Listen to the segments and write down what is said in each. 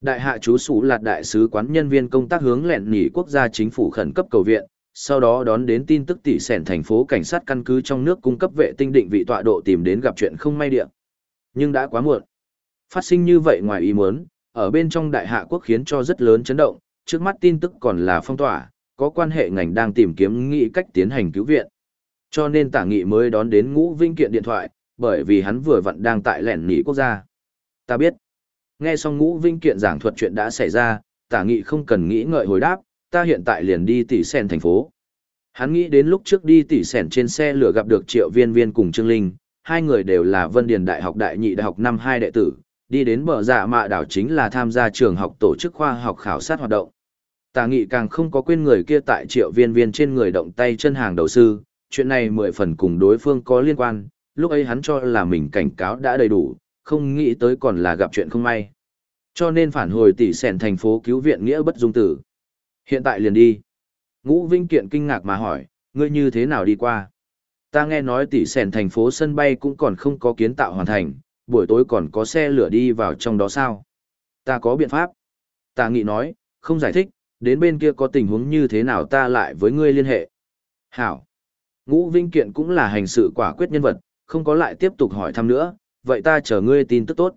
Đại hạ chú sủ lạt đại sứ quán nhân viên công tác hướng lẹn nỉ quốc gia chính phủ khẩn cấp cầu viện, sau đó đón đến tin tức tỷ sẻn thành phố cảnh sát căn cứ trong nước cung cấp vệ tinh định vị tọa độ tìm đến gặp chuyện không may địa. Nhưng đã quá muộn. Phát sinh như vậy ngoài ý muốn, ở bên trong đại hạ quốc khiến cho rất lớn chấn động, trước mắt tin tức còn là phong tỏa, có quan hệ ngành đang tìm kiếm nghị cách tiến hành cứu viện. Cho nên tả nghị mới đón đến ngũ vinh kiện điện thoại, bởi vì hắn vừa vặn đang tại lẻn nỉ quốc gia. Ta biết. Nghe xong ngũ vinh kiện giảng thuật chuyện đã xảy ra, tả nghị không cần nghĩ ngợi hồi đáp, ta hiện tại liền đi tỷ sen thành phố. Hắn nghĩ đến lúc trước đi tỷ sen trên xe lửa gặp được triệu viên viên cùng Trương Linh, hai người đều là Vân Điền Đại học Đại nhị Đại học năm hai đệ tử, đi đến bờ dạ mạ đảo chính là tham gia trường học tổ chức khoa học khảo sát hoạt động. Tả nghị càng không có quên người kia tại triệu viên viên trên người động tay chân hàng đầu sư, chuyện này mười phần cùng đối phương có liên quan, lúc ấy hắn cho là mình cảnh cáo đã đầy đủ, không nghĩ tới còn là gặp chuyện không may. Cho nên phản hồi tỷ sẻn thành phố cứu viện nghĩa bất dung tử. Hiện tại liền đi. Ngũ Vinh Kiện kinh ngạc mà hỏi, ngươi như thế nào đi qua? Ta nghe nói tỷ sẻn thành phố sân bay cũng còn không có kiến tạo hoàn thành, buổi tối còn có xe lửa đi vào trong đó sao? Ta có biện pháp. Ta nghĩ nói, không giải thích, đến bên kia có tình huống như thế nào ta lại với ngươi liên hệ. Hảo. Ngũ Vinh Kiện cũng là hành sự quả quyết nhân vật, không có lại tiếp tục hỏi thăm nữa, vậy ta chờ ngươi tin tức tốt.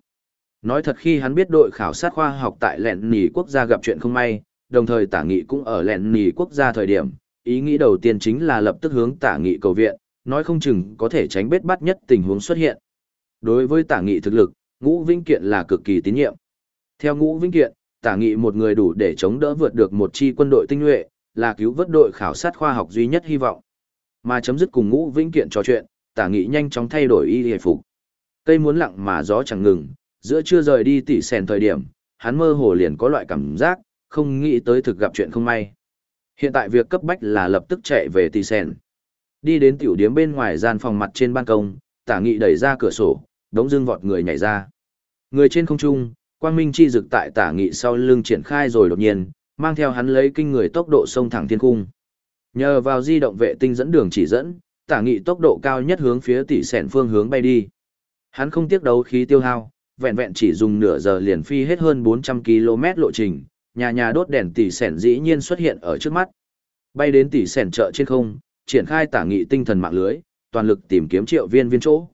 Nói thật khi hắn biết đội khảo sát khoa học tại lẹn nỉ quốc gia gặp chuyện không may, đồng thời tả nghị cũng ở lẹn nỉ quốc gia thời điểm, ý nghĩ đầu tiên chính là lập tức hướng tả nghị cầu viện, nói không chừng có thể tránh bết bắt nhất tình huống xuất hiện. Đối với tả nghị thực lực, ngũ vinh kiện là cực kỳ tín nhiệm. Theo ngũ vinh kiện, tả nghị một người đủ để chống đỡ vượt được một chi quân đội tinh nhuệ, là cứu vớt đội khảo sát khoa học duy nhất hy vọng. Mà chấm dứt cùng ngũ vinh kiện trò chuyện, tả nghị nhanh chóng thay đổi y hề phục. Cây muốn lặng mà gió chẳng ngừng, giữa chưa rời đi tỉ sèn thời điểm, hắn mơ hồ liền có loại cảm giác, không nghĩ tới thực gặp chuyện không may. Hiện tại việc cấp bách là lập tức chạy về tỉ sèn. Đi đến tiểu điếm bên ngoài gian phòng mặt trên ban công, tả nghị đẩy ra cửa sổ, đống dưng vọt người nhảy ra. Người trên không trung, quang minh chi dực tại tả nghị sau lưng triển khai rồi đột nhiên, mang theo hắn lấy kinh người tốc độ sông thẳng thiên cung. Nhờ vào di động vệ tinh dẫn đường chỉ dẫn, tả nghị tốc độ cao nhất hướng phía tỷ sẻn phương hướng bay đi. Hắn không tiếc đấu khí tiêu hao, vẹn vẹn chỉ dùng nửa giờ liền phi hết hơn 400 km lộ trình, nhà nhà đốt đèn tỷ sẻn dĩ nhiên xuất hiện ở trước mắt. Bay đến tỷ sẻn chợ trên không, triển khai tả nghị tinh thần mạng lưới, toàn lực tìm kiếm triệu viên viên chỗ.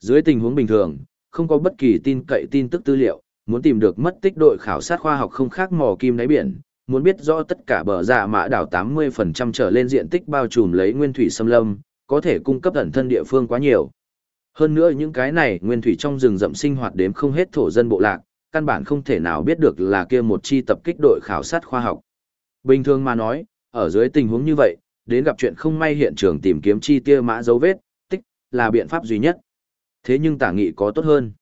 Dưới tình huống bình thường, không có bất kỳ tin cậy tin tức tư liệu, muốn tìm được mất tích đội khảo sát khoa học không khác mò kim đáy biển, muốn biết rõ tất cả bờ dạ mã đảo 80% trở lên diện tích bao trùm lấy nguyên thủy xâm lâm, có thể cung cấp ẩn thân địa phương quá nhiều. Hơn nữa những cái này nguyên thủy trong rừng rậm sinh hoạt đếm không hết thổ dân bộ lạc, căn bản không thể nào biết được là kia một chi tập kích đội khảo sát khoa học. Bình thường mà nói, ở dưới tình huống như vậy, đến gặp chuyện không may hiện trường tìm kiếm chi tia mã dấu vết, tích, là biện pháp duy nhất. Thế nhưng tả nghị có tốt hơn.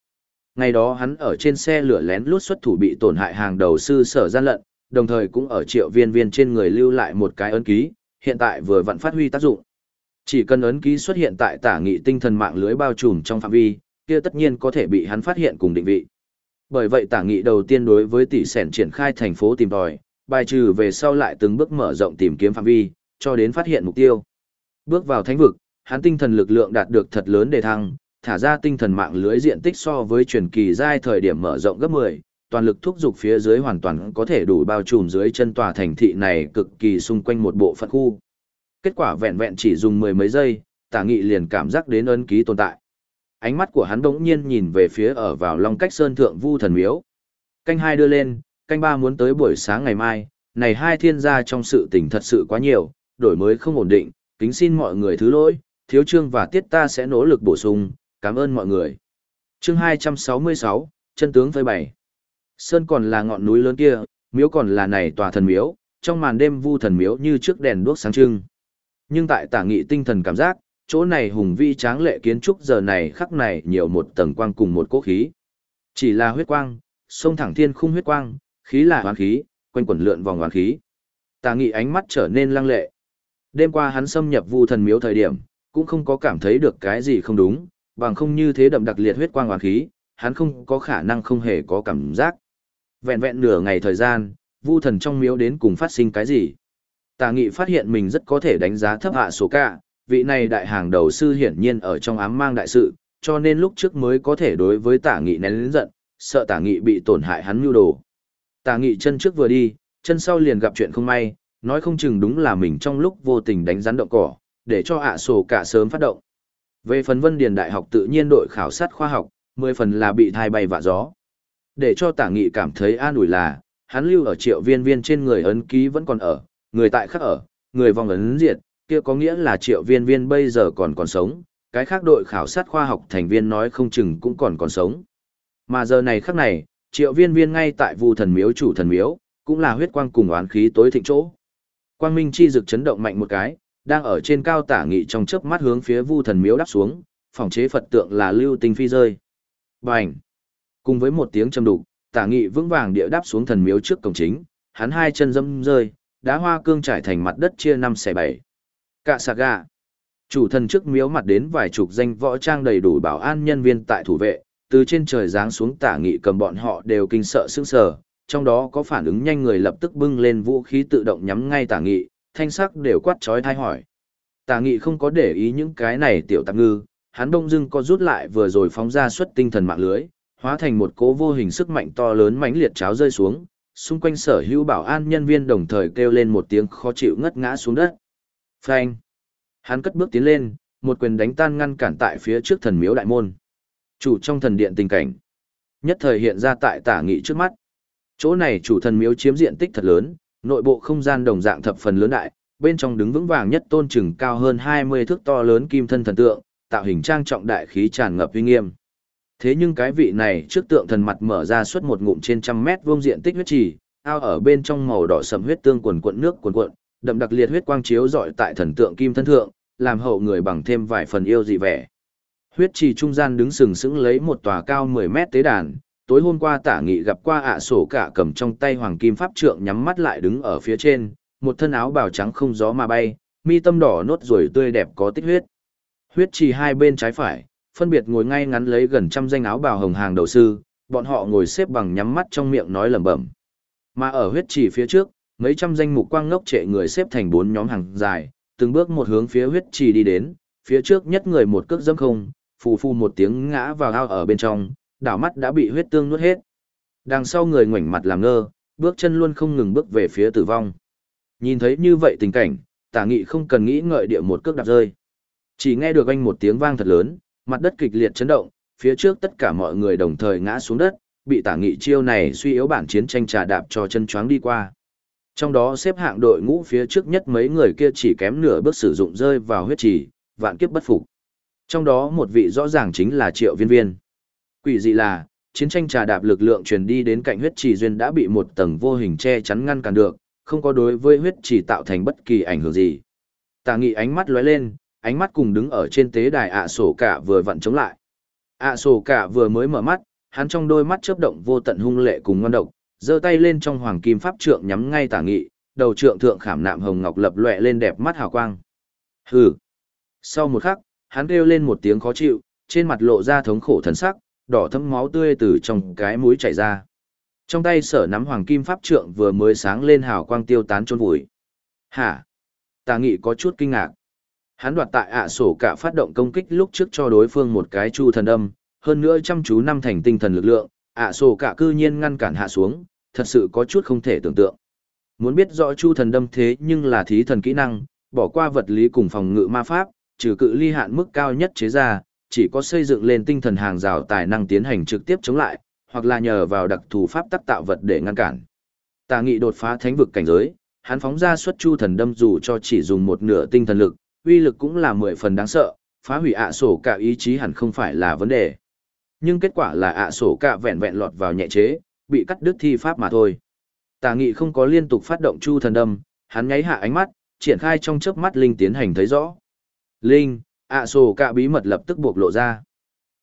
Ngày đó hắn ở trên xe lửa lén lút xuất thủ bị tổn hại hàng đầu sư sở gian lận, đồng thời cũng ở triệu viên viên trên người lưu lại một cái ấn ký, hiện tại vừa vặn phát huy tác dụng. Chỉ cần ấn ký xuất hiện tại tả nghị tinh thần mạng lưới bao trùm trong phạm vi, kia tất nhiên có thể bị hắn phát hiện cùng định vị. Bởi vậy tả nghị đầu tiên đối với tỷ sẻn triển khai thành phố tìm tòi, bài trừ về sau lại từng bước mở rộng tìm kiếm phạm vi, cho đến phát hiện mục tiêu. Bước vào thánh vực, hắn tinh thần lực lượng đạt được thật lớn đề thăng, thả ra tinh thần mạng lưới diện tích so với truyền kỳ giai thời điểm mở rộng gấp 10, toàn lực thúc giục phía dưới hoàn toàn có thể đủ bao trùm dưới chân tòa thành thị này cực kỳ xung quanh một bộ phận khu. Kết quả vẹn vẹn chỉ dùng mười mấy giây, tả nghị liền cảm giác đến ấn ký tồn tại. Ánh mắt của hắn đống nhiên nhìn về phía ở vào long cách sơn thượng vu thần miếu. Canh hai đưa lên, canh ba muốn tới buổi sáng ngày mai, này hai thiên gia trong sự tình thật sự quá nhiều, đổi mới không ổn định, kính xin mọi người thứ lỗi, thiếu Trương và tiết ta sẽ nỗ lực bổ sung, cảm ơn mọi người. Chương 266, chân tướng phơi bày. Sơn còn là ngọn núi lớn kia, miếu còn là này tòa thần miếu, trong màn đêm vu thần miếu như trước đèn đuốc sáng trưng. Nhưng tại tả nghị tinh thần cảm giác, chỗ này hùng vi tráng lệ kiến trúc giờ này khắc này nhiều một tầng quang cùng một cỗ khí. Chỉ là huyết quang, sông thẳng thiên khung huyết quang, khí là hoán khí, quanh quẩn lượn vòng hoán khí. Tả nghị ánh mắt trở nên lăng lệ. Đêm qua hắn xâm nhập vu thần miếu thời điểm, cũng không có cảm thấy được cái gì không đúng, bằng không như thế đậm đặc liệt huyết quang hoán khí, hắn không có khả năng không hề có cảm giác. Vẹn vẹn nửa ngày thời gian, vu thần trong miếu đến cùng phát sinh cái gì? Tà nghị phát hiện mình rất có thể đánh giá thấp hạ số cả, vị này đại hàng đầu sư hiển nhiên ở trong ám mang đại sự, cho nên lúc trước mới có thể đối với tả nghị nén lĩnh giận, sợ tả nghị bị tổn hại hắn mưu đồ. Tả nghị chân trước vừa đi, chân sau liền gặp chuyện không may, nói không chừng đúng là mình trong lúc vô tình đánh rắn động cỏ, để cho ạ sổ cả sớm phát động. Về phần Vân Điền Đại học tự nhiên đội khảo sát khoa học, 10 phần là bị thai bay vạ gió. Để cho tả nghị cảm thấy an ủi là, hắn lưu ở triệu viên viên trên người ấn ký vẫn còn ở, người tại khác ở, người vòng ấn diệt, kia có nghĩa là triệu viên viên bây giờ còn còn sống, cái khác đội khảo sát khoa học thành viên nói không chừng cũng còn còn sống. Mà giờ này khắc này, triệu viên viên ngay tại vu thần miếu chủ thần miếu, cũng là huyết quang cùng oán khí tối thịnh chỗ. Quang minh chi dực chấn động mạnh một cái, đang ở trên cao tả nghị trong chớp mắt hướng phía vu thần miếu đáp xuống, phòng chế Phật tượng là lưu tinh phi rơi. Bành! Cùng với một tiếng trầm đục, tả nghị vững vàng địa đáp xuống thần miếu trước cổng chính, hắn hai chân dâm rơi, đá hoa cương trải thành mặt đất chia năm xẻ bảy. Cạ sạc gà! Chủ thần trước miếu mặt đến vài chục danh võ trang đầy đủ bảo an nhân viên tại thủ vệ, từ trên trời giáng xuống tả nghị cầm bọn họ đều kinh sợ sững sờ, trong đó có phản ứng nhanh người lập tức bưng lên vũ khí tự động nhắm ngay tả nghị, thanh sắc đều quát trói thai hỏi. Tả nghị không có để ý những cái này tiểu tạp ngư, hắn đông dưng có rút lại vừa rồi phóng ra xuất tinh thần mạng lưới, hóa thành một cố vô hình sức mạnh to lớn mãnh liệt cháo rơi xuống, xung quanh sở hữu bảo an nhân viên đồng thời kêu lên một tiếng khó chịu ngất ngã xuống đất. Phanh! Hắn cất bước tiến lên, một quyền đánh tan ngăn cản tại phía trước thần miếu đại môn. Chủ trong thần điện tình cảnh. Nhất thời hiện ra tại tả nghị trước mắt. Chỗ này chủ thần miếu chiếm diện tích thật lớn, nội bộ không gian đồng dạng thập phần lớn đại, bên trong đứng vững vàng nhất tôn trừng cao hơn 20 thước to lớn kim thân thần tượng, tạo hình trang trọng đại khí tràn ngập uy nghiêm. Thế nhưng cái vị này trước tượng thần mặt mở ra suốt một ngụm trên trăm mét vuông diện tích huyết trì, ao ở bên trong màu đỏ sầm huyết tương quần cuộn nước cuộn cuộn, đậm đặc liệt huyết quang chiếu rọi tại thần tượng kim thân thượng, làm hậu người bằng thêm vài phần yêu dị vẻ. Huyết trì trung gian đứng sừng sững lấy một tòa cao 10 mét tế đàn, tối hôm qua tả nghị gặp qua ạ sổ cả cầm trong tay hoàng kim pháp trượng nhắm mắt lại đứng ở phía trên, một thân áo bào trắng không gió mà bay, mi tâm đỏ nốt ruồi tươi đẹp có tích huyết. Huyết trì hai bên trái phải, phân biệt ngồi ngay ngắn lấy gần trăm danh áo bào hồng hàng đầu sư, bọn họ ngồi xếp bằng nhắm mắt trong miệng nói lẩm bẩm. Mà ở huyết trì phía trước, mấy trăm danh mục quang ngốc trệ người xếp thành bốn nhóm hàng dài, từng bước một hướng phía huyết trì đi đến, phía trước nhất người một cước dẫm không, phù phù một tiếng ngã vào ao ở bên trong, đảo mắt đã bị huyết tương nuốt hết. Đằng sau người ngoảnh mặt làm ngơ, bước chân luôn không ngừng bước về phía tử vong. Nhìn thấy như vậy tình cảnh, tả nghị không cần nghĩ ngợi địa một cước đạp rơi. Chỉ nghe được anh một tiếng vang thật lớn, mặt đất kịch liệt chấn động, phía trước tất cả mọi người đồng thời ngã xuống đất, bị tả nghị chiêu này suy yếu bản chiến tranh trà đạp cho chân choáng đi qua. Trong đó xếp hạng đội ngũ phía trước nhất mấy người kia chỉ kém nửa bước sử dụng rơi vào huyết trì, vạn kiếp bất phục. Trong đó một vị rõ ràng chính là Triệu Viên Viên. Quỷ dị là, chiến tranh trà đạp lực lượng truyền đi đến cạnh huyết trì duyên đã bị một tầng vô hình che chắn ngăn cản được, không có đối với huyết trì tạo thành bất kỳ ảnh hưởng gì. Tà nghị ánh mắt lóe lên, ánh mắt cùng đứng ở trên tế đài ạ sổ cả vừa vặn chống lại. ạ sổ cả vừa mới mở mắt, hắn trong đôi mắt chớp động vô tận hung lệ cùng ngon độc, giơ tay lên trong hoàng kim pháp trượng nhắm ngay tả nghị, đầu trượng thượng khảm nạm hồng ngọc lập lòe lên đẹp mắt hào quang. Hừ. Sau một khắc, hắn kêu lên một tiếng khó chịu, trên mặt lộ ra thống khổ thần sắc, đỏ thấm máu tươi từ trong cái mũi chảy ra. Trong tay sở nắm hoàng kim pháp trượng vừa mới sáng lên hào quang tiêu tán trôn vùi. Hả? Tà nghị có chút kinh ngạc. Hắn đoạt tại ạ sổ cả phát động công kích lúc trước cho đối phương một cái chu thần âm, hơn nữa chăm chú năm thành tinh thần lực lượng, ạ sổ cả cư nhiên ngăn cản hạ xuống, thật sự có chút không thể tưởng tượng. Muốn biết rõ chu thần đâm thế nhưng là thí thần kỹ năng, bỏ qua vật lý cùng phòng ngự ma pháp, trừ cự ly hạn mức cao nhất chế ra, chỉ có xây dựng lên tinh thần hàng rào tài năng tiến hành trực tiếp chống lại, hoặc là nhờ vào đặc thù pháp tắc tạo vật để ngăn cản. Tà nghị đột phá thánh vực cảnh giới, hắn phóng ra xuất chu thần đâm dù cho chỉ dùng một nửa tinh thần lực, uy lực cũng là mười phần đáng sợ, phá hủy ạ sổ cả ý chí hẳn không phải là vấn đề. Nhưng kết quả là ạ sổ cả vẹn vẹn lọt vào nhẹ chế, bị cắt đứt thi pháp mà thôi. Tà nghị không có liên tục phát động chu thần đâm, hắn nháy hạ ánh mắt, triển khai trong chớp mắt linh tiến hành thấy rõ. Linh, ạ sổ cả bí mật lập tức buộc lộ ra.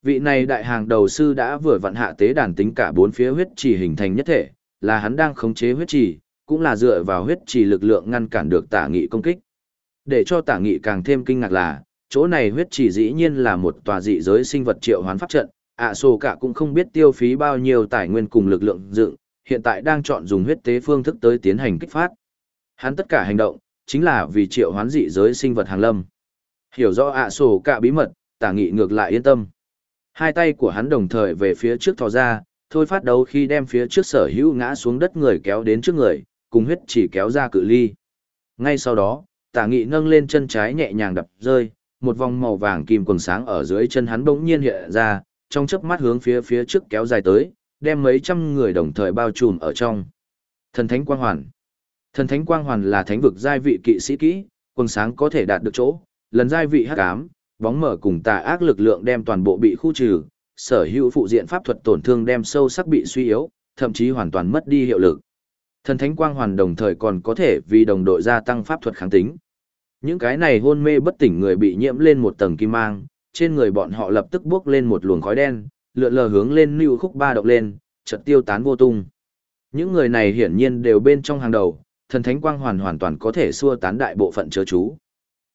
Vị này đại hàng đầu sư đã vừa vận hạ tế đàn tính cả bốn phía huyết chỉ hình thành nhất thể, là hắn đang khống chế huyết chỉ, cũng là dựa vào huyết chỉ lực lượng ngăn cản được tả nghị công kích. Để cho tả nghị càng thêm kinh ngạc là, chỗ này huyết chỉ dĩ nhiên là một tòa dị giới sinh vật triệu hoán pháp trận, ạ sổ cả cũng không biết tiêu phí bao nhiêu tài nguyên cùng lực lượng dựng, hiện tại đang chọn dùng huyết tế phương thức tới tiến hành kích phát. Hắn tất cả hành động, chính là vì triệu hoán dị giới sinh vật hàng lâm. Hiểu rõ ạ sổ cả bí mật, tả nghị ngược lại yên tâm. Hai tay của hắn đồng thời về phía trước thò ra, thôi phát đấu khi đem phía trước sở hữu ngã xuống đất người kéo đến trước người, cùng huyết chỉ kéo ra cự ly. Ngay sau đó, tả nghị nâng lên chân trái nhẹ nhàng đập rơi, một vòng màu vàng kim quần sáng ở dưới chân hắn bỗng nhiên hiện ra, trong chớp mắt hướng phía phía trước kéo dài tới, đem mấy trăm người đồng thời bao trùm ở trong. Thần Thánh Quang Hoàn Thần Thánh Quang Hoàn là thánh vực giai vị kỵ sĩ kỹ, quần sáng có thể đạt được chỗ, lần giai vị hắc ám, bóng mở cùng tà ác lực lượng đem toàn bộ bị khu trừ, sở hữu phụ diện pháp thuật tổn thương đem sâu sắc bị suy yếu, thậm chí hoàn toàn mất đi hiệu lực. Thần Thánh Quang Hoàn đồng thời còn có thể vì đồng đội gia tăng pháp thuật kháng tính. Những cái này hôn mê bất tỉnh người bị nhiễm lên một tầng kim mang, trên người bọn họ lập tức bước lên một luồng khói đen, lượn lờ hướng lên lưu khúc ba động lên, chợt tiêu tán vô tung. Những người này hiển nhiên đều bên trong hàng đầu, thần thánh quang hoàn hoàn toàn có thể xua tán đại bộ phận chớ chú.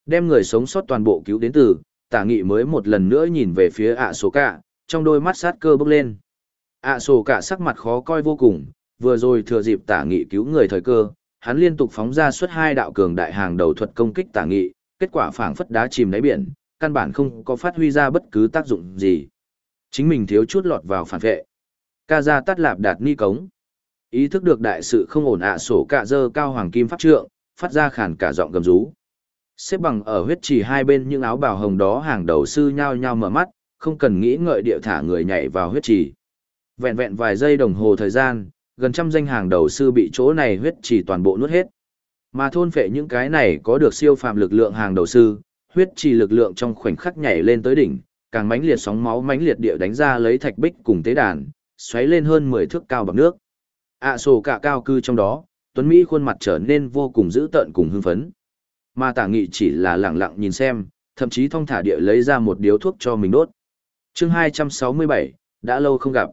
Đem người sống sót toàn bộ cứu đến từ, tả nghị mới một lần nữa nhìn về phía ạ sổ cả, trong đôi mắt sát cơ bốc lên. ạ sổ cả sắc mặt khó coi vô cùng, vừa rồi thừa dịp tả nghị cứu người thời cơ, hắn liên tục phóng ra suốt hai đạo cường đại hàng đầu thuật công kích tả nghị, kết quả phảng phất đá chìm đáy biển, căn bản không có phát huy ra bất cứ tác dụng gì. Chính mình thiếu chút lọt vào phản vệ. Ca ra tắt lạp đạt ni cống. Ý thức được đại sự không ổn ạ sổ cạ dơ cao hoàng kim pháp trượng, phát ra khản cả giọng gầm rú. Xếp bằng ở huyết trì hai bên những áo bào hồng đó hàng đầu sư nhao nhao mở mắt, không cần nghĩ ngợi địa thả người nhảy vào huyết trì. Vẹn vẹn vài giây đồng hồ thời gian, gần trăm danh hàng đầu sư bị chỗ này huyết chỉ toàn bộ nuốt hết. Mà thôn phệ những cái này có được siêu phàm lực lượng hàng đầu sư, huyết chỉ lực lượng trong khoảnh khắc nhảy lên tới đỉnh, càng mãnh liệt sóng máu mãnh liệt địa đánh ra lấy thạch bích cùng tế đàn, xoáy lên hơn 10 thước cao bằng nước. ạ sổ cả cao cư trong đó, Tuấn Mỹ khuôn mặt trở nên vô cùng dữ tợn cùng hưng phấn. Mà tả nghị chỉ là lặng lặng nhìn xem, thậm chí thong thả địa lấy ra một điếu thuốc cho mình đốt. chương 267, đã lâu không gặp.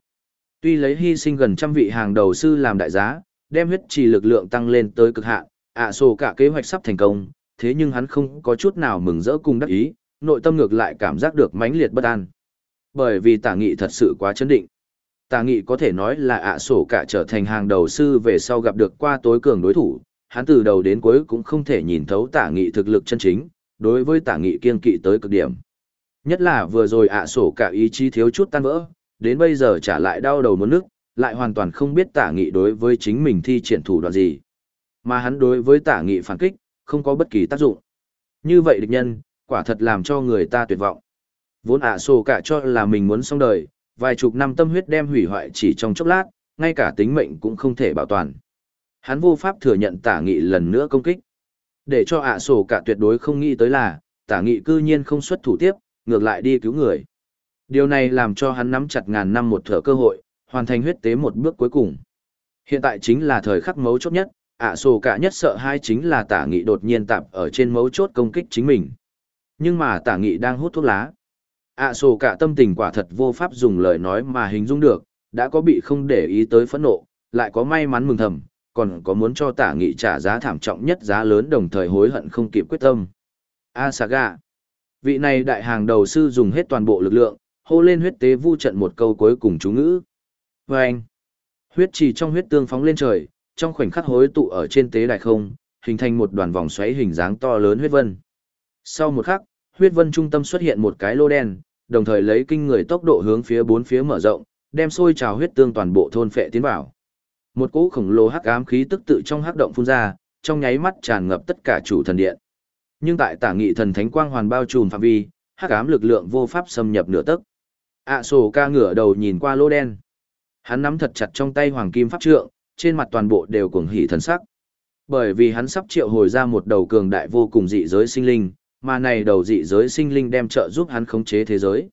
Tuy lấy hy sinh gần trăm vị hàng đầu sư làm đại giá, đem huyết trì lực lượng tăng lên tới cực hạn, ạ sổ cả kế hoạch sắp thành công, thế nhưng hắn không có chút nào mừng rỡ cùng đắc ý, nội tâm ngược lại cảm giác được mãnh liệt bất an. Bởi vì tả nghị thật sự quá chấn định. Tả nghị có thể nói là ạ sổ cả trở thành hàng đầu sư về sau gặp được qua tối cường đối thủ, hắn từ đầu đến cuối cũng không thể nhìn thấu tả nghị thực lực chân chính, đối với tả nghị kiên kỵ tới cực điểm. Nhất là vừa rồi ạ sổ cả ý chí thiếu chút tan vỡ, đến bây giờ trả lại đau đầu muốn nước, lại hoàn toàn không biết tả nghị đối với chính mình thi triển thủ đoạn gì. Mà hắn đối với tả nghị phản kích, không có bất kỳ tác dụng. Như vậy địch nhân, quả thật làm cho người ta tuyệt vọng. Vốn ạ sổ cả cho là mình muốn xong đời, vài chục năm tâm huyết đem hủy hoại chỉ trong chốc lát, ngay cả tính mệnh cũng không thể bảo toàn. Hắn vô pháp thừa nhận tả nghị lần nữa công kích. Để cho ạ sổ cả tuyệt đối không nghĩ tới là, tả nghị cư nhiên không xuất thủ tiếp, ngược lại đi cứu người. Điều này làm cho hắn nắm chặt ngàn năm một thở cơ hội, hoàn thành huyết tế một bước cuối cùng. Hiện tại chính là thời khắc mấu chốt nhất, ạ sổ cả nhất sợ hai chính là tả nghị đột nhiên tạp ở trên mấu chốt công kích chính mình. Nhưng mà tả nghị đang hút thuốc lá. ạ sổ cả tâm tình quả thật vô pháp dùng lời nói mà hình dung được, đã có bị không để ý tới phẫn nộ, lại có may mắn mừng thầm, còn có muốn cho tả nghị trả giá thảm trọng nhất giá lớn đồng thời hối hận không kịp quyết tâm. asaga Vị này đại hàng đầu sư dùng hết toàn bộ lực lượng, hô lên huyết tế vu trận một câu cuối cùng chú ngữ. Và anh. Huyết trì trong huyết tương phóng lên trời, trong khoảnh khắc hối tụ ở trên tế đại không, hình thành một đoàn vòng xoáy hình dáng to lớn huyết vân. Sau một khắc, huyết vân trung tâm xuất hiện một cái lô đen, đồng thời lấy kinh người tốc độ hướng phía bốn phía mở rộng, đem sôi trào huyết tương toàn bộ thôn phệ tiến vào. Một cỗ khổng lồ hắc ám khí tức tự trong hắc động phun ra, trong nháy mắt tràn ngập tất cả chủ thần điện. Nhưng tại tả nghị thần thánh quang hoàn bao trùm phạm vi, hắc ám lực lượng vô pháp xâm nhập nửa tấc ạ sổ ca ngửa đầu nhìn qua lô đen. Hắn nắm thật chặt trong tay hoàng kim pháp trượng, trên mặt toàn bộ đều cuồng hỉ thần sắc. Bởi vì hắn sắp triệu hồi ra một đầu cường đại vô cùng dị giới sinh linh, mà này đầu dị giới sinh linh đem trợ giúp hắn khống chế thế giới.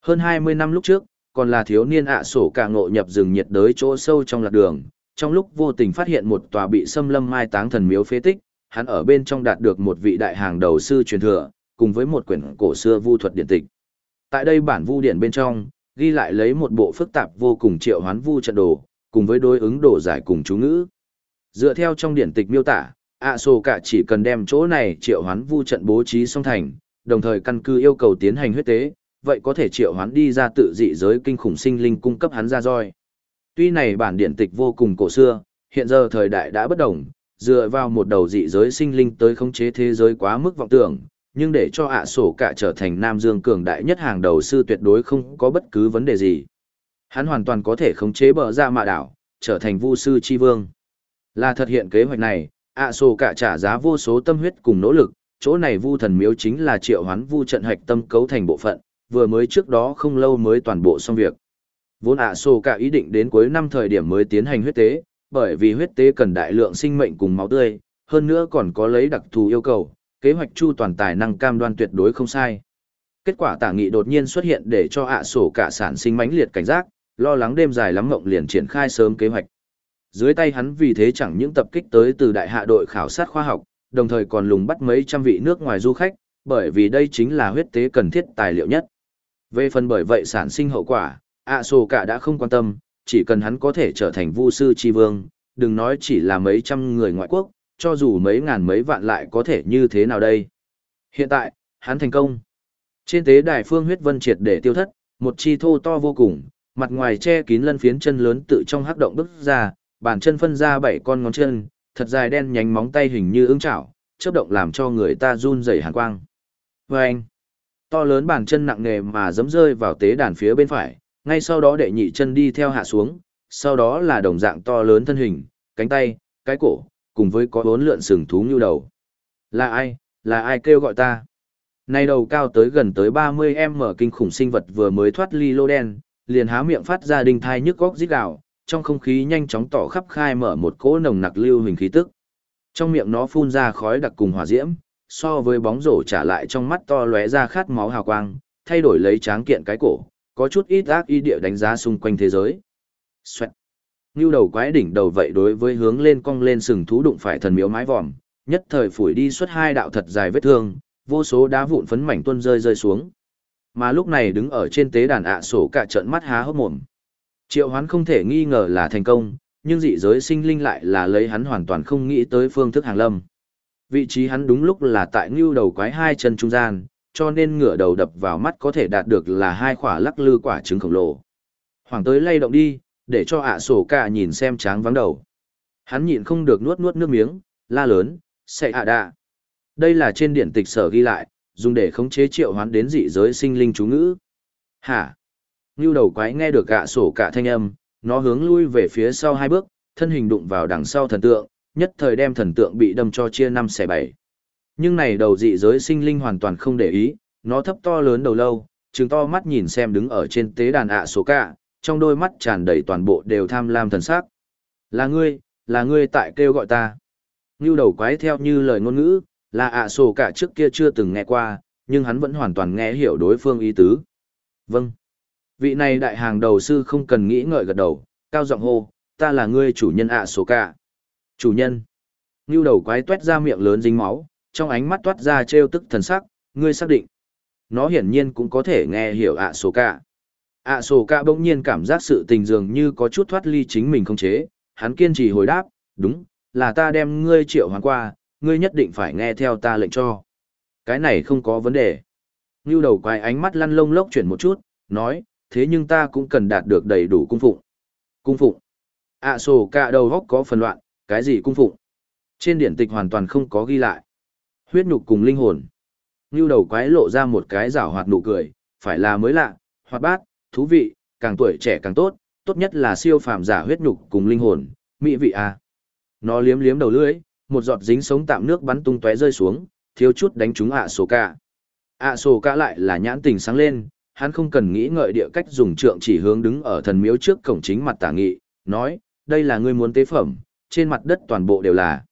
Hơn 20 năm lúc trước, còn là thiếu niên ạ sổ ca ngộ nhập rừng nhiệt đới chỗ sâu trong lạc đường, trong lúc vô tình phát hiện một tòa bị xâm lâm mai táng thần miếu phế tích, hắn ở bên trong đạt được một vị đại hàng đầu sư truyền thừa, cùng với một quyển cổ xưa vu thuật điện tịch. Tại đây bản vu điển bên trong, ghi lại lấy một bộ phức tạp vô cùng triệu hoán vu trận đồ, cùng với đối ứng đồ giải cùng chú ngữ. Dựa theo trong điển tịch miêu tả, ạ sổ cả chỉ cần đem chỗ này triệu hoán vu trận bố trí xong thành, đồng thời căn cứ yêu cầu tiến hành huyết tế, vậy có thể triệu hoán đi ra tự dị giới kinh khủng sinh linh cung cấp hắn ra roi. Tuy này bản điển tịch vô cùng cổ xưa, hiện giờ thời đại đã bất đồng, dựa vào một đầu dị giới sinh linh tới khống chế thế giới quá mức vọng tưởng, nhưng để cho ạ sổ cả trở thành Nam Dương cường đại nhất hàng đầu sư tuyệt đối không có bất cứ vấn đề gì. Hắn hoàn toàn có thể khống chế bờ ra mạ đảo, trở thành vu sư chi vương. Là thực hiện kế hoạch này, ạ sổ cả trả giá vô số tâm huyết cùng nỗ lực, chỗ này vu thần miếu chính là triệu hoán vu trận hạch tâm cấu thành bộ phận, vừa mới trước đó không lâu mới toàn bộ xong việc. Vốn ạ sổ cả ý định đến cuối năm thời điểm mới tiến hành huyết tế, bởi vì huyết tế cần đại lượng sinh mệnh cùng máu tươi, hơn nữa còn có lấy đặc thù yêu cầu, kế hoạch chu toàn tài năng cam đoan tuyệt đối không sai. Kết quả tả nghị đột nhiên xuất hiện để cho ạ sổ cả sản sinh mãnh liệt cảnh giác, lo lắng đêm dài lắm mộng liền triển khai sớm kế hoạch. Dưới tay hắn vì thế chẳng những tập kích tới từ đại hạ đội khảo sát khoa học, đồng thời còn lùng bắt mấy trăm vị nước ngoài du khách, bởi vì đây chính là huyết tế cần thiết tài liệu nhất. Về phần bởi vậy sản sinh hậu quả, ạ sổ cả đã không quan tâm, chỉ cần hắn có thể trở thành vu sư chi vương, đừng nói chỉ là mấy trăm người ngoại quốc, cho dù mấy ngàn mấy vạn lại có thể như thế nào đây. Hiện tại, hắn thành công. Trên tế đài phương huyết vân triệt để tiêu thất, một chi thô to vô cùng, mặt ngoài che kín lân phiến chân lớn tự trong hắc động bức ra, bàn chân phân ra bảy con ngón chân, thật dài đen nhánh móng tay hình như ưng chảo, chớp động làm cho người ta run rẩy hàn quang. Vâng! To lớn bàn chân nặng nề mà giẫm rơi vào tế đàn phía bên phải, ngay sau đó đệ nhị chân đi theo hạ xuống, sau đó là đồng dạng to lớn thân hình, cánh tay, cái cổ, cùng với có bốn lượn sừng thú như đầu. Là ai, là ai kêu gọi ta? Này đầu cao tới gần tới 30m kinh khủng sinh vật vừa mới thoát ly lô đen, liền há miệng phát ra đinh thai nhức góc rít gào, trong không khí nhanh chóng tỏ khắp khai mở một cỗ nồng nặc lưu hình khí tức. Trong miệng nó phun ra khói đặc cùng hỏa diễm, so với bóng rổ trả lại trong mắt to lóe ra khát máu hào quang, thay đổi lấy tráng kiện cái cổ, có chút ít ác ý địa đánh giá xung quanh thế giới. Xoẹt. Như đầu quái đỉnh đầu vậy đối với hướng lên cong lên sừng thú đụng phải thần miếu mái vòm, nhất thời phủi đi suốt hai đạo thật dài vết thương, vô số đá vụn phấn mảnh tuôn rơi rơi xuống. Mà lúc này đứng ở trên tế đàn ạ sổ cả trận mắt há hốc mồm. Triệu hoán không thể nghi ngờ là thành công, nhưng dị giới sinh linh lại là lấy hắn hoàn toàn không nghĩ tới phương thức hàng lâm. Vị trí hắn đúng lúc là tại ngưu đầu quái hai chân trung gian, cho nên ngửa đầu đập vào mắt có thể đạt được là hai quả lắc lư quả trứng khổng lồ. Hoàng tới lay động đi, để cho ạ sổ cả nhìn xem tráng vắng đầu. Hắn nhịn không được nuốt nuốt nước miếng, la lớn, sẽ ạ đạ. Đây là trên điện tịch sở ghi lại, dùng để khống chế triệu hoán đến dị giới sinh linh chú ngữ. Hả? Ngưu đầu quái nghe được ạ sổ cả thanh âm, nó hướng lui về phía sau hai bước, thân hình đụng vào đằng sau thần tượng, nhất thời đem thần tượng bị đâm cho chia năm xẻ bảy. Nhưng này đầu dị giới sinh linh hoàn toàn không để ý, nó thấp to lớn đầu lâu, trừng to mắt nhìn xem đứng ở trên tế đàn ạ sổ cả, trong đôi mắt tràn đầy toàn bộ đều tham lam thần sắc. Là ngươi, là ngươi tại kêu gọi ta. Ngưu đầu quái theo như lời ngôn ngữ, là ạ sổ cả trước kia chưa từng nghe qua, nhưng hắn vẫn hoàn toàn nghe hiểu đối phương ý tứ. Vâng. Vị này đại hàng đầu sư không cần nghĩ ngợi gật đầu, cao giọng hô, ta là ngươi chủ nhân ạ sổ cả. Chủ nhân. Ngưu đầu quái tuét ra miệng lớn dính máu, trong ánh mắt toát ra trêu tức thần sắc, ngươi xác định. Nó hiển nhiên cũng có thể nghe hiểu ạ sổ cả ạ sổ cả bỗng nhiên cảm giác sự tình dường như có chút thoát ly chính mình không chế, hắn kiên trì hồi đáp, đúng, là ta đem ngươi triệu hoàn qua, ngươi nhất định phải nghe theo ta lệnh cho. Cái này không có vấn đề. Ngưu đầu quái ánh mắt lăn lông lốc chuyển một chút, nói, thế nhưng ta cũng cần đạt được đầy đủ cung phụng. Cung phụng. ạ sổ cả đầu góc có phần loạn, cái gì cung phụng? Trên điển tịch hoàn toàn không có ghi lại. Huyết nhục cùng linh hồn. Ngưu đầu quái lộ ra một cái rảo hoạt nụ cười, phải là mới lạ, hoạt bát, thú vị, càng tuổi trẻ càng tốt, tốt nhất là siêu phàm giả huyết nhục cùng linh hồn, mỹ vị à. Nó liếm liếm đầu lưỡi, một giọt dính sống tạm nước bắn tung tóe rơi xuống, thiếu chút đánh trúng ạ sổ cả. ạ sổ cả lại là nhãn tình sáng lên, hắn không cần nghĩ ngợi địa cách dùng trượng chỉ hướng đứng ở thần miếu trước cổng chính mặt tả nghị, nói, đây là ngươi muốn tế phẩm, trên mặt đất toàn bộ đều là.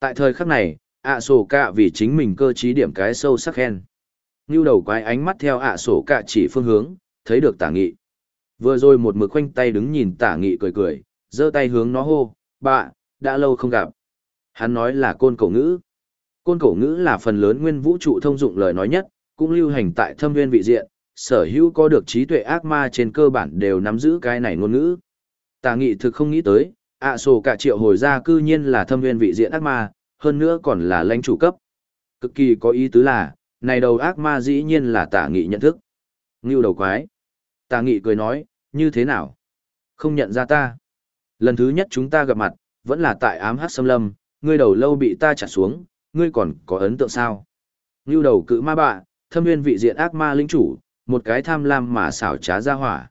Tại thời khắc này, ạ sổ cả vì chính mình cơ trí điểm cái sâu sắc khen. Như đầu quái ánh mắt theo ạ sổ cả chỉ phương hướng, thấy được tả nghị. Vừa rồi một mực khoanh tay đứng nhìn tả nghị cười cười, giơ tay hướng nó hô, bạ, đã lâu không gặp. Hắn nói là côn cổ ngữ. Côn cổ ngữ là phần lớn nguyên vũ trụ thông dụng lời nói nhất, cũng lưu hành tại thâm nguyên vị diện, sở hữu có được trí tuệ ác ma trên cơ bản đều nắm giữ cái này ngôn ngữ. Tà nghị thực không nghĩ tới, ạ sổ cả triệu hồi ra cư nhiên là thâm nguyên vị diện ác ma, hơn nữa còn là lãnh chủ cấp. Cực kỳ có ý tứ là, này đầu ác ma dĩ nhiên là tà nghị nhận thức. Ngưu đầu quái. Tà nghị cười nói, như thế nào? Không nhận ra ta. Lần thứ nhất chúng ta gặp mặt, vẫn là tại ám hát xâm lâm, ngươi đầu lâu bị ta trả xuống, ngươi còn có ấn tượng sao? Ngưu đầu cự ma bạ, thâm nguyên vị diện ác ma linh chủ, một cái tham lam mà xảo trá ra hỏa.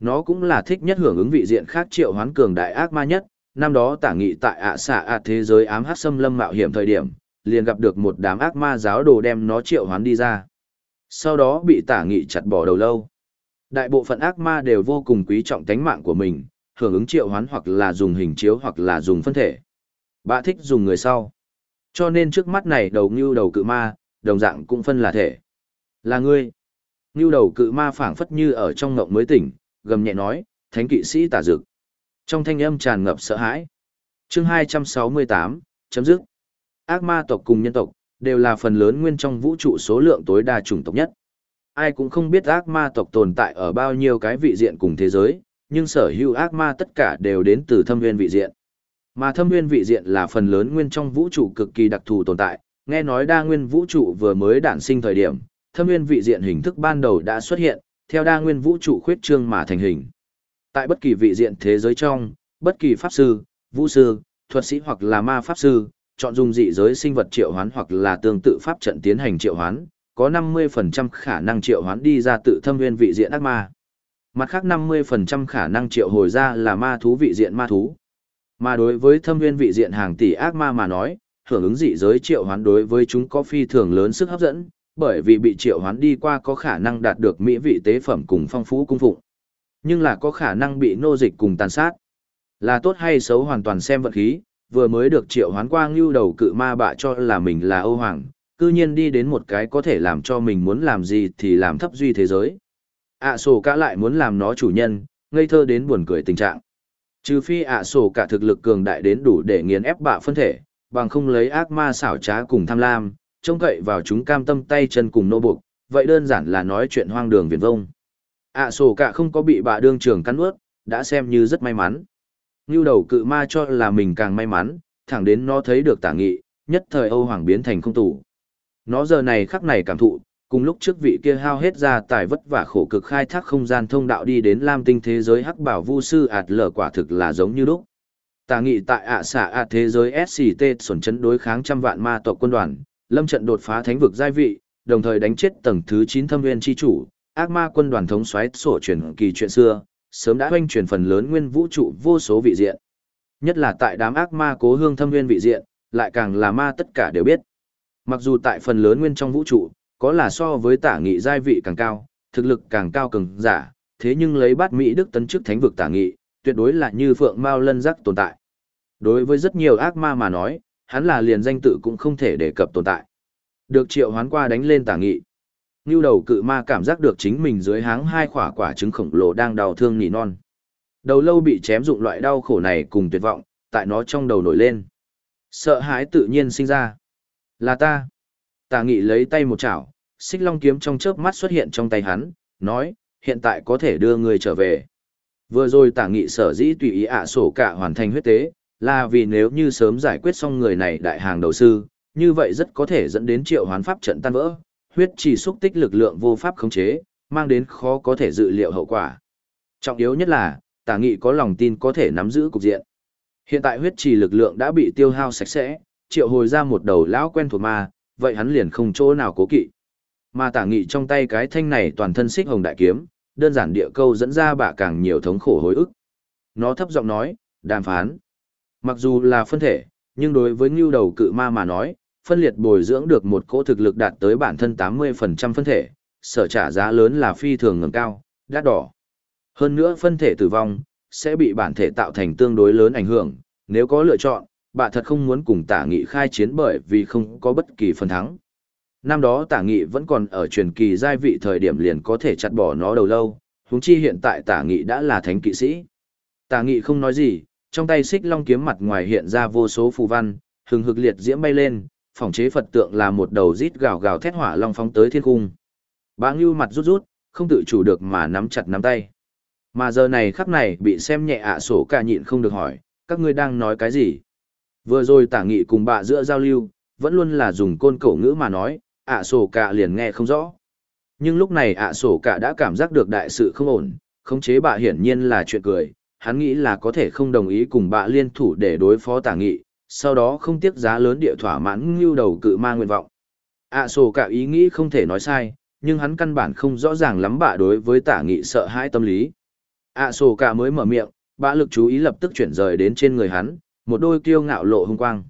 nó cũng là thích nhất hưởng ứng vị diện khác triệu hoán cường đại ác ma nhất. Năm đó tả nghị tại ạ xạ ạ thế giới ám hát xâm lâm mạo hiểm thời điểm, liền gặp được một đám ác ma giáo đồ đem nó triệu hoán đi ra. Sau đó bị tả nghị chặt bỏ đầu lâu. Đại bộ phận ác ma đều vô cùng quý trọng tánh mạng của mình, hưởng ứng triệu hoán hoặc là dùng hình chiếu hoặc là dùng phân thể. Bà thích dùng người sau. Cho nên trước mắt này đầu ngưu đầu cự ma, đồng dạng cũng phân là thể. Là ngươi. Ngưu đầu cự ma phảng phất như ở trong ngộng mới tỉnh, gầm nhẹ nói, thánh kỵ sĩ tả dực. Trong thanh âm tràn ngập sợ hãi. chương 268, chấm dứt. Ác ma tộc cùng nhân tộc, đều là phần lớn nguyên trong vũ trụ số lượng tối đa chủng tộc nhất. Ai cũng không biết ác ma tộc tồn tại ở bao nhiêu cái vị diện cùng thế giới, nhưng sở hữu ác ma tất cả đều đến từ thâm nguyên vị diện. Mà thâm nguyên vị diện là phần lớn nguyên trong vũ trụ cực kỳ đặc thù tồn tại, nghe nói đa nguyên vũ trụ vừa mới đản sinh thời điểm, thâm nguyên vị diện hình thức ban đầu đã xuất hiện, theo đa nguyên vũ trụ khuyết trương mà thành hình. Tại bất kỳ vị diện thế giới trong, bất kỳ pháp sư, vũ sư, thuật sĩ hoặc là ma pháp sư, chọn dùng dị giới sinh vật triệu hoán hoặc là tương tự pháp trận tiến hành triệu hoán, có 50% khả năng triệu hoán đi ra tự thâm nguyên vị diện ác ma. Mặt khác 50% khả năng triệu hồi ra là ma thú vị diện ma thú. Mà đối với thâm nguyên vị diện hàng tỷ ác ma mà nói, hưởng ứng dị giới triệu hoán đối với chúng có phi thường lớn sức hấp dẫn, bởi vì bị triệu hoán đi qua có khả năng đạt được mỹ vị tế phẩm cùng phong phú cung phụng. Nhưng là có khả năng bị nô dịch cùng tàn sát. Là tốt hay xấu hoàn toàn xem vận khí, vừa mới được triệu hoán qua ngưu đầu cự ma bạ cho là mình là Âu Hoàng, cư nhiên đi đến một cái có thể làm cho mình muốn làm gì thì làm thấp duy thế giới. ạ sổ cả lại muốn làm nó chủ nhân, ngây thơ đến buồn cười tình trạng. Trừ phi ạ sổ cả thực lực cường đại đến đủ để nghiền ép bạ phân thể, bằng không lấy ác ma xảo trá cùng tham lam, trông cậy vào chúng cam tâm tay chân cùng nô buộc, vậy đơn giản là nói chuyện hoang đường viển vông. ạ sổ cả không có bị bạ đương trường cắn ướt, đã xem như rất may mắn. Như đầu cự ma cho là mình càng may mắn, thẳng đến nó thấy được tả nghị, nhất thời Âu Hoàng biến thành không tủ. Nó giờ này khắc này cảm thụ, cùng lúc trước vị kia hao hết ra tài vất vả khổ cực khai thác không gian thông đạo đi đến lam tinh thế giới hắc bảo vu sư ạt lở quả thực là giống như lúc. Tà nghị tại ạ xạ ạ thế giới SCT xuẩn chấn đối kháng trăm vạn ma tộc quân đoàn, lâm trận đột phá thánh vực giai vị, đồng thời đánh chết tầng thứ 9 thâm nguyên chi chủ, ác ma quân đoàn thống xoáy sổ truyền kỳ chuyện xưa, sớm đã hoanh truyền phần lớn nguyên vũ trụ vô số vị diện. Nhất là tại đám ác ma cố hương thâm nguyên vị diện, lại càng là ma tất cả đều biết. Mặc dù tại phần lớn nguyên trong vũ trụ, có là so với tả nghị giai vị càng cao, thực lực càng cao cường giả, thế nhưng lấy bát Mỹ Đức tấn chức thánh vực tả nghị, tuyệt đối là như phượng mao lân giác tồn tại. Đối với rất nhiều ác ma mà nói, hắn là liền danh tự cũng không thể đề cập tồn tại. Được triệu hoán qua đánh lên tả nghị. Ngưu đầu cự ma cảm giác được chính mình dưới háng hai quả quả trứng khổng lồ đang đau thương nỉ non. Đầu lâu bị chém dụng loại đau khổ này cùng tuyệt vọng, tại nó trong đầu nổi lên. Sợ hãi tự nhiên sinh ra. Là ta. Tà nghị lấy tay một chảo, xích long kiếm trong chớp mắt xuất hiện trong tay hắn, nói, hiện tại có thể đưa người trở về. Vừa rồi tả nghị sở dĩ tùy ý ạ sổ cả hoàn thành huyết tế, là vì nếu như sớm giải quyết xong người này đại hàng đầu sư, như vậy rất có thể dẫn đến triệu hoán pháp trận tan vỡ, huyết chỉ xúc tích lực lượng vô pháp khống chế, mang đến khó có thể dự liệu hậu quả. Trọng yếu nhất là, tả nghị có lòng tin có thể nắm giữ cục diện. Hiện tại huyết trì lực lượng đã bị tiêu hao sạch sẽ, triệu hồi ra một đầu lão quen thuộc ma, vậy hắn liền không chỗ nào cố kỵ. Mà tả nghị trong tay cái thanh này toàn thân xích hồng đại kiếm, đơn giản địa câu dẫn ra bà càng nhiều thống khổ hối ức. Nó thấp giọng nói, đàm phán. Mặc dù là phân thể, nhưng đối với ngưu đầu cự ma mà nói, phân liệt bồi dưỡng được một cỗ thực lực đạt tới bản thân 80% phân thể, sở trả giá lớn là phi thường ngầm cao, đắt đỏ. Hơn nữa phân thể tử vong, sẽ bị bản thể tạo thành tương đối lớn ảnh hưởng, nếu có lựa chọn, bà thật không muốn cùng tả nghị khai chiến bởi vì không có bất kỳ phần thắng. Năm đó tả nghị vẫn còn ở truyền kỳ giai vị thời điểm liền có thể chặt bỏ nó đầu lâu, huống chi hiện tại tả nghị đã là thánh kỵ sĩ. Tả nghị không nói gì, trong tay xích long kiếm mặt ngoài hiện ra vô số phù văn, hừng hực liệt diễm bay lên, phòng chế Phật tượng là một đầu rít gào gào thét hỏa long phóng tới thiên cung. Bá Ngưu mặt rút rút, không tự chủ được mà nắm chặt nắm tay. Mà giờ này khắc này bị xem nhẹ ạ sổ cả nhịn không được hỏi, các ngươi đang nói cái gì? Vừa rồi tả nghị cùng bà giữa giao lưu, vẫn luôn là dùng côn cổ ngữ mà nói, ạ sổ cả liền nghe không rõ. Nhưng lúc này ạ sổ cả đã cảm giác được đại sự không ổn, khống chế bà hiển nhiên là chuyện cười, hắn nghĩ là có thể không đồng ý cùng bà liên thủ để đối phó tả nghị, sau đó không tiếc giá lớn địa thỏa mãn ngưu đầu cự ma nguyện vọng. ạ sổ cả ý nghĩ không thể nói sai, nhưng hắn căn bản không rõ ràng lắm bà đối với tả nghị sợ hãi tâm lý. ạ sổ cả mới mở miệng, bạ lực chú ý lập tức chuyển rời đến trên người hắn, một đôi kiêu ngạo lộ hung quang.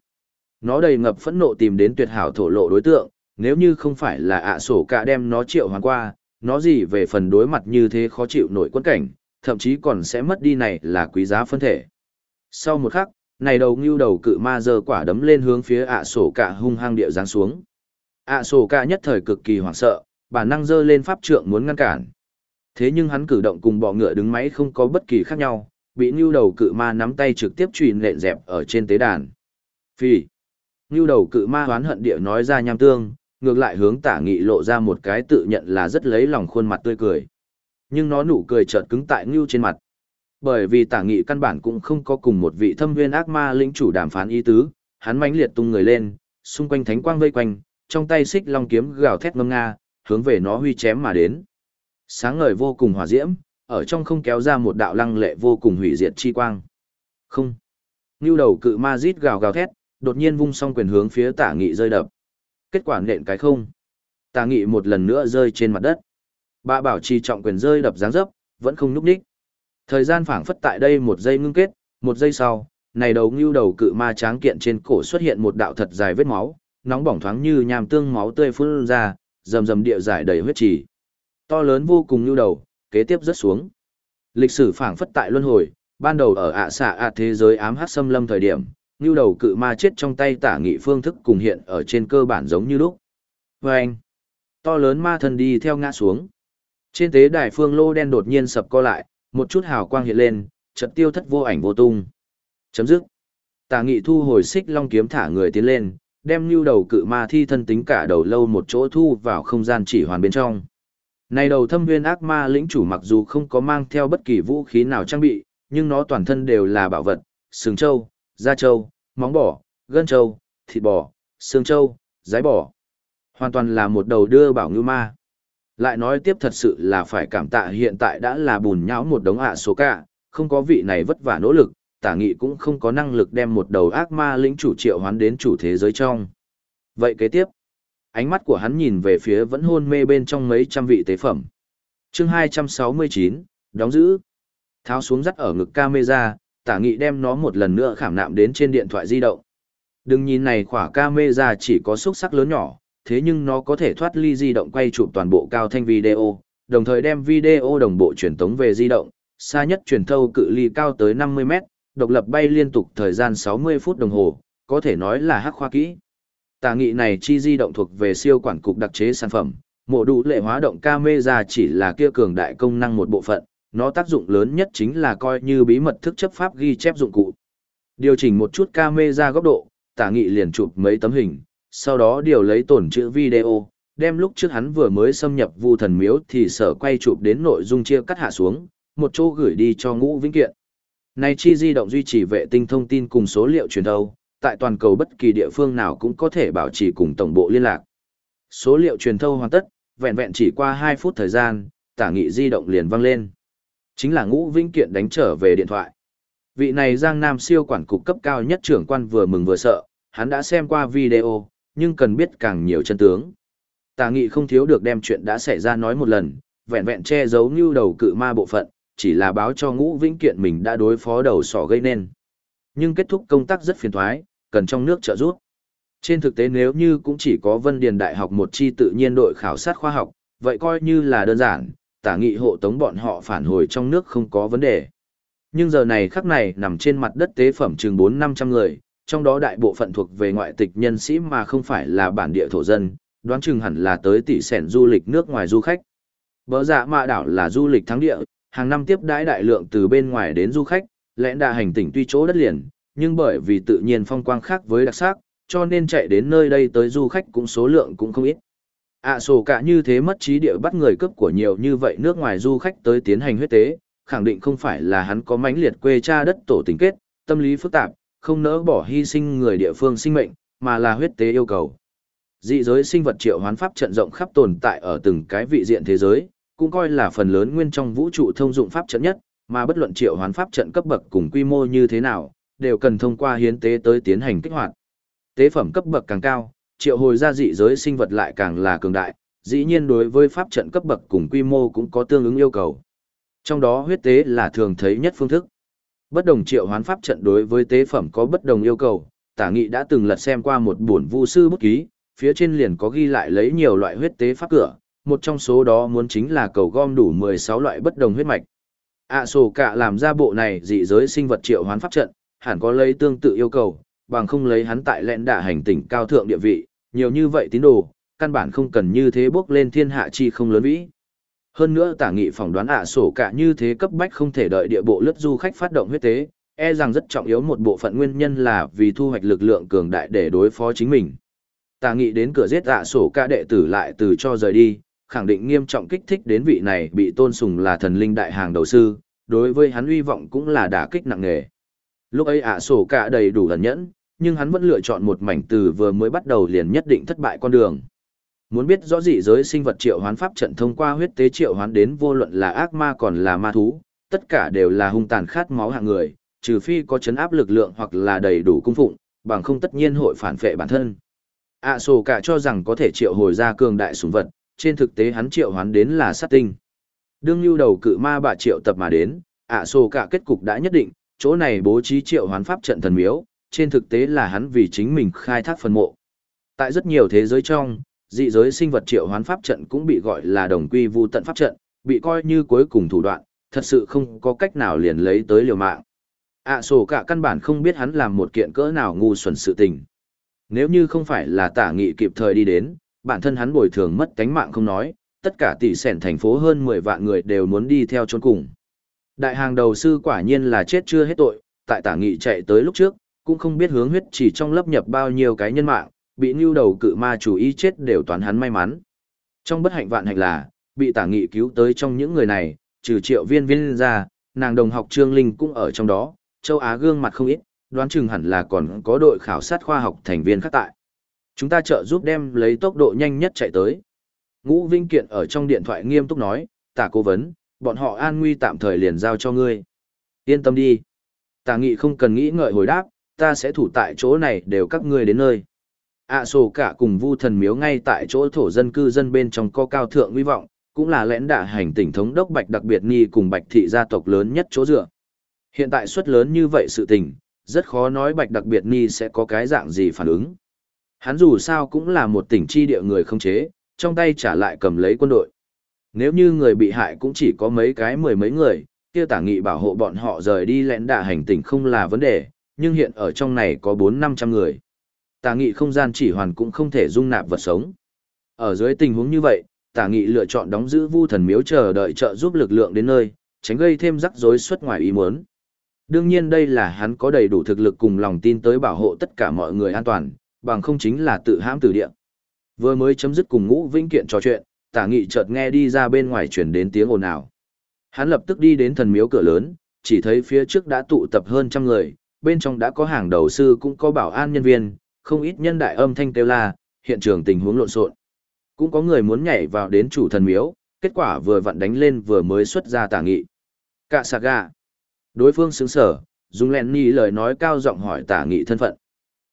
Nó đầy ngập phẫn nộ tìm đến tuyệt hảo thổ lộ đối tượng, nếu như không phải là ạ sổ cả đem nó triệu hoàn qua, nó gì về phần đối mặt như thế khó chịu nổi quân cảnh, thậm chí còn sẽ mất đi này là quý giá phân thể. Sau một khắc, này đầu ngưu đầu cự ma giơ quả đấm lên hướng phía ạ sổ cả hung hăng địa giáng xuống. ạ sổ cả nhất thời cực kỳ hoảng sợ, bản năng giơ lên pháp trượng muốn ngăn cản. Thế nhưng hắn cử động cùng bọ ngựa đứng máy không có bất kỳ khác nhau, bị ngưu đầu cự ma nắm tay trực tiếp trùy nện dẹp ở trên tế đàn. Phi. Ngưu đầu cự ma hoán hận địa nói ra nham tương, ngược lại hướng tả nghị lộ ra một cái tự nhận là rất lấy lòng khuôn mặt tươi cười. Nhưng nó nụ cười chợt cứng tại ngưu trên mặt. Bởi vì tả nghị căn bản cũng không có cùng một vị thâm viên ác ma lĩnh chủ đàm phán ý tứ, hắn mãnh liệt tung người lên, xung quanh thánh quang vây quanh, trong tay xích long kiếm gào thét ngâm nga, hướng về nó huy chém mà đến. Sáng ngời vô cùng hỏa diễm, ở trong không kéo ra một đạo lăng lệ vô cùng hủy diệt chi quang. Không. Nưu đầu cự ma rít gào gào thét, đột nhiên vung song quyền hướng phía tả nghị rơi đập. Kết quả nện cái không. Tả nghị một lần nữa rơi trên mặt đất. Bà bảo trì trọng quyền rơi đập dáng dấp, vẫn không núp đích. Thời gian phảng phất tại đây một giây ngưng kết, một giây sau, này đầu ngưu đầu cự ma tráng kiện trên cổ xuất hiện một đạo thật dài vết máu, nóng bỏng thoáng như nham tương máu tươi phun ra, rầm rầm địa giải đầy huyết trì. To lớn vô cùng ngưu đầu, kế tiếp rất xuống. Lịch sử phảng phất tại luân hồi, ban đầu ở ạ xạ ạ thế giới ám hắc xâm lâm thời điểm, như đầu cự ma chết trong tay tả nghị phương thức cùng hiện ở trên cơ bản giống như lúc. Và anh, to lớn ma thân đi theo ngã xuống. Trên tế đài phương lô đen đột nhiên sập co lại, một chút hào quang hiện lên, chợt tiêu thất vô ảnh vô tung. Chấm dứt. Tả nghị thu hồi xích long kiếm thả người tiến lên, đem lưu đầu cự ma thi thân tính cả đầu lâu một chỗ thu vào không gian chỉ hoàn bên trong. Này đầu thâm viên ác ma lĩnh chủ mặc dù không có mang theo bất kỳ vũ khí nào trang bị, nhưng nó toàn thân đều là bảo vật, sừng trâu, da trâu, móng bò, gân trâu, thịt bò, xương trâu, giái bò. Hoàn toàn là một đầu đưa bảo ngư ma. Lại nói tiếp thật sự là phải cảm tạ hiện tại đã là bùn nhão một đống ạ số cả, không có vị này vất vả nỗ lực, tả nghị cũng không có năng lực đem một đầu ác ma lĩnh chủ triệu hoán đến chủ thế giới trong. Vậy kế tiếp, ánh mắt của hắn nhìn về phía vẫn hôn mê bên trong mấy trăm vị tế phẩm. chương 269, đóng giữ. Tháo xuống dắt ở ngực camera, tả nghị đem nó một lần nữa khảm nạm đến trên điện thoại di động. Đừng nhìn này khỏa camera chỉ có xúc sắc lớn nhỏ, thế nhưng nó có thể thoát ly di động quay chụp toàn bộ cao thanh video, đồng thời đem video đồng bộ truyền tống về di động, xa nhất truyền thâu cự ly cao tới 50 mét, độc lập bay liên tục thời gian 60 phút đồng hồ, có thể nói là hắc khoa kỹ. Tà nghị này chi di động thuộc về siêu quản cục đặc chế sản phẩm, mổ đủ lệ hóa động camera chỉ là kia cường đại công năng một bộ phận, nó tác dụng lớn nhất chính là coi như bí mật thức chấp pháp ghi chép dụng cụ. Điều chỉnh một chút camera góc độ, tả nghị liền chụp mấy tấm hình, sau đó điều lấy tổn chữ video, đem lúc trước hắn vừa mới xâm nhập vu thần miếu thì sở quay chụp đến nội dung chia cắt hạ xuống, một chỗ gửi đi cho ngũ vĩnh kiện. Này chi di động duy trì vệ tinh thông tin cùng số liệu truyền thâu, tại toàn cầu bất kỳ địa phương nào cũng có thể bảo trì cùng tổng bộ liên lạc. Số liệu truyền thâu hoàn tất, vẹn vẹn chỉ qua 2 phút thời gian, tả nghị di động liền vang lên. Chính là ngũ vĩnh kiện đánh trở về điện thoại. Vị này Giang Nam siêu quản cục cấp cao nhất trưởng quan vừa mừng vừa sợ, hắn đã xem qua video, nhưng cần biết càng nhiều chân tướng. Tả nghị không thiếu được đem chuyện đã xảy ra nói một lần, vẹn vẹn che giấu như đầu cự ma bộ phận, chỉ là báo cho ngũ vĩnh kiện mình đã đối phó đầu sỏ gây nên. Nhưng kết thúc công tác rất phiền thoái, cần trong nước trợ giúp. Trên thực tế nếu như cũng chỉ có Vân Điền Đại học một chi tự nhiên đội khảo sát khoa học, vậy coi như là đơn giản, tả nghị hộ tống bọn họ phản hồi trong nước không có vấn đề. Nhưng giờ này khắc này nằm trên mặt đất tế phẩm chừng 4-500 người, trong đó đại bộ phận thuộc về ngoại tịch nhân sĩ mà không phải là bản địa thổ dân, đoán chừng hẳn là tới tỷ sẻn du lịch nước ngoài du khách. Bờ dạ mạ đảo là du lịch thắng địa, hàng năm tiếp đãi đại lượng từ bên ngoài đến du khách, lẽ đà hành tỉnh tuy chỗ đất liền, nhưng bởi vì tự nhiên phong quang khác với đặc sắc, cho nên chạy đến nơi đây tới du khách cũng số lượng cũng không ít. ạ sổ cả như thế mất trí địa bắt người cướp của nhiều như vậy nước ngoài du khách tới tiến hành huyết tế, khẳng định không phải là hắn có mãnh liệt quê cha đất tổ tình kết, tâm lý phức tạp, không nỡ bỏ hy sinh người địa phương sinh mệnh, mà là huyết tế yêu cầu. Dị giới sinh vật triệu hoán pháp trận rộng khắp tồn tại ở từng cái vị diện thế giới, cũng coi là phần lớn nguyên trong vũ trụ thông dụng pháp trận nhất, mà bất luận triệu hoán pháp trận cấp bậc cùng quy mô như thế nào, đều cần thông qua hiến tế tới tiến hành kích hoạt. Tế phẩm cấp bậc càng cao, triệu hồi ra dị giới sinh vật lại càng là cường đại, dĩ nhiên đối với pháp trận cấp bậc cùng quy mô cũng có tương ứng yêu cầu. Trong đó huyết tế là thường thấy nhất phương thức. Bất đồng triệu hoán pháp trận đối với tế phẩm có bất đồng yêu cầu, tả nghị đã từng lật xem qua một buồn vu sư bút ký, phía trên liền có ghi lại lấy nhiều loại huyết tế pháp cửa, một trong số đó muốn chính là cầu gom đủ 16 loại bất đồng huyết mạch. ạ sổ cả làm ra bộ này dị giới sinh vật triệu hoán pháp trận, hẳn có lấy tương tự yêu cầu, bằng không lấy hắn tại lẹn đả hành tỉnh cao thượng địa vị, nhiều như vậy tín đồ, căn bản không cần như thế bước lên thiên hạ chi không lớn vĩ. Hơn nữa tả nghị phỏng đoán ạ sổ cả như thế cấp bách không thể đợi địa bộ lướt du khách phát động huyết tế, e rằng rất trọng yếu một bộ phận nguyên nhân là vì thu hoạch lực lượng cường đại để đối phó chính mình. Tả nghị đến cửa giết ạ sổ cả đệ tử lại từ cho rời đi, khẳng định nghiêm trọng kích thích đến vị này bị tôn sùng là thần linh đại hàng đầu sư, đối với hắn uy vọng cũng là đả kích nặng nề. Lúc ấy ạ sổ cả đầy đủ lần nhẫn, nhưng hắn vẫn lựa chọn một mảnh từ vừa mới bắt đầu liền nhất định thất bại con đường. Muốn biết rõ dị giới sinh vật triệu hoán pháp trận thông qua huyết tế triệu hoán đến vô luận là ác ma còn là ma thú, tất cả đều là hung tàn khát máu hạng người, trừ phi có chấn áp lực lượng hoặc là đầy đủ cung phụng, bằng không tất nhiên hội phản phệ bản thân. ạ sổ cả cho rằng có thể triệu hồi ra cường đại sủng vật, trên thực tế hắn triệu hoán đến là sát tinh. Đương lưu đầu cự ma bà triệu tập mà đến, ạ sổ cả kết cục đã nhất định, chỗ này bố trí triệu hoán pháp trận thần miếu, trên thực tế là hắn vì chính mình khai thác phần mộ. Tại rất nhiều thế giới trong, dị giới sinh vật triệu hoán pháp trận cũng bị gọi là đồng quy vu tận pháp trận, bị coi như cuối cùng thủ đoạn, thật sự không có cách nào liền lấy tới liều mạng. ạ sổ cả căn bản không biết hắn làm một kiện cỡ nào ngu xuẩn sự tình. Nếu như không phải là tả nghị kịp thời đi đến, bản thân hắn bồi thường mất cánh mạng không nói, tất cả tỷ sẻn thành phố hơn 10 vạn người đều muốn đi theo chôn cùng. Đại hàng đầu sư quả nhiên là chết chưa hết tội, tại tả nghị chạy tới lúc trước, cũng không biết hướng huyết chỉ trong lấp nhập bao nhiêu cái nhân mạng, bị nưu đầu cự ma chủ ý chết đều toán hắn may mắn. Trong bất hạnh vạn hạnh là, bị tả nghị cứu tới trong những người này, trừ triệu viên viên ra, nàng đồng học Trương Linh cũng ở trong đó, châu Á gương mặt không ít, đoán chừng hẳn là còn có đội khảo sát khoa học thành viên khác tại. Chúng ta trợ giúp đem lấy tốc độ nhanh nhất chạy tới. Ngũ Vinh Kiện ở trong điện thoại nghiêm túc nói, tả cố vấn, bọn họ an nguy tạm thời liền giao cho ngươi. Yên tâm đi. Tà nghị không cần nghĩ ngợi hồi đáp, ta sẽ thủ tại chỗ này đều các ngươi đến nơi. ạ sổ cả cùng vu thần miếu ngay tại chỗ thổ dân cư dân bên trong co cao thượng nguy vọng, cũng là lẽn đả hành tỉnh thống đốc bạch đặc biệt nghi cùng bạch thị gia tộc lớn nhất chỗ dựa. Hiện tại suất lớn như vậy sự tình, rất khó nói bạch đặc biệt nghi sẽ có cái dạng gì phản ứng. Hắn dù sao cũng là một tỉnh chi địa người không chế, trong tay trả lại cầm lấy quân đội. Nếu như người bị hại cũng chỉ có mấy cái mười mấy người, kia tả nghị bảo hộ bọn họ rời đi lẽn đạ hành tỉnh không là vấn đề, nhưng hiện ở trong này có bốn năm trăm người. Tả nghị không gian chỉ hoàn cũng không thể dung nạp vật sống. Ở dưới tình huống như vậy, tả nghị lựa chọn đóng giữ vu thần miếu chờ đợi trợ giúp lực lượng đến nơi, tránh gây thêm rắc rối xuất ngoài ý muốn. Đương nhiên đây là hắn có đầy đủ thực lực cùng lòng tin tới bảo hộ tất cả mọi người an toàn, bằng không chính là tự hãm từ địa. Vừa mới chấm dứt cùng ngũ vĩnh kiện trò chuyện, tả nghị chợt nghe đi ra bên ngoài chuyển đến tiếng ồn ào. Hắn lập tức đi đến thần miếu cửa lớn, chỉ thấy phía trước đã tụ tập hơn trăm người, bên trong đã có hàng đầu sư cũng có bảo an nhân viên, không ít nhân đại âm thanh kêu la, hiện trường tình huống lộn xộn. Cũng có người muốn nhảy vào đến chủ thần miếu, kết quả vừa vặn đánh lên vừa mới xuất ra tả nghị. Cạ sạc gà. Đối phương sướng sở, dùng lẹn ni lời nói cao giọng hỏi tả nghị thân phận.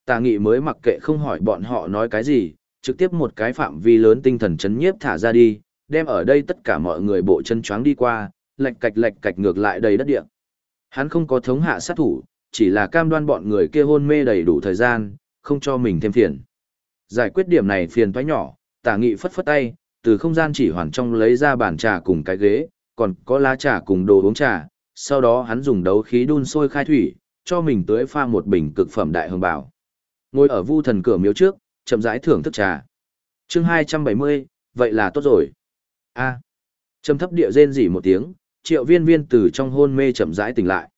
Tả nghị mới mặc kệ không hỏi bọn họ nói cái gì, trực tiếp một cái phạm vi lớn tinh thần chấn nhiếp thả ra đi, đem ở đây tất cả mọi người bộ chân choáng đi qua, lệch cạch lệch cạch ngược lại đầy đất địa. Hắn không có thống hạ sát thủ, chỉ là cam đoan bọn người kia hôn mê đầy đủ thời gian, không cho mình thêm phiền. Giải quyết điểm này phiền toái nhỏ, tả nghị phất phất tay, từ không gian chỉ hoàn trong lấy ra bàn trà cùng cái ghế, còn có lá trà cùng đồ uống trà, sau đó hắn dùng đấu khí đun sôi khai thủy, cho mình tưới pha một bình cực phẩm đại hương bảo. Ngồi ở vu thần cửa miếu trước, chậm rãi thưởng thức trà. chương 270, vậy là tốt rồi. a trầm thấp địa rên rỉ một tiếng, triệu viên viên từ trong hôn mê chậm rãi tỉnh lại.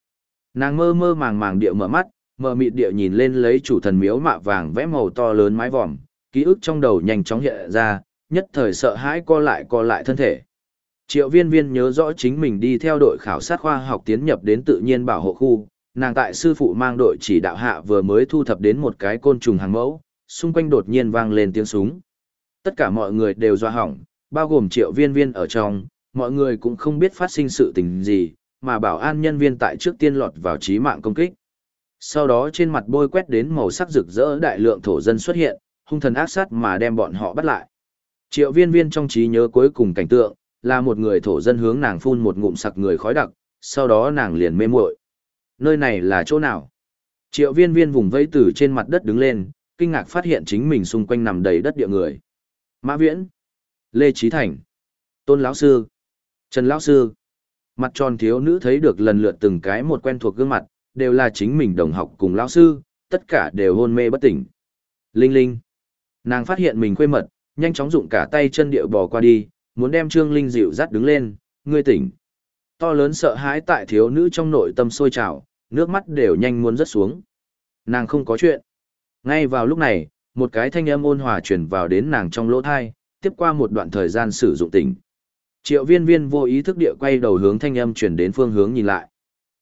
Nàng mơ mơ màng màng địa mở mắt, mờ mịt địa nhìn lên lấy chủ thần miếu mạ vàng vẽ màu to lớn mái vòm, ký ức trong đầu nhanh chóng hiện ra, nhất thời sợ hãi co lại co lại thân thể. Triệu viên viên nhớ rõ chính mình đi theo đội khảo sát khoa học tiến nhập đến tự nhiên bảo hộ khu, nàng tại sư phụ mang đội chỉ đạo hạ vừa mới thu thập đến một cái côn trùng hàng mẫu, xung quanh đột nhiên vang lên tiếng súng. Tất cả mọi người đều doa hỏng, bao gồm triệu viên viên ở trong, mọi người cũng không biết phát sinh sự tình gì, mà bảo an nhân viên tại trước tiên lọt vào trí mạng công kích. Sau đó trên mặt bôi quét đến màu sắc rực rỡ đại lượng thổ dân xuất hiện, hung thần ác sát mà đem bọn họ bắt lại. Triệu viên viên trong trí nhớ cuối cùng cảnh tượng, là một người thổ dân hướng nàng phun một ngụm sặc người khói đặc, sau đó nàng liền mê muội. Nơi này là chỗ nào? Triệu viên viên vùng vẫy từ trên mặt đất đứng lên, kinh ngạc phát hiện chính mình xung quanh nằm đầy đất địa người. Mã Viễn, Lê Trí Thành, Tôn Lão Sư, Trần Lão Sư. Mặt tròn thiếu nữ thấy được lần lượt từng cái một quen thuộc gương mặt, đều là chính mình đồng học cùng Lão Sư, tất cả đều hôn mê bất tỉnh. Linh Linh. Nàng phát hiện mình quê mật, nhanh chóng dụng cả tay chân điệu bò qua đi, muốn đem Trương Linh dịu dắt đứng lên, ngươi tỉnh. To lớn sợ hãi tại thiếu nữ trong nội tâm sôi trào, nước mắt đều nhanh muốn rớt xuống. Nàng không có chuyện. Ngay vào lúc này, một cái thanh âm ôn hòa truyền vào đến nàng trong lỗ thai, tiếp qua một đoạn thời gian sử dụng tỉnh. Triệu viên viên vô ý thức địa quay đầu hướng thanh âm truyền đến phương hướng nhìn lại.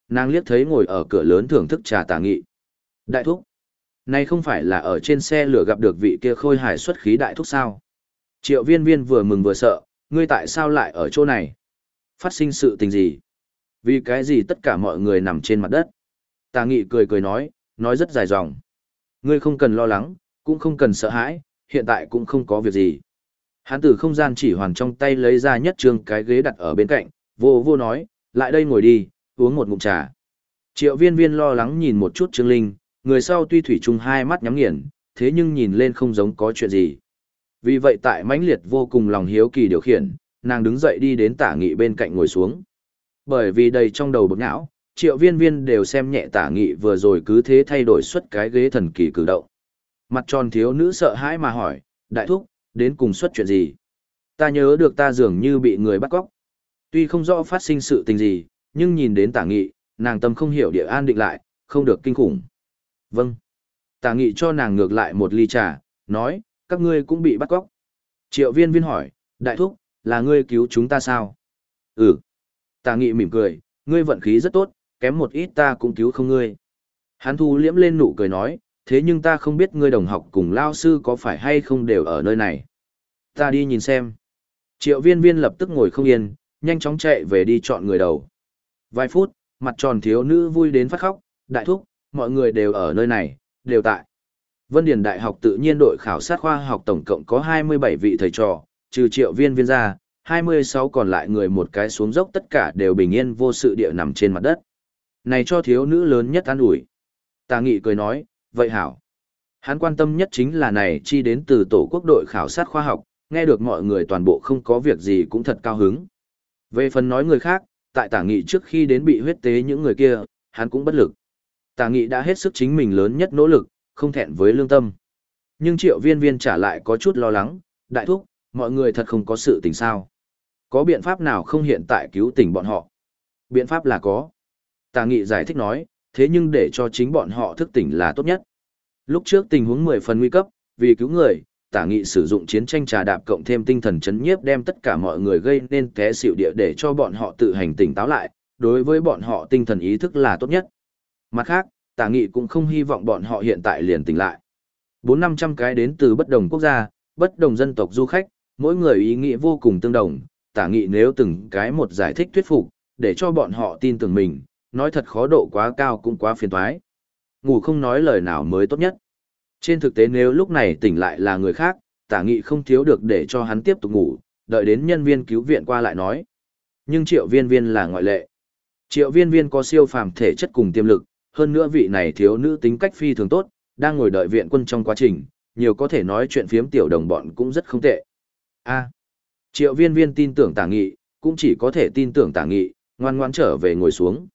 Nàng liếc thấy ngồi ở cửa lớn thưởng thức trà tà nghị. Đại thúc. Này không phải là ở trên xe lửa gặp được vị kia khôi hài xuất khí đại thúc sao? Triệu viên viên vừa mừng vừa sợ, ngươi tại sao lại ở chỗ này? Phát sinh sự tình gì? Vì cái gì tất cả mọi người nằm trên mặt đất? Tà nghị cười cười nói, nói rất dài dòng. Ngươi không cần lo lắng, cũng không cần sợ hãi, hiện tại cũng không có việc gì. Hắn từ không gian chỉ hoàn trong tay lấy ra nhất trương cái ghế đặt ở bên cạnh, vô vô nói, lại đây ngồi đi, uống một ngụm trà. Triệu viên viên lo lắng nhìn một chút Trương Linh, người sau tuy thủy chung hai mắt nhắm nghiền, thế nhưng nhìn lên không giống có chuyện gì. Vì vậy tại mãnh liệt vô cùng lòng hiếu kỳ điều khiển, nàng đứng dậy đi đến tả nghị bên cạnh ngồi xuống. Bởi vì đầy trong đầu bực não, triệu viên viên đều xem nhẹ tả nghị vừa rồi cứ thế thay đổi xuất cái ghế thần kỳ cử động. Mặt tròn thiếu nữ sợ hãi mà hỏi, đại thúc, đến cùng xuất chuyện gì? Ta nhớ được ta dường như bị người bắt cóc. Tuy không rõ phát sinh sự tình gì, nhưng nhìn đến tả nghị, nàng tâm không hiểu địa an định lại, không được kinh khủng. Vâng. Tả nghị cho nàng ngược lại một ly trà, nói, các ngươi cũng bị bắt cóc. Triệu viên viên hỏi, đại thúc, là ngươi cứu chúng ta sao? Ừ. Tả nghị mỉm cười, ngươi vận khí rất tốt, kém một ít ta cũng cứu không ngươi. Hắn thu liễm lên nụ cười nói, thế nhưng ta không biết ngươi đồng học cùng lao sư có phải hay không đều ở nơi này. Ta đi nhìn xem. Triệu viên viên lập tức ngồi không yên, nhanh chóng chạy về đi chọn người đầu. Vài phút, mặt tròn thiếu nữ vui đến phát khóc, đại thúc, mọi người đều ở nơi này, đều tại. Vân Điền Đại học tự nhiên đội khảo sát khoa học tổng cộng có 27 vị thầy trò, trừ triệu viên viên ra, 26 còn lại người một cái xuống dốc tất cả đều bình yên vô sự địa nằm trên mặt đất. Này cho thiếu nữ lớn nhất an ủi. Tà nghị cười nói, vậy hảo. Hắn quan tâm nhất chính là này chi đến từ tổ quốc đội khảo sát khoa học, nghe được mọi người toàn bộ không có việc gì cũng thật cao hứng. Về phần nói người khác, tại tả nghị trước khi đến bị huyết tế những người kia, hắn cũng bất lực. Tả nghị đã hết sức chính mình lớn nhất nỗ lực, không thẹn với lương tâm. Nhưng triệu viên viên trả lại có chút lo lắng, đại thúc, mọi người thật không có sự tình sao. Có biện pháp nào không hiện tại cứu tình bọn họ? Biện pháp là có. Tà nghị giải thích nói, thế nhưng để cho chính bọn họ thức tỉnh là tốt nhất. Lúc trước tình huống 10 phần nguy cấp, vì cứu người, tả nghị sử dụng chiến tranh trà đạp cộng thêm tinh thần chấn nhiếp đem tất cả mọi người gây nên té xỉu địa để cho bọn họ tự hành tỉnh táo lại, đối với bọn họ tinh thần ý thức là tốt nhất. Mặt khác, tả nghị cũng không hy vọng bọn họ hiện tại liền tỉnh lại. Bốn năm trăm cái đến từ bất đồng quốc gia, bất đồng dân tộc du khách, mỗi người ý nghĩ vô cùng tương đồng, tả nghị nếu từng cái một giải thích thuyết phục, để cho bọn họ tin tưởng mình, nói thật khó độ quá cao cũng quá phiền toái. Ngủ không nói lời nào mới tốt nhất. Trên thực tế nếu lúc này tỉnh lại là người khác, tả nghị không thiếu được để cho hắn tiếp tục ngủ, đợi đến nhân viên cứu viện qua lại nói. Nhưng triệu viên viên là ngoại lệ. Triệu viên viên có siêu phàm thể chất cùng tiềm lực, hơn nữa vị này thiếu nữ tính cách phi thường tốt, đang ngồi đợi viện quân trong quá trình, nhiều có thể nói chuyện phiếm tiểu đồng bọn cũng rất không tệ. A. triệu viên viên tin tưởng tả nghị, cũng chỉ có thể tin tưởng tả nghị, ngoan ngoan trở về ngồi xuống.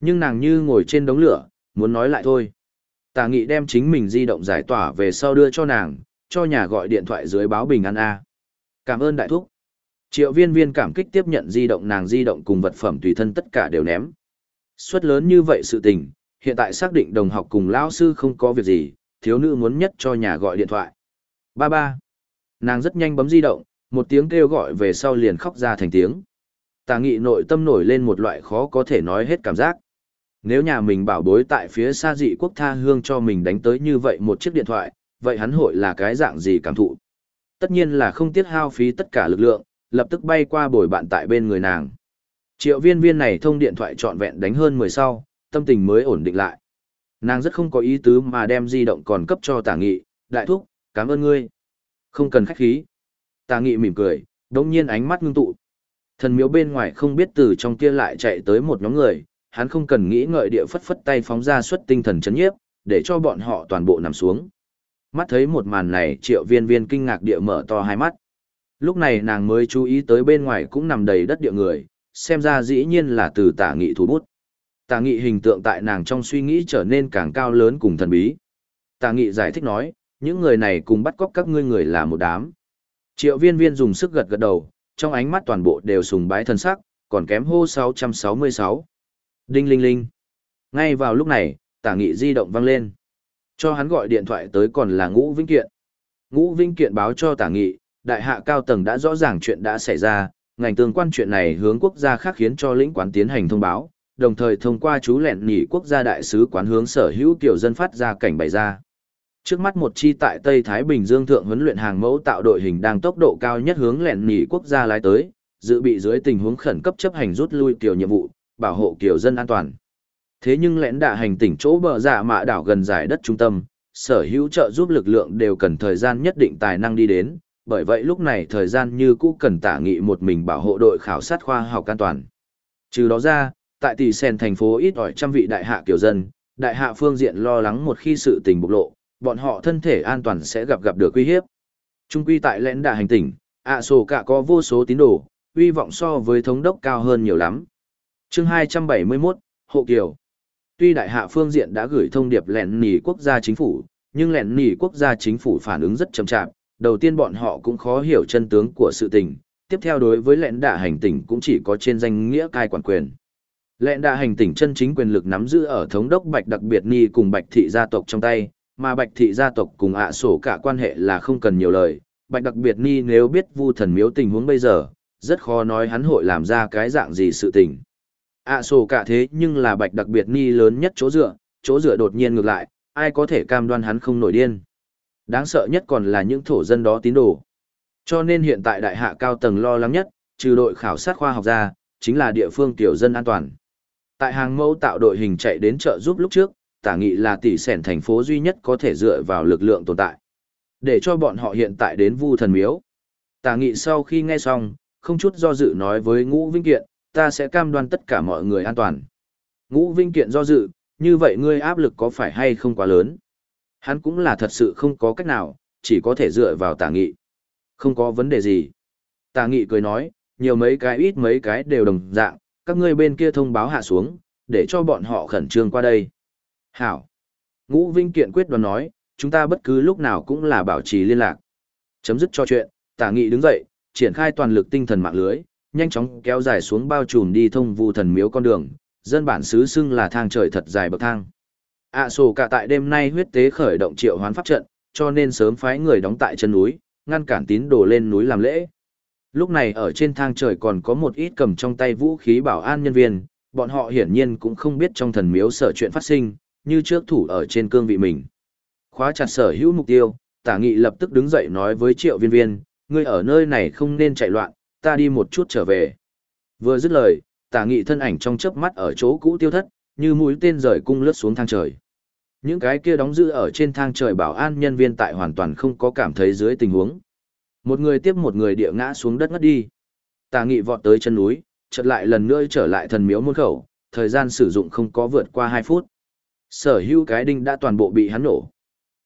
Nhưng nàng như ngồi trên đống lửa, muốn nói lại thôi. Tả nghị đem chính mình di động giải tỏa về sau đưa cho nàng, cho nhà gọi điện thoại dưới báo bình an A. Cảm ơn đại thúc. Triệu viên viên cảm kích tiếp nhận di động nàng di động cùng vật phẩm tùy thân tất cả đều ném. Suất lớn như vậy sự tình, hiện tại xác định đồng học cùng lão sư không có việc gì, thiếu nữ muốn nhất cho nhà gọi điện thoại. Ba ba. Nàng rất nhanh bấm di động, một tiếng kêu gọi về sau liền khóc ra thành tiếng. Tà nghị nội tâm nổi lên một loại khó có thể nói hết cảm giác. Nếu nhà mình bảo bối tại phía xa dị quốc tha hương cho mình đánh tới như vậy một chiếc điện thoại, vậy hắn hội là cái dạng gì cảm thụ? Tất nhiên là không tiết hao phí tất cả lực lượng, lập tức bay qua bồi bạn tại bên người nàng. Triệu viên viên này thông điện thoại trọn vẹn đánh hơn 10 sau, tâm tình mới ổn định lại. Nàng rất không có ý tứ mà đem di động còn cấp cho tả nghị, đại thúc, cảm ơn ngươi. Không cần khách khí. Tả nghị mỉm cười, đống nhiên ánh mắt ngưng tụ. Thần miếu bên ngoài không biết từ trong kia lại chạy tới một nhóm người, hắn không cần nghĩ ngợi địa phất phất tay phóng ra xuất tinh thần chấn nhiếp, để cho bọn họ toàn bộ nằm xuống. Mắt thấy một màn này triệu viên viên kinh ngạc địa mở to hai mắt. Lúc này nàng mới chú ý tới bên ngoài cũng nằm đầy đất địa người, xem ra dĩ nhiên là từ tả nghị thủ bút. Tả nghị hình tượng tại nàng trong suy nghĩ trở nên càng cao lớn cùng thần bí. Tả nghị giải thích nói, những người này cùng bắt cóc các ngươi người là một đám. Triệu viên viên dùng sức gật gật đầu, trong ánh mắt toàn bộ đều sùng bái thần sắc, còn kém hô 666. Đinh linh linh. Ngay vào lúc này, tả nghị di động vang lên. Cho hắn gọi điện thoại tới còn là Ngũ Vĩnh Kiện. Ngũ Vĩnh Kiện báo cho tả nghị, đại hạ cao tầng đã rõ ràng chuyện đã xảy ra, ngành tương quan chuyện này hướng quốc gia khác khiến cho lĩnh quán tiến hành thông báo, đồng thời thông qua chú lẹn nhỉ quốc gia đại sứ quán hướng sở hữu kiểu dân phát ra cảnh bày ra. Trước mắt một chi tại Tây Thái Bình Dương thượng huấn luyện hàng mẫu tạo đội hình đang tốc độ cao nhất hướng lẹn nhỉ quốc gia lái tới, dự bị dưới tình huống khẩn cấp chấp hành rút lui tiểu nhiệm vụ, bảo hộ kiểu dân an toàn. Thế nhưng lẽn đạ hành tỉnh chỗ bờ giả dạ mạ đảo gần giải đất trung tâm, sở hữu trợ giúp lực lượng đều cần thời gian nhất định tài năng đi đến, bởi vậy lúc này thời gian như cũ cần tả nghị một mình bảo hộ đội khảo sát khoa học an toàn. Trừ đó ra, tại tỷ sen thành phố ít ỏi trăm vị đại hạ kiểu dân, đại hạ phương diện lo lắng một khi sự tình bộc lộ, bọn họ thân thể an toàn sẽ gặp gặp được uy hiếp. Trung quy tại lẽn đạ hành tỉnh, ạ sổ cả có vô số tín đồ, uy vọng so với thống đốc cao hơn nhiều lắm chương 271, Hộ Kiều Tuy đại hạ phương diện đã gửi thông điệp lẹn nỉ quốc gia chính phủ, nhưng lẹn nỉ quốc gia chính phủ phản ứng rất chậm chạp, đầu tiên bọn họ cũng khó hiểu chân tướng của sự tình, tiếp theo đối với lẹn đạ hành tỉnh cũng chỉ có trên danh nghĩa cai quản quyền. Lẹn đạ hành tỉnh chân chính quyền lực nắm giữ ở thống đốc Bạch đặc biệt Ni cùng Bạch thị gia tộc trong tay, mà Bạch thị gia tộc cùng ạ sổ cả quan hệ là không cần nhiều lời. Bạch đặc biệt Ni nếu biết vu thần miếu tình huống bây giờ, rất khó nói hắn hội làm ra cái dạng gì sự tình ạ sổ cả thế nhưng là bạch đặc biệt ni lớn nhất chỗ dựa chỗ dựa đột nhiên ngược lại, ai có thể cam đoan hắn không nổi điên. Đáng sợ nhất còn là những thổ dân đó tín đồ. Cho nên hiện tại đại hạ cao tầng lo lắng nhất, trừ đội khảo sát khoa học ra, chính là địa phương tiểu dân an toàn. Tại hàng mẫu tạo đội hình chạy đến chợ giúp lúc trước, tả nghị là tỷ sẻn thành phố duy nhất có thể dựa vào lực lượng tồn tại. Để cho bọn họ hiện tại đến vu thần miếu. Tả nghị sau khi nghe xong, không chút do dự nói với ngũ vĩnh kiện ta sẽ cam đoan tất cả mọi người an toàn. Ngũ Vinh Kiện do dự, như vậy ngươi áp lực có phải hay không quá lớn? Hắn cũng là thật sự không có cách nào, chỉ có thể dựa vào tả nghị. Không có vấn đề gì. Tả nghị cười nói, nhiều mấy cái ít mấy cái đều đồng dạng, các ngươi bên kia thông báo hạ xuống, để cho bọn họ khẩn trương qua đây. Hảo. Ngũ Vinh Kiện quyết đoán nói, chúng ta bất cứ lúc nào cũng là bảo trì liên lạc. Chấm dứt cho chuyện, tả nghị đứng dậy, triển khai toàn lực tinh thần mạng lưới, nhanh chóng kéo dài xuống bao trùm đi thông vu thần miếu con đường, dân bản xứ xưng là thang trời thật dài bậc thang. ạ sổ cả tại đêm nay huyết tế khởi động triệu hoán pháp trận, cho nên sớm phái người đóng tại chân núi, ngăn cản tín đồ lên núi làm lễ. Lúc này ở trên thang trời còn có một ít cầm trong tay vũ khí bảo an nhân viên, bọn họ hiển nhiên cũng không biết trong thần miếu sở chuyện phát sinh, như trước thủ ở trên cương vị mình. Khóa chặt sở hữu mục tiêu, tả nghị lập tức đứng dậy nói với triệu viên viên, ngươi ở nơi này không nên chạy loạn, ta đi một chút trở về. Vừa dứt lời, tả nghị thân ảnh trong chớp mắt ở chỗ cũ tiêu thất, như mũi tên rời cung lướt xuống thang trời. Những cái kia đóng giữ ở trên thang trời bảo an nhân viên tại hoàn toàn không có cảm thấy dưới tình huống. Một người tiếp một người địa ngã xuống đất ngất đi. Tả nghị vọt tới chân núi, chợt lại lần nữa trở lại thần miếu môn khẩu, thời gian sử dụng không có vượt qua 2 phút. Sở hữu cái đinh đã toàn bộ bị hắn nổ.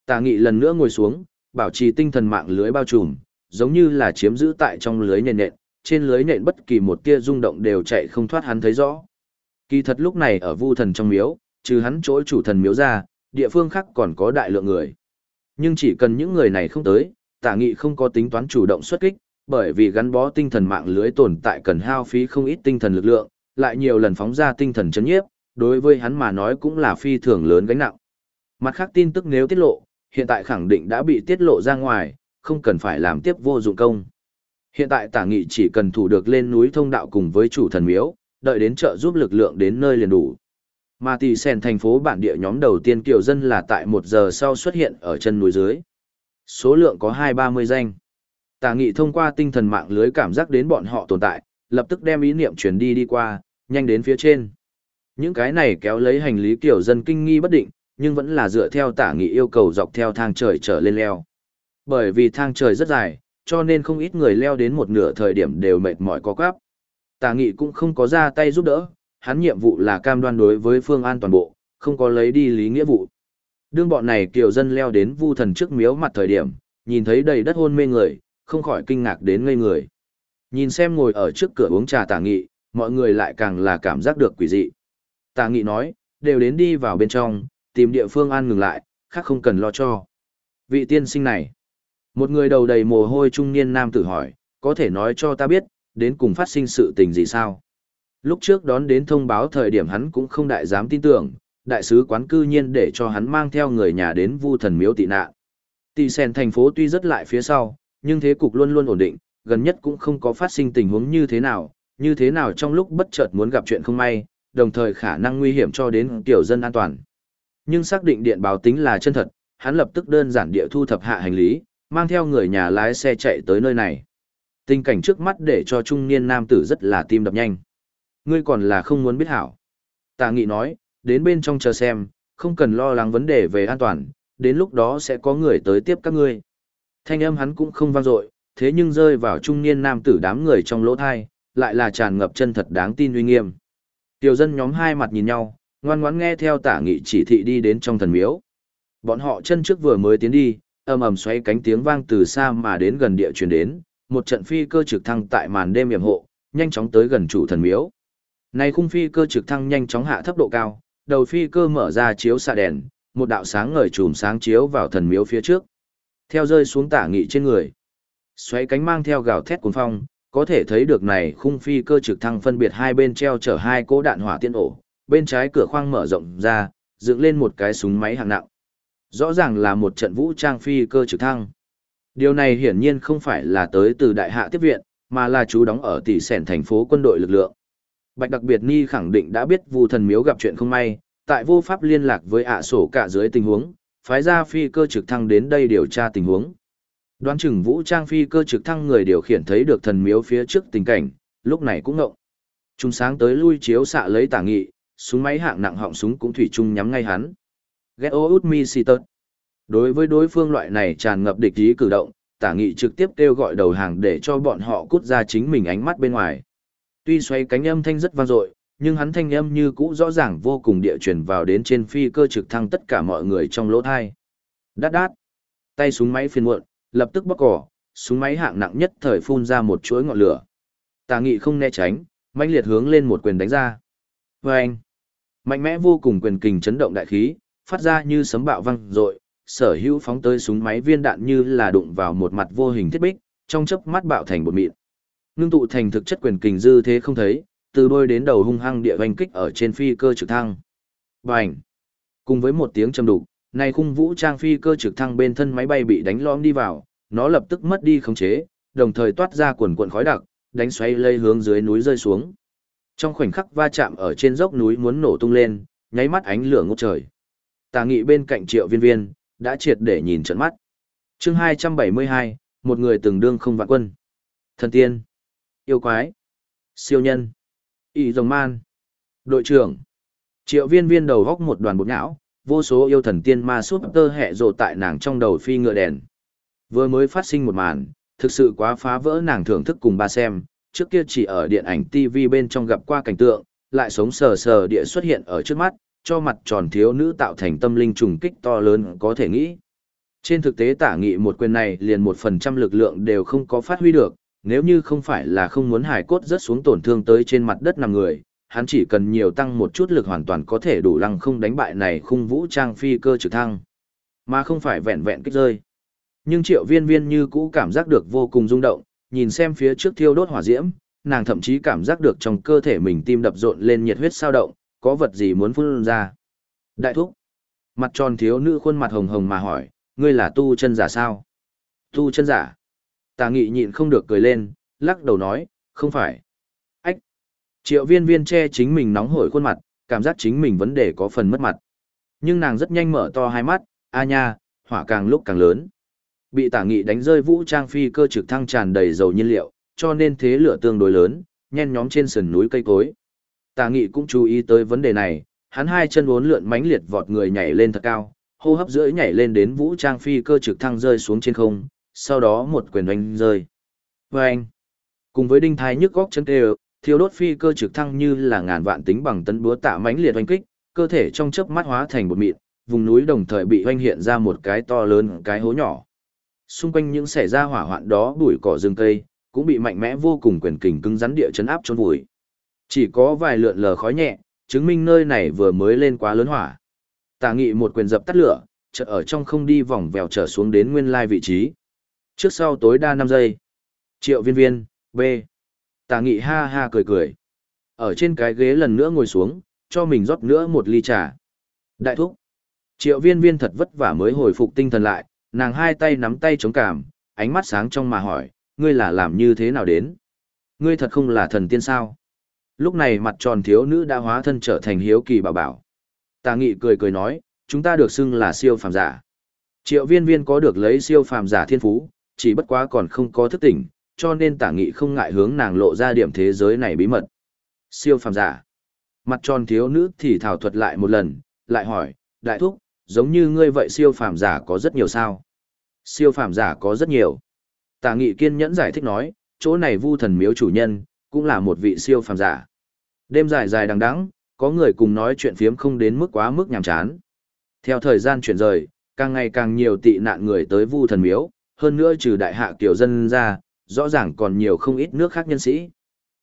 Tả nghị lần nữa ngồi xuống, bảo trì tinh thần mạng lưới bao trùm, giống như là chiếm giữ tại trong lưới nền nện, trên lưới nện bất kỳ một tia rung động đều chạy không thoát hắn thấy rõ. Kỳ thật lúc này ở vu thần trong miếu, trừ hắn chỗ chủ thần miếu ra, địa phương khác còn có đại lượng người. Nhưng chỉ cần những người này không tới, tả nghị không có tính toán chủ động xuất kích, bởi vì gắn bó tinh thần mạng lưới tồn tại cần hao phí không ít tinh thần lực lượng, lại nhiều lần phóng ra tinh thần chấn nhiếp, đối với hắn mà nói cũng là phi thường lớn gánh nặng. Mặt khác tin tức nếu tiết lộ, hiện tại khẳng định đã bị tiết lộ ra ngoài, không cần phải làm tiếp vô dụng công. Hiện tại tả nghị chỉ cần thủ được lên núi thông đạo cùng với chủ thần miếu, đợi đến trợ giúp lực lượng đến nơi liền đủ. Mà tỷ sen thành phố bản địa nhóm đầu tiên kiểu dân là tại một giờ sau xuất hiện ở chân núi dưới. Số lượng có hai ba mươi danh. Tả nghị thông qua tinh thần mạng lưới cảm giác đến bọn họ tồn tại, lập tức đem ý niệm truyền đi đi qua, nhanh đến phía trên. Những cái này kéo lấy hành lý kiểu dân kinh nghi bất định, nhưng vẫn là dựa theo tả nghị yêu cầu dọc theo thang trời trở lên leo. Bởi vì thang trời rất dài, cho nên không ít người leo đến một nửa thời điểm đều mệt mỏi có quáp. Tà nghị cũng không có ra tay giúp đỡ, hắn nhiệm vụ là cam đoan đối với phương an toàn bộ, không có lấy đi lý nghĩa vụ. Đương bọn này kiều dân leo đến vu thần trước miếu mặt thời điểm, nhìn thấy đầy đất hôn mê người, không khỏi kinh ngạc đến ngây người. Nhìn xem ngồi ở trước cửa uống trà tà nghị, mọi người lại càng là cảm giác được quỷ dị. Tà nghị nói, đều đến đi vào bên trong, tìm địa phương an ngừng lại, khác không cần lo cho. Vị tiên sinh này, một người đầu đầy mồ hôi trung niên nam tử hỏi, có thể nói cho ta biết, đến cùng phát sinh sự tình gì sao? Lúc trước đón đến thông báo thời điểm hắn cũng không đại dám tin tưởng, đại sứ quán cư nhiên để cho hắn mang theo người nhà đến vu thần miếu tị nạn. Tị sen thành phố tuy rất lại phía sau, nhưng thế cục luôn luôn ổn định, gần nhất cũng không có phát sinh tình huống như thế nào, như thế nào trong lúc bất chợt muốn gặp chuyện không may, đồng thời khả năng nguy hiểm cho đến tiểu dân an toàn. Nhưng xác định điện báo tính là chân thật, hắn lập tức đơn giản địa thu thập hạ hành lý, mang theo người nhà lái xe chạy tới nơi này. Tình cảnh trước mắt để cho trung niên nam tử rất là tim đập nhanh. Ngươi còn là không muốn biết hảo. Tạ nghị nói, đến bên trong chờ xem, không cần lo lắng vấn đề về an toàn, đến lúc đó sẽ có người tới tiếp các ngươi. Thanh âm hắn cũng không vang dội, thế nhưng rơi vào trung niên nam tử đám người trong lỗ thai, lại là tràn ngập chân thật đáng tin uy nghiêm. Tiểu dân nhóm hai mặt nhìn nhau, ngoan ngoãn nghe theo tả nghị chỉ thị đi đến trong thần miếu. Bọn họ chân trước vừa mới tiến đi, ầm ầm xoay cánh tiếng vang từ xa mà đến gần địa truyền đến, một trận phi cơ trực thăng tại màn đêm yểm hộ, nhanh chóng tới gần chủ thần miếu. Này khung phi cơ trực thăng nhanh chóng hạ thấp độ cao, đầu phi cơ mở ra chiếu xạ đèn, một đạo sáng ngời chùm sáng chiếu vào thần miếu phía trước. Theo rơi xuống tả nghị trên người. Xoáy cánh mang theo gào thét cuốn phong, có thể thấy được này khung phi cơ trực thăng phân biệt hai bên treo chở hai cỗ đạn hỏa tiên ổ, bên trái cửa khoang mở rộng ra, dựng lên một cái súng máy hạng nặng. Rõ ràng là một trận vũ trang phi cơ trực thăng. Điều này hiển nhiên không phải là tới từ đại hạ tiếp viện, mà là chú đóng ở tỷ sẻn thành phố quân đội lực lượng. Bạch đặc biệt Ni khẳng định đã biết Vu thần miếu gặp chuyện không may, tại vô pháp liên lạc với ạ sổ cả dưới tình huống, phái ra phi cơ trực thăng đến đây điều tra tình huống. Đoán chừng vũ trang phi cơ trực thăng người điều khiển thấy được thần miếu phía trước tình cảnh, lúc này cũng ngộng. trung sáng tới lui chiếu xạ lấy tả nghị, súng máy hạng nặng họng súng cũng thủy chung nhắm ngay hắn. Get out me. Đối với đối phương loại này tràn ngập địch ý cử động, tả nghị trực tiếp kêu gọi đầu hàng để cho bọn họ cút ra chính mình ánh mắt bên ngoài. Tuy xoay cánh âm thanh rất vang dội, nhưng hắn thanh âm như cũ rõ ràng vô cùng địa truyền vào đến trên phi cơ trực thăng tất cả mọi người trong lỗ thai. Đát đát. Tay súng máy phiền muộn, lập tức bóc cỏ, súng máy hạng nặng nhất thời phun ra một chuỗi ngọn lửa. Tà nghị không né tránh, mạnh liệt hướng lên một quyền đánh ra. Và anh, mạnh mẽ vô cùng quyền kình chấn động đại khí, phát ra như sấm bạo văng rội, sở hữu phóng tới súng máy viên đạn như là đụng vào một mặt vô hình thiết bích, trong chớp mắt bạo thành bột mịn. Nương tụ thành thực chất quyền kình dư thế không thấy, từ đôi đến đầu hung hăng địa vành kích ở trên phi cơ trực thăng. Bành! Cùng với một tiếng trầm đục, này khung vũ trang phi cơ trực thăng bên thân máy bay bị đánh lõm đi vào, nó lập tức mất đi khống chế, đồng thời toát ra quần cuộn khói đặc, đánh xoay lây hướng dưới núi rơi xuống. Trong khoảnh khắc va chạm ở trên dốc núi muốn nổ tung lên, nháy mắt ánh lửa ngút trời. Tà nghị bên cạnh triệu viên viên, đã triệt để nhìn trận mắt. chương 272, một người từng đương không vạn quân. Thần tiên, yêu quái, siêu nhân, y rồng man, đội trưởng. Triệu viên viên đầu góc một đoàn bột não, vô số yêu thần tiên ma suốt tơ hẹ rộ tại nàng trong đầu phi ngựa đèn. Vừa mới phát sinh một màn, thực sự quá phá vỡ nàng thưởng thức cùng ba xem, trước kia chỉ ở điện ảnh TV bên trong gặp qua cảnh tượng, lại sống sờ sờ địa xuất hiện ở trước mắt, cho mặt tròn thiếu nữ tạo thành tâm linh trùng kích to lớn có thể nghĩ. Trên thực tế tả nghị một quyền này liền một phần trăm lực lượng đều không có phát huy được, nếu như không phải là không muốn hải cốt rớt xuống tổn thương tới trên mặt đất nằm người, hắn chỉ cần nhiều tăng một chút lực hoàn toàn có thể đủ lăng không đánh bại này khung vũ trang phi cơ trực thăng, mà không phải vẹn vẹn kích rơi. Nhưng triệu viên viên như cũ cảm giác được vô cùng rung động, nhìn xem phía trước thiêu đốt hỏa diễm, nàng thậm chí cảm giác được trong cơ thể mình tim đập rộn lên nhiệt huyết sao động, có vật gì muốn phun ra. Đại thúc, mặt tròn thiếu nữ khuôn mặt hồng hồng mà hỏi, ngươi là tu chân giả sao? Tu chân giả. Tà nghị nhịn không được cười lên, lắc đầu nói, không phải. Ách. Triệu viên viên che chính mình nóng hổi khuôn mặt, cảm giác chính mình vấn đề có phần mất mặt. Nhưng nàng rất nhanh mở to hai mắt, a nha, hỏa càng lúc càng lớn. Bị tả nghị đánh rơi vũ trang phi cơ trực thăng tràn đầy dầu nhiên liệu, cho nên thế lửa tương đối lớn, nhen nhóm trên sườn núi cây cối tà nghị cũng chú ý tới vấn đề này, hắn hai chân uốn lượn mánh liệt vọt người nhảy lên thật cao, hô hấp rưỡi nhảy lên đến vũ trang phi cơ trực thăng rơi xuống trên không, sau đó một quyền đánh rơi. Và anh, cùng với đinh thái nhức góc chân kêu, thiêu đốt phi cơ trực thăng như là ngàn vạn tính bằng tấn búa tạ mánh liệt oanh kích, cơ thể trong chớp mắt hóa thành một mịn, vùng núi đồng thời bị oanh hiện ra một cái to lớn cái hố nhỏ. Xung quanh những xảy ra hỏa hoạn đó bụi cỏ rừng cây, cũng bị mạnh mẽ vô cùng quyền kình cứng rắn địa chấn áp chôn vùi. Chỉ có vài lượn lờ khói nhẹ, chứng minh nơi này vừa mới lên quá lớn hỏa. Tả nghị một quyền dập tắt lửa, chợt ở trong không đi vòng vèo trở xuống đến nguyên lai vị trí. Trước sau tối đa 5 giây. Triệu viên viên, B. Tả nghị ha ha cười cười. Ở trên cái ghế lần nữa ngồi xuống, cho mình rót nữa một ly trà. Đại thúc. Triệu viên viên thật vất vả mới hồi phục tinh thần lại, nàng hai tay nắm tay chống cảm, ánh mắt sáng trong mà hỏi, ngươi là làm như thế nào đến? Ngươi thật không là thần tiên sao? Lúc này mặt tròn thiếu nữ đã hóa thân trở thành hiếu kỳ bảo bảo. Tà nghị cười cười nói, chúng ta được xưng là siêu phàm giả. Triệu viên viên có được lấy siêu phàm giả thiên phú, chỉ bất quá còn không có thức tỉnh, cho nên tả nghị không ngại hướng nàng lộ ra điểm thế giới này bí mật. Siêu phàm giả. Mặt tròn thiếu nữ thì thảo thuật lại một lần, lại hỏi, đại thúc, giống như ngươi vậy siêu phàm giả có rất nhiều sao? Siêu phàm giả có rất nhiều. Tả nghị kiên nhẫn giải thích nói, chỗ này vu thần miếu chủ nhân, cũng là một vị siêu phàm giả. Đêm dài dài đằng đẵng, có người cùng nói chuyện phiếm không đến mức quá mức nhàm chán. Theo thời gian chuyển rời, càng ngày càng nhiều tị nạn người tới vu thần miếu, hơn nữa trừ đại hạ kiểu dân ra, rõ ràng còn nhiều không ít nước khác nhân sĩ.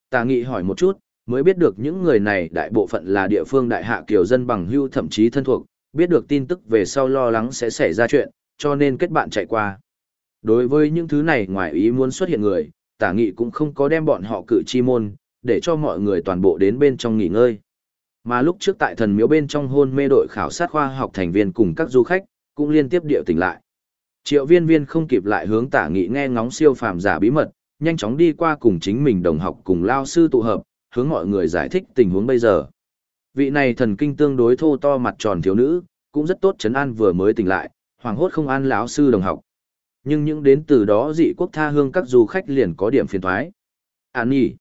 Tà nghị hỏi một chút, mới biết được những người này đại bộ phận là địa phương đại hạ kiểu dân bằng hưu thậm chí thân thuộc, biết được tin tức về sau lo lắng sẽ xảy ra chuyện, cho nên kết bạn chạy qua. Đối với những thứ này ngoài ý muốn xuất hiện người, tả nghị cũng không có đem bọn họ cử chi môn, để cho mọi người toàn bộ đến bên trong nghỉ ngơi. Mà lúc trước tại thần miếu bên trong hôn mê đội khảo sát khoa học thành viên cùng các du khách, cũng liên tiếp điệu tỉnh lại. Triệu viên viên không kịp lại hướng tả nghị nghe ngóng siêu phàm giả bí mật, nhanh chóng đi qua cùng chính mình đồng học cùng lao sư tụ hợp, hướng mọi người giải thích tình huống bây giờ. Vị này thần kinh tương đối thô to mặt tròn thiếu nữ, cũng rất tốt chấn an vừa mới tỉnh lại, hoàng hốt không an lão sư đồng học. Nhưng những đến từ đó dị quốc tha hương các du khách liền có điểm phiền thoái. An nhỉ.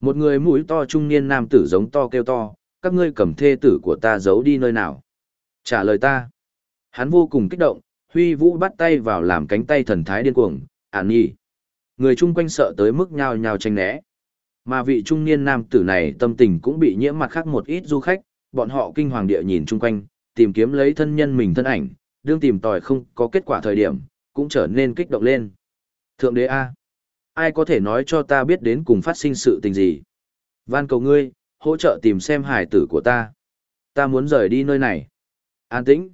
Một người mũi to trung niên nam tử giống to kêu to, các ngươi cầm thê tử của ta giấu đi nơi nào. Trả lời ta. Hắn vô cùng kích động, huy vũ bắt tay vào làm cánh tay thần thái điên cuồng, An nhỉ. Người chung quanh sợ tới mức nhào nhào tranh né. Mà vị trung niên nam tử này tâm tình cũng bị nhiễm mặt khác một ít du khách, bọn họ kinh hoàng địa nhìn chung quanh, tìm kiếm lấy thân nhân mình thân ảnh, đương tìm tòi không có kết quả thời điểm, cũng trở nên kích động lên. Thượng đế A. Ai có thể nói cho ta biết đến cùng phát sinh sự tình gì? Van cầu ngươi, hỗ trợ tìm xem hải tử của ta. Ta muốn rời đi nơi này. An tĩnh.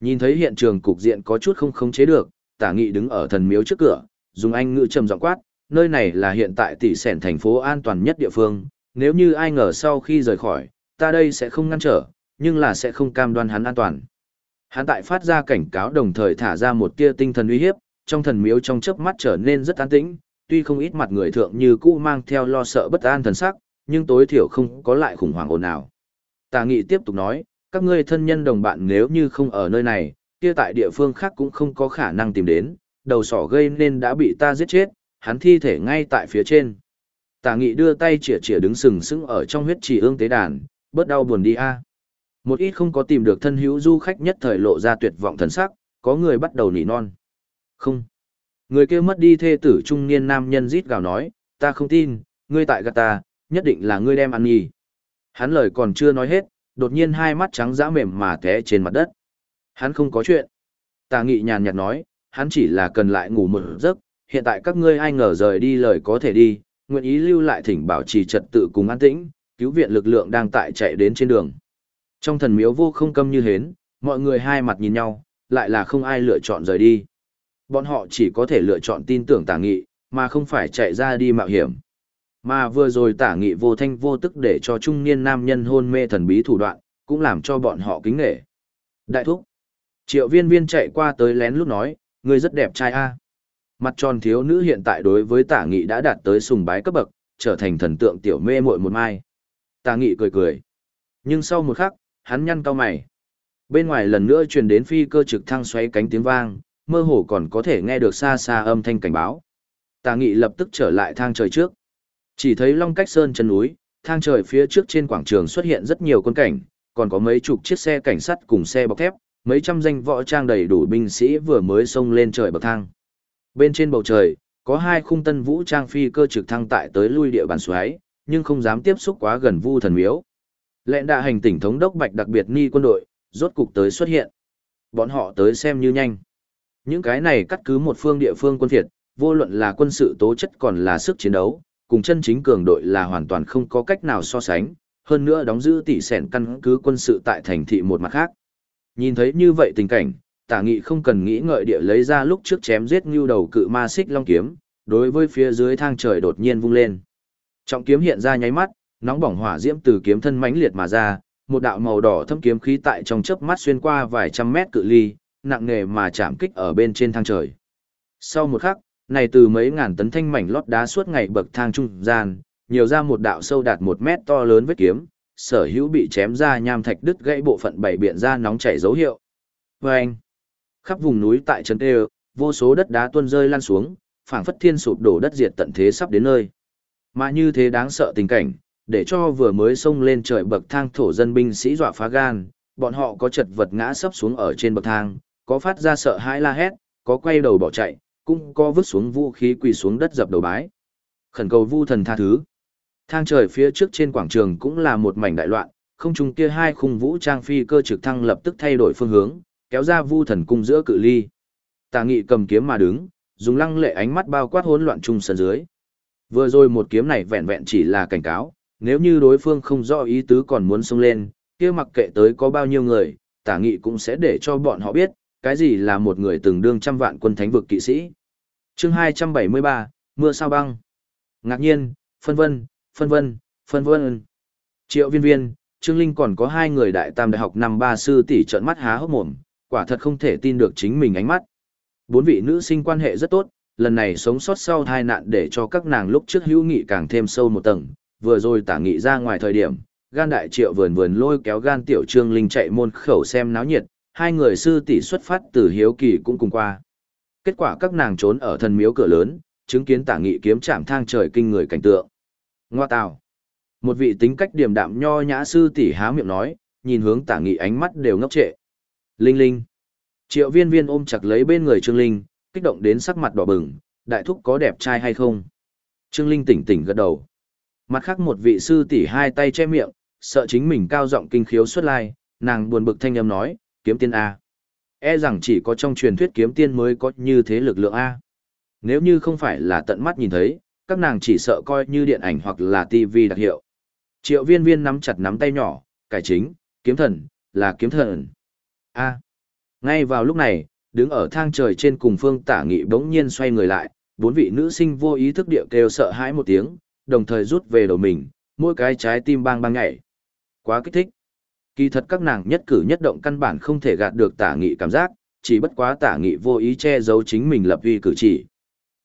Nhìn thấy hiện trường cục diện có chút không khống chế được, tả nghị đứng ở thần miếu trước cửa, dùng anh ngữ trầm giọng quát, nơi này là hiện tại tỷ sẻn thành phố an toàn nhất địa phương, nếu như ai ngờ sau khi rời khỏi, ta đây sẽ không ngăn trở, nhưng là sẽ không cam đoan hắn an toàn. Hắn tại phát ra cảnh cáo đồng thời thả ra một tia tinh thần uy hiếp, trong thần miếu trong chớp mắt trở nên rất an tĩnh, tuy không ít mặt người thượng như cũ mang theo lo sợ bất an thần sắc, nhưng tối thiểu không có lại khủng hoảng ồn nào. Tà nghị tiếp tục nói, các ngươi thân nhân đồng bạn nếu như không ở nơi này, kia tại địa phương khác cũng không có khả năng tìm đến, đầu sỏ gây nên đã bị ta giết chết, hắn thi thể ngay tại phía trên. Tà nghị đưa tay chỉa chỉa đứng sừng sững ở trong huyết trì ương tế đàn, bớt đau buồn đi a. Một ít không có tìm được thân hữu du khách nhất thời lộ ra tuyệt vọng thần sắc, có người bắt đầu nỉ non. Không. Người kia mất đi thê tử trung niên nam nhân rít gào nói, ta không tin, ngươi tại gạt ta, nhất định là ngươi đem ăn nhì. Hắn lời còn chưa nói hết, đột nhiên hai mắt trắng dã mềm mà té trên mặt đất. Hắn không có chuyện. Tà nghị nhàn nhạt nói, hắn chỉ là cần lại ngủ một giấc, hiện tại các ngươi ai ngờ rời đi lời có thể đi, nguyện ý lưu lại thỉnh bảo trì trật tự cùng an tĩnh, cứu viện lực lượng đang tại chạy đến trên đường. Trong thần miếu vô không câm như hến, mọi người hai mặt nhìn nhau, lại là không ai lựa chọn rời đi. Bọn họ chỉ có thể lựa chọn tin tưởng tả nghị, mà không phải chạy ra đi mạo hiểm. Mà vừa rồi tả nghị vô thanh vô tức để cho trung niên nam nhân hôn mê thần bí thủ đoạn, cũng làm cho bọn họ kính nghệ. Đại thúc. Triệu viên viên chạy qua tới lén lúc nói, ngươi rất đẹp trai a. Mặt tròn thiếu nữ hiện tại đối với tả nghị đã đạt tới sùng bái cấp bậc, trở thành thần tượng tiểu mê muội một mai. Tả nghị cười cười. Nhưng sau một khắc, hắn nhăn cao mày. Bên ngoài lần nữa truyền đến phi cơ trực thăng xoay cánh tiếng vang, mơ hồ còn có thể nghe được xa xa âm thanh cảnh báo. Tà nghị lập tức trở lại thang trời trước. Chỉ thấy long cách sơn chân núi, thang trời phía trước trên quảng trường xuất hiện rất nhiều quân cảnh, còn có mấy chục chiếc xe cảnh sát cùng xe bọc thép, mấy trăm danh võ trang đầy đủ binh sĩ vừa mới xông lên trời bậc thang. Bên trên bầu trời, có hai khung tân vũ trang phi cơ trực thăng tại tới lui địa bàn xoáy, nhưng không dám tiếp xúc quá gần vu thần miếu. Lệnh đạ hành tỉnh thống đốc bạch đặc biệt ni quân đội, rốt cục tới xuất hiện. Bọn họ tới xem như nhanh. Những cái này cắt cứ một phương địa phương quân Việt, vô luận là quân sự tố chất còn là sức chiến đấu, cùng chân chính cường đội là hoàn toàn không có cách nào so sánh, hơn nữa đóng giữ tỷ sẻn căn cứ quân sự tại thành thị một mặt khác. Nhìn thấy như vậy tình cảnh, tả nghị không cần nghĩ ngợi địa lấy ra lúc trước chém giết như đầu cự ma xích long kiếm, đối với phía dưới thang trời đột nhiên vung lên. Trọng kiếm hiện ra nháy mắt, nóng bỏng hỏa diễm từ kiếm thân mãnh liệt mà ra, một đạo màu đỏ thâm kiếm khí tại trong chớp mắt xuyên qua vài trăm mét cự ly, nặng nề mà chạm kích ở bên trên thang trời. Sau một khắc, này từ mấy ngàn tấn thanh mảnh lót đá suốt ngày bậc thang trung gian, nhiều ra một đạo sâu đạt một mét to lớn vết kiếm, sở hữu bị chém ra nham thạch đứt gãy bộ phận bảy biện ra nóng chảy dấu hiệu. Và anh, khắp vùng núi tại trấn tê vô số đất đá tuôn rơi lan xuống, phảng phất thiên sụp đổ đất diệt tận thế sắp đến nơi. Mà như thế đáng sợ tình cảnh, để cho vừa mới xông lên trời bậc thang thổ dân binh sĩ dọa phá gan, bọn họ có chật vật ngã sấp xuống ở trên bậc thang, có phát ra sợ hãi la hét, có quay đầu bỏ chạy, cũng có vứt xuống vũ khí quỳ xuống đất dập đầu bái. Khẩn cầu vu thần tha thứ. Thang trời phía trước trên quảng trường cũng là một mảnh đại loạn, không trung kia hai khung vũ trang phi cơ trực thăng lập tức thay đổi phương hướng, kéo ra vu thần cung giữa cự ly. Tà nghị cầm kiếm mà đứng, dùng lăng lệ ánh mắt bao quát hỗn loạn trung sân dưới. Vừa rồi một kiếm này vẹn vẹn chỉ là cảnh cáo, nếu như đối phương không rõ ý tứ còn muốn xông lên, kia mặc kệ tới có bao nhiêu người, tả nghị cũng sẽ để cho bọn họ biết, cái gì là một người từng đương trăm vạn quân thánh vực kỵ sĩ. chương 273, Mưa sao băng. Ngạc nhiên, phân vân, phân vân, phân vân. Triệu viên viên, Trương Linh còn có hai người đại tam đại học năm ba sư tỷ trợn mắt há hốc mồm, quả thật không thể tin được chính mình ánh mắt. Bốn vị nữ sinh quan hệ rất tốt, lần này sống sót sau tai nạn để cho các nàng lúc trước hữu nghị càng thêm sâu một tầng, vừa rồi tả nghị ra ngoài thời điểm, gan đại triệu vườn vườn lôi kéo gan tiểu trương linh chạy môn khẩu xem náo nhiệt, hai người sư tỷ xuất phát từ hiếu kỳ cũng cùng qua. Kết quả các nàng trốn ở thần miếu cửa lớn, chứng kiến tả nghị kiếm chạm thang trời kinh người cảnh tượng. Ngoa tào. Một vị tính cách điềm đạm nho nhã sư tỷ há miệng nói, nhìn hướng tả nghị ánh mắt đều ngốc trệ. Linh linh. Triệu viên viên ôm chặt lấy bên người Trương Linh, kích động đến sắc mặt đỏ bừng, đại thúc có đẹp trai hay không? Trương Linh tỉnh tỉnh gật đầu. Mặt khác một vị sư tỷ hai tay che miệng, sợ chính mình cao giọng kinh khiếu xuất lai, nàng buồn bực thanh âm nói, kiếm tiên A. E rằng chỉ có trong truyền thuyết kiếm tiên mới có như thế lực lượng A. Nếu như không phải là tận mắt nhìn thấy, các nàng chỉ sợ coi như điện ảnh hoặc là TV đặc hiệu. Triệu viên viên nắm chặt nắm tay nhỏ, cải chính, kiếm thần, là kiếm thần. A. Ngay vào lúc này, đứng ở thang trời trên cùng phương tả nghị bỗng nhiên xoay người lại, bốn vị nữ sinh vô ý thức địa kêu sợ hãi một tiếng, đồng thời rút về đầu mình, mỗi cái trái tim bang bang nhảy. Quá kích thích. Kỳ thật các nàng nhất cử nhất động căn bản không thể gạt được tả nghị cảm giác, chỉ bất quá tả nghị vô ý che giấu chính mình lập uy cử chỉ.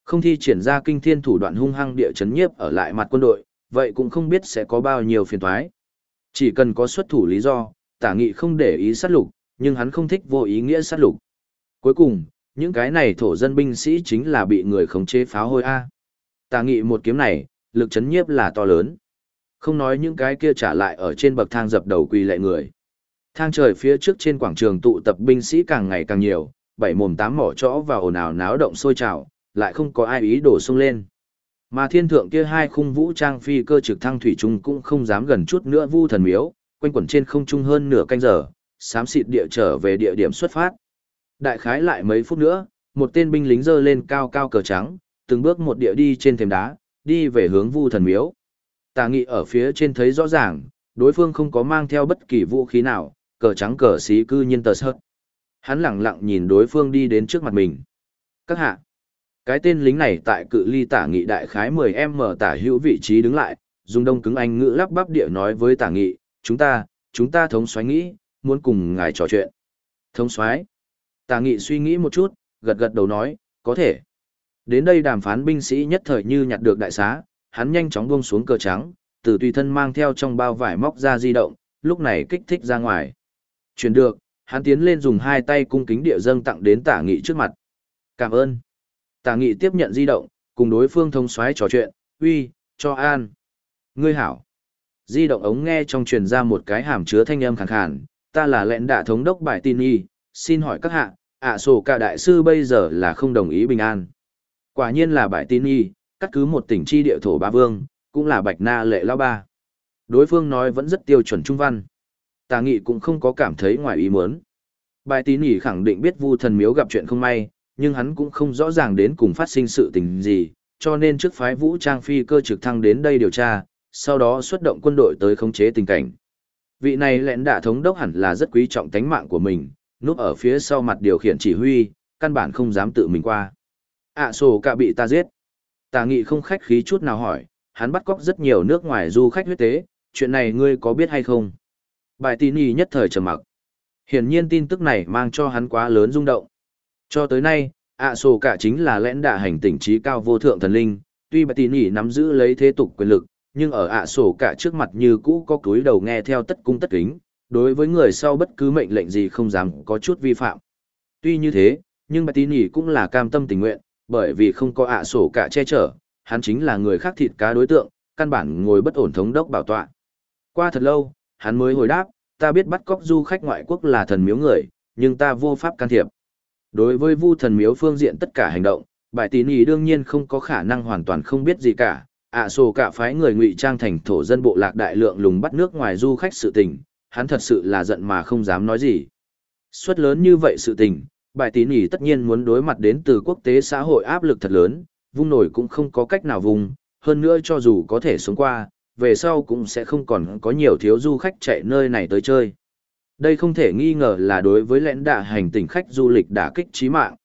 Không thi triển ra kinh thiên thủ đoạn hung hăng địa chấn nhiếp ở lại mặt quân đội, vậy cũng không biết sẽ có bao nhiêu phiền toái. Chỉ cần có xuất thủ lý do, tả nghị không để ý sát lục, nhưng hắn không thích vô ý nghĩa sát lục. Cuối cùng, những cái này thổ dân binh sĩ chính là bị người khống chế pháo hôi A. Tả nghị một kiếm này, lực chấn nhiếp là to lớn. Không nói những cái kia trả lại ở trên bậc thang dập đầu quỳ lại người. Thang trời phía trước trên quảng trường tụ tập binh sĩ càng ngày càng nhiều, bảy mồm tám mỏ chõ và ồn ào náo động sôi trào, lại không có ai ý đổ xung lên. Mà thiên thượng kia hai khung vũ trang phi cơ trực thăng thủy trung cũng không dám gần chút nữa vu thần miếu, quanh quẩn trên không trung hơn nửa canh giờ, xám xịt địa trở về địa điểm xuất phát. Đại khái lại mấy phút nữa, một tên binh lính dơ lên cao cao cờ trắng, từng bước một địa đi trên thềm đá, đi về hướng vu thần miếu. Tà nghị ở phía trên thấy rõ ràng, đối phương không có mang theo bất kỳ vũ khí nào, cờ trắng cờ xí cư nhiên tờ sợt. Hắn lặng lặng nhìn đối phương đi đến trước mặt mình. Các hạ, cái tên lính này tại cự ly tả nghị đại khái 10m tả hữu vị trí đứng lại, dùng đông cứng anh ngữ lắp bắp địa nói với tả nghị, chúng ta, chúng ta thống xoáy nghĩ, muốn cùng ngài trò chuyện. Thống xoáy. Tả nghị suy nghĩ một chút, gật gật đầu nói, có thể. Đến đây đàm phán binh sĩ nhất thời như nhặt được đại xá, hắn nhanh chóng buông xuống cờ trắng, từ tùy thân mang theo trong bao vải móc ra di động, lúc này kích thích ra ngoài. Chuyển được, hắn tiến lên dùng hai tay cung kính địa dâng tặng đến tả nghị trước mặt. Cảm ơn. Tả nghị tiếp nhận di động, cùng đối phương thông xoáy trò chuyện, uy, cho an. Ngươi hảo. Di động ống nghe trong truyền ra một cái hàm chứa thanh âm khàn khàn, ta là lệnh đạ thống đốc bài tin y, xin hỏi các hạ, ạ sổ cả đại sư bây giờ là không đồng ý bình an. Quả nhiên là bại tin y, cắt cứ một tỉnh chi địa thổ ba vương, cũng là bạch na lệ lao ba. Đối phương nói vẫn rất tiêu chuẩn trung văn. Tà nghị cũng không có cảm thấy ngoài ý muốn. Bài tín nhỉ khẳng định biết vu thần miếu gặp chuyện không may, nhưng hắn cũng không rõ ràng đến cùng phát sinh sự tình gì, cho nên trước phái vũ trang phi cơ trực thăng đến đây điều tra, sau đó xuất động quân đội tới khống chế tình cảnh. Vị này lẽn đả thống đốc hẳn là rất quý trọng tánh mạng của mình, núp ở phía sau mặt điều khiển chỉ huy, căn bản không dám tự mình qua ạ à, sổ cả bị ta giết. Tà nghị không khách khí chút nào hỏi, hắn bắt cóc rất nhiều nước ngoài du khách huyết tế, chuyện này ngươi có biết hay không? Bài tin y nhất thời trầm mặc. Hiển nhiên tin tức này mang cho hắn quá lớn rung động. Cho tới nay, ạ sổ cả chính là lẽn đạ hành tỉnh trí cao vô thượng thần linh, tuy bài tin y nắm giữ lấy thế tục quyền lực, nhưng ở ạ sổ cả trước mặt như cũ có cúi đầu nghe theo tất cung tất kính, đối với người sau bất cứ mệnh lệnh gì không dám có chút vi phạm. Tuy như thế, nhưng bài tin y cũng là cam tâm tình nguyện, bởi vì không có ạ sổ cả che chở, hắn chính là người khác thịt cá đối tượng, căn bản ngồi bất ổn thống đốc bảo tọa. Qua thật lâu, hắn mới hồi đáp, ta biết bắt cóc du khách ngoại quốc là thần miếu người, nhưng ta vô pháp can thiệp. Đối với vu thần miếu phương diện tất cả hành động, bài tín ý đương nhiên không có khả năng hoàn toàn không biết gì cả. ạ sổ cả phái người ngụy trang thành thổ dân bộ lạc đại lượng lùng bắt nước ngoài du khách sự tình, hắn thật sự là giận mà không dám nói gì. Suất lớn như vậy sự tình, bài tín ý tất nhiên muốn đối mặt đến từ quốc tế xã hội áp lực thật lớn, vung nổi cũng không có cách nào vùng, hơn nữa cho dù có thể sống qua, về sau cũng sẽ không còn có nhiều thiếu du khách chạy nơi này tới chơi. Đây không thể nghi ngờ là đối với lẽn đạ hành tỉnh khách du lịch đã kích trí mạng.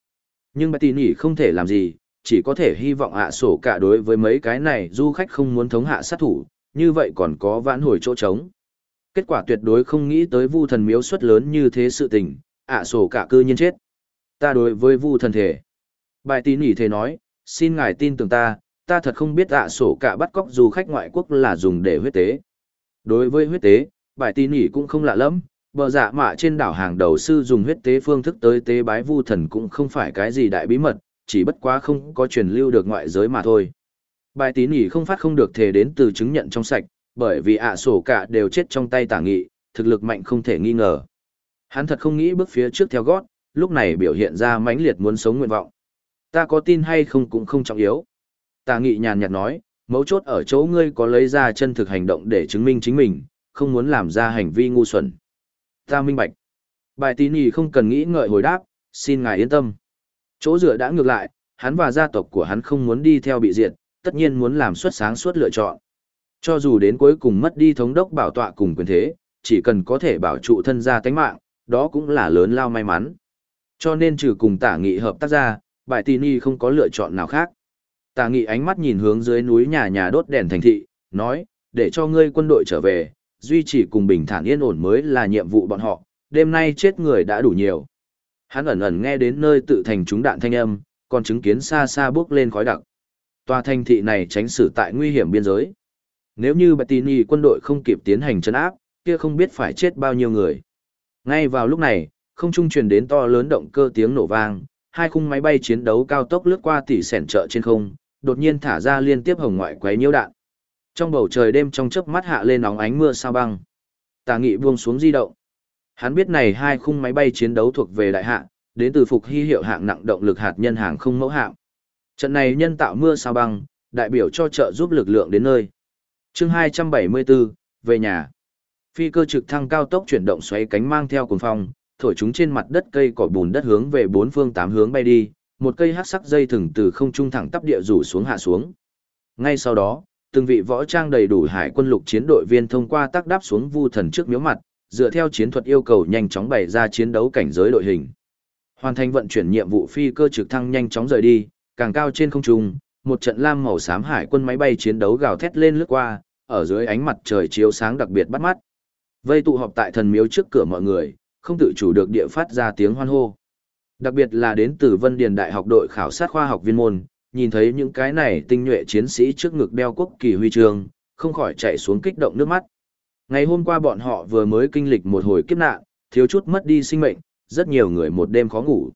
Nhưng bài tín tin không thể làm gì, chỉ có thể hy vọng hạ sổ cả đối với mấy cái này du khách không muốn thống hạ sát thủ, như vậy còn có vãn hồi chỗ trống. Kết quả tuyệt đối không nghĩ tới vu thần miếu suất lớn như thế sự tình, ạ sổ cả cư nhiên chết. Ta đối với vu thần thể. Bài tín ỉ thế nói, xin ngài tin tưởng ta, ta thật không biết ạ sổ cả bắt cóc du khách ngoại quốc là dùng để huyết tế. Đối với huyết tế, bài Tín ỉ cũng không lạ lắm, bờ dạ mạ trên đảo hàng đầu sư dùng huyết tế phương thức tới tế bái vu thần cũng không phải cái gì đại bí mật, chỉ bất quá không có truyền lưu được ngoại giới mà thôi. Bài tín ỉ không phát không được thể đến từ chứng nhận trong sạch, bởi vì ạ sổ cả đều chết trong tay tả nghị, thực lực mạnh không thể nghi ngờ. Hắn thật không nghĩ bước phía trước theo gót, lúc này biểu hiện ra mãnh liệt muốn sống nguyện vọng. Ta có tin hay không cũng không trọng yếu. Tà nghị nhàn nhạt nói, mấu chốt ở chỗ ngươi có lấy ra chân thực hành động để chứng minh chính mình, không muốn làm ra hành vi ngu xuẩn. Ta minh bạch. Bài tín nhì không cần nghĩ ngợi hồi đáp, xin ngài yên tâm. Chỗ dựa đã ngược lại, hắn và gia tộc của hắn không muốn đi theo bị diệt, tất nhiên muốn làm xuất sáng suốt lựa chọn. Cho dù đến cuối cùng mất đi thống đốc bảo tọa cùng quyền thế, chỉ cần có thể bảo trụ thân gia tánh mạng, đó cũng là lớn lao may mắn. Cho nên trừ cùng tả nghị hợp tác ra, bại tì ni không có lựa chọn nào khác. Tả nghị ánh mắt nhìn hướng dưới núi nhà nhà đốt đèn thành thị, nói, để cho ngươi quân đội trở về, duy trì cùng bình thản yên ổn mới là nhiệm vụ bọn họ, đêm nay chết người đã đủ nhiều. Hắn ẩn ẩn nghe đến nơi tự thành chúng đạn thanh âm, còn chứng kiến xa xa bước lên khói đặc. Tòa thành thị này tránh xử tại nguy hiểm biên giới. Nếu như Battini quân đội không kịp tiến hành chấn áp, kia không biết phải chết bao nhiêu người. Ngay vào lúc này, không trung truyền đến to lớn động cơ tiếng nổ vang, hai khung máy bay chiến đấu cao tốc lướt qua tỉ sẻn trợ trên không, đột nhiên thả ra liên tiếp hồng ngoại quấy nhiễu đạn. Trong bầu trời đêm trong chớp mắt hạ lên nóng ánh mưa sao băng. Tà Nghị buông xuống di động. Hắn biết này hai khung máy bay chiến đấu thuộc về đại hạ, đến từ phục hy hiệu hạng nặng động lực hạt nhân hàng không mẫu hạng. Trận này nhân tạo mưa sao băng, đại biểu cho trợ giúp lực lượng đến nơi. Chương 274, về nhà. Phi cơ trực thăng cao tốc chuyển động xoáy cánh mang theo cuồng phong, thổi chúng trên mặt đất cây cỏ bùn đất hướng về bốn phương tám hướng bay đi, một cây hắc sắc dây thừng từ không trung thẳng tắp địa rủ xuống hạ xuống. Ngay sau đó, từng vị võ trang đầy đủ hải quân lục chiến đội viên thông qua tác đáp xuống vu thần trước miếu mặt, dựa theo chiến thuật yêu cầu nhanh chóng bày ra chiến đấu cảnh giới đội hình. Hoàn thành vận chuyển nhiệm vụ phi cơ trực thăng nhanh chóng rời đi, càng cao trên không trung, một trận lam màu xám hải quân máy bay chiến đấu gào thét lên lướt qua, ở dưới ánh mặt trời chiếu sáng đặc biệt bắt mắt. Vây tụ họp tại thần miếu trước cửa mọi người, không tự chủ được địa phát ra tiếng hoan hô. Đặc biệt là đến từ Vân Điền Đại học đội khảo sát khoa học viên môn, nhìn thấy những cái này tinh nhuệ chiến sĩ trước ngực đeo quốc kỳ huy chương, không khỏi chạy xuống kích động nước mắt. Ngày hôm qua bọn họ vừa mới kinh lịch một hồi kiếp nạn, thiếu chút mất đi sinh mệnh, rất nhiều người một đêm khó ngủ.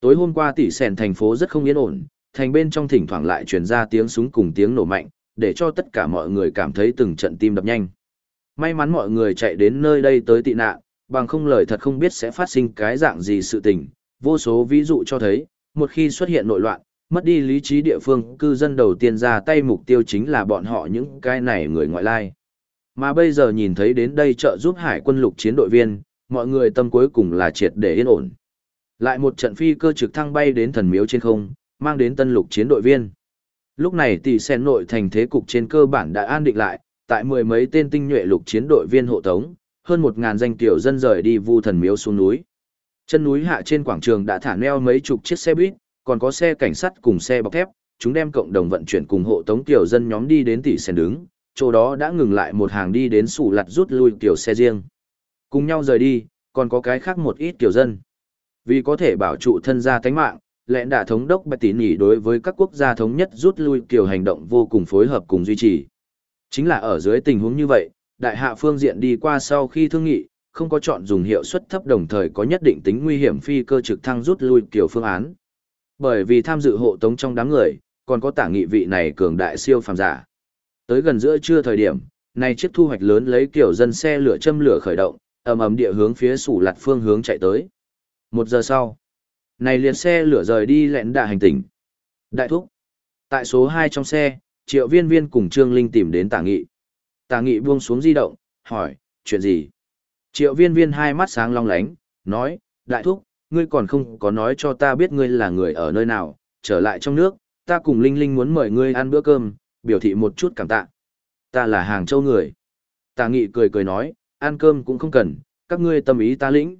Tối hôm qua tỷ sèn thành phố rất không yên ổn, thành bên trong thỉnh thoảng lại truyền ra tiếng súng cùng tiếng nổ mạnh, để cho tất cả mọi người cảm thấy từng trận tim đập nhanh. May mắn mọi người chạy đến nơi đây tới tị nạn, bằng không lời thật không biết sẽ phát sinh cái dạng gì sự tình, vô số ví dụ cho thấy, một khi xuất hiện nội loạn, mất đi lý trí địa phương cư dân đầu tiên ra tay mục tiêu chính là bọn họ những cái này người ngoại lai. Mà bây giờ nhìn thấy đến đây trợ giúp hải quân lục chiến đội viên, mọi người tâm cuối cùng là triệt để yên ổn. Lại một trận phi cơ trực thăng bay đến thần miếu trên không, mang đến tân lục chiến đội viên. Lúc này tỷ sen nội thành thế cục trên cơ bản đã an định lại, tại mười mấy tên tinh nhuệ lục chiến đội viên hộ tống, hơn một ngàn danh tiểu dân rời đi vu thần miếu xuống núi. Chân núi hạ trên quảng trường đã thả neo mấy chục chiếc xe buýt, còn có xe cảnh sát cùng xe bọc thép, chúng đem cộng đồng vận chuyển cùng hộ tống tiểu dân nhóm đi đến tỷ sen đứng, chỗ đó đã ngừng lại một hàng đi đến sủ lặt rút lui tiểu xe riêng. Cùng nhau rời đi, còn có cái khác một ít tiểu dân. Vì có thể bảo trụ thân gia tánh mạng, lẽn đả thống đốc bạch tỉ nỉ đối với các quốc gia thống nhất rút lui kiểu hành động vô cùng phối hợp cùng duy trì. Chính là ở dưới tình huống như vậy, đại hạ phương diện đi qua sau khi thương nghị, không có chọn dùng hiệu suất thấp đồng thời có nhất định tính nguy hiểm phi cơ trực thăng rút lui kiểu phương án. Bởi vì tham dự hộ tống trong đám người, còn có tả nghị vị này cường đại siêu phàm giả. Tới gần giữa trưa thời điểm, này chiếc thu hoạch lớn lấy kiểu dân xe lửa châm lửa khởi động, ầm ầm địa hướng phía sủ lặt phương hướng chạy tới. Một giờ sau, này liền xe lửa rời đi lẹn đạ hành tỉnh. Đại thúc. Tại số 2 trong xe, triệu viên viên cùng Trương Linh tìm đến tả nghị tà nghị buông xuống di động, hỏi, chuyện gì? Triệu viên viên hai mắt sáng long lánh, nói, đại thúc, ngươi còn không có nói cho ta biết ngươi là người ở nơi nào, trở lại trong nước, ta cùng Linh Linh muốn mời ngươi ăn bữa cơm, biểu thị một chút cảm tạ. Ta là hàng châu người. Tà nghị cười cười nói, ăn cơm cũng không cần, các ngươi tâm ý ta lĩnh.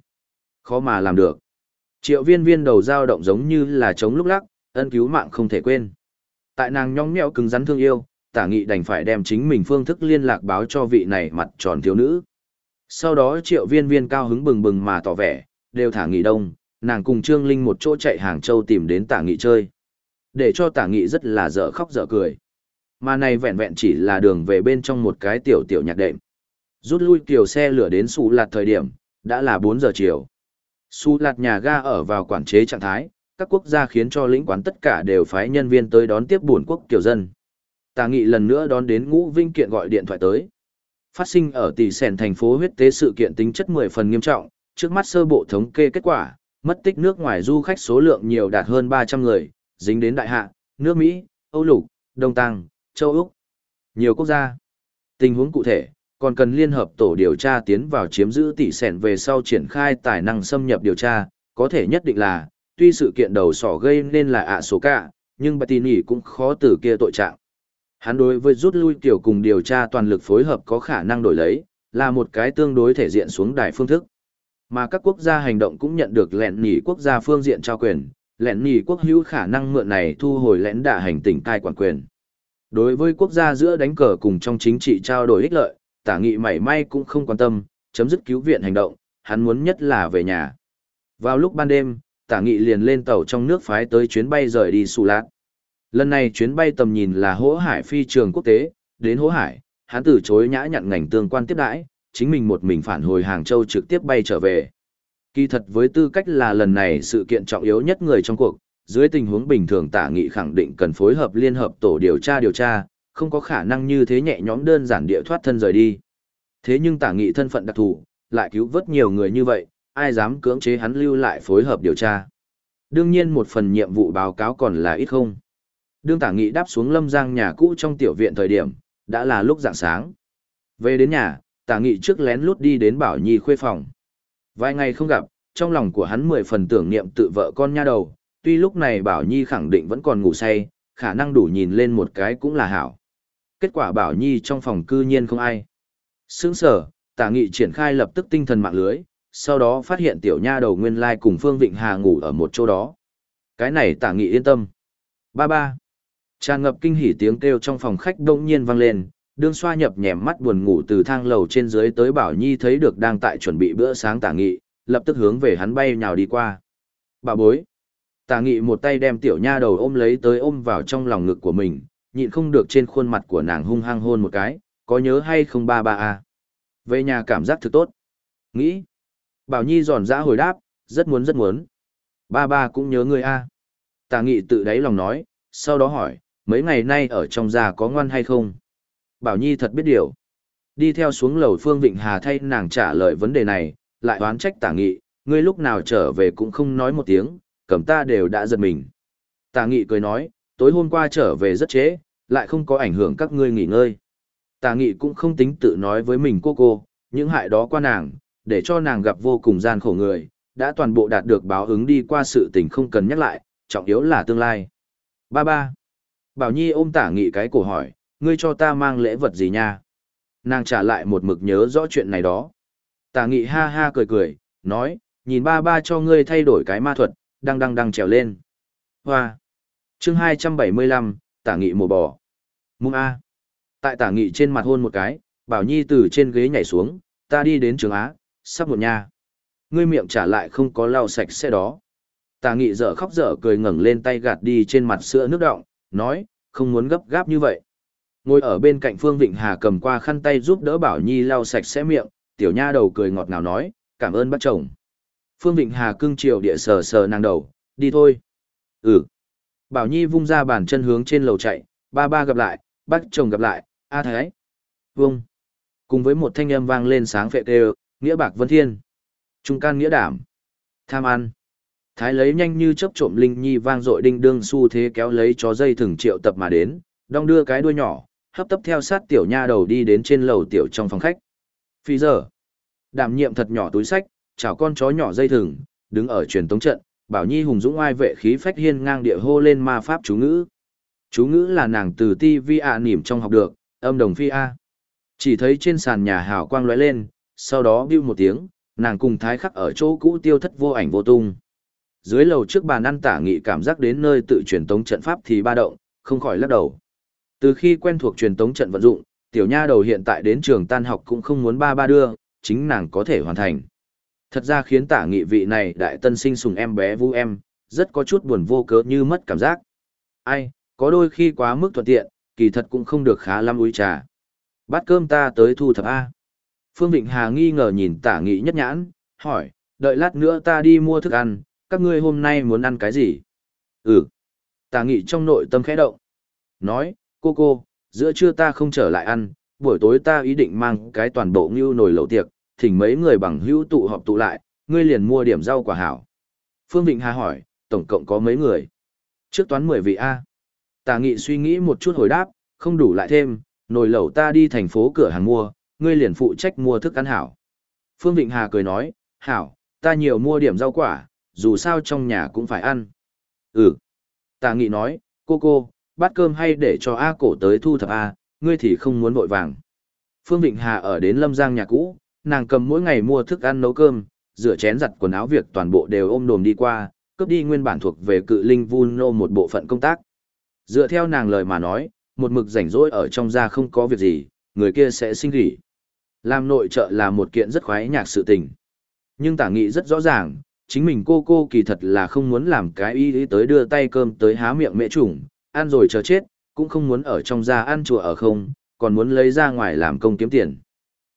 Khó mà làm được. Triệu viên viên đầu dao động giống như là chống lúc lắc, ân cứu mạng không thể quên. Tại nàng nhóng nhẽo cứng rắn thương yêu, tả nghị đành phải đem chính mình phương thức liên lạc báo cho vị này mặt tròn thiếu nữ. Sau đó triệu viên viên cao hứng bừng bừng mà tỏ vẻ, đều thả nghị đông, nàng cùng Trương Linh một chỗ chạy Hàng Châu tìm đến tả nghị chơi. Để cho tả nghị rất là dở khóc dở cười. Mà này vẹn vẹn chỉ là đường về bên trong một cái tiểu tiểu nhạc đệm. Rút lui kiểu xe lửa đến sụ lạt thời điểm, đã là 4 giờ chiều. Su lạt nhà ga ở vào quản chế trạng thái, các quốc gia khiến cho lĩnh quán tất cả đều phái nhân viên tới đón tiếp buồn quốc kiểu dân. Tà nghị lần nữa đón đến ngũ vinh kiện gọi điện thoại tới. Phát sinh ở tỷ sẻn thành phố huyết tế sự kiện tính chất 10 phần nghiêm trọng, trước mắt sơ bộ thống kê kết quả, mất tích nước ngoài du khách số lượng nhiều đạt hơn 300 người, dính đến đại hạ, nước Mỹ, Âu Lục, Đông Tăng, châu Úc. Nhiều quốc gia. Tình huống cụ thể, còn cần liên hợp tổ điều tra tiến vào chiếm giữ tỷ sẻn về sau triển khai tài năng xâm nhập điều tra, có thể nhất định là, tuy sự kiện đầu sỏ gây nên là ạ số cả, nhưng bà tin cũng khó từ kia tội trạng. Hắn đối với rút lui tiểu cùng điều tra toàn lực phối hợp có khả năng đổi lấy, là một cái tương đối thể diện xuống đài phương thức. Mà các quốc gia hành động cũng nhận được lẹn nỉ quốc gia phương diện trao quyền, lẹn nỉ quốc hữu khả năng mượn này thu hồi lẽn đả hành tỉnh cai quản quyền. Đối với quốc gia giữa đánh cờ cùng trong chính trị trao đổi ích lợi, tả nghị mảy may cũng không quan tâm, chấm dứt cứu viện hành động, hắn muốn nhất là về nhà. Vào lúc ban đêm, tả nghị liền lên tàu trong nước phái tới chuyến bay rời đi Sù Lát. Lần này chuyến bay tầm nhìn là hỗ hải phi trường quốc tế, đến hỗ hải, hắn từ chối nhã nhặn ngành tương quan tiếp đãi, chính mình một mình phản hồi Hàng Châu trực tiếp bay trở về. Kỳ thật với tư cách là lần này sự kiện trọng yếu nhất người trong cuộc, dưới tình huống bình thường tả nghị khẳng định cần phối hợp liên hợp tổ điều tra điều tra, không có khả năng như thế nhẹ nhõm đơn giản địa thoát thân rời đi. Thế nhưng tả nghị thân phận đặc thù, lại cứu vớt nhiều người như vậy, ai dám cưỡng chế hắn lưu lại phối hợp điều tra. Đương nhiên một phần nhiệm vụ báo cáo còn là ít không. Đương tả nghị đáp xuống lâm giang nhà cũ trong tiểu viện thời điểm, đã là lúc dạng sáng. Về đến nhà, tả nghị trước lén lút đi đến bảo nhi khuê phòng. Vài ngày không gặp, trong lòng của hắn mười phần tưởng niệm tự vợ con nha đầu, tuy lúc này bảo nhi khẳng định vẫn còn ngủ say, khả năng đủ nhìn lên một cái cũng là hảo kết quả bảo nhi trong phòng cư nhiên không ai. Sướng sở, tả nghị triển khai lập tức tinh thần mạng lưới, sau đó phát hiện tiểu nha đầu nguyên lai cùng Phương Vịnh Hà ngủ ở một chỗ đó. Cái này tả nghị yên tâm. Ba ba. Tràn ngập kinh hỉ tiếng kêu trong phòng khách đông nhiên vang lên, đương xoa nhập nhèm mắt buồn ngủ từ thang lầu trên dưới tới Bảo Nhi thấy được đang tại chuẩn bị bữa sáng tả nghị, lập tức hướng về hắn bay nhào đi qua. Bà bối. Tả nghị một tay đem tiểu nha đầu ôm lấy tới ôm vào trong lòng ngực của mình, nhịn không được trên khuôn mặt của nàng hung hăng hôn một cái, có nhớ hay không ba ba à? Về nhà cảm giác thực tốt. Nghĩ. Bảo Nhi giòn giã hồi đáp, rất muốn rất muốn. Ba ba cũng nhớ người a. À. Tà nghị tự đáy lòng nói, sau đó hỏi, mấy ngày nay ở trong già có ngoan hay không? Bảo Nhi thật biết điều. Đi theo xuống lầu Phương Vịnh Hà thay nàng trả lời vấn đề này, lại oán trách tả nghị, ngươi lúc nào trở về cũng không nói một tiếng, cầm ta đều đã giật mình. Tả nghị cười nói, tối hôm qua trở về rất trễ, lại không có ảnh hưởng các ngươi nghỉ ngơi. Tả nghị cũng không tính tự nói với mình cô cô, những hại đó qua nàng, để cho nàng gặp vô cùng gian khổ người, đã toàn bộ đạt được báo ứng đi qua sự tình không cần nhắc lại, trọng yếu là tương lai. Ba ba. Bảo Nhi ôm tả nghị cái cổ hỏi, ngươi cho ta mang lễ vật gì nha? Nàng trả lại một mực nhớ rõ chuyện này đó. Tả nghị ha ha cười cười, nói, nhìn ba ba cho ngươi thay đổi cái ma thuật, đang đang đang trèo lên. Hoa. chương 275, tả nghị mồ bò. Mung A. Tại tả nghị trên mặt hôn một cái, Bảo Nhi từ trên ghế nhảy xuống, ta đi đến trường Á, sắp một nha. Ngươi miệng trả lại không có lau sạch xe đó. Tả nghị dở khóc dở cười ngẩng lên tay gạt đi trên mặt sữa nước động, nói, không muốn gấp gáp như vậy. Ngồi ở bên cạnh Phương Vịnh Hà cầm qua khăn tay giúp đỡ Bảo Nhi lau sạch sẽ miệng, tiểu nha đầu cười ngọt ngào nói, cảm ơn bác chồng. Phương Vịnh Hà cưng chiều địa sờ sờ nàng đầu, đi thôi. Ừ. Bảo Nhi vung ra bàn chân hướng trên lầu chạy, ba ba gặp lại, bác chồng gặp lại, a thái. Vung. Cùng với một thanh âm vang lên sáng phệ đều, nghĩa bạc vân thiên. Trung can nghĩa đảm. Tham ăn. Thái lấy nhanh như chớp trộm linh nhi vang dội đinh đương su thế kéo lấy chó dây thừng triệu tập mà đến, đong đưa cái đuôi nhỏ, hấp tấp theo sát tiểu nha đầu đi đến trên lầu tiểu trong phòng khách. Phi giờ. Đảm nhiệm thật nhỏ túi sách, chào con chó nhỏ dây thừng, đứng ở truyền tống trận, Bảo Nhi hùng dũng oai vệ khí phách hiên ngang địa hô lên ma pháp chú ngữ. Chú ngữ là nàng từ ti vi ạ nỉm trong học được, âm đồng phi a. Chỉ thấy trên sàn nhà hào quang lóe lên, sau đó bưu một tiếng, nàng cùng thái khắc ở chỗ cũ tiêu thất vô ảnh vô tung. Dưới lầu trước bàn ăn tả nghị cảm giác đến nơi tự truyền tống trận pháp thì ba động, không khỏi lắc đầu. Từ khi quen thuộc truyền tống trận vận dụng, tiểu nha đầu hiện tại đến trường tan học cũng không muốn ba ba đưa, chính nàng có thể hoàn thành. Thật ra khiến tả nghị vị này đại tân sinh sùng em bé vu em, rất có chút buồn vô cớ như mất cảm giác. Ai, có đôi khi quá mức thuận tiện, kỳ thật cũng không được khá lắm uống trà. Bát cơm ta tới thu thập A. Phương Vịnh Hà nghi ngờ nhìn tả nghị nhất nhãn, hỏi, đợi lát nữa ta đi mua thức ăn, các ngươi hôm nay muốn ăn cái gì? Ừ. Tà nghị trong nội tâm khẽ động. Nói, cô cô, giữa trưa ta không trở lại ăn, buổi tối ta ý định mang cái toàn bộ ngưu nồi lẩu tiệc, thỉnh mấy người bằng hữu tụ họp tụ lại, ngươi liền mua điểm rau quả hảo. Phương Vịnh Hà hỏi, tổng cộng có mấy người? Trước toán 10 vị A. Tà nghị suy nghĩ một chút hồi đáp, không đủ lại thêm, nồi lẩu ta đi thành phố cửa hàng mua, ngươi liền phụ trách mua thức ăn hảo. Phương Vịnh Hà cười nói, hảo, ta nhiều mua điểm rau quả, dù sao trong nhà cũng phải ăn. Ừ. Tả nghị nói, cô cô, bát cơm hay để cho A cổ tới thu thập A, ngươi thì không muốn vội vàng. Phương Vịnh Hà ở đến Lâm Giang nhà cũ, nàng cầm mỗi ngày mua thức ăn nấu cơm, rửa chén giặt quần áo việc toàn bộ đều ôm đồm đi qua, cướp đi nguyên bản thuộc về cự linh Vuno nô một bộ phận công tác. Dựa theo nàng lời mà nói, một mực rảnh rỗi ở trong gia không có việc gì, người kia sẽ sinh nghỉ. Làm nội trợ là một kiện rất khoái nhạc sự tình. Nhưng tả nghị rất rõ ràng, chính mình cô cô kỳ thật là không muốn làm cái y ý tới đưa tay cơm tới há miệng mẹ chủng, ăn rồi chờ chết, cũng không muốn ở trong gia ăn chùa ở không, còn muốn lấy ra ngoài làm công kiếm tiền.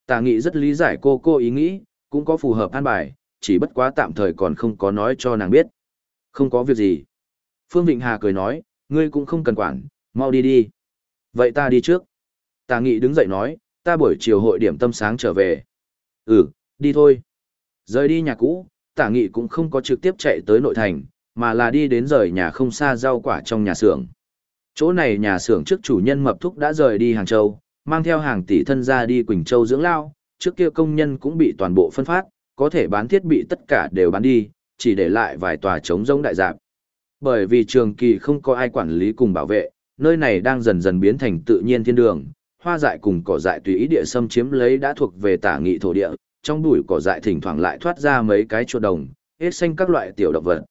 Tả nghị rất lý giải cô cô ý nghĩ, cũng có phù hợp an bài, chỉ bất quá tạm thời còn không có nói cho nàng biết. Không có việc gì. Phương Vịnh Hà cười nói, ngươi cũng không cần quản, mau đi đi. Vậy ta đi trước. Tả nghị đứng dậy nói, ta buổi chiều hội điểm tâm sáng trở về. Ừ, đi thôi. Rời đi nhà cũ, tả nghị cũng không có trực tiếp chạy tới nội thành, mà là đi đến rời nhà không xa rau quả trong nhà xưởng. Chỗ này nhà xưởng trước chủ nhân mập thúc đã rời đi Hàng Châu, mang theo hàng tỷ thân ra đi Quỳnh Châu dưỡng lao, trước kia công nhân cũng bị toàn bộ phân phát, có thể bán thiết bị tất cả đều bán đi, chỉ để lại vài tòa trống rỗng đại dạp. Bởi vì trường kỳ không có ai quản lý cùng bảo vệ, nơi này đang dần dần biến thành tự nhiên thiên đường, hoa dại cùng cỏ dại tùy ý địa xâm chiếm lấy đã thuộc về tả nghị thổ địa, trong bụi cỏ dại thỉnh thoảng lại thoát ra mấy cái chuột đồng, hết xanh các loại tiểu động vật.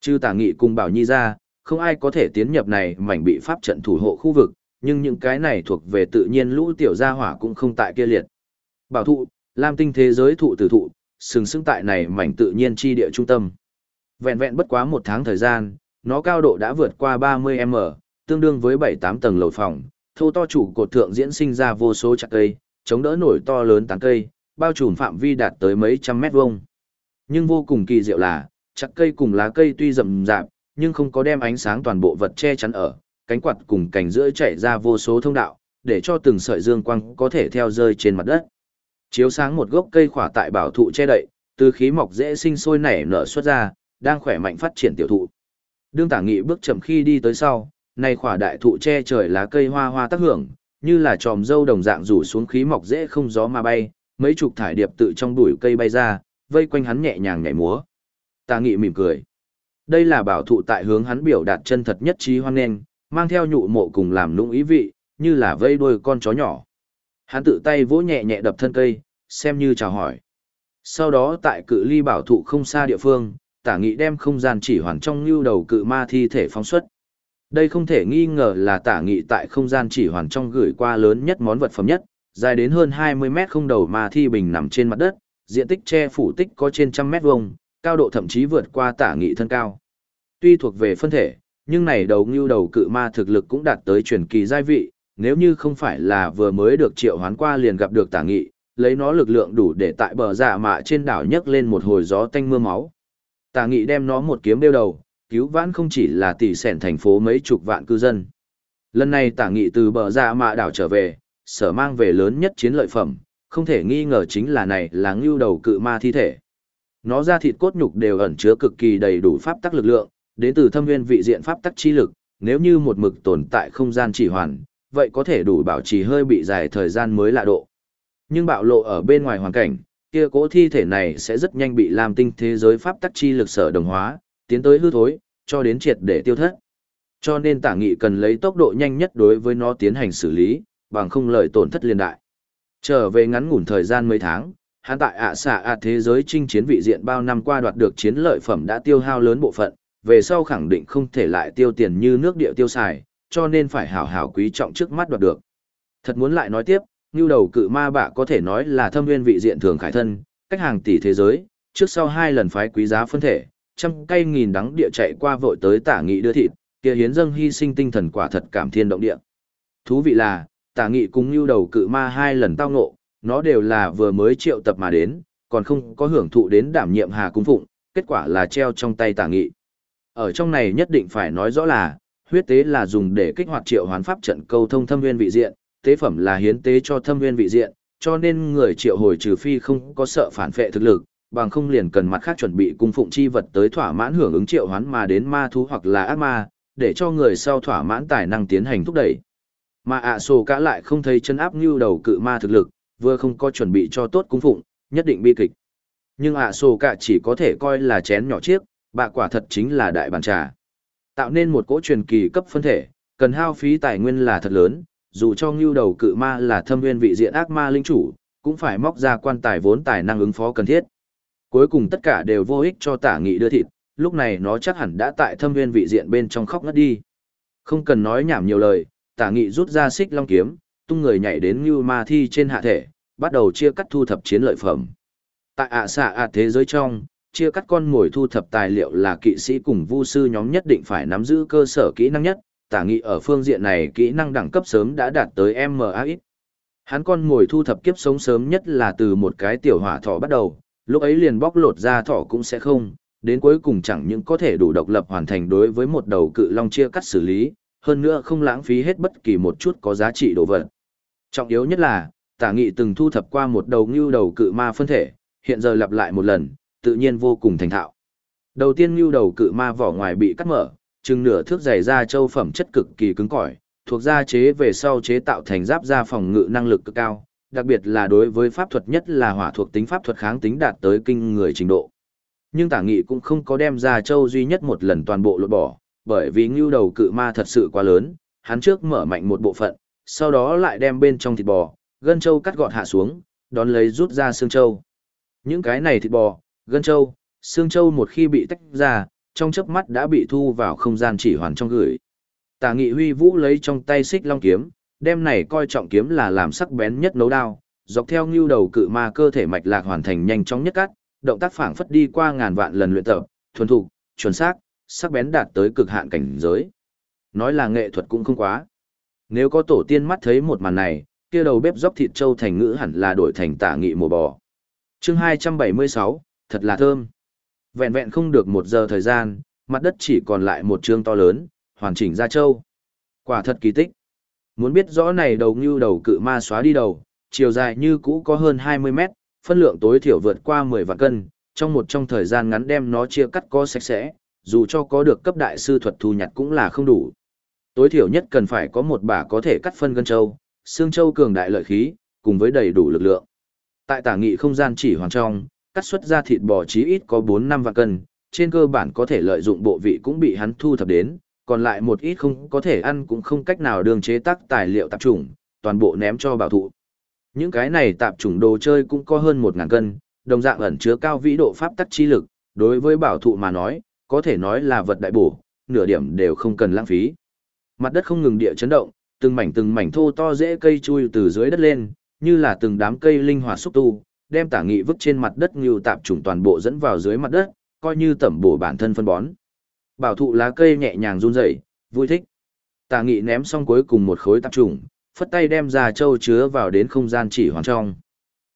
Chư tả nghị cùng bảo nhi ra, không ai có thể tiến nhập này mảnh bị pháp trận thủ hộ khu vực, nhưng những cái này thuộc về tự nhiên lũ tiểu gia hỏa cũng không tại kia liệt. Bảo thụ, lam tinh thế giới thụ tử thụ, sừng sững tại này mảnh tự nhiên chi địa trung tâm. Vẹn vẹn bất quá một tháng thời gian, nó cao độ đã vượt qua 30m, tương đương với 7-8 tầng lầu phòng, thô to chủ cột thượng diễn sinh ra vô số chặt cây, chống đỡ nổi to lớn tán cây, bao trùm phạm vi đạt tới mấy trăm mét vuông. Nhưng vô cùng kỳ diệu là, chặt cây cùng lá cây tuy rậm rạp, nhưng không có đem ánh sáng toàn bộ vật che chắn ở, cánh quạt cùng cành giữa chạy ra vô số thông đạo, để cho từng sợi dương quang có thể theo rơi trên mặt đất. Chiếu sáng một gốc cây khỏa tại bảo thụ che đậy, từ khí mọc dễ sinh sôi nảy nở xuất ra, đang khỏe mạnh phát triển tiểu thụ. Đương tả nghị bước chậm khi đi tới sau, nay khỏa đại thụ che trời lá cây hoa hoa tác hưởng, như là tròm dâu đồng dạng rủ xuống khí mọc dễ không gió mà bay, mấy chục thải điệp tự trong bụi cây bay ra, vây quanh hắn nhẹ nhàng nhảy múa. Tà nghị mỉm cười. Đây là bảo thụ tại hướng hắn biểu đạt chân thật nhất trí hoan nghênh, mang theo nhụ mộ cùng làm lũng ý vị, như là vây đuôi con chó nhỏ. Hắn tự tay vỗ nhẹ nhẹ đập thân cây, xem như chào hỏi. Sau đó tại cự ly bảo thụ không xa địa phương, tả nghị đem không gian chỉ hoàn trong lưu đầu cự ma thi thể phóng xuất. Đây không thể nghi ngờ là tả nghị tại không gian chỉ hoàn trong gửi qua lớn nhất món vật phẩm nhất, dài đến hơn 20 mét không đầu ma thi bình nằm trên mặt đất, diện tích che phủ tích có trên trăm mét vuông, cao độ thậm chí vượt qua tả nghị thân cao. Tuy thuộc về phân thể, nhưng này đầu ngưu đầu cự ma thực lực cũng đạt tới truyền kỳ giai vị, nếu như không phải là vừa mới được triệu hoán qua liền gặp được tả nghị, lấy nó lực lượng đủ để tại bờ dạ mạ trên đảo nhấc lên một hồi gió tanh mưa máu. Tả nghị đem nó một kiếm đeo đầu, cứu vãn không chỉ là tỷ sẻn thành phố mấy chục vạn cư dân. Lần này tả nghị từ bờ dạ mạ đảo trở về, sở mang về lớn nhất chiến lợi phẩm, không thể nghi ngờ chính là này là ngưu đầu cự ma thi thể. Nó ra thịt cốt nhục đều ẩn chứa cực kỳ đầy đủ pháp tắc lực lượng, đến từ thâm nguyên vị diện pháp tắc chi lực, nếu như một mực tồn tại không gian chỉ hoàn, vậy có thể đủ bảo trì hơi bị dài thời gian mới lạ độ. Nhưng bạo lộ ở bên ngoài hoàn cảnh, kia cố thi thể này sẽ rất nhanh bị làm tinh thế giới pháp tắc chi lực sở đồng hóa, tiến tới hư thối, cho đến triệt để tiêu thất. Cho nên tả nghị cần lấy tốc độ nhanh nhất đối với nó tiến hành xử lý, bằng không lợi tổn thất liên đại. Trở về ngắn ngủn thời gian mấy tháng, hắn tại ạ xạ ạ thế giới chinh chiến vị diện bao năm qua đoạt được chiến lợi phẩm đã tiêu hao lớn bộ phận, về sau khẳng định không thể lại tiêu tiền như nước địa tiêu xài, cho nên phải hảo hảo quý trọng trước mắt đoạt được. Thật muốn lại nói tiếp, như đầu cự ma bạ có thể nói là thâm nguyên vị diện thường khải thân, cách hàng tỷ thế giới, trước sau hai lần phái quý giá phân thể, trăm cây nghìn đắng địa chạy qua vội tới tả nghị đưa thịt, kia hiến dâng hy sinh tinh thần quả thật cảm thiên động địa. Thú vị là, tả nghị cùng như đầu cự ma hai lần tao ngộ, nó đều là vừa mới triệu tập mà đến, còn không có hưởng thụ đến đảm nhiệm hà cung phụng, kết quả là treo trong tay tả nghị. Ở trong này nhất định phải nói rõ là, huyết tế là dùng để kích hoạt triệu hoán pháp trận câu thông thâm nguyên vị diện, tế phẩm là hiến tế cho thâm nguyên vị diện, cho nên người triệu hồi trừ phi không có sợ phản phệ thực lực, bằng không liền cần mặt khác chuẩn bị cung phụng chi vật tới thỏa mãn hưởng ứng triệu hoán mà đến ma thú hoặc là ác ma, để cho người sau thỏa mãn tài năng tiến hành thúc đẩy. Mà ạ sổ cả lại không thấy chân áp như đầu cự ma thực lực, vừa không có chuẩn bị cho tốt cung phụng, nhất định bi kịch. Nhưng ạ sổ cả chỉ có thể coi là chén nhỏ chiếc, bạ quả thật chính là đại bàn trà. Tạo nên một cỗ truyền kỳ cấp phân thể, cần hao phí tài nguyên là thật lớn, dù cho ngưu đầu cự ma là thâm nguyên vị diện ác ma linh chủ, cũng phải móc ra quan tài vốn tài năng ứng phó cần thiết. Cuối cùng tất cả đều vô ích cho tả nghị đưa thịt, lúc này nó chắc hẳn đã tại thâm nguyên vị diện bên trong khóc ngất đi. Không cần nói nhảm nhiều lời, tả nghị rút ra xích long kiếm, tung người nhảy đến như ma thi trên hạ thể, bắt đầu chia cắt thu thập chiến lợi phẩm. Tại ạ xạ ạ thế giới trong, chia cắt con mồi thu thập tài liệu là kỵ sĩ cùng vu sư nhóm nhất định phải nắm giữ cơ sở kỹ năng nhất, tả nghị ở phương diện này kỹ năng đẳng cấp sớm đã đạt tới MAX. Hắn con mồi thu thập kiếp sống sớm nhất là từ một cái tiểu hỏa thỏ bắt đầu, lúc ấy liền bóc lột ra thỏ cũng sẽ không, đến cuối cùng chẳng những có thể đủ độc lập hoàn thành đối với một đầu cự long chia cắt xử lý, hơn nữa không lãng phí hết bất kỳ một chút có giá trị đồ vật. Trọng yếu nhất là, tả nghị từng thu thập qua một đầu ngưu đầu cự ma phân thể, hiện giờ lặp lại một lần, tự nhiên vô cùng thành thạo. Đầu tiên ngưu đầu cự ma vỏ ngoài bị cắt mở, chừng nửa thước dày da châu phẩm chất cực kỳ cứng cỏi, thuộc da chế về sau chế tạo thành giáp da phòng ngự năng lực cực cao, đặc biệt là đối với pháp thuật nhất là hỏa thuộc tính pháp thuật kháng tính đạt tới kinh người trình độ. Nhưng tả nghị cũng không có đem ra châu duy nhất một lần toàn bộ lột bỏ, bởi vì ngưu đầu cự ma thật sự quá lớn, hắn trước mở mạnh một bộ phận, sau đó lại đem bên trong thịt bò, gân châu cắt gọt hạ xuống, đón lấy rút ra xương châu. Những cái này thịt bò, gân châu, xương châu một khi bị tách ra, trong chớp mắt đã bị thu vào không gian chỉ hoàn trong gửi. Tả nghị huy vũ lấy trong tay xích long kiếm, đem này coi trọng kiếm là làm sắc bén nhất nấu đao, dọc theo ngưu đầu cự ma cơ thể mạch lạc hoàn thành nhanh chóng nhất cắt, động tác phảng phất đi qua ngàn vạn lần luyện tập, thuần thục, chuẩn xác, sắc bén đạt tới cực hạn cảnh giới. Nói là nghệ thuật cũng không quá. Nếu có tổ tiên mắt thấy một màn này, kia đầu bếp dốc thịt trâu thành ngữ hẳn là đổi thành tả nghị mùa bò. Chương 276, thật là thơm. Vẹn vẹn không được một giờ thời gian, mặt đất chỉ còn lại một chương to lớn, hoàn chỉnh ra trâu. Quả thật kỳ tích. Muốn biết rõ này đầu như đầu cự ma xóa đi đầu, chiều dài như cũ có hơn 20 mét, phân lượng tối thiểu vượt qua 10 vạn cân, trong một trong thời gian ngắn đem nó chia cắt có sạch sẽ, dù cho có được cấp đại sư thuật thu nhặt cũng là không đủ. Tối thiểu nhất cần phải có một bả có thể cắt phân gân châu, xương châu cường đại lợi khí, cùng với đầy đủ lực lượng. Tại tả nghị không gian chỉ hoàn trong, cắt xuất ra thịt bò chí ít có 4 năm vạn cân, trên cơ bản có thể lợi dụng bộ vị cũng bị hắn thu thập đến, còn lại một ít không có thể ăn cũng không cách nào đường chế tác tài liệu tạp chủng, toàn bộ ném cho bảo thụ. Những cái này tạp chủng đồ chơi cũng có hơn 1.000 cân, đồng dạng ẩn chứa cao vĩ độ pháp tắc chi lực, đối với bảo thụ mà nói, có thể nói là vật đại bổ, nửa điểm đều không cần lãng phí. Mặt đất không ngừng địa chấn động, từng mảnh từng mảnh thô to dễ cây chui từ dưới đất lên, như là từng đám cây linh hoạt xúc tu, đem tả nghị vứt trên mặt đất như tạp trùng toàn bộ dẫn vào dưới mặt đất, coi như tẩm bổ bản thân phân bón. Bảo thụ lá cây nhẹ nhàng run rẩy, vui thích. Tả nghị ném xong cuối cùng một khối tạp trùng, phất tay đem ra châu chứa vào đến không gian chỉ hoàn trong.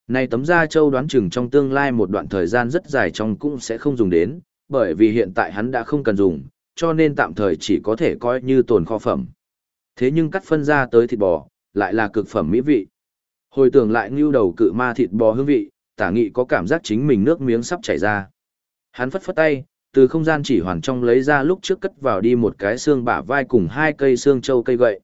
Này tấm da châu đoán chừng trong tương lai một đoạn thời gian rất dài trong cũng sẽ không dùng đến, bởi vì hiện tại hắn đã không cần dùng, cho nên tạm thời chỉ có thể coi như tồn kho phẩm. Thế nhưng cắt phân ra tới thịt bò, lại là cực phẩm mỹ vị. Hồi tưởng lại ngưu đầu cự ma thịt bò hương vị, tả nghị có cảm giác chính mình nước miếng sắp chảy ra. Hắn phất phất tay, từ không gian chỉ hoàn trong lấy ra lúc trước cất vào đi một cái xương bả vai cùng hai cây xương châu cây gậy.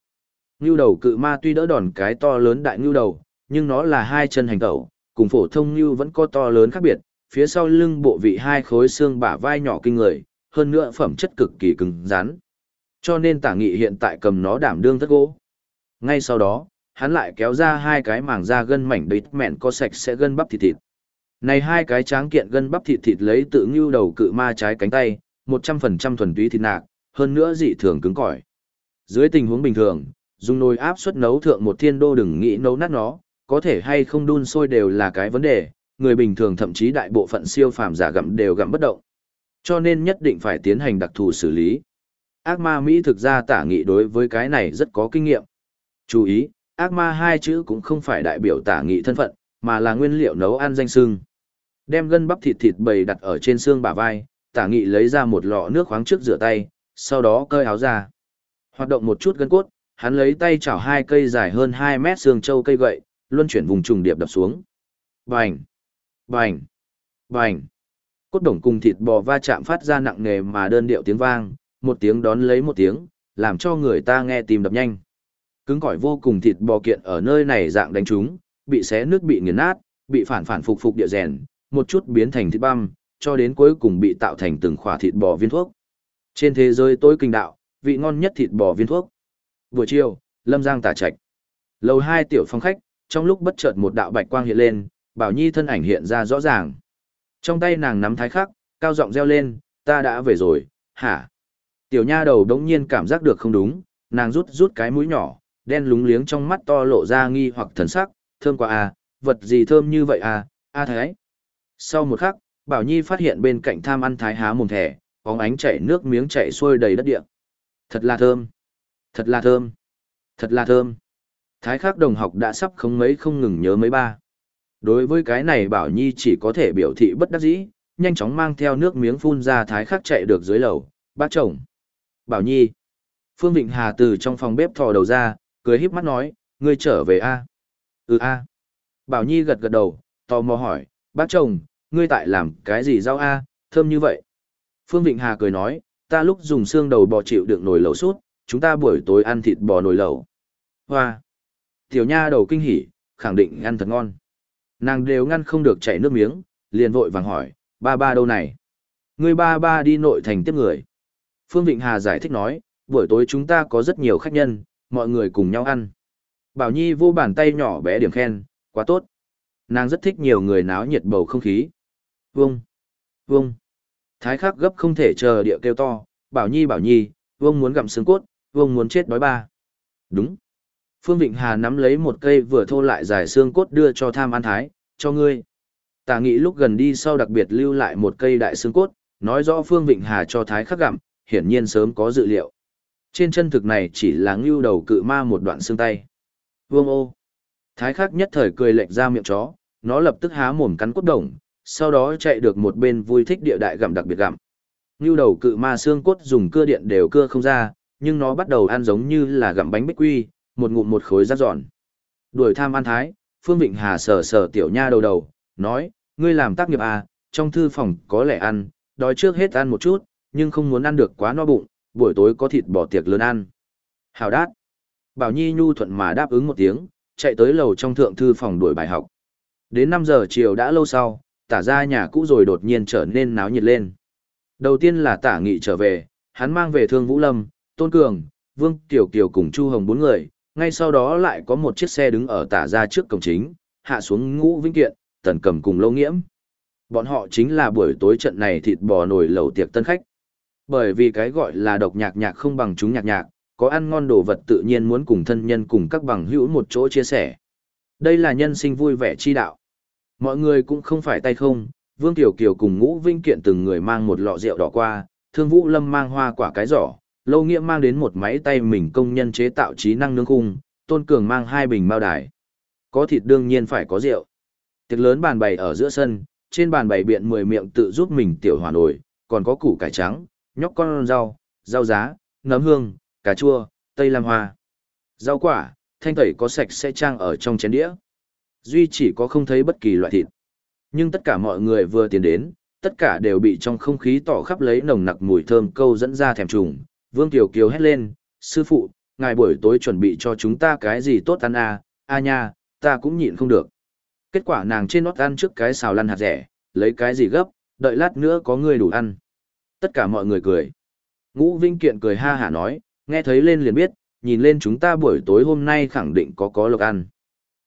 Ngưu đầu cự ma tuy đỡ đòn cái to lớn đại ngưu đầu, nhưng nó là hai chân hành tẩu, cùng phổ thông ngưu vẫn có to lớn khác biệt, phía sau lưng bộ vị hai khối xương bả vai nhỏ kinh người, hơn nữa phẩm chất cực kỳ cứng rắn. Cho nên tả nghị hiện tại cầm nó đảm đương thất gỗ. Ngay sau đó, hắn lại kéo ra hai cái màng da gân mảnh đầy mẹn có sạch sẽ gân bắp thịt thịt. Này hai cái tráng kiện gân bắp thịt thịt lấy tự ngưu đầu cự ma trái cánh tay, 100% thuần túy thịt nạc, hơn nữa dị thường cứng cỏi. Dưới tình huống bình thường, dùng nồi áp suất nấu thượng một thiên đô đừng nghĩ nấu nát nó, có thể hay không đun sôi đều là cái vấn đề, người bình thường thậm chí đại bộ phận siêu phàm giả gặm đều gặm bất động. Cho nên nhất định phải tiến hành đặc thù xử lý. Ác ma Mỹ thực ra tả nghị đối với cái này rất có kinh nghiệm. Chú ý, ác ma hai chữ cũng không phải đại biểu tả nghị thân phận, mà là nguyên liệu nấu ăn danh xương. Đem gân bắp thịt thịt bầy đặt ở trên xương bả vai, tả nghị lấy ra một lọ nước khoáng trước rửa tay, sau đó cơi áo ra. Hoạt động một chút gân cốt, hắn lấy tay chảo hai cây dài hơn 2 mét xương châu cây gậy, luân chuyển vùng trùng điệp đập xuống. Bành! Bành! Bành! Cốt đồng cùng thịt bò va chạm phát ra nặng nề mà đơn điệu tiếng vang, một tiếng đón lấy một tiếng, làm cho người ta nghe tìm đập nhanh. Cứng cỏi vô cùng thịt bò kiện ở nơi này dạng đánh trúng, bị xé nước bị nghiền nát, bị phản phản phục phục địa rèn, một chút biến thành thịt băm, cho đến cuối cùng bị tạo thành từng khỏa thịt bò viên thuốc. Trên thế giới tối kinh đạo, vị ngon nhất thịt bò viên thuốc. Buổi chiều, Lâm Giang tả trạch. Lầu hai tiểu phong khách, trong lúc bất chợt một đạo bạch quang hiện lên, Bảo Nhi thân ảnh hiện ra rõ ràng. Trong tay nàng nắm thái khắc, cao giọng reo lên, ta đã về rồi, hả? Tiểu nha đầu đống nhiên cảm giác được không đúng, nàng rút rút cái mũi nhỏ, đen lúng liếng trong mắt to lộ ra nghi hoặc thần sắc, thơm quá à, vật gì thơm như vậy à, a thái. Sau một khắc, Bảo Nhi phát hiện bên cạnh tham ăn thái há mồm thẻ, bóng ánh chảy nước miếng chảy xuôi đầy đất địa. Thật là thơm, thật là thơm, thật là thơm. Thái khắc đồng học đã sắp không mấy không ngừng nhớ mấy ba. Đối với cái này Bảo Nhi chỉ có thể biểu thị bất đắc dĩ, nhanh chóng mang theo nước miếng phun ra thái khắc chạy được dưới lầu, bác chồng. Bảo Nhi. Phương Vịnh Hà từ trong phòng bếp thò đầu ra, cười híp mắt nói, ngươi trở về a? Ừ a. Bảo Nhi gật gật đầu, tò mò hỏi, bác chồng, ngươi tại làm cái gì rau a, thơm như vậy? Phương Vịnh Hà cười nói, ta lúc dùng xương đầu bò chịu đựng nồi lẩu sút, chúng ta buổi tối ăn thịt bò nồi lẩu. Hoa. Tiểu nha đầu kinh hỉ, khẳng định ăn thật ngon. Nàng đều ngăn không được chảy nước miếng, liền vội vàng hỏi, ba ba đâu này? người ba ba đi nội thành tiếp người. Phương Vịnh Hà giải thích nói, buổi tối chúng ta có rất nhiều khách nhân, mọi người cùng nhau ăn. Bảo Nhi vô bàn tay nhỏ bé điểm khen, quá tốt. Nàng rất thích nhiều người náo nhiệt bầu không khí. Vông, vông. Thái khắc gấp không thể chờ địa kêu to, Bảo Nhi Bảo Nhi, vông muốn gặm xương cốt, vông muốn chết đói ba. Đúng. Phương Vịnh Hà nắm lấy một cây vừa thô lại dài xương cốt đưa cho tham An thái, cho ngươi. Tà nghĩ lúc gần đi sau đặc biệt lưu lại một cây đại xương cốt, nói rõ Phương Vịnh Hà cho thái khắc gặm, hiển nhiên sớm có dự liệu. Trên chân thực này chỉ là ngưu đầu cự ma một đoạn xương tay. Vương ô. Thái khắc nhất thời cười lệch ra miệng chó, nó lập tức há mồm cắn cốt đồng, sau đó chạy được một bên vui thích địa đại gặm đặc biệt gặm. Ngưu đầu cự ma xương cốt dùng cưa điện đều cưa không ra, nhưng nó bắt đầu ăn giống như là gặm bánh bích quy, một ngụm một khối rát giòn. Đuổi tham ăn thái, Phương Vịnh Hà sờ sờ tiểu nha đầu đầu, nói, ngươi làm tác nghiệp à, trong thư phòng có lẽ ăn, đói trước hết ăn một chút, nhưng không muốn ăn được quá no bụng, buổi tối có thịt bò tiệc lớn ăn. Hào đát. Bảo Nhi nhu thuận mà đáp ứng một tiếng, chạy tới lầu trong thượng thư phòng đuổi bài học. Đến 5 giờ chiều đã lâu sau, tả ra nhà cũ rồi đột nhiên trở nên náo nhiệt lên. Đầu tiên là tả nghị trở về, hắn mang về thương Vũ Lâm, Tôn Cường, Vương Tiểu Kiều cùng Chu Hồng bốn người, ngay sau đó lại có một chiếc xe đứng ở tả ra trước cổng chính, hạ xuống ngũ vinh kiện, tần cầm cùng lâu nghiễm. Bọn họ chính là buổi tối trận này thịt bò nổi lẩu tiệc tân khách. Bởi vì cái gọi là độc nhạc nhạc không bằng chúng nhạc nhạc, có ăn ngon đồ vật tự nhiên muốn cùng thân nhân cùng các bằng hữu một chỗ chia sẻ. Đây là nhân sinh vui vẻ chi đạo. Mọi người cũng không phải tay không, Vương Tiểu Kiều cùng Ngũ Vinh Kiện từng người mang một lọ rượu đỏ qua, Thương Vũ Lâm mang hoa quả cái giỏ, Lâu Nghĩa mang đến một máy tay mình công nhân chế tạo trí năng nướng khung, Tôn Cường mang hai bình mao đài. Có thịt đương nhiên phải có rượu. Tiệc lớn bàn bày ở giữa sân, trên bàn bày biện mười miệng tự giúp mình tiểu hòa nổi, còn có củ cải trắng, nhóc con rau, rau giá, nấm hương, cà chua, tây lam hoa. Rau quả, thanh tẩy có sạch sẽ trang ở trong chén đĩa. Duy chỉ có không thấy bất kỳ loại thịt. Nhưng tất cả mọi người vừa tiến đến, tất cả đều bị trong không khí tỏ khắp lấy nồng nặc mùi thơm câu dẫn ra thèm trùng. Vương Tiểu Kiều hét lên, sư phụ, ngài buổi tối chuẩn bị cho chúng ta cái gì tốt ăn à, a nha, ta cũng nhịn không được. Kết quả nàng trên nót ăn trước cái xào lăn hạt rẻ, lấy cái gì gấp, đợi lát nữa có người đủ ăn. Tất cả mọi người cười. Ngũ Vinh Kiện cười ha hả nói, nghe thấy lên liền biết, nhìn lên chúng ta buổi tối hôm nay khẳng định có có lộc ăn.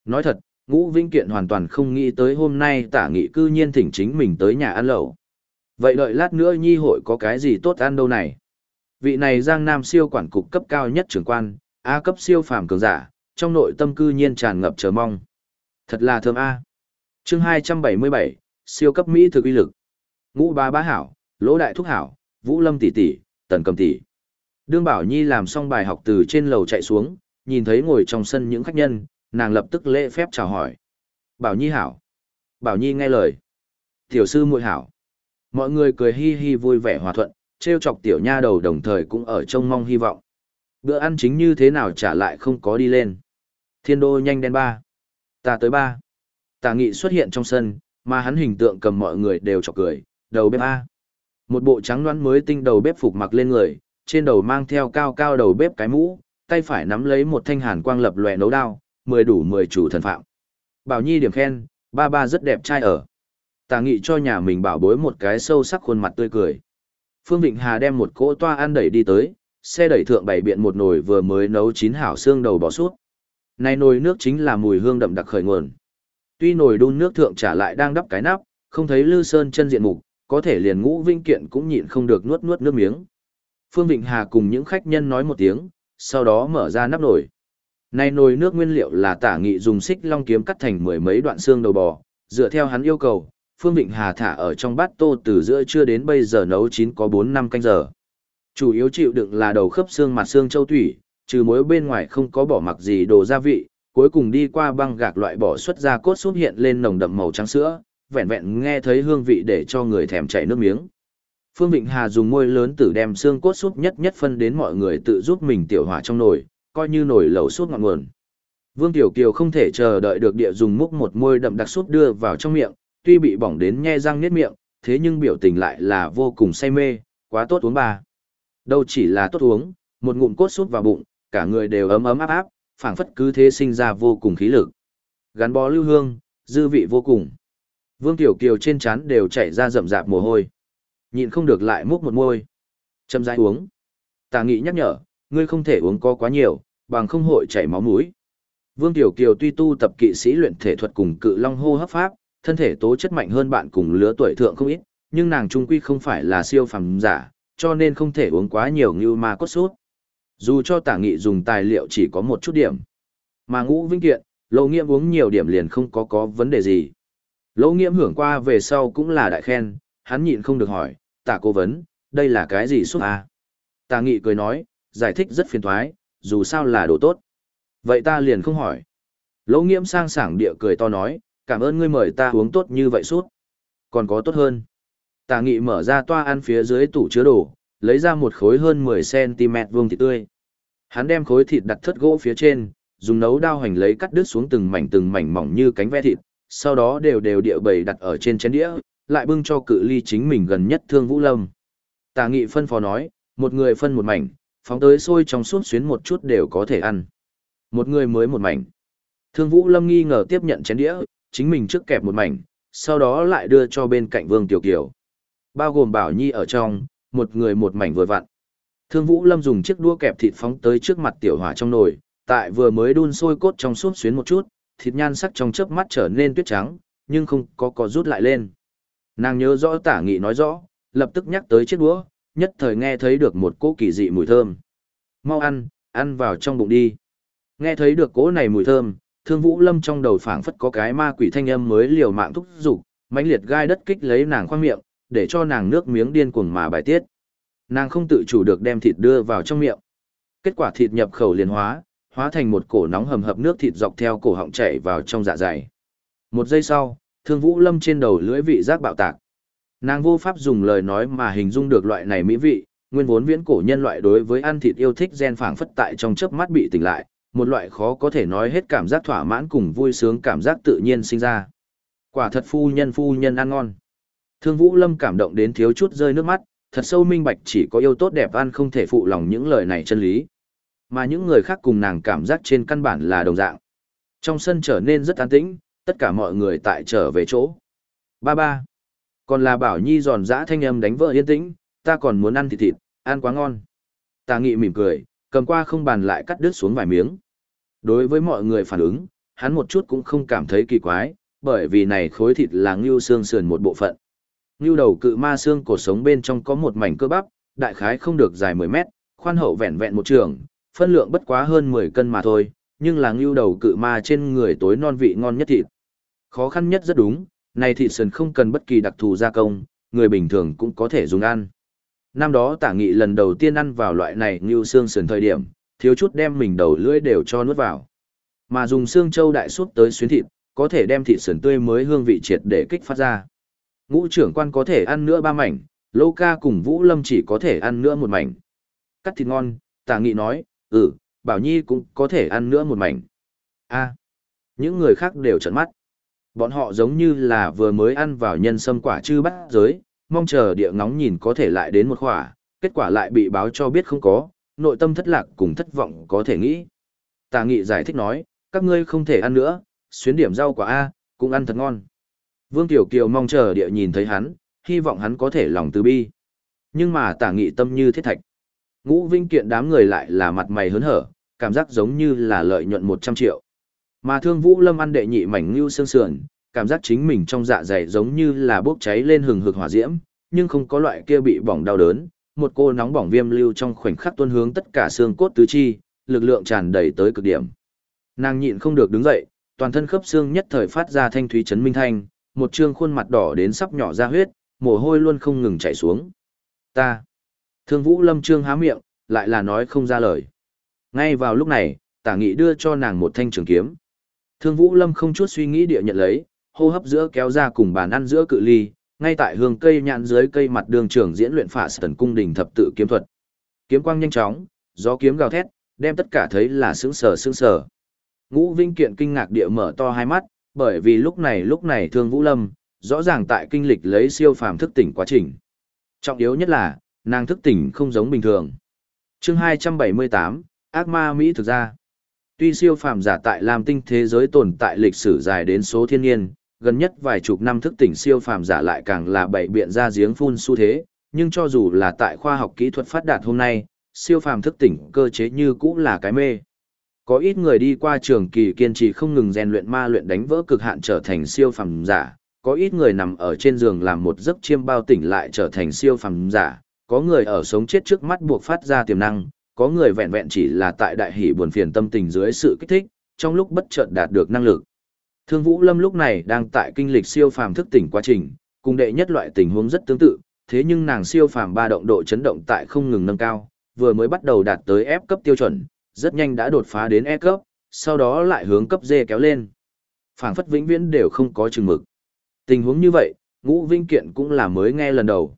Nói thật, Ngũ Vinh Kiện hoàn toàn không nghĩ tới hôm nay tả nghị cư nhiên thỉnh chính mình tới nhà ăn lẩu. Vậy đợi lát nữa nhi hội có cái gì tốt ăn đâu này? Vị này Giang Nam siêu quản cục cấp cao nhất trưởng quan, A cấp siêu phàm cường giả, trong nội tâm cư nhiên tràn ngập chờ mong. Thật là thơm A. chương 277, siêu cấp Mỹ thực uy lực. Ngũ ba bá hảo, lỗ đại thúc hảo, vũ lâm tỷ tỷ, tần cầm tỷ. Đương Bảo Nhi làm xong bài học từ trên lầu chạy xuống, nhìn thấy ngồi trong sân những khách nhân, nàng lập tức lễ phép chào hỏi. Bảo Nhi hảo. Bảo Nhi nghe lời. Tiểu sư muội hảo. Mọi người cười hi hi vui vẻ hòa thuận, treo chọc tiểu nha đầu đồng thời cũng ở trông mong hy vọng. Bữa ăn chính như thế nào trả lại không có đi lên. Thiên đô nhanh đen ba. Ta tới ba. Tà nghị xuất hiện trong sân, mà hắn hình tượng cầm mọi người đều chọc cười, đầu bếp A. Một bộ trắng đoán mới tinh đầu bếp phục mặc lên người, trên đầu mang theo cao cao đầu bếp cái mũ, tay phải nắm lấy một thanh hàn quang lập lòe nấu đao, mười đủ mười chủ thần phạm. Bảo Nhi điểm khen, ba ba rất đẹp trai ở. Tà nghị cho nhà mình bảo bối một cái sâu sắc khuôn mặt tươi cười. Phương Vịnh Hà đem một cỗ toa ăn đẩy đi tới, xe đẩy thượng bày biện một nồi vừa mới nấu chín hảo xương đầu bò suốt. Này nồi nước chính là mùi hương đậm đặc khởi nguồn. Tuy nồi đun nước thượng trả lại đang đắp cái nắp, không thấy Lư Sơn chân diện mục, có thể liền ngũ vinh kiện cũng nhịn không được nuốt nuốt nước miếng. Phương Vịnh Hà cùng những khách nhân nói một tiếng, sau đó mở ra nắp nồi. Này nồi nước nguyên liệu là tả nghị dùng xích long kiếm cắt thành mười mấy đoạn xương đầu bò, dựa theo hắn yêu cầu, Phương Vịnh Hà thả ở trong bát tô từ giữa trưa đến bây giờ nấu chín có 4 năm canh giờ. Chủ yếu chịu đựng là đầu khớp xương mặt xương châu thủy, trừ muối bên ngoài không có bỏ mặc gì đồ gia vị, cuối cùng đi qua băng gạc loại bỏ xuất ra cốt súp hiện lên nồng đậm màu trắng sữa, vẹn vẹn nghe thấy hương vị để cho người thèm chảy nước miếng. Phương Vịnh Hà dùng môi lớn tử đem xương cốt súp nhất nhất phân đến mọi người tự giúp mình tiểu hỏa trong nồi, coi như nồi lẩu súp ngọn nguồn. Vương Tiểu Kiều không thể chờ đợi được địa dùng múc một môi đậm đặc súp đưa vào trong miệng, tuy bị bỏng đến nhe răng niết miệng, thế nhưng biểu tình lại là vô cùng say mê, quá tốt uống bà. Đâu chỉ là tốt uống, một ngụm cốt sút vào bụng, cả người đều ấm ấm áp áp, phảng phất cứ thế sinh ra vô cùng khí lực. Gắn bó lưu hương, dư vị vô cùng. Vương Tiểu Kiều trên trán đều chảy ra rậm rạp mồ hôi. Nhịn không được lại múc một môi. Châm rãi uống. Tà nghị nhắc nhở, ngươi không thể uống có quá nhiều, bằng không hội chảy máu mũi. Vương Tiểu Kiều tuy tu tập kỵ sĩ luyện thể thuật cùng cự long hô hấp pháp, thân thể tố chất mạnh hơn bạn cùng lứa tuổi thượng không ít, nhưng nàng trung quy không phải là siêu phàm giả, cho nên không thể uống quá nhiều như ma cốt sút. Dù cho tả nghị dùng tài liệu chỉ có một chút điểm. Mà ngũ vinh kiện, lỗ nghiệm uống nhiều điểm liền không có có vấn đề gì. Lỗ nghiệm hưởng qua về sau cũng là đại khen, hắn nhịn không được hỏi, tả cố vấn, đây là cái gì xúc à? Tả nghị cười nói, giải thích rất phiền thoái, dù sao là đồ tốt. Vậy ta liền không hỏi. Lỗ nghiễm sang sảng địa cười to nói, cảm ơn ngươi mời ta uống tốt như vậy suốt. Còn có tốt hơn. Tà nghị mở ra toa ăn phía dưới tủ chứa đồ, lấy ra một khối hơn 10cm vuông thịt tươi. Hắn đem khối thịt đặt thất gỗ phía trên, dùng nấu đao hành lấy cắt đứt xuống từng mảnh từng mảnh mỏng như cánh ve thịt, sau đó đều đều địa bầy đặt ở trên chén đĩa, lại bưng cho cự ly chính mình gần nhất Thương Vũ Lâm. Tà nghị phân phó nói, một người phân một mảnh, phóng tới sôi trong suốt xuyến một chút đều có thể ăn. Một người mới một mảnh. Thương Vũ Lâm nghi ngờ tiếp nhận chén đĩa, chính mình trước kẹp một mảnh, sau đó lại đưa cho bên cạnh Vương Tiểu Kiều. Bao gồm Bảo Nhi ở trong, một người một mảnh vừa vặn. Thương Vũ Lâm dùng chiếc đũa kẹp thịt phóng tới trước mặt tiểu hỏa trong nồi, tại vừa mới đun sôi cốt trong suốt xuyến một chút, thịt nhan sắc trong chớp mắt trở nên tuyết trắng, nhưng không có có rút lại lên. Nàng nhớ rõ tả nghị nói rõ, lập tức nhắc tới chiếc đũa, nhất thời nghe thấy được một cỗ kỳ dị mùi thơm. Mau ăn, ăn vào trong bụng đi. Nghe thấy được cỗ này mùi thơm, thương vũ lâm trong đầu phảng phất có cái ma quỷ thanh âm mới liều mạng thúc giục, mãnh liệt gai đất kích lấy nàng khoang miệng, để cho nàng nước miếng điên cuồng mà bài tiết. Nàng không tự chủ được đem thịt đưa vào trong miệng. Kết quả thịt nhập khẩu liền hóa, hóa thành một cổ nóng hầm hập nước thịt dọc theo cổ họng chảy vào trong dạ dày. Một giây sau, Thương Vũ Lâm trên đầu lưỡi vị giác bạo tạc. Nàng vô pháp dùng lời nói mà hình dung được loại này mỹ vị, nguyên vốn viễn cổ nhân loại đối với ăn thịt yêu thích gen phảng phất tại trong chớp mắt bị tỉnh lại, một loại khó có thể nói hết cảm giác thỏa mãn cùng vui sướng cảm giác tự nhiên sinh ra. Quả thật phu nhân phu nhân ăn ngon. Thương Vũ Lâm cảm động đến thiếu chút rơi nước mắt, thật sâu minh bạch chỉ có yêu tốt đẹp ăn không thể phụ lòng những lời này chân lý. Mà những người khác cùng nàng cảm giác trên căn bản là đồng dạng. Trong sân trở nên rất an tĩnh, tất cả mọi người tại trở về chỗ. Ba ba. Còn là Bảo Nhi giòn giã thanh âm đánh vợ yên tĩnh, ta còn muốn ăn thịt thịt, ăn quá ngon. Tà nghị mỉm cười, cầm qua không bàn lại cắt đứt xuống vài miếng. Đối với mọi người phản ứng, hắn một chút cũng không cảm thấy kỳ quái, bởi vì này khối thịt là ngưu xương sườn một bộ phận. Ngưu đầu cự ma xương cổ sống bên trong có một mảnh cơ bắp, đại khái không được dài 10 mét, khoan hậu vẹn vẹn một trường, phân lượng bất quá hơn 10 cân mà thôi, nhưng là ngưu đầu cự ma trên người tối non vị ngon nhất thịt. Khó khăn nhất rất đúng, này thịt sườn không cần bất kỳ đặc thù gia công, người bình thường cũng có thể dùng ăn. Năm đó tả nghị lần đầu tiên ăn vào loại này như xương sườn thời điểm, thiếu chút đem mình đầu lưỡi đều cho nuốt vào. Mà dùng xương châu đại suốt tới xuyến thịt, có thể đem thịt sườn tươi mới hương vị triệt để kích phát ra. Ngũ trưởng quan có thể ăn nữa ba mảnh, Lô ca cùng Vũ Lâm chỉ có thể ăn nữa một mảnh. Cắt thịt ngon, tả nghị nói, ừ, Bảo Nhi cũng có thể ăn nữa một mảnh. a những người khác đều trợn mắt. Bọn họ giống như là vừa mới ăn vào nhân sâm quả chư bắt giới, mong chờ địa ngóng nhìn có thể lại đến một khỏa, kết quả lại bị báo cho biết không có, nội tâm thất lạc cùng thất vọng có thể nghĩ. Tà nghị giải thích nói, các ngươi không thể ăn nữa, xuyến điểm rau quả A, cũng ăn thật ngon. Vương Tiểu Kiều mong chờ địa nhìn thấy hắn, hy vọng hắn có thể lòng từ bi. Nhưng mà tả nghị tâm như thiết thạch. Ngũ Vinh kiện đám người lại là mặt mày hớn hở, cảm giác giống như là lợi nhuận 100 triệu. Mà thương vũ lâm ăn đệ nhị mảnh ngưu xương sườn, cảm giác chính mình trong dạ dày giống như là bốc cháy lên hừng hực hỏa diễm, nhưng không có loại kia bị bỏng đau đớn, một cô nóng bỏng viêm lưu trong khoảnh khắc tuôn hướng tất cả xương cốt tứ chi, lực lượng tràn đầy tới cực điểm. Nàng nhịn không được đứng dậy, toàn thân khớp xương nhất thời phát ra thanh thúy chấn minh thanh, một trương khuôn mặt đỏ đến sắp nhỏ ra huyết, mồ hôi luôn không ngừng chảy xuống. Ta. Thương Vũ Lâm trương há miệng, lại là nói không ra lời. Ngay vào lúc này, Tả Nghị đưa cho nàng một thanh trường kiếm. Thương Vũ Lâm không chút suy nghĩ địa nhận lấy, hô hấp giữa kéo ra cùng bàn ăn giữa cự ly, ngay tại hương cây nhạn dưới cây mặt đường trường diễn luyện phả tần cung đình thập tự kiếm thuật. Kiếm quang nhanh chóng, gió kiếm gào thét, đem tất cả thấy là sững sờ sững sờ. Ngũ Vinh Kiện kinh ngạc địa mở to hai mắt, bởi vì lúc này lúc này Thương Vũ Lâm, rõ ràng tại kinh lịch lấy siêu phàm thức tỉnh quá trình. Trọng yếu nhất là, nàng thức tỉnh không giống bình thường. Chương 278, Ác ma Mỹ thực ra. Tuy siêu phàm giả tại làm Tinh thế giới tồn tại lịch sử dài đến số thiên nhiên, gần nhất vài chục năm thức tỉnh siêu phàm giả lại càng là bảy biện ra giếng phun xu thế, nhưng cho dù là tại khoa học kỹ thuật phát đạt hôm nay, siêu phàm thức tỉnh cơ chế như cũ là cái mê. Có ít người đi qua trường kỳ kiên trì không ngừng rèn luyện ma luyện đánh vỡ cực hạn trở thành siêu phàm giả, có ít người nằm ở trên giường làm một giấc chiêm bao tỉnh lại trở thành siêu phàm giả, có người ở sống chết trước mắt buộc phát ra tiềm năng, có người vẹn vẹn chỉ là tại đại hỷ buồn phiền tâm tình dưới sự kích thích, trong lúc bất chợt đạt được năng lực. Thương Vũ Lâm lúc này đang tại kinh lịch siêu phàm thức tỉnh quá trình, cùng đệ nhất loại tình huống rất tương tự, thế nhưng nàng siêu phàm ba động độ chấn động tại không ngừng nâng cao, vừa mới bắt đầu đạt tới F cấp tiêu chuẩn, rất nhanh đã đột phá đến E cấp, sau đó lại hướng cấp D kéo lên. Phảng phất vĩnh viễn đều không có chừng mực. Tình huống như vậy, Ngũ Vinh Kiện cũng là mới nghe lần đầu.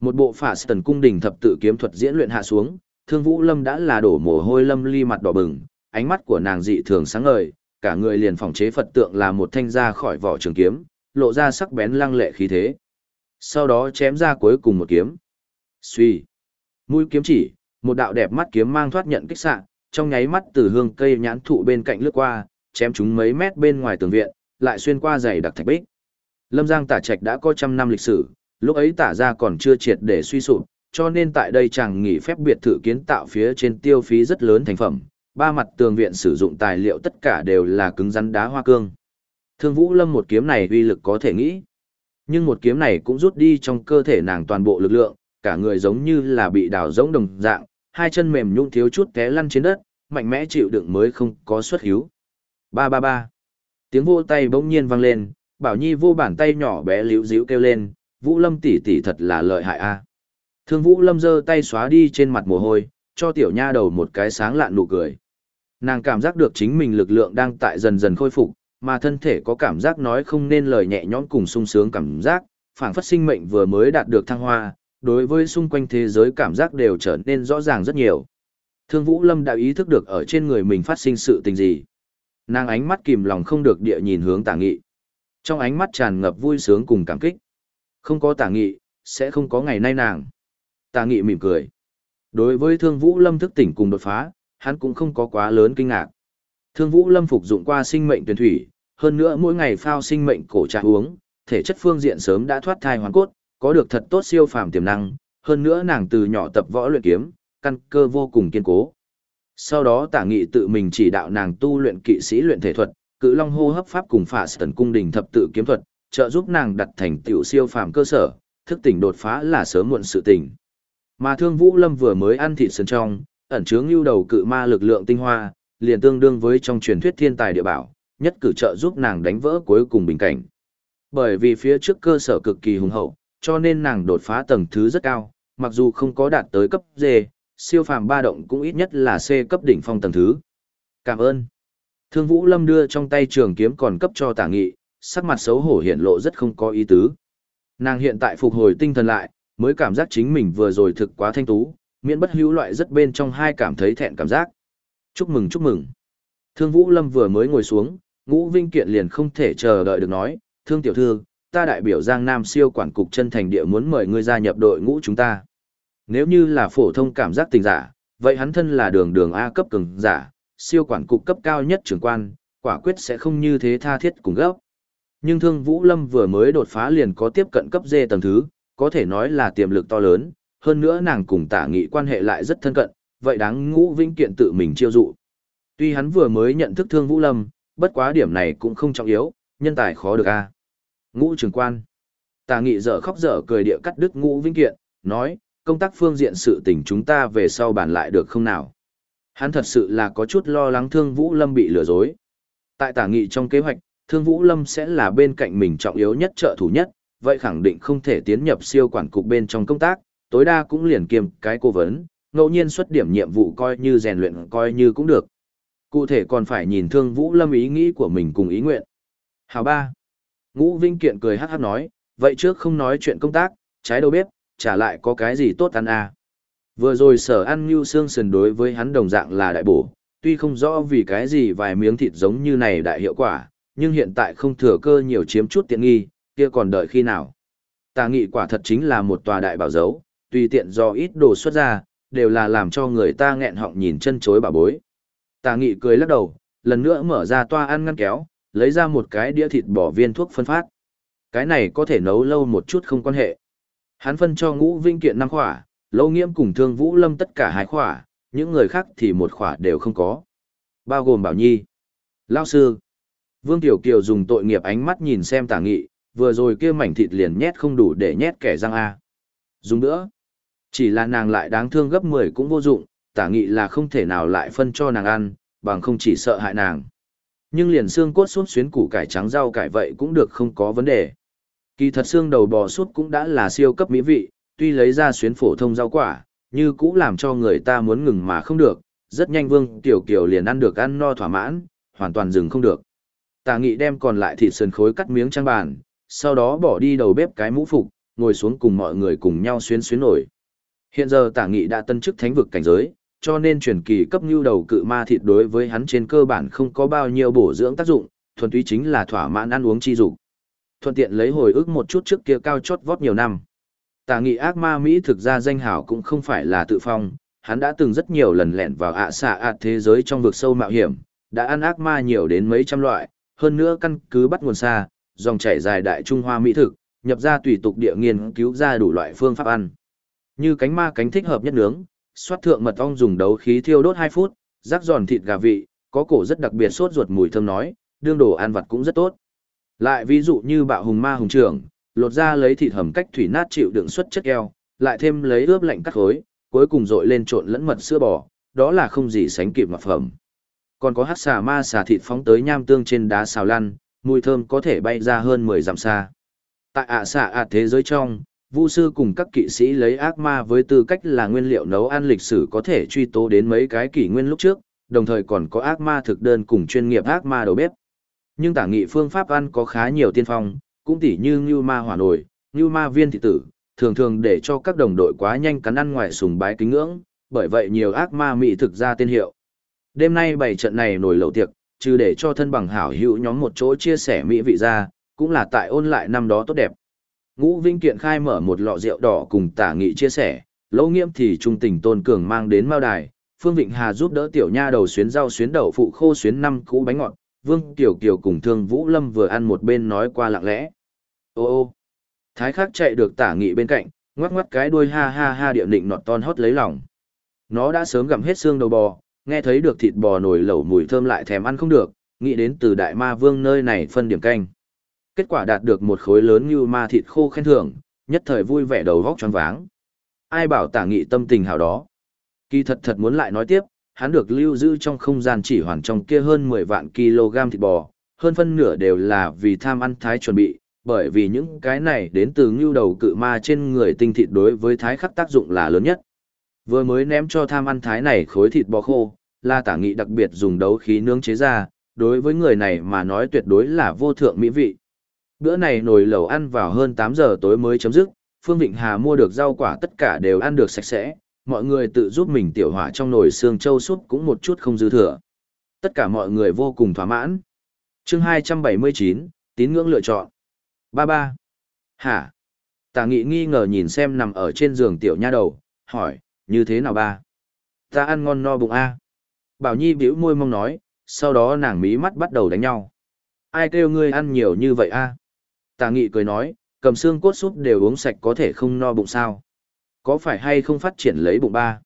Một bộ phả tần cung đình thập tự kiếm thuật diễn luyện hạ xuống, Thương Vũ Lâm đã là đổ mồ hôi lâm ly mặt đỏ bừng, ánh mắt của nàng dị thường sáng ngời, cả người liền phòng chế Phật tượng là một thanh ra khỏi vỏ trường kiếm, lộ ra sắc bén lăng lệ khí thế. Sau đó chém ra cuối cùng một kiếm. Suy. Mũi kiếm chỉ, một đạo đẹp mắt kiếm mang thoát nhận kích xạ, trong nháy mắt từ hương cây nhãn thụ bên cạnh lướt qua, chém chúng mấy mét bên ngoài tường viện, lại xuyên qua dày đặc thạch bích. Lâm Giang tả trạch đã có trăm năm lịch sử, lúc ấy tả ra còn chưa triệt để suy sụp, cho nên tại đây chàng nghỉ phép biệt thự kiến tạo phía trên tiêu phí rất lớn thành phẩm, ba mặt tường viện sử dụng tài liệu tất cả đều là cứng rắn đá hoa cương. Thương Vũ Lâm một kiếm này uy lực có thể nghĩ, nhưng một kiếm này cũng rút đi trong cơ thể nàng toàn bộ lực lượng, cả người giống như là bị đào rỗng đồng dạng, hai chân mềm nhũn thiếu chút té lăn trên đất, mạnh mẽ chịu đựng mới không có xuất hiếu. Ba ba ba. Tiếng vô tay bỗng nhiên vang lên, Bảo Nhi vô bàn tay nhỏ bé liễu díu kêu lên, Vũ Lâm tỷ tỷ thật là lợi hại a. Thương Vũ Lâm giơ tay xóa đi trên mặt mồ hôi, cho tiểu nha đầu một cái sáng lạn nụ cười. Nàng cảm giác được chính mình lực lượng đang tại dần dần khôi phục, mà thân thể có cảm giác nói không nên lời nhẹ nhõm cùng sung sướng cảm giác, phảng phất sinh mệnh vừa mới đạt được thăng hoa, đối với xung quanh thế giới cảm giác đều trở nên rõ ràng rất nhiều. Thương Vũ Lâm đã ý thức được ở trên người mình phát sinh sự tình gì. Nàng ánh mắt kìm lòng không được địa nhìn hướng tả nghị. Trong ánh mắt tràn ngập vui sướng cùng cảm kích. Không có tả nghị, sẽ không có ngày nay nàng. Tả nghị mỉm cười. Đối với thương vũ lâm thức tỉnh cùng đột phá, hắn cũng không có quá lớn kinh ngạc. Thương vũ lâm phục dụng qua sinh mệnh tuyển thủy, hơn nữa mỗi ngày phao sinh mệnh cổ trà uống, thể chất phương diện sớm đã thoát thai hoàn cốt, có được thật tốt siêu phàm tiềm năng, hơn nữa nàng từ nhỏ tập võ luyện kiếm, căn cơ vô cùng kiên cố. Sau đó tả nghị tự mình chỉ đạo nàng tu luyện kỵ sĩ luyện thể thuật, cự long hô hấp pháp cùng phả tần cung đình thập tự kiếm thuật, trợ giúp nàng đặt thành tiểu siêu phàm cơ sở, thức tỉnh đột phá là sớm muộn sự tỉnh. Mà Thương Vũ Lâm vừa mới ăn thịt sơn trong, ẩn chứa lưu đầu cự ma lực lượng tinh hoa, liền tương đương với trong truyền thuyết thiên tài địa bảo, nhất cử trợ giúp nàng đánh vỡ cuối cùng bình cảnh. Bởi vì phía trước cơ sở cực kỳ hùng hậu, cho nên nàng đột phá tầng thứ rất cao, mặc dù không có đạt tới cấp D, siêu phàm ba động cũng ít nhất là C cấp đỉnh phong tầng thứ. Cảm ơn. Thương Vũ Lâm đưa trong tay trường kiếm còn cấp cho tả nghị, sắc mặt xấu hổ hiện lộ rất không có ý tứ. Nàng hiện tại phục hồi tinh thần lại, mới cảm giác chính mình vừa rồi thực quá thanh tú, miễn bất hữu loại rất bên trong hai cảm thấy thẹn cảm giác. Chúc mừng chúc mừng. Thương Vũ Lâm vừa mới ngồi xuống, Ngũ Vinh Kiện liền không thể chờ đợi được nói, Thương Tiểu Thư, ta đại biểu Giang Nam siêu quản cục chân thành địa muốn mời ngươi gia nhập đội ngũ chúng ta. Nếu như là phổ thông cảm giác tình giả, vậy hắn thân là đường đường A cấp cường giả, siêu quản cục cấp cao nhất trưởng quan, quả quyết sẽ không như thế tha thiết cùng gấp. Nhưng Thương Vũ Lâm vừa mới đột phá liền có tiếp cận cấp D tầng thứ, có thể nói là tiềm lực to lớn, hơn nữa nàng cùng tả nghị quan hệ lại rất thân cận, vậy đáng ngũ vĩnh kiện tự mình chiêu dụ. Tuy hắn vừa mới nhận thức Thương Vũ Lâm, bất quá điểm này cũng không trọng yếu, nhân tài khó được a. Ngũ trường quan. Tả nghị dở khóc dở cười địa cắt đứt ngũ vĩnh kiện, nói, công tác phương diện sự tình chúng ta về sau bàn lại được không nào. Hắn thật sự là có chút lo lắng Thương Vũ Lâm bị lừa dối. Tại tả nghị trong kế hoạch, Thương Vũ Lâm sẽ là bên cạnh mình trọng yếu nhất trợ thủ nhất, vậy khẳng định không thể tiến nhập siêu quản cục bên trong công tác, tối đa cũng liền kiêm cái cố vấn, ngẫu nhiên xuất điểm nhiệm vụ coi như rèn luyện coi như cũng được. Cụ thể còn phải nhìn Thương Vũ Lâm ý nghĩ của mình cùng ý nguyện. Hào ba. Ngũ Vinh Kiện cười hát hát nói, vậy trước không nói chuyện công tác, trái đầu bếp, trả lại có cái gì tốt ăn à. Vừa rồi sở ăn như xương sườn đối với hắn đồng dạng là đại bổ, tuy không rõ vì cái gì vài miếng thịt giống như này đại hiệu quả, nhưng hiện tại không thừa cơ nhiều chiếm chút tiện nghi, kia còn đợi khi nào. Tà nghị quả thật chính là một tòa đại bảo dấu, tùy tiện do ít đồ xuất ra, đều là làm cho người ta nghẹn họng nhìn chân chối bà bối. Tà nghị cười lắc đầu, lần nữa mở ra toa ăn ngăn kéo, lấy ra một cái đĩa thịt bỏ viên thuốc phân phát. Cái này có thể nấu lâu một chút không quan hệ. Hắn phân cho ngũ vinh kiện năm khỏa, lâu nghiễm cùng thương vũ lâm tất cả hai khỏa, những người khác thì một khỏa đều không có. Bao gồm bảo nhi. Lao sư. Vương Tiểu Kiều dùng tội nghiệp ánh mắt nhìn xem tả nghị, vừa rồi kia mảnh thịt liền nhét không đủ để nhét kẻ răng A. Dùng nữa. Chỉ là nàng lại đáng thương gấp 10 cũng vô dụng, tả nghị là không thể nào lại phân cho nàng ăn, bằng không chỉ sợ hại nàng. Nhưng liền xương cốt suốt xuyến củ cải trắng rau cải vậy cũng được không có vấn đề. Kỳ thật xương đầu bò sút cũng đã là siêu cấp mỹ vị, tuy lấy ra xuyến phổ thông rau quả, như cũng làm cho người ta muốn ngừng mà không được, rất nhanh Vương Tiểu Kiều liền ăn được ăn no thỏa mãn, hoàn toàn dừng không được. Tà Nghị đem còn lại thịt sườn khối cắt miếng trang bàn, sau đó bỏ đi đầu bếp cái mũ phục, ngồi xuống cùng mọi người cùng nhau xuyến xuyến nổi. Hiện giờ Tả Nghị đã tân chức thánh vực cảnh giới, cho nên truyền kỳ cấp nhu đầu cự ma thịt đối với hắn trên cơ bản không có bao nhiêu bổ dưỡng tác dụng, thuần túy chính là thỏa mãn ăn uống chi dục. Thuận tiện lấy hồi ức một chút trước kia cao chót vót nhiều năm. Tà nghị ác ma Mỹ thực ra danh hảo cũng không phải là tự phong, hắn đã từng rất nhiều lần lẹn vào ạ xạ ạt thế giới trong vực sâu mạo hiểm, đã ăn ác ma nhiều đến mấy trăm loại, hơn nữa căn cứ bắt nguồn xa, dòng chảy dài đại Trung Hoa Mỹ thực, nhập ra tùy tục địa nghiên cứu ra đủ loại phương pháp ăn. Như cánh ma cánh thích hợp nhất nướng, xoát thượng mật ong dùng đấu khí thiêu đốt 2 phút, rắc giòn thịt gà vị, có cổ rất đặc biệt sốt ruột mùi thơm nói, đương đồ ăn vặt cũng rất tốt. Lại ví dụ như bạo hùng ma hùng trưởng, lột ra lấy thịt hầm cách thủy nát chịu đựng suất chất eo, lại thêm lấy ướp lạnh cắt khối, cuối cùng dội lên trộn lẫn mật sữa bò, đó là không gì sánh kịp mặt phẩm. Còn có hắc xà ma xà thịt phóng tới nham tương trên đá xào lăn, mùi thơm có thể bay ra hơn 10 dặm xa. Tại ạ xà ạ thế giới trong, Vu sư cùng các kỵ sĩ lấy ác ma với tư cách là nguyên liệu nấu ăn lịch sử có thể truy tố đến mấy cái kỷ nguyên lúc trước, đồng thời còn có ác ma thực đơn cùng chuyên nghiệp ác ma đầu bếp. Nhưng tả nghị phương pháp ăn có khá nhiều tiên phong, cũng tỉ như ngưu ma hỏa nổi, ngưu ma viên thị tử, thường thường để cho các đồng đội quá nhanh cắn ăn ngoài sùng bái kính ngưỡng, bởi vậy nhiều ác ma mỹ thực ra tên hiệu. Đêm nay bảy trận này nổi lẩu tiệc, trừ để cho thân bằng hảo hữu nhóm một chỗ chia sẻ mỹ vị ra, cũng là tại ôn lại năm đó tốt đẹp. Ngũ Vinh Kiện khai mở một lọ rượu đỏ cùng tả nghị chia sẻ, lỗ nghiêm thì trung tình tôn cường mang đến mao đài, Phương Vịnh Hà giúp đỡ tiểu nha đầu xuyến rau xuyến đậu phụ khô xuyến năm cũ bánh ngọt, Vương Tiểu Kiều cùng Thương Vũ Lâm vừa ăn một bên nói qua lặng lẽ. Ô ô, Thái khắc chạy được tả nghị bên cạnh, ngoắc ngoắc cái đuôi ha ha ha điệu định nọt ton hót lấy lòng. Nó đã sớm gặm hết xương đầu bò, nghe thấy được thịt bò nổi lẩu mùi thơm lại thèm ăn không được, nghĩ đến từ đại ma vương nơi này phân điểm canh. Kết quả đạt được một khối lớn như ma thịt khô khen thưởng, nhất thời vui vẻ đầu vóc tròn váng. Ai bảo tả nghị tâm tình hảo đó. Kỳ thật thật muốn lại nói tiếp, hắn được lưu giữ trong không gian chỉ hoàn trong kia hơn 10 vạn kg thịt bò, hơn phân nửa đều là vì tham ăn thái chuẩn bị, bởi vì những cái này đến từ ngưu đầu cự ma trên người tinh thịt đối với thái khắc tác dụng là lớn nhất. Vừa mới ném cho tham ăn thái này khối thịt bò khô, là tả nghị đặc biệt dùng đấu khí nướng chế ra, đối với người này mà nói tuyệt đối là vô thượng mỹ vị. Bữa này nồi lẩu ăn vào hơn 8 giờ tối mới chấm dứt, Phương Vịnh Hà mua được rau quả tất cả đều ăn được sạch sẽ, mọi người tự giúp mình tiểu hỏa trong nồi xương châu súp cũng một chút không dư thừa. Tất cả mọi người vô cùng thỏa mãn. chương 279, tín ngưỡng lựa chọn. Ba ba. Hả? Tả nghị nghi ngờ nhìn xem nằm ở trên giường tiểu nha đầu, hỏi, như thế nào ba? Ta ăn ngon no bụng a Bảo Nhi bĩu môi mong nói, sau đó nàng mí mắt bắt đầu đánh nhau. Ai kêu ngươi ăn nhiều như vậy a Tà nghị cười nói, cầm xương cốt súp đều uống sạch có thể không no bụng sao. Có phải hay không phát triển lấy bụng ba?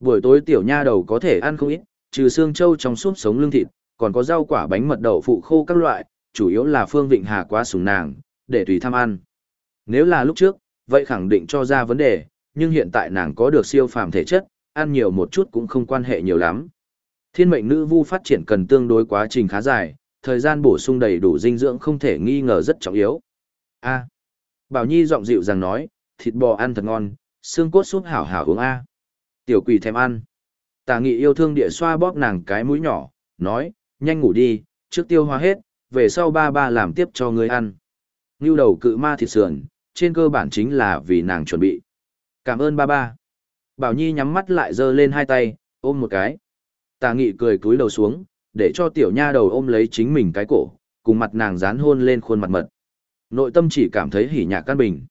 Buổi tối tiểu nha đầu có thể ăn không ít, trừ xương trâu trong súp sống lương thịt, còn có rau quả bánh mật đậu phụ khô các loại, chủ yếu là Phương Vịnh Hà quá sủng nàng, để tùy tham ăn. Nếu là lúc trước, vậy khẳng định cho ra vấn đề, nhưng hiện tại nàng có được siêu phàm thể chất, ăn nhiều một chút cũng không quan hệ nhiều lắm. Thiên mệnh nữ vu phát triển cần tương đối quá trình khá dài, thời gian bổ sung đầy đủ dinh dưỡng không thể nghi ngờ rất trọng yếu. A. Bảo Nhi giọng dịu dàng nói, thịt bò ăn thật ngon, xương cốt súp hảo hảo uống A. Tiểu quỷ thèm ăn. Tà nghị yêu thương địa xoa bóp nàng cái mũi nhỏ, nói, nhanh ngủ đi, trước tiêu hóa hết, về sau ba ba làm tiếp cho ngươi ăn. Ngưu đầu cự ma thịt sườn, trên cơ bản chính là vì nàng chuẩn bị. Cảm ơn ba ba. Bảo Nhi nhắm mắt lại giơ lên hai tay, ôm một cái. Tà nghị cười cúi đầu xuống, để cho tiểu nha đầu ôm lấy chính mình cái cổ, cùng mặt nàng dán hôn lên khuôn mặt mật. Nội tâm chỉ cảm thấy hỉ nhạc căn bình.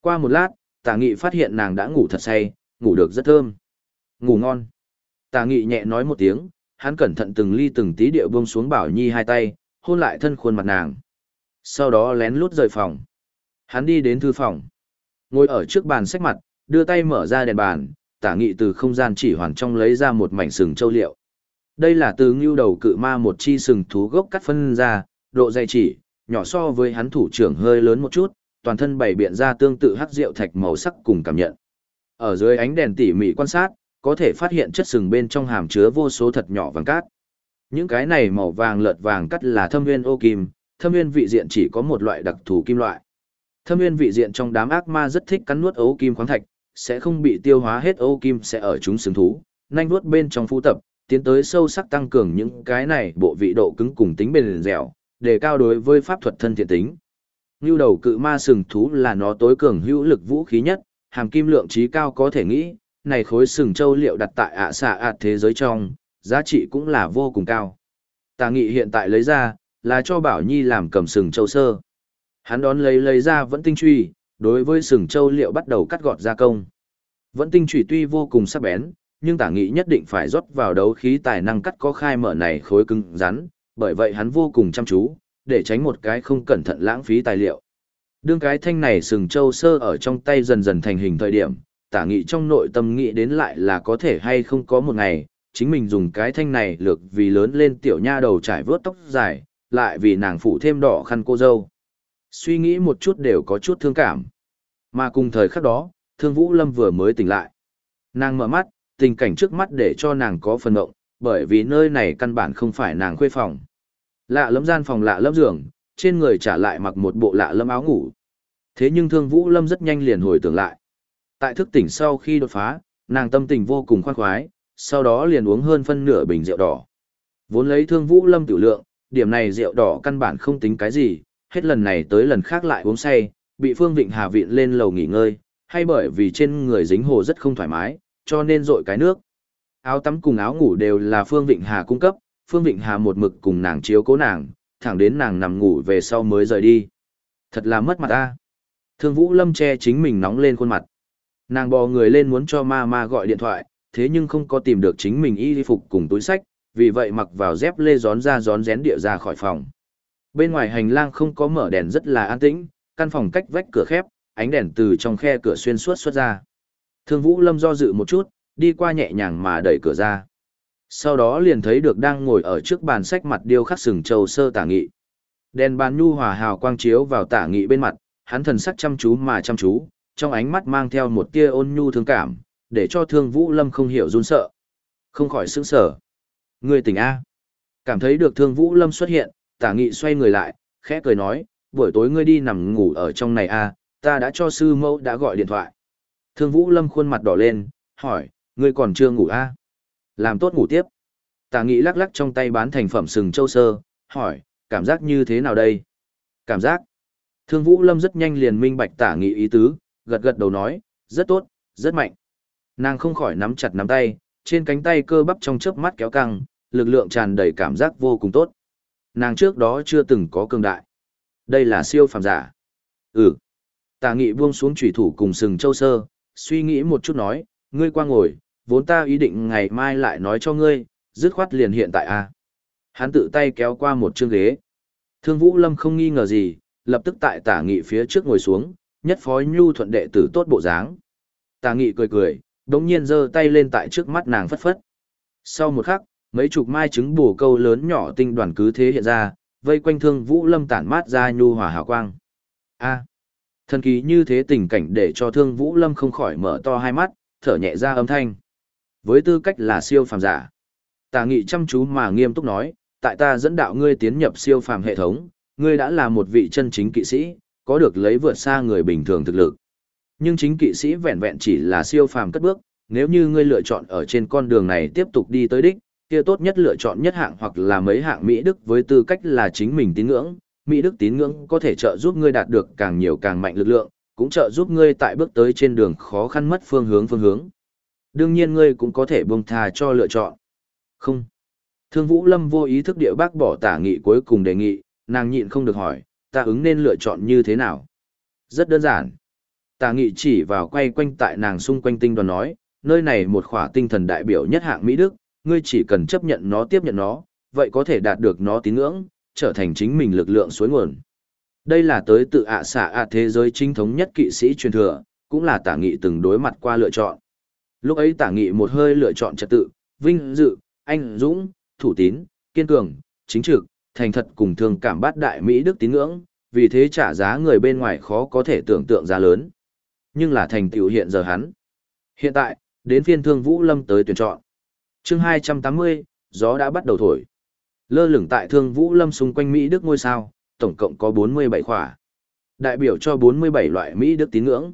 Qua một lát, tà nghị phát hiện nàng đã ngủ thật say, ngủ được rất thơm. Ngủ ngon. Tà nghị nhẹ nói một tiếng, hắn cẩn thận từng ly từng tí điệu buông xuống bảo nhi hai tay, hôn lại thân khuôn mặt nàng. Sau đó lén lút rời phòng. Hắn đi đến thư phòng. Ngồi ở trước bàn sách mặt, đưa tay mở ra đèn bàn, tả nghị từ không gian chỉ hoàn trong lấy ra một mảnh sừng châu liệu. Đây là từ ngưu đầu cự ma một chi sừng thú gốc cắt phân ra, độ dày chỉ, nhỏ so với hắn thủ trưởng hơi lớn một chút, toàn thân bảy biện ra tương tự hắc rượu thạch màu sắc cùng cảm nhận. Ở dưới ánh đèn tỉ mỉ quan sát, có thể phát hiện chất sừng bên trong hàm chứa vô số thật nhỏ vàng cát. Những cái này màu vàng lợt vàng cắt là thâm nguyên ô kim, thâm nguyên vị diện chỉ có một loại đặc thù kim loại. Thâm nguyên vị diện trong đám ác ma rất thích cắn nuốt ấu kim khoáng thạch, sẽ không bị tiêu hóa hết ấu kim sẽ ở chúng sừng thú, nhanh nuốt bên trong phu tập, tiến tới sâu sắc tăng cường những cái này bộ vị độ cứng cùng tính bền dẻo, để cao đối với pháp thuật thân thiện tính. Ngưu đầu cự ma sừng thú là nó tối cường hữu lực vũ khí nhất, hàm kim lượng trí cao có thể nghĩ, này khối sừng châu liệu đặt tại ạ xạ ạt thế giới trong, giá trị cũng là vô cùng cao. Tà nghị hiện tại lấy ra, là cho Bảo Nhi làm cầm sừng châu sơ. Hắn đón lấy lấy ra vẫn tinh truy, đối với sừng châu liệu bắt đầu cắt gọt gia công. Vẫn tinh truy tuy vô cùng sắc bén, nhưng tả nghị nhất định phải rót vào đấu khí tài năng cắt có khai mở này khối cứng rắn, bởi vậy hắn vô cùng chăm chú, để tránh một cái không cẩn thận lãng phí tài liệu. Đương cái thanh này sừng châu sơ ở trong tay dần dần thành hình thời điểm, tả nghị trong nội tâm nghĩ đến lại là có thể hay không có một ngày, chính mình dùng cái thanh này lược vì lớn lên tiểu nha đầu trải vớt tóc dài, lại vì nàng phủ thêm đỏ khăn cô dâu. Suy nghĩ một chút đều có chút thương cảm. Mà cùng thời khắc đó, thương vũ lâm vừa mới tỉnh lại. Nàng mở mắt, tình cảnh trước mắt để cho nàng có phần ngộng, bởi vì nơi này căn bản không phải nàng khuê phòng. Lạ lẫm gian phòng lạ lẫm giường, trên người trả lại mặc một bộ lạ lẫm áo ngủ. Thế nhưng Thương Vũ Lâm rất nhanh liền hồi tưởng lại. Tại thức tỉnh sau khi đột phá, nàng tâm tình vô cùng khoan khoái, sau đó liền uống hơn phân nửa bình rượu đỏ. Vốn lấy Thương Vũ Lâm tiểu lượng, điểm này rượu đỏ căn bản không tính cái gì, hết lần này tới lần khác lại uống say, bị Phương Vịnh Hà viện lên lầu nghỉ ngơi, hay bởi vì trên người dính hồ rất không thoải mái, cho nên rội cái nước. Áo tắm cùng áo ngủ đều là Phương Vịnh Hà cung cấp, Phương Vịnh Hà một mực cùng nàng chiếu cố nàng, thẳng đến nàng nằm ngủ về sau mới rời đi. Thật là mất mặt a! Thương Vũ Lâm che chính mình nóng lên khuôn mặt. Nàng bò người lên muốn cho ma ma gọi điện thoại, thế nhưng không có tìm được chính mình y phục cùng túi sách, vì vậy mặc vào dép lê gión ra gión rén địa ra khỏi phòng. Bên ngoài hành lang không có mở đèn rất là an tĩnh, căn phòng cách vách cửa khép, ánh đèn từ trong khe cửa xuyên suốt xuất ra. Thương Vũ Lâm do dự một chút, đi qua nhẹ nhàng mà đẩy cửa ra. Sau đó liền thấy được đang ngồi ở trước bàn sách mặt điêu khắc sừng châu sơ tả nghị. Đèn bàn nhu hòa hào quang chiếu vào tả nghị bên mặt, hắn thần sắc chăm chú mà chăm chú, trong ánh mắt mang theo một tia ôn nhu thương cảm, để cho Thương Vũ Lâm không hiểu run sợ. Không khỏi sững sờ. Người tỉnh A. Cảm thấy được Thương Vũ Lâm xuất hiện, tả nghị xoay người lại, khẽ cười nói, buổi tối ngươi đi nằm ngủ ở trong này A, ta đã cho sư mẫu đã gọi điện thoại. Thương Vũ Lâm khuôn mặt đỏ lên, hỏi, ngươi còn chưa ngủ A. Làm tốt ngủ tiếp. Tả nghị lắc lắc trong tay bán thành phẩm sừng châu sơ, hỏi, cảm giác như thế nào đây? Cảm giác. Thương Vũ Lâm rất nhanh liền minh bạch tả nghị ý tứ, gật gật đầu nói, rất tốt, rất mạnh. Nàng không khỏi nắm chặt nắm tay, trên cánh tay cơ bắp trong chớp mắt kéo căng, lực lượng tràn đầy cảm giác vô cùng tốt. Nàng trước đó chưa từng có cường đại. Đây là siêu phàm giả. Ừ. Tả nghị buông xuống chủy thủ cùng sừng châu sơ, suy nghĩ một chút nói, ngươi qua ngồi, vốn ta ý định ngày mai lại nói cho ngươi, dứt khoát liền hiện tại a. À. Hắn tự tay kéo qua một chương ghế. Thương Vũ Lâm không nghi ngờ gì, lập tức tại tả nghị phía trước ngồi xuống, nhất phó nhu thuận đệ tử tốt bộ dáng. Tả nghị cười cười, đống nhiên giơ tay lên tại trước mắt nàng phất phất. Sau một khắc, mấy chục mai trứng bù câu lớn nhỏ tinh đoàn cứ thế hiện ra, vây quanh thương Vũ Lâm tản mát ra nhu hòa hào quang. A. Thần kỳ như thế tình cảnh để cho thương Vũ Lâm không khỏi mở to hai mắt, thở nhẹ ra âm thanh. Với tư cách là siêu phàm giả, tà nghị chăm chú mà nghiêm túc nói, tại ta dẫn đạo ngươi tiến nhập siêu phàm hệ thống, ngươi đã là một vị chân chính kỵ sĩ, có được lấy vượt xa người bình thường thực lực. Nhưng chính kỵ sĩ vẹn vẹn chỉ là siêu phàm cất bước, nếu như ngươi lựa chọn ở trên con đường này tiếp tục đi tới đích, kia tốt nhất lựa chọn nhất hạng hoặc là mấy hạng Mỹ Đức với tư cách là chính mình tín ngưỡng. Mỹ Đức tín ngưỡng có thể trợ giúp ngươi đạt được càng nhiều càng mạnh lực lượng, cũng trợ giúp ngươi tại bước tới trên đường khó khăn mất phương hướng phương hướng. Đương nhiên ngươi cũng có thể buông thà cho lựa chọn. Không. Thương Vũ Lâm vô ý thức địa bác bỏ tả nghị cuối cùng đề nghị, nàng nhịn không được hỏi, ta ứng nên lựa chọn như thế nào? Rất đơn giản. Tả nghị chỉ vào quay quanh tại nàng xung quanh tinh đoàn nói, nơi này một khỏa tinh thần đại biểu nhất hạng Mỹ Đức, ngươi chỉ cần chấp nhận nó tiếp nhận nó, vậy có thể đạt được nó tín ngưỡng, trở thành chính mình lực lượng suối nguồn. Đây là tới tự ạ xạ ạ thế giới chính thống nhất kỵ sĩ truyền thừa, cũng là tả nghị từng đối mặt qua lựa chọn. Lúc ấy tả nghị một hơi lựa chọn trật tự, vinh dự, anh dũng, thủ tín, kiên cường, chính trực, thành thật cùng thường cảm bát đại Mỹ đức tín ngưỡng, vì thế trả giá người bên ngoài khó có thể tưởng tượng ra lớn. Nhưng là thành tựu hiện giờ hắn. Hiện tại, đến phiên thương Vũ Lâm tới tuyển chọn. chương 280, gió đã bắt đầu thổi. Lơ lửng tại thương Vũ Lâm xung quanh Mỹ Đức ngôi sao, tổng cộng có 47 khỏa. Đại biểu cho 47 loại Mỹ Đức tín ngưỡng.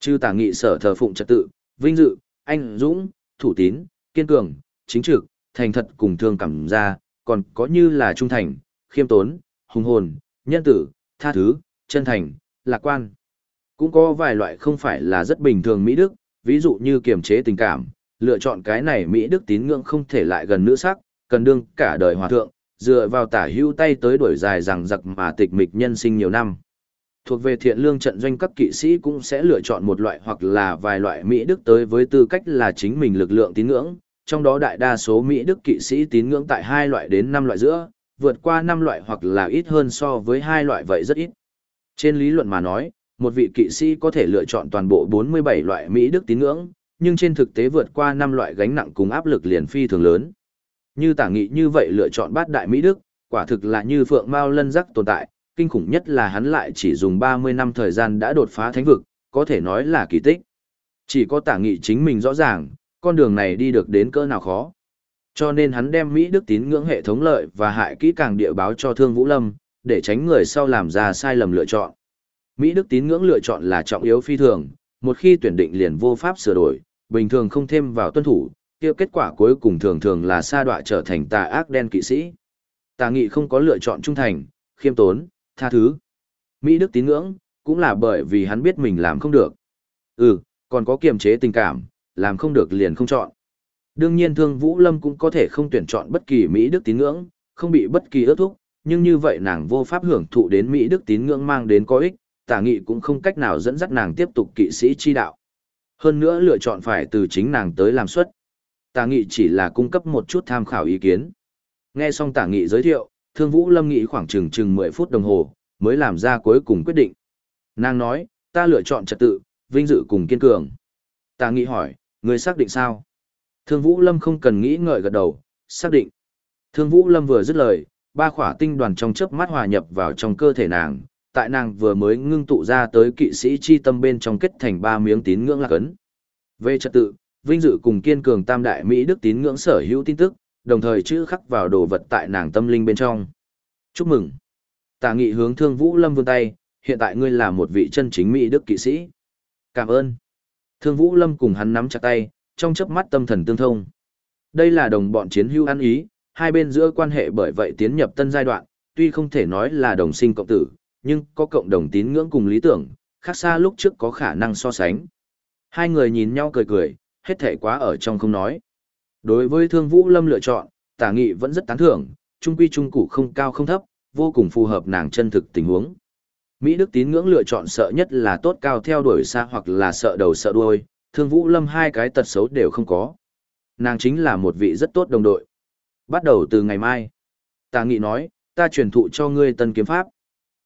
Chư tả nghị sở thờ phụng trật tự, vinh dự, anh dũng, thủ tín, kiên cường, chính trực, thành thật cùng thương cảm ra, còn có như là trung thành, khiêm tốn, hùng hồn, nhân tử, tha thứ, chân thành, lạc quan. Cũng có vài loại không phải là rất bình thường Mỹ Đức, ví dụ như kiềm chế tình cảm, lựa chọn cái này Mỹ Đức tín ngưỡng không thể lại gần nữ sắc, cần đương cả đời hòa thượng, dựa vào tả hưu tay tới đuổi dài rằng giặc mà tịch mịch nhân sinh nhiều năm. Thuộc về thiện lương trận doanh các kỵ sĩ cũng sẽ lựa chọn một loại hoặc là vài loại Mỹ Đức tới với tư cách là chính mình lực lượng tín ngưỡng, trong đó đại đa số Mỹ Đức kỵ sĩ tín ngưỡng tại hai loại đến năm loại giữa, vượt qua năm loại hoặc là ít hơn so với hai loại vậy rất ít. Trên lý luận mà nói, một vị kỵ sĩ có thể lựa chọn toàn bộ 47 loại Mỹ Đức tín ngưỡng, nhưng trên thực tế vượt qua năm loại gánh nặng cùng áp lực liền phi thường lớn. Như tả nghị như vậy lựa chọn bát đại Mỹ Đức, quả thực là như phượng mao lân rắc tồn tại, kinh khủng nhất là hắn lại chỉ dùng 30 năm thời gian đã đột phá thánh vực, có thể nói là kỳ tích. Chỉ có tả nghị chính mình rõ ràng, con đường này đi được đến cỡ nào khó. Cho nên hắn đem Mỹ Đức tín ngưỡng hệ thống lợi và hại kỹ càng địa báo cho Thương Vũ Lâm, để tránh người sau làm ra sai lầm lựa chọn. Mỹ Đức tín ngưỡng lựa chọn là trọng yếu phi thường, một khi tuyển định liền vô pháp sửa đổi, bình thường không thêm vào tuân thủ, kia kết quả cuối cùng thường thường là sa đọa trở thành tà ác đen kỵ sĩ. Tà nghị không có lựa chọn trung thành, khiêm tốn, tha thứ. Mỹ Đức tín ngưỡng, cũng là bởi vì hắn biết mình làm không được. Ừ, còn có kiềm chế tình cảm, làm không được liền không chọn. Đương nhiên Thương Vũ Lâm cũng có thể không tuyển chọn bất kỳ Mỹ Đức tín ngưỡng, không bị bất kỳ ước thúc, nhưng như vậy nàng vô pháp hưởng thụ đến Mỹ Đức tín ngưỡng mang đến có ích, tả nghị cũng không cách nào dẫn dắt nàng tiếp tục kỵ sĩ chi đạo. Hơn nữa lựa chọn phải từ chính nàng tới làm suất. Tả nghị chỉ là cung cấp một chút tham khảo ý kiến. Nghe xong tả nghị giới thiệu, thương vũ lâm nghị khoảng chừng chừng 10 phút đồng hồ, mới làm ra cuối cùng quyết định. Nàng nói, ta lựa chọn trật tự, vinh dự cùng kiên cường. Tả nghị hỏi, người xác định sao? Thương vũ lâm không cần nghĩ ngợi gật đầu, xác định. Thương vũ lâm vừa dứt lời, ba khỏa tinh đoàn trong chớp mắt hòa nhập vào trong cơ thể nàng, tại nàng vừa mới ngưng tụ ra tới kỵ sĩ chi tâm bên trong kết thành ba miếng tín ngưỡng lạc ấn. Về trật tự, vinh dự cùng kiên cường tam đại Mỹ Đức tín ngưỡng sở hữu tin tức, đồng thời chữ khắc vào đồ vật tại nàng tâm linh bên trong. Chúc mừng. Tà nghị hướng thương Vũ Lâm vươn tay, hiện tại ngươi là một vị chân chính Mỹ Đức kỵ sĩ. Cảm ơn. Thương Vũ Lâm cùng hắn nắm chặt tay, trong chớp mắt tâm thần tương thông. Đây là đồng bọn chiến hữu ăn ý, hai bên giữa quan hệ bởi vậy tiến nhập tân giai đoạn, tuy không thể nói là đồng sinh cộng tử, nhưng có cộng đồng tín ngưỡng cùng lý tưởng, khác xa lúc trước có khả năng so sánh. Hai người nhìn nhau cười cười, hết thể quá ở trong không nói. Đối với Thương Vũ Lâm lựa chọn, tả nghị vẫn rất tán thưởng, trung quy trung cụ không cao không thấp, vô cùng phù hợp nàng chân thực tình huống. Mỹ Đức tín ngưỡng lựa chọn sợ nhất là tốt cao theo đuổi xa hoặc là sợ đầu sợ đuôi, Thương Vũ Lâm hai cái tật xấu đều không có. Nàng chính là một vị rất tốt đồng đội. Bắt đầu từ ngày mai. Tà nghị nói, ta truyền thụ cho ngươi tân kiếm pháp.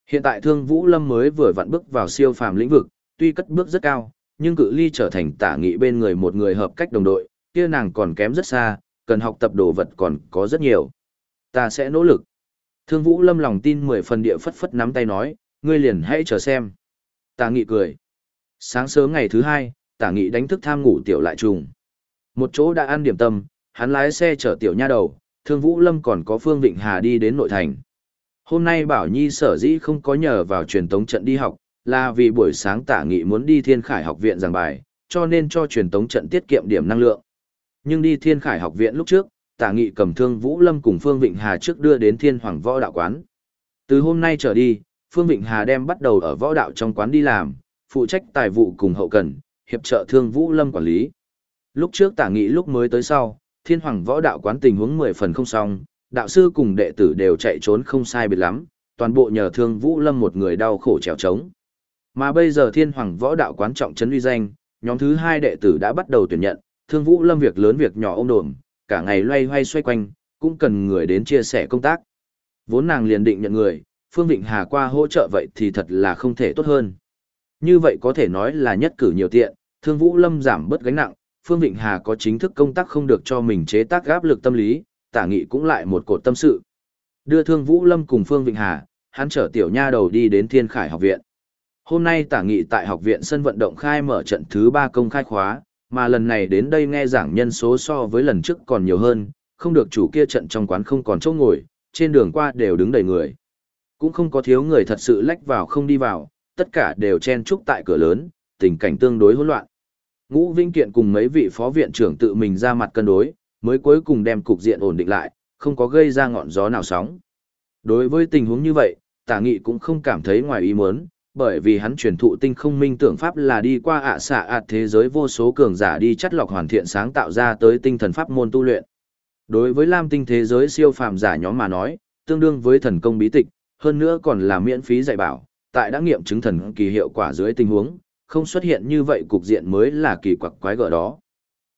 Hiện tại Thương Vũ Lâm mới vừa vặn bước vào siêu phàm lĩnh vực, tuy cất bước rất cao, nhưng cự ly trở thành tả nghị bên người một người hợp cách đồng đội, kia nàng còn kém rất xa, cần học tập đồ vật còn có rất nhiều. Ta sẽ nỗ lực. Thương Vũ Lâm lòng tin mười phần địa phất phất nắm tay nói, ngươi liền hãy chờ xem. Tả nghị cười. Sáng sớm ngày thứ hai, tả nghị đánh thức tham ngủ tiểu lại trùng. Một chỗ đã ăn điểm tâm, hắn lái xe chở tiểu nha đầu, Thương Vũ Lâm còn có Phương Vịnh Hà đi đến nội thành. Hôm nay Bảo Nhi sở dĩ không có nhờ vào truyền tống trận đi học, là vì buổi sáng tả nghị muốn đi Thiên Khải học viện giảng bài, cho nên cho truyền tống trận tiết kiệm điểm năng lượng. Nhưng đi Thiên Khải học viện lúc trước, tả nghị cầm thương Vũ Lâm cùng Phương Vịnh Hà trước đưa đến Thiên Hoàng Võ Đạo Quán. Từ hôm nay trở đi, Phương Vịnh Hà đem bắt đầu ở võ đạo trong quán đi làm, phụ trách tài vụ cùng hậu cần, hiệp trợ thương Vũ Lâm quản lý. Lúc trước tả nghị lúc mới tới sau, Thiên Hoàng Võ Đạo Quán tình huống mười phần không xong, đạo sư cùng đệ tử đều chạy trốn không sai biệt lắm, toàn bộ nhờ thương Vũ Lâm một người đau khổ trèo trống. Mà bây giờ thiên hoàng võ đạo quán trọng trấn uy danh, nhóm thứ hai đệ tử đã bắt đầu tuyển nhận, thương Vũ Lâm việc lớn việc nhỏ ôm đồm, cả ngày loay hoay xoay quanh, cũng cần người đến chia sẻ công tác. Vốn nàng liền định nhận người, Phương Vịnh Hà qua hỗ trợ vậy thì thật là không thể tốt hơn. Như vậy có thể nói là nhất cử nhiều tiện, Thương Vũ Lâm giảm bớt gánh nặng, Phương Vịnh Hà có chính thức công tác không được cho mình chế tác áp lực tâm lý, tả nghị cũng lại một cột tâm sự. Đưa thương Vũ Lâm cùng Phương Vịnh Hà, hắn chở tiểu nha đầu đi đến Thiên Khải học viện. Hôm nay tả nghị tại học viện sân vận động khai mở trận thứ ba công khai khóa, mà lần này đến đây nghe giảng nhân số so với lần trước còn nhiều hơn, không được chủ kia trận trong quán không còn chỗ ngồi, trên đường qua đều đứng đầy người. Cũng không có thiếu người thật sự lách vào không đi vào, tất cả đều chen chúc tại cửa lớn, tình cảnh tương đối hỗn loạn. Ngũ Vinh Kiện cùng mấy vị phó viện trưởng tự mình ra mặt cân đối, mới cuối cùng đem cục diện ổn định lại, không có gây ra ngọn gió nào sóng. Đối với tình huống như vậy, tả nghị cũng không cảm thấy ngoài ý muốn, bởi vì hắn truyền thụ tinh không minh tưởng pháp là đi qua ạ xạ ạt thế giới vô số cường giả đi chất lọc hoàn thiện sáng tạo ra tới tinh thần pháp môn tu luyện. Đối với lam tinh thế giới siêu phàm giả nhóm mà nói, tương đương với thần công bí tịch, hơn nữa còn là miễn phí dạy bảo, tại đã nghiệm chứng thần kỳ hiệu quả dưới tình huống, không xuất hiện như vậy cục diện mới là kỳ quặc quái gở đó.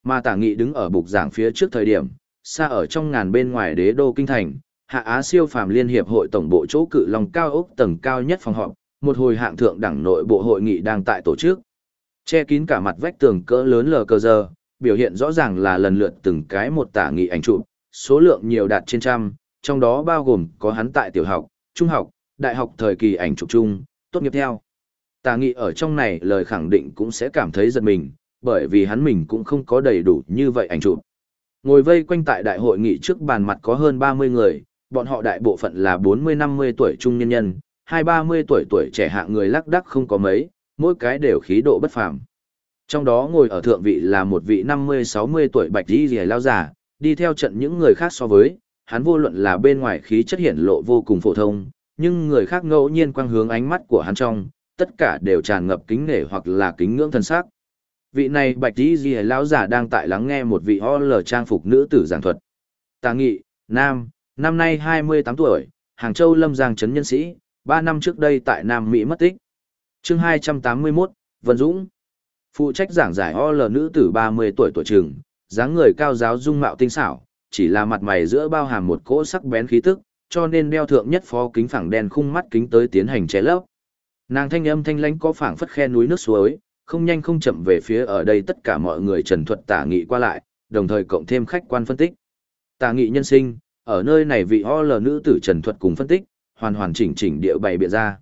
Mà tả nghị đứng ở bục giảng phía trước thời điểm, xa ở trong ngàn bên ngoài đế đô kinh thành, Hạ Á siêu phàm liên hiệp hội tổng bộ chỗ cự long cao ốc tầng cao nhất phòng họp, một hồi hạng thượng đẳng nội bộ hội nghị đang tại tổ chức. Che kín cả mặt vách tường cỡ lớn lờ cờ giờ, biểu hiện rõ ràng là lần lượt từng cái một tả nghị ảnh chụp, số lượng nhiều đạt trên trăm, trong đó bao gồm có hắn tại tiểu học, trung học, đại học thời kỳ ảnh chụp chung, tốt nghiệp theo. Tả nghị ở trong này lời khẳng định cũng sẽ cảm thấy giật mình, bởi vì hắn mình cũng không có đầy đủ như vậy ảnh chụp. Ngồi vây quanh tại đại hội nghị trước bàn mặt có hơn 30 người, bọn họ đại bộ phận là 40-50 tuổi trung niên nhân, hai ba mươi tuổi tuổi trẻ hạng người lắc đắc không có mấy, mỗi cái đều khí độ bất phàm. Trong đó ngồi ở thượng vị là một vị năm mươi sáu mươi tuổi bạch đi rìa lao giả, đi theo trận những người khác so với, hắn vô luận là bên ngoài khí chất hiển lộ vô cùng phổ thông, nhưng người khác ngẫu nhiên quang hướng ánh mắt của hắn trong, tất cả đều tràn ngập kính nể hoặc là kính ngưỡng thân sắc. Vị này bạch đi rìa lao giả đang tại lắng nghe một vị ho lờ trang phục nữ tử giảng thuật. Tà nghị, nam, năm nay hai mươi tám tuổi, Hàng Châu Lâm Giang trấn nhân sĩ, Ba năm trước đây tại Nam Mỹ mất tích. chương 281, Vân Dũng. Phụ trách giảng giải OL nữ tử 30 tuổi tuổi trường, dáng người cao giáo dung mạo tinh xảo, chỉ là mặt mày giữa bao hàm một cỗ sắc bén khí tức, cho nên đeo thượng nhất phó kính phẳng đen khung mắt kính tới tiến hành che lấp. Nàng thanh âm thanh lãnh có phảng phất khe núi nước suối, không nhanh không chậm về phía ở đây tất cả mọi người trần thuật tả nghị qua lại, đồng thời cộng thêm khách quan phân tích. Tả nghị nhân sinh, ở nơi này vị OL nữ tử trần thuật cùng phân tích, hoàn hoàn chỉnh chỉnh địa bày biện ra.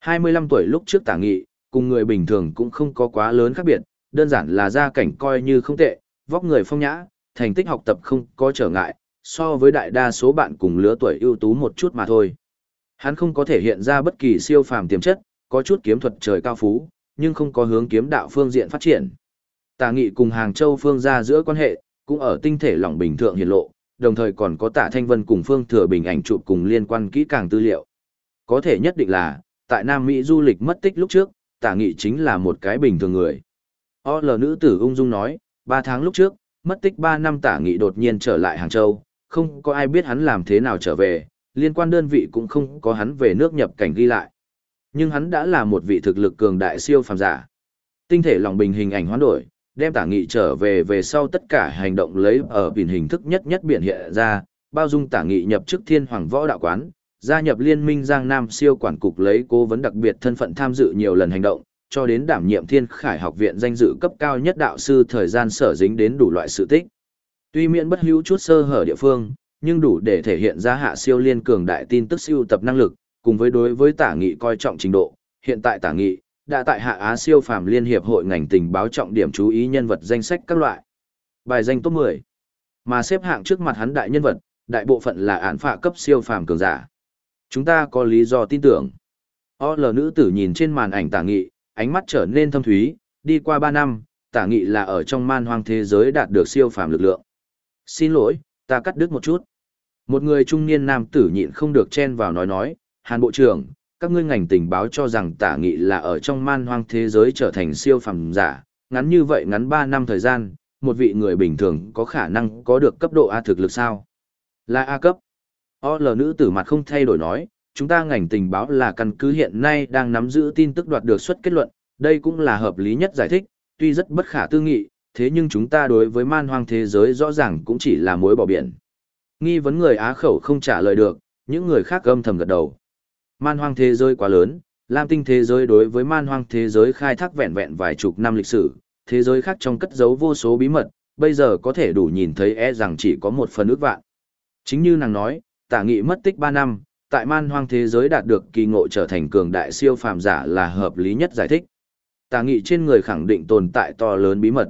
25 tuổi lúc trước tả nghị, cùng người bình thường cũng không có quá lớn khác biệt, đơn giản là gia cảnh coi như không tệ, vóc người phong nhã, thành tích học tập không có trở ngại, so với đại đa số bạn cùng lứa tuổi ưu tú một chút mà thôi. Hắn không có thể hiện ra bất kỳ siêu phàm tiềm chất, có chút kiếm thuật trời cao phú, nhưng không có hướng kiếm đạo phương diện phát triển. Tả nghị cùng Hàng Châu phương gia giữa quan hệ, cũng ở tinh thể lỏng bình thường hiển lộ, đồng thời còn có tạ thanh vân cùng phương thừa bình ảnh chụp cùng liên quan kỹ càng tư liệu. Có thể nhất định là, tại Nam Mỹ du lịch mất tích lúc trước, tả nghị chính là một cái bình thường người. O L nữ tử ung dung nói, ba tháng lúc trước, mất tích ba năm tả nghị đột nhiên trở lại Hàng Châu, không có ai biết hắn làm thế nào trở về, liên quan đơn vị cũng không có hắn về nước nhập cảnh ghi lại. Nhưng hắn đã là một vị thực lực cường đại siêu phàm giả. Tinh thể lòng bình hình ảnh hoán đổi, đem tả nghị trở về về sau tất cả hành động lấy ở biển hình thức nhất nhất biển hiện ra, bao dung tả nghị nhập chức thiên hoàng võ đạo quán, gia nhập liên minh Giang Nam siêu quản cục lấy cố vấn đặc biệt thân phận tham dự nhiều lần hành động, cho đến đảm nhiệm thiên khải học viện danh dự cấp cao nhất đạo sư thời gian sở dính đến đủ loại sự tích. Tuy miễn bất hữu chút sơ hở địa phương, nhưng đủ để thể hiện ra hạ siêu liên cường đại tin tức siêu tập năng lực, cùng với đối với tả nghị coi trọng trình độ, hiện tại tả nghị, đã tại Hạ Á siêu phàm liên hiệp hội ngành tình báo trọng điểm chú ý nhân vật danh sách các loại. Bài danh top 10. Mà xếp hạng trước mặt hắn đại nhân vật, đại bộ phận là án phạ cấp siêu phàm cường giả. Chúng ta có lý do tin tưởng. O L nữ tử nhìn trên màn ảnh tả nghị, ánh mắt trở nên thâm thúy, đi qua 3 năm, tả nghị là ở trong man hoang thế giới đạt được siêu phàm lực lượng. Xin lỗi, ta cắt đứt một chút. Một người trung niên nam tử nhịn không được chen vào nói nói, Hàn Bộ trưởng, các ngươi ngành tình báo cho rằng tả nghị là ở trong man hoang thế giới trở thành siêu phẩm giả, ngắn như vậy ngắn 3 năm thời gian, một vị người bình thường có khả năng có được cấp độ A thực lực sao? Là A cấp. O L nữ tử mặt không thay đổi nói, chúng ta ngành tình báo là căn cứ hiện nay đang nắm giữ tin tức đoạt được xuất kết luận, đây cũng là hợp lý nhất giải thích, tuy rất bất khả tư nghị, thế nhưng chúng ta đối với man hoang thế giới rõ ràng cũng chỉ là mối bỏ biển. Nghi vấn người Á khẩu không trả lời được, những người khác âm thầm gật đầu. Man hoang thế giới quá lớn, Lam tinh thế giới đối với man hoang thế giới khai thác vẹn vẹn vài chục năm lịch sử, thế giới khác trong cất giấu vô số bí mật, bây giờ có thể đủ nhìn thấy e rằng chỉ có một phần ước vạn. Chính như nàng nói, tả nghị mất tích 3 năm, tại man hoang thế giới đạt được kỳ ngộ trở thành cường đại siêu phàm giả là hợp lý nhất giải thích. Tả nghị trên người khẳng định tồn tại to lớn bí mật.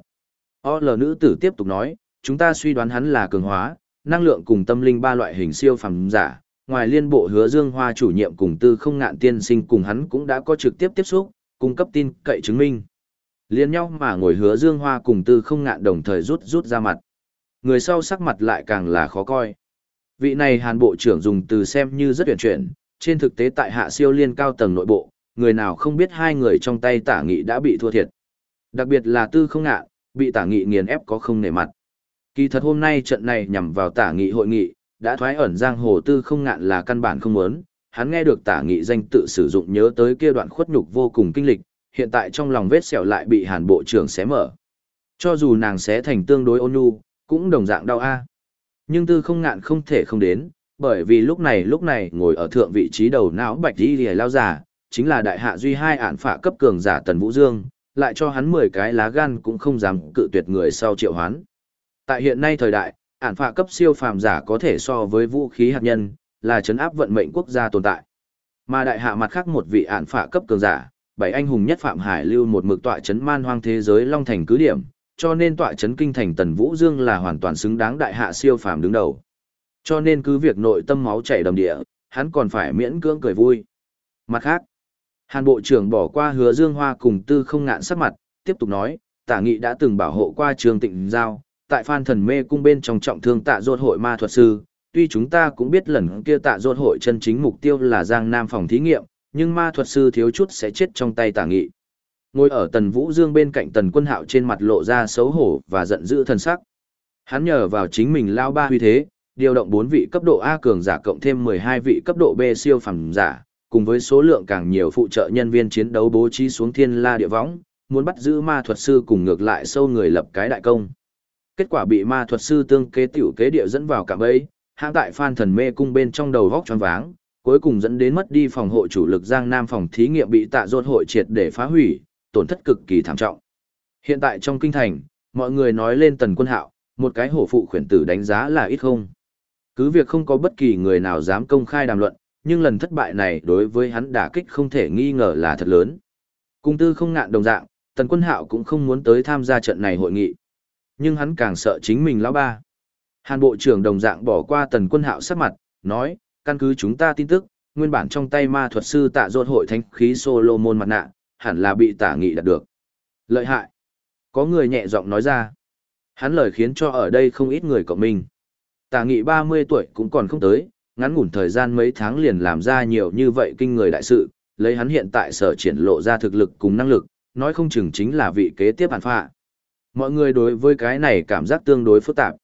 O L nữ tử tiếp tục nói, chúng ta suy đoán hắn là cường hóa, năng lượng cùng tâm linh ba loại hình siêu phàm giả, ngoài liên bộ hứa dương hoa chủ nhiệm cùng tư không ngạn tiên sinh cùng hắn cũng đã có trực tiếp tiếp xúc, cung cấp tin cậy chứng minh. Liên nhau mà ngồi hứa dương hoa cùng tư không ngạn đồng thời rút rút ra mặt. Người sau sắc mặt lại càng là khó coi. Vị này hàn bộ trưởng dùng từ xem như rất tuyển chuyển, trên thực tế tại hạ siêu liên cao tầng nội bộ, người nào không biết hai người trong tay tả nghị đã bị thua thiệt. Đặc biệt là tư không ngạn, bị tả nghị nghiền ép có không nể mặt. Kỳ thật hôm nay trận này nhằm vào tả nghị hội nghị, đã thoái ẩn giang hồ tư không ngạn là căn bản không muốn, hắn nghe được tả nghị danh tự sử dụng nhớ tới kia đoạn khuất nhục vô cùng kinh lịch, hiện tại trong lòng vết sẹo lại bị hàn bộ trưởng xé mở. Cho dù nàng xé thành tương đối ôn nhu, cũng đồng dạng đau a. Nhưng tư không ngạn không thể không đến, bởi vì lúc này lúc này ngồi ở thượng vị trí đầu não bạch đi lìa lao giả, chính là đại hạ duy hai ản phả cấp cường giả Tần Vũ Dương, lại cho hắn 10 cái lá gan cũng không dám cự tuyệt người sau triệu hoán. Tại hiện nay thời đại, ản phạ cấp siêu phàm giả có thể so với vũ khí hạt nhân, là chấn áp vận mệnh quốc gia tồn tại. Mà đại hạ mặt khác một vị ản phạ cấp cường giả, bảy anh hùng nhất Phạm Hải lưu một mực tọa chấn man hoang thế giới Long Thành cứ điểm, cho nên tọa chấn kinh thành Tần Vũ Dương là hoàn toàn xứng đáng đại hạ siêu phàm đứng đầu. Cho nên cứ việc nội tâm máu chảy đầm địa, hắn còn phải miễn cưỡng cười vui. Mặt khác, Hàn Bộ trưởng bỏ qua hứa Dương Hoa cùng tư không ngạn sắc mặt, tiếp tục nói, tả nghị đã từng bảo hộ qua trường tịnh giao, tại phan thần mê cung bên trong trọng thương tạ ruột hội ma thuật sư, tuy chúng ta cũng biết lần kia tạ ruột hội chân chính mục tiêu là Giang Nam phòng thí nghiệm, nhưng ma thuật sư thiếu chút sẽ chết trong tay tả nghị. Ngồi ở tần vũ dương bên cạnh tần quân hạo trên mặt lộ ra xấu hổ và giận dữ thần sắc. Hắn nhờ vào chính mình lao ba huy thế, điều động 4 vị cấp độ A cường giả cộng thêm 12 vị cấp độ B siêu phẩm giả, cùng với số lượng càng nhiều phụ trợ nhân viên chiến đấu bố trí xuống thiên la địa võng, muốn bắt giữ ma thuật sư cùng ngược lại sâu người lập cái đại công. Kết quả bị ma thuật sư tương kế tiểu kế địa dẫn vào cả ấy, hãng tại phan thần mê cung bên trong đầu vóc tròn váng, cuối cùng dẫn đến mất đi phòng hộ chủ lực Giang Nam phòng thí nghiệm bị tạ rốt hội triệt để phá hủy, tổn thất cực kỳ thảm trọng. Hiện tại trong kinh thành, mọi người nói lên tần quân hạo, một cái hổ phụ khuyển tử đánh giá là ít không. Cứ việc không có bất kỳ người nào dám công khai đàm luận, nhưng lần thất bại này đối với hắn đả kích không thể nghi ngờ là thật lớn. Cung tư không ngạn đồng dạng, tần quân hạo cũng không muốn tới tham gia trận này hội nghị. Nhưng hắn càng sợ chính mình lão ba. Hàn bộ trưởng đồng dạng bỏ qua tần quân hạo sắc mặt, nói, căn cứ chúng ta tin tức, nguyên bản trong tay ma thuật sư tạ ruột hội thánh khí Solomon mặt nạ, hẳn là bị tả nghị đạt được. Lợi hại. Có người nhẹ giọng nói ra. Hắn lời khiến cho ở đây không ít người cộng mình. Tả nghị 30 tuổi cũng còn không tới, ngắn ngủn thời gian mấy tháng liền làm ra nhiều như vậy kinh người đại sự, lấy hắn hiện tại sở triển lộ ra thực lực cùng năng lực, nói không chừng chính là vị kế tiếp hàn phạ. Mọi người đối với cái này cảm giác tương đối phức tạp.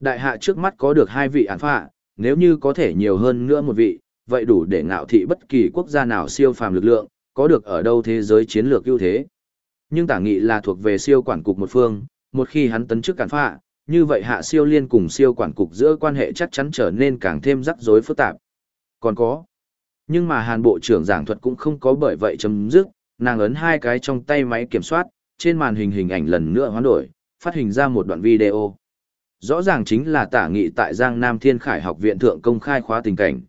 Đại hạ trước mắt có được hai vị án phạ, nếu như có thể nhiều hơn nữa một vị, vậy đủ để ngạo thị bất kỳ quốc gia nào siêu phàm lực lượng, có được ở đâu thế giới chiến lược ưu thế. Nhưng tả nghị là thuộc về siêu quản cục một phương, một khi hắn tấn chức cản phạ, như vậy hạ siêu liên cùng siêu quản cục giữa quan hệ chắc chắn trở nên càng thêm rắc rối phức tạp. Còn có. Nhưng mà hàn bộ trưởng giảng thuật cũng không có bởi vậy chấm dứt, nàng ấn hai cái trong tay máy kiểm soát, trên màn hình hình ảnh lần nữa hoán đổi, phát hình ra một đoạn video. Rõ ràng chính là tả nghị tại Giang Nam Thiên Khải học viện thượng công khai khóa tình cảnh.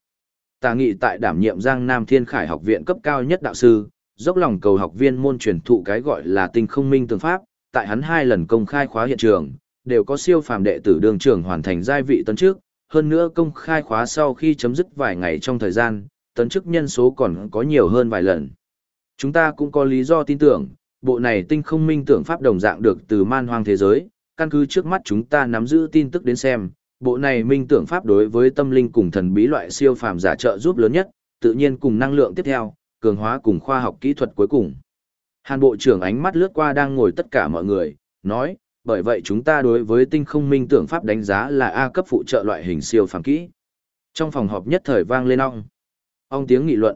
Tả nghị tại đảm nhiệm Giang Nam Thiên Khải học viện cấp cao nhất đạo sư, dốc lòng cầu học viên môn truyền thụ cái gọi là tinh không minh tương pháp, tại hắn hai lần công khai khóa hiện trường, đều có siêu phàm đệ tử đường trưởng hoàn thành giai vị tấn trước, hơn nữa công khai khóa sau khi chấm dứt vài ngày trong thời gian, tấn chức nhân số còn có nhiều hơn vài lần. Chúng ta cũng có lý do tin tưởng, bộ này tinh không minh tưởng pháp đồng dạng được từ man hoang thế giới, căn cứ trước mắt chúng ta nắm giữ tin tức đến xem, bộ này minh tưởng pháp đối với tâm linh cùng thần bí loại siêu phàm giả trợ giúp lớn nhất, tự nhiên cùng năng lượng tiếp theo, cường hóa cùng khoa học kỹ thuật cuối cùng. Hàn Bộ trưởng ánh mắt lướt qua đang ngồi tất cả mọi người, nói, bởi vậy chúng ta đối với tinh không minh tưởng pháp đánh giá là A cấp phụ trợ loại hình siêu phàm kỹ. Trong phòng họp nhất thời vang lên ong. Ong tiếng nghị luận.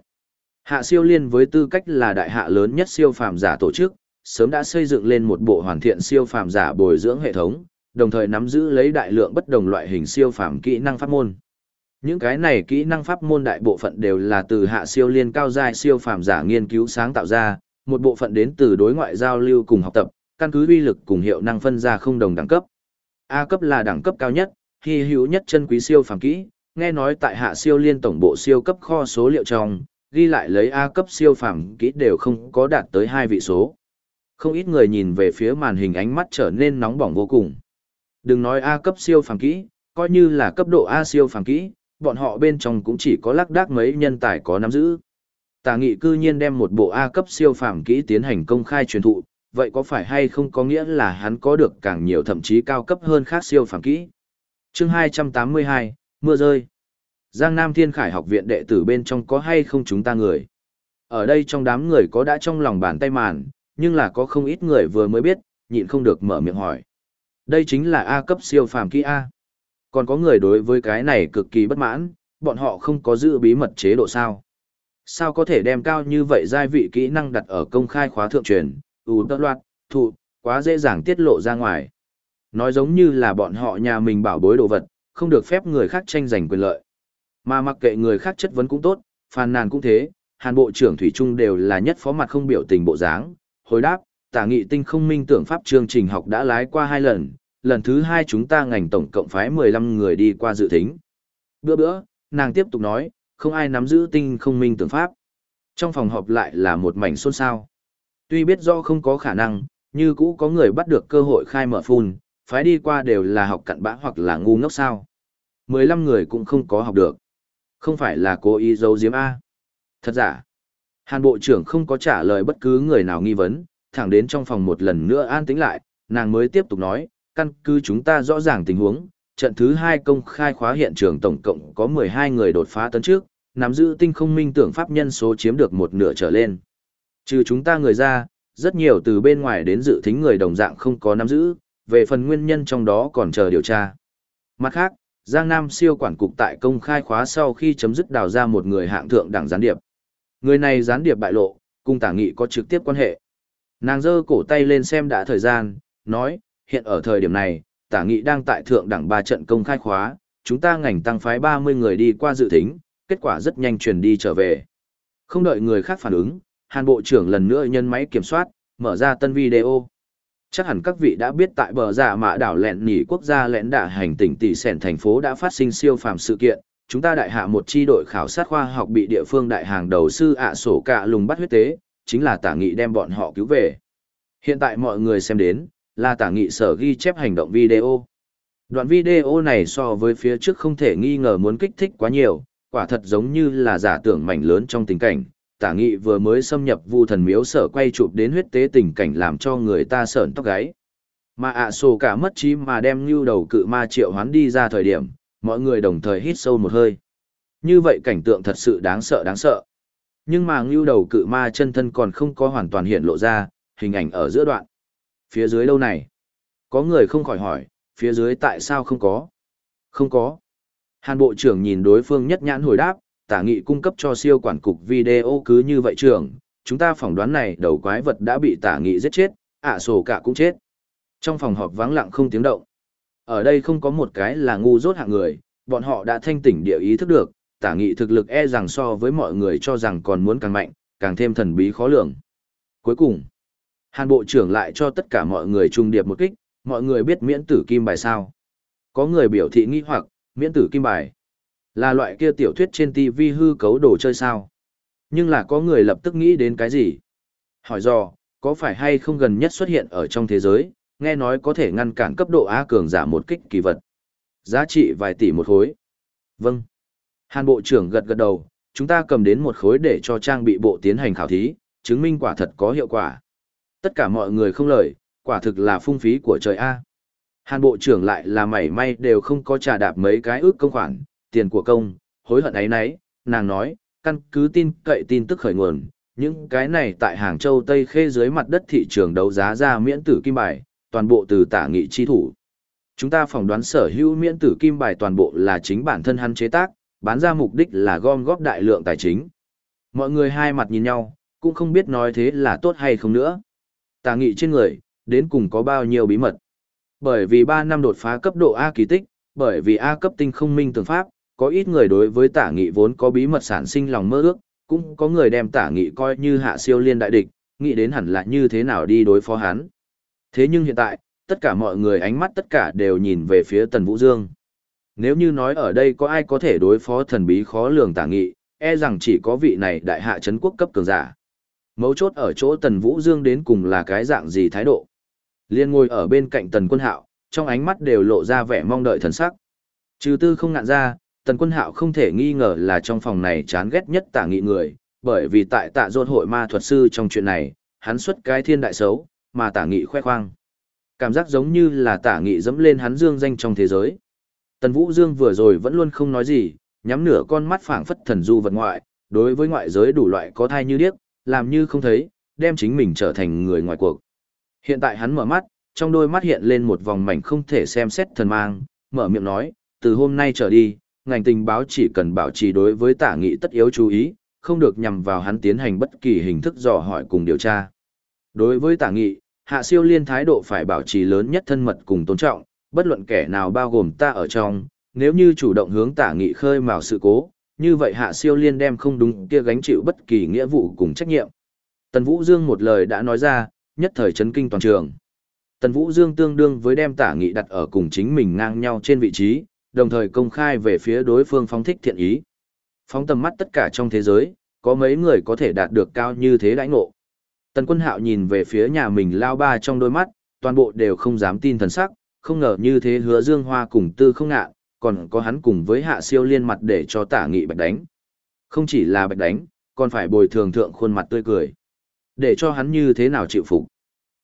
Hạ siêu liên với tư cách là đại hạ lớn nhất siêu phàm giả tổ chức, sớm đã xây dựng lên một bộ hoàn thiện siêu phàm giả bồi dưỡng hệ thống, đồng thời nắm giữ lấy đại lượng bất đồng loại hình siêu phàm kỹ năng pháp môn. Những cái này kỹ năng pháp môn đại bộ phận đều là từ hạ siêu liên cao giai siêu phàm giả nghiên cứu sáng tạo ra, một bộ phận đến từ đối ngoại giao lưu cùng học tập, căn cứ uy lực cùng hiệu năng phân ra không đồng đẳng cấp. A cấp là đẳng cấp cao nhất, hi hữu nhất chân quý siêu phàm kỹ, nghe nói tại hạ siêu liên tổng bộ siêu cấp kho số liệu trong, ghi lại lấy A cấp siêu phẩm kỹ đều không có đạt tới hai vị số. Không ít người nhìn về phía màn hình ánh mắt trở nên nóng bỏng vô cùng. Đừng nói A cấp siêu phẩm kỹ, coi như là cấp độ A siêu phẩm kỹ, bọn họ bên trong cũng chỉ có lắc đác mấy nhân tài có nắm giữ. Tà nghị cư nhiên đem một bộ A cấp siêu phẩm kỹ tiến hành công khai truyền thụ, vậy có phải hay không có nghĩa là hắn có được càng nhiều thậm chí cao cấp hơn khác siêu phẩm kỹ. Chương 282, mưa rơi. Giang Nam Thiên Khải học viện đệ tử bên trong có hay không chúng ta người? Ở đây trong đám người có đã trong lòng bàn tay màn, nhưng là có không ít người vừa mới biết, nhịn không được mở miệng hỏi. Đây chính là A cấp siêu phàm kỹ A. Còn có người đối với cái này cực kỳ bất mãn, bọn họ không có giữ bí mật chế độ sao. Sao có thể đem cao như vậy giai vị kỹ năng đặt ở công khai khóa thượng truyền, ưu tất loạt, thụ, quá dễ dàng tiết lộ ra ngoài. Nói giống như là bọn họ nhà mình bảo bối đồ vật, không được phép người khác tranh giành quyền lợi. Mà mặc kệ người khác chất vấn cũng tốt, phàn nàn cũng thế, hàn bộ trưởng Thủy Trung đều là nhất phó mặt không biểu tình bộ dáng. Hồi đáp, tả nghị tinh không minh tưởng pháp chương trình học đã lái qua hai lần, lần thứ hai chúng ta ngành tổng cộng phái 15 người đi qua dự thính. Bữa bữa, nàng tiếp tục nói, không ai nắm giữ tinh không minh tưởng pháp. Trong phòng họp lại là một mảnh xôn xao. Tuy biết do không có khả năng, như cũ có người bắt được cơ hội khai mở phun, phái đi qua đều là học cặn bã hoặc là ngu ngốc sao. 15 người cũng không có học được. Không phải là cố ý giấu giếm A. Thật giả. Hàn Bộ trưởng không có trả lời bất cứ người nào nghi vấn, thẳng đến trong phòng một lần nữa an tĩnh lại, nàng mới tiếp tục nói, căn cứ chúng ta rõ ràng tình huống, trận thứ hai công khai khóa hiện trường tổng cộng có 12 người đột phá tấn trước, nắm giữ tinh không minh tưởng pháp nhân số chiếm được một nửa trở lên. Trừ chúng ta người ra, rất nhiều từ bên ngoài đến dự thính người đồng dạng không có nắm giữ, về phần nguyên nhân trong đó còn chờ điều tra. Mặt khác, Giang Nam siêu quản cục tại công khai khóa sau khi chấm dứt đào ra một người hạng thượng đẳng gián điệp. Người này gián điệp bại lộ, cùng tả nghị có trực tiếp quan hệ. Nàng giơ cổ tay lên xem đã thời gian, nói, hiện ở thời điểm này, tả nghị đang tại thượng đẳng ba trận công khai khóa, chúng ta ngành tăng phái 30 người đi qua dự thính, kết quả rất nhanh truyền đi trở về. Không đợi người khác phản ứng, Hàn Bộ trưởng lần nữa nhân máy kiểm soát, mở ra tân video. Chắc hẳn các vị đã biết tại bờ giả mạ đảo lẹn nỉ quốc gia lẹn đạ hành tỉnh tỷ sẻn thành phố đã phát sinh siêu phàm sự kiện. Chúng ta đại hạ một chi đội khảo sát khoa học bị địa phương đại hàng đầu sư ạ sổ cạ lùng bắt huyết tế, chính là tả nghị đem bọn họ cứu về. Hiện tại mọi người xem đến, là tả nghị sở ghi chép hành động video. Đoạn video này so với phía trước không thể nghi ngờ muốn kích thích quá nhiều, quả thật giống như là giả tưởng mảnh lớn trong tình cảnh. Tả nghị vừa mới xâm nhập vu thần miếu sở quay chụp đến huyết tế tình cảnh làm cho người ta sợn tóc gáy. Mà ạ sổ cả mất trí mà đem ngưu đầu cự ma triệu hoán đi ra thời điểm, mọi người đồng thời hít sâu một hơi. Như vậy cảnh tượng thật sự đáng sợ đáng sợ. Nhưng mà ngưu đầu cự ma chân thân còn không có hoàn toàn hiện lộ ra, hình ảnh ở giữa đoạn. Phía dưới lâu này, có người không khỏi hỏi, phía dưới tại sao không có? Không có. Hàn Bộ trưởng nhìn đối phương nhất nhãn hồi đáp, tả nghị cung cấp cho siêu quản cục video cứ như vậy trưởng, chúng ta phỏng đoán này đầu quái vật đã bị tả nghị giết chết, ạ sổ cả cũng chết. Trong phòng họp vắng lặng không tiếng động. Ở đây không có một cái là ngu dốt hạng người, bọn họ đã thanh tỉnh địa ý thức được, tả nghị thực lực e rằng so với mọi người cho rằng còn muốn càng mạnh, càng thêm thần bí khó lường. Cuối cùng, Hàn Bộ trưởng lại cho tất cả mọi người trung điệp một kích, mọi người biết miễn tử kim bài sao. Có người biểu thị nghi hoặc, miễn tử kim bài. Là loại kia tiểu thuyết trên TV hư cấu đồ chơi sao. Nhưng là có người lập tức nghĩ đến cái gì? Hỏi dò, có phải hay không gần nhất xuất hiện ở trong thế giới, nghe nói có thể ngăn cản cấp độ A cường giả một kích kỳ vật. Giá trị vài tỷ một khối. Vâng. Hàn Bộ trưởng gật gật đầu, chúng ta cầm đến một khối để cho trang bị bộ tiến hành khảo thí, chứng minh quả thật có hiệu quả. Tất cả mọi người không lời, quả thực là phung phí của trời A. Hàn Bộ trưởng lại là mảy may đều không có trả đạp mấy cái ước công khoản, tiền của công, hối hận ấy nấy, nàng nói, căn cứ tin cậy tin tức khởi nguồn, những cái này tại Hàng Châu Tây Khê dưới mặt đất thị trường đấu giá ra miễn tử kim bài, toàn bộ từ tả nghị chi thủ. Chúng ta phỏng đoán sở hữu miễn tử kim bài toàn bộ là chính bản thân hắn chế tác, bán ra mục đích là gom góp đại lượng tài chính. Mọi người hai mặt nhìn nhau, cũng không biết nói thế là tốt hay không nữa. Tả nghị trên người, đến cùng có bao nhiêu bí mật. Bởi vì 3 năm đột phá cấp độ A kỳ tích, bởi vì A cấp tinh không minh tường pháp, có ít người đối với tả nghị vốn có bí mật sản sinh lòng mơ ước, cũng có người đem tả nghị coi như hạ siêu liên đại địch, nghĩ đến hẳn là như thế nào đi đối phó hắn. Thế nhưng hiện tại, tất cả mọi người ánh mắt tất cả đều nhìn về phía Tần Vũ Dương. Nếu như nói ở đây có ai có thể đối phó thần bí khó lường tả nghị, e rằng chỉ có vị này đại hạ chấn quốc cấp cường giả. Mấu chốt ở chỗ Tần Vũ Dương đến cùng là cái dạng gì thái độ. Liên ngồi ở bên cạnh Tần Quân Hạo, trong ánh mắt đều lộ ra vẻ mong đợi thần sắc. Trừ tư không ngạn ra, Tần Quân Hạo không thể nghi ngờ là trong phòng này chán ghét nhất tả nghị người, bởi vì tại tạ dôn hội ma thuật sư trong chuyện này, hắn xuất cái thiên đại xấu, mà tả nghị khoe khoang. Cảm giác giống như là tả nghị dẫm lên hắn dương danh trong thế giới. Tần Vũ Dương vừa rồi vẫn luôn không nói gì, nhắm nửa con mắt phảng phất thần du vật ngoại, đối với ngoại giới đủ loại có thai như điếc, làm như không thấy, đem chính mình trở thành người ngoài cuộc. Hiện tại hắn mở mắt, trong đôi mắt hiện lên một vòng mảnh không thể xem xét thần mang, mở miệng nói, từ hôm nay trở đi, ngành tình báo chỉ cần bảo trì đối với tả nghị tất yếu chú ý, không được nhằm vào hắn tiến hành bất kỳ hình thức dò hỏi cùng điều tra. Đối với tả nghị, hạ siêu liên thái độ phải bảo trì lớn nhất thân mật cùng tôn trọng, bất luận kẻ nào bao gồm ta ở trong, nếu như chủ động hướng tả nghị khơi mào sự cố, như vậy hạ siêu liên đem không đúng kia gánh chịu bất kỳ nghĩa vụ cùng trách nhiệm. Tần Vũ Dương một lời đã nói ra, nhất thời chấn kinh toàn trường. Tần Vũ Dương tương đương với đem tả nghị đặt ở cùng chính mình ngang nhau trên vị trí, đồng thời công khai về phía đối phương phóng thích thiện ý. Phóng tầm mắt tất cả trong thế giới, có mấy người có thể đạt được cao như thế đãi ngộ. Tần quân hạo nhìn về phía nhà mình lao ba trong đôi mắt, toàn bộ đều không dám tin thần sắc, không ngờ như thế hứa dương hoa cùng tư không ngạ, còn có hắn cùng với hạ siêu liên mặt để cho tả nghị bạch đánh. Không chỉ là bạch đánh, còn phải bồi thường thượng khuôn mặt tươi cười. Để cho hắn như thế nào chịu phục.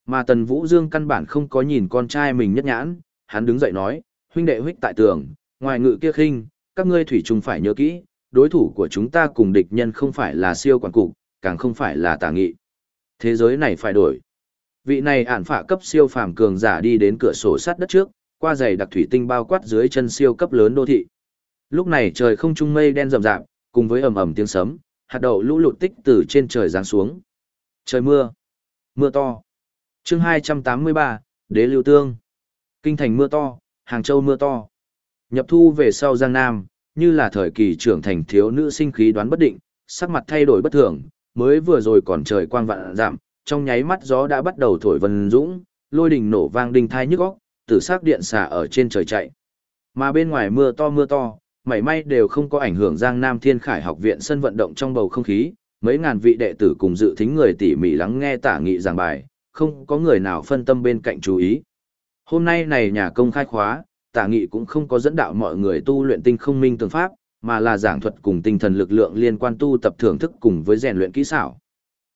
Mà Tần Vũ Dương căn bản không có nhìn con trai mình nhất nhãn, hắn đứng dậy nói, huynh đệ huyết tại tường, ngoài ngự kia khinh, các ngươi thủy chung phải nhớ kỹ, đối thủ của chúng ta cùng địch nhân không phải là siêu quản cục, càng không phải là tà nghị. Thế giới này phải đổi. Vị này ản phạ cấp siêu phàm cường giả đi đến cửa sổ sắt đất trước, qua giày đặc thủy tinh bao quát dưới chân siêu cấp lớn đô thị. Lúc này trời không trung mây đen rậm rạp, cùng với ầm ầm tiếng sấm, hạt đậu lũ lụt tích từ trên trời giáng xuống. Trời mưa, mưa to. Chương 283, Đế Lưu Tương. Kinh thành mưa to, Hàng Châu mưa to. Nhập thu về sau Giang Nam, như là thời kỳ trưởng thành thiếu nữ sinh khí đoán bất định, sắc mặt thay đổi bất thường, mới vừa rồi còn trời quang vạn giảm, trong nháy mắt gió đã bắt đầu thổi vần dũng, lôi đình nổ vang đinh thai nhức óc, tử sắc điện xả ở trên trời chạy. Mà bên ngoài mưa to mưa to, mảy may đều không có ảnh hưởng Giang Nam Thiên Khải học viện sân vận động trong bầu không khí, mấy ngàn vị đệ tử cùng dự thính người tỉ mỉ lắng nghe tả nghị giảng bài, không có người nào phân tâm bên cạnh chú ý. Hôm nay này nhà công khai khóa, tả nghị cũng không có dẫn đạo mọi người tu luyện tinh không minh tường pháp, mà là giảng thuật cùng tinh thần lực lượng liên quan tu tập thưởng thức cùng với rèn luyện kỹ xảo.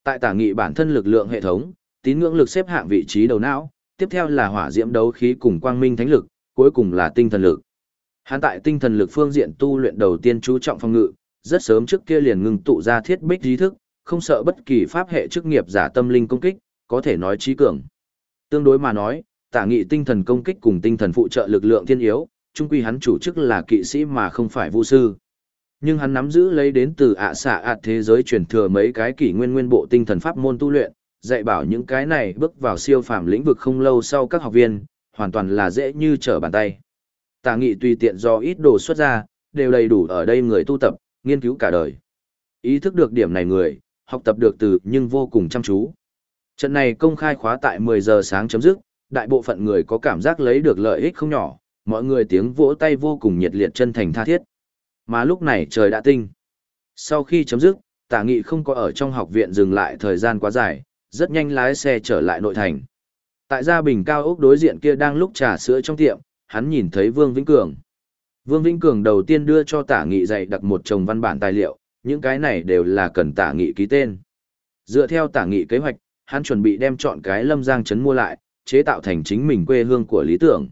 Tại tả nghị bản thân lực lượng hệ thống, tín ngưỡng lực xếp hạng vị trí đầu não, tiếp theo là hỏa diễm đấu khí cùng quang minh thánh lực, cuối cùng là tinh thần lực. Hắn tại tinh thần lực phương diện tu luyện đầu tiên chú trọng phòng ngự, rất sớm trước kia liền ngừng tụ ra thiết bích trí thức, không sợ bất kỳ pháp hệ chức nghiệp giả tâm linh công kích, có thể nói trí cường. Tương đối mà nói, tả nghị tinh thần công kích cùng tinh thần phụ trợ lực lượng thiên yếu, chung quy hắn chủ chức là kỵ sĩ mà không phải vũ sư. Nhưng hắn nắm giữ lấy đến từ ạ xạ ạt thế giới truyền thừa mấy cái kỷ nguyên nguyên bộ tinh thần pháp môn tu luyện, dạy bảo những cái này bước vào siêu phàm lĩnh vực không lâu sau các học viên, hoàn toàn là dễ như trở bàn tay. Tả nghị tùy tiện do ít đồ xuất ra, đều đầy đủ ở đây người tu tập, nghiên cứu cả đời. Ý thức được điểm này người, học tập được từ nhưng vô cùng chăm chú. Trận này công khai khóa tại 10 giờ sáng chấm dứt, đại bộ phận người có cảm giác lấy được lợi ích không nhỏ, mọi người tiếng vỗ tay vô cùng nhiệt liệt chân thành tha thiết. Mà lúc này trời đã tinh. Sau khi chấm dứt, tả nghị không có ở trong học viện dừng lại thời gian quá dài, rất nhanh lái xe trở lại nội thành. Tại gia bình cao ốc đối diện kia đang lúc trà sữa trong tiệm, hắn nhìn thấy Vương Vĩnh Cường. Vương Vĩnh Cường đầu tiên đưa cho tả nghị dạy đặt một chồng văn bản tài liệu, những cái này đều là cần tả nghị ký tên. Dựa theo tả nghị kế hoạch, hắn chuẩn bị đem chọn cái lâm giang trấn mua lại, chế tạo thành chính mình quê hương của lý tưởng.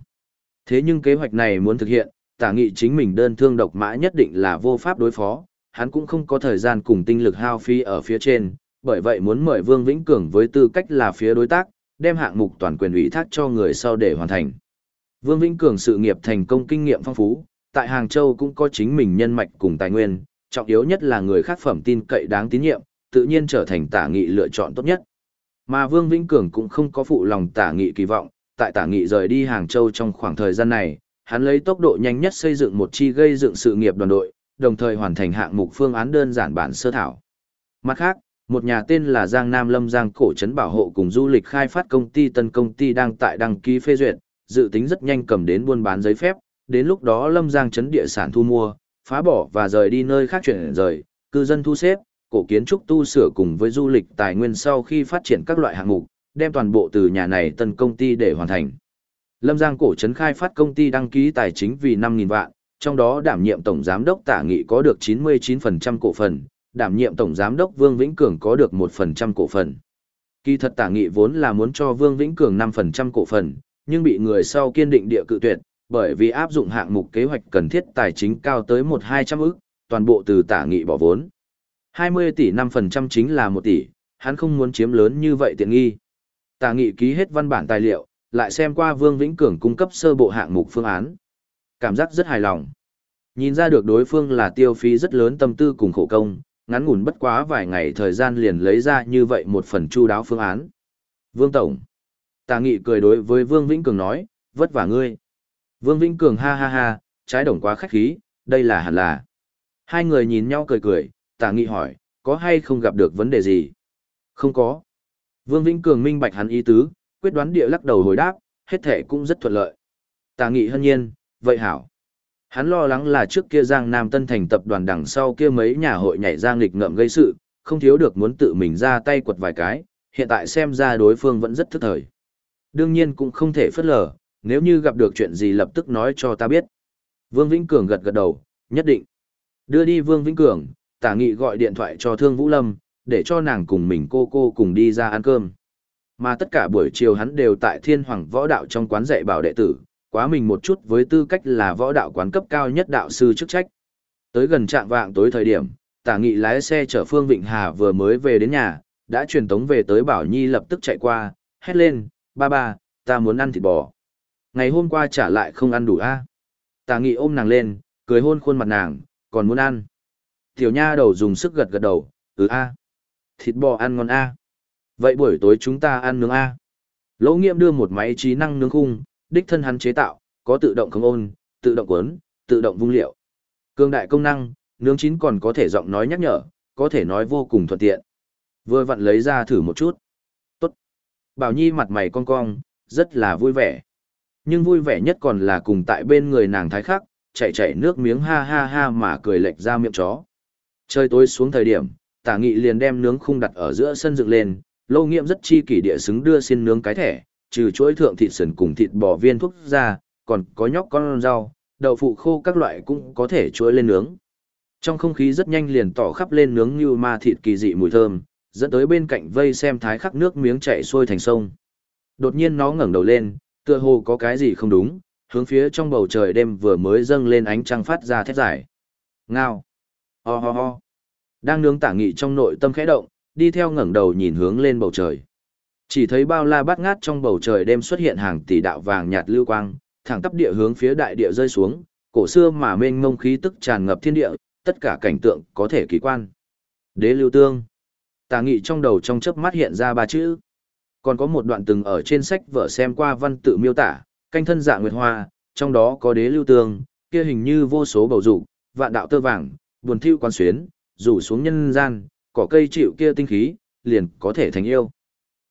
Thế nhưng kế hoạch này muốn thực hiện, tả nghị chính mình đơn thương độc mã nhất định là vô pháp đối phó, hắn cũng không có thời gian cùng tinh lực hao phi ở phía trên, bởi vậy muốn mời Vương Vĩnh Cường với tư cách là phía đối tác, đem hạng mục toàn quyền ủy thác cho người sau để hoàn thành. Vương Vĩnh Cường sự nghiệp thành công kinh nghiệm phong phú, tại Hàng Châu cũng có chính mình nhân mạch cùng tài nguyên, trọng yếu nhất là người khác phẩm tin cậy đáng tín nhiệm, tự nhiên trở thành tả nghị lựa chọn tốt nhất. Mà Vương Vĩnh Cường cũng không có phụ lòng tả nghị kỳ vọng, tại tả nghị rời đi Hàng Châu trong khoảng thời gian này, hắn lấy tốc độ nhanh nhất xây dựng một chi gây dựng sự nghiệp đoàn đội, đồng thời hoàn thành hạng mục phương án đơn giản bản sơ thảo. Mặt khác, một nhà tên là Giang Nam Lâm Giang cổ trấn bảo hộ cùng du lịch khai phát công ty tân công ty đang tại đăng ký phê duyệt, dự tính rất nhanh cầm đến buôn bán giấy phép, đến lúc đó Lâm Giang trấn địa sản thu mua, phá bỏ và rời đi nơi khác chuyển rời, cư dân thu xếp, cổ kiến trúc tu sửa cùng với du lịch tài nguyên sau khi phát triển các loại hạng mục, đem toàn bộ từ nhà này tân công ty để hoàn thành. Lâm Giang cổ trấn khai phát công ty đăng ký tài chính vì 5.000 vạn, trong đó đảm nhiệm tổng giám đốc tả nghị có được 99% cổ phần, đảm nhiệm tổng giám đốc Vương Vĩnh Cường có được 1% cổ phần. Kỳ thật tả nghị vốn là muốn cho Vương Vĩnh Cường 5% cổ phần, nhưng bị người sau kiên định địa cự tuyệt, bởi vì áp dụng hạng mục kế hoạch cần thiết tài chính cao tới 1-200 ức, toàn bộ từ tả nghị bỏ vốn. 20 tỷ 5% chính là 1 tỷ, hắn không muốn chiếm lớn như vậy tiện nghi. Tà nghị ký hết văn bản tài liệu, lại xem qua Vương Vĩnh Cường cung cấp sơ bộ hạng mục phương án. Cảm giác rất hài lòng. Nhìn ra được đối phương là tiêu phí rất lớn tâm tư cùng khổ công, ngắn ngủn bất quá vài ngày thời gian liền lấy ra như vậy một phần chu đáo phương án. Vương Tổng. Tà nghị cười đối với Vương Vĩnh Cường nói, vất vả ngươi. Vương Vĩnh Cường ha ha ha, trái đồng quá khách khí, đây là hẳn là. Hai người nhìn nhau cười cười, tả nghị hỏi, có hay không gặp được vấn đề gì? Không có. Vương Vĩnh Cường minh bạch hắn ý tứ, quyết đoán địa lắc đầu hồi đáp, hết thể cũng rất thuận lợi. Tả nghị hân nhiên, vậy hảo. Hắn lo lắng là trước kia Giang Nam Tân thành tập đoàn đằng sau kia mấy nhà hội nhảy ra nghịch ngợm gây sự, không thiếu được muốn tự mình ra tay quật vài cái, hiện tại xem ra đối phương vẫn rất thức thời. Đương nhiên cũng không thể phất lờ, nếu như gặp được chuyện gì lập tức nói cho ta biết. Vương Vĩnh Cường gật gật đầu, nhất định. Đưa đi Vương Vĩnh Cường, tả nghị gọi điện thoại cho Thương Vũ Lâm, để cho nàng cùng mình cô cô cùng đi ra ăn cơm. Mà tất cả buổi chiều hắn đều tại thiên hoàng võ đạo trong quán dạy bảo đệ tử, quá mình một chút với tư cách là võ đạo quán cấp cao nhất đạo sư chức trách. Tới gần trạng vạng tối thời điểm, tả nghị lái xe chở Phương Vịnh Hà vừa mới về đến nhà, đã truyền tống về tới Bảo Nhi lập tức chạy qua, hét lên, ba ba, ta muốn ăn thịt bò. Ngày hôm qua trả lại không ăn đủ a à? Tả nghị ôm nàng lên, cười hôn khuôn mặt nàng, còn muốn ăn. Tiểu nha đầu dùng sức gật gật đầu, ừ a Thịt bò ăn ngon a Vậy buổi tối chúng ta ăn nướng a Lỗ nghiệm đưa một máy trí năng nướng khung, đích thân hắn chế tạo, có tự động không ôn, tự động cuốn, tự động vung liệu. Cương đại công năng, nướng chín còn có thể giọng nói nhắc nhở, có thể nói vô cùng thuận tiện. Vừa vặn lấy ra thử một chút. Tốt. Bảo Nhi mặt mày cong cong, rất là vui vẻ. Nhưng vui vẻ nhất còn là cùng tại bên người nàng thái khắc, chạy chạy nước miếng ha ha ha mà cười lệch ra miệng chó. Trời tối xuống thời điểm, tả nghị liền đem nướng khung đặt ở giữa sân dựng lên, lâu nghiệm rất chi kỷ địa xứng đưa xin nướng cái thẻ, trừ chuỗi thượng thịt sườn cùng thịt bò viên thuốc ra, còn có nhóc con rau, đậu phụ khô các loại cũng có thể chuỗi lên nướng. Trong không khí rất nhanh liền tỏ khắp lên nướng như ma thịt kỳ dị mùi thơm, dẫn tới bên cạnh vây xem thái khắc nước miếng chảy xuôi thành sông. Đột nhiên nó ngẩng đầu lên, tựa hồ có cái gì không đúng, hướng phía trong bầu trời đêm vừa mới dâng lên ánh trăng phát ra thét giải. Ngao. Ho ho ho. Đang nướng tả nghị trong nội tâm khẽ động, đi theo ngẩng đầu nhìn hướng lên bầu trời. Chỉ thấy bao la bát ngát trong bầu trời đêm xuất hiện hàng tỷ đạo vàng nhạt lưu quang, thẳng tắp địa hướng phía đại địa rơi xuống, cổ xưa mà mênh mông khí tức tràn ngập thiên địa, tất cả cảnh tượng có thể kỳ quan. Đế lưu tương. Tà nghị trong đầu trong chớp mắt hiện ra ba chữ. Còn có một đoạn từng ở trên sách vợ xem qua văn tự miêu tả, canh thân dạ nguyệt hoa, trong đó có đế lưu tương, kia hình như vô số bầu dục, vạn đạo tơ vàng, buồn thiêu quan xuyến, rủ xuống nhân gian, cỏ cây chịu kia tinh khí, liền có thể thành yêu.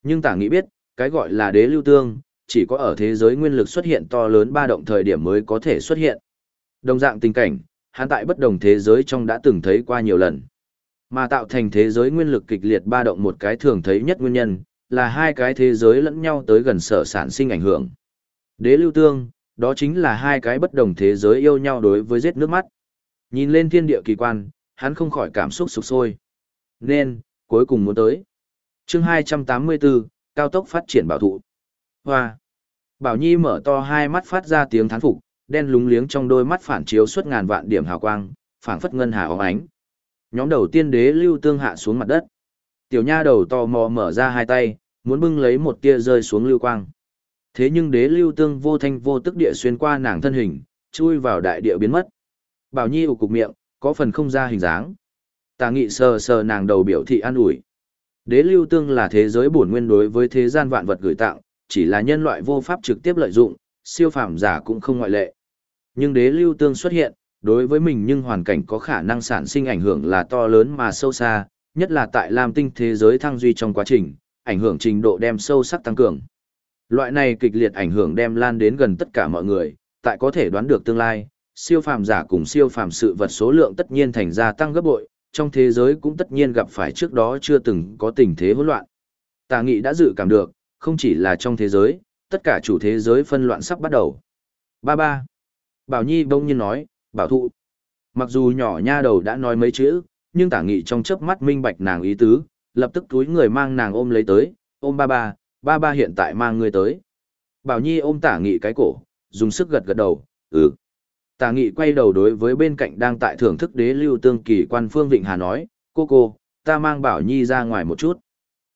Nhưng tả nghĩ biết, cái gọi là đế lưu tương, chỉ có ở thế giới nguyên lực xuất hiện to lớn ba động thời điểm mới có thể xuất hiện. Đồng dạng tình cảnh, hắn tại bất đồng thế giới trong đã từng thấy qua nhiều lần. Mà tạo thành thế giới nguyên lực kịch liệt ba động một cái thường thấy nhất nguyên nhân, là hai cái thế giới lẫn nhau tới gần sở sản sinh ảnh hưởng. Đế lưu tương, đó chính là hai cái bất đồng thế giới yêu nhau đối với giết nước mắt. Nhìn lên thiên địa kỳ quan, hắn không khỏi cảm xúc sục sôi. Nên, cuối cùng muốn tới chương 284, cao tốc phát triển bảo thụ. Hoa. Bảo Nhi mở to hai mắt phát ra tiếng thán phục, đen lúng liếng trong đôi mắt phản chiếu suốt ngàn vạn điểm hào quang, phảng phất ngân hà óng ánh. Nhóm đầu tiên đế lưu tương hạ xuống mặt đất. Tiểu nha đầu to mò mở ra hai tay, muốn bưng lấy một tia rơi xuống lưu quang. Thế nhưng đế lưu tương vô thanh vô tức địa xuyên qua nàng thân hình, chui vào đại địa biến mất. Bảo Nhi ủ cục miệng, có phần không ra hình dáng. Tà nghị sờ sờ nàng đầu biểu thị an ủi. Đế lưu tương là thế giới bổn nguyên đối với thế gian vạn vật gửi tặng, chỉ là nhân loại vô pháp trực tiếp lợi dụng, siêu phàm giả cũng không ngoại lệ. Nhưng đế lưu tương xuất hiện, đối với mình nhưng hoàn cảnh có khả năng sản sinh ảnh hưởng là to lớn mà sâu xa, nhất là tại Lam tinh thế giới thăng duy trong quá trình, ảnh hưởng trình độ đem sâu sắc tăng cường. Loại này kịch liệt ảnh hưởng đem lan đến gần tất cả mọi người, tại có thể đoán được tương lai, siêu phàm giả cùng siêu phàm sự vật số lượng tất nhiên thành ra tăng gấp bội, trong thế giới cũng tất nhiên gặp phải trước đó chưa từng có tình thế hỗn loạn. Tà nghị đã dự cảm được, không chỉ là trong thế giới, tất cả chủ thế giới phân loạn sắp bắt đầu. Ba ba. Bảo Nhi bỗng nhiên nói, bảo thụ. Mặc dù nhỏ nha đầu đã nói mấy chữ, nhưng tả nghị trong chớp mắt minh bạch nàng ý tứ, lập tức túi người mang nàng ôm lấy tới, ôm ba ba, ba ba hiện tại mang người tới. Bảo Nhi ôm tả nghị cái cổ, dùng sức gật gật đầu, ừ. Tà nghị quay đầu đối với bên cạnh đang tại thưởng thức đế lưu tương kỳ quan Phương Vịnh Hà nói, cô cô, ta mang Bảo Nhi ra ngoài một chút.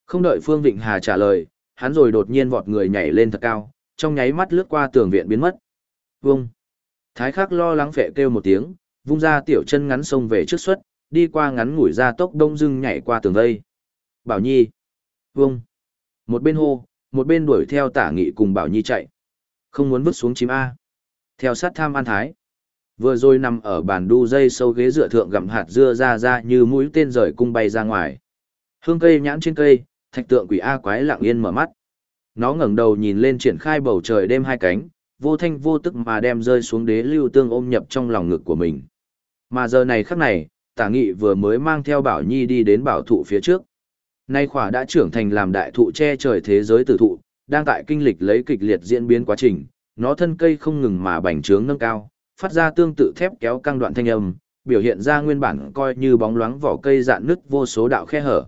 Không đợi Phương Vịnh Hà trả lời, hắn rồi đột nhiên vọt người nhảy lên thật cao, trong nháy mắt lướt qua tường viện biến mất. Vông! Thái khắc lo lắng phệ kêu một tiếng, vung ra tiểu chân ngắn sông về trước suất, đi qua ngắn ngủi ra tốc đông dưng nhảy qua tường vây. Bảo Nhi. Vâng. Một bên hô, một bên đuổi theo tả nghị cùng Bảo Nhi chạy. Không muốn vứt xuống chim A. Theo sát tham an thái. Vừa rồi nằm ở bàn đu dây sâu ghế dựa thượng gặm hạt dưa ra ra như mũi tên rời cung bay ra ngoài. Hương cây nhãn trên cây, thạch tượng quỷ A quái lặng yên mở mắt. Nó ngẩng đầu nhìn lên triển khai bầu trời đêm hai cánh, vô thanh vô tức mà đem rơi xuống đế lưu tương ôm nhập trong lòng ngực của mình. Mà giờ này khắc này, tả nghị vừa mới mang theo bảo nhi đi đến bảo thụ phía trước. Nay khỏa đã trưởng thành làm đại thụ che trời thế giới tử thụ, đang tại kinh lịch lấy kịch liệt diễn biến quá trình, nó thân cây không ngừng mà bành trướng nâng cao, phát ra tương tự thép kéo căng đoạn thanh âm, biểu hiện ra nguyên bản coi như bóng loáng vỏ cây dạn nứt vô số đạo khe hở.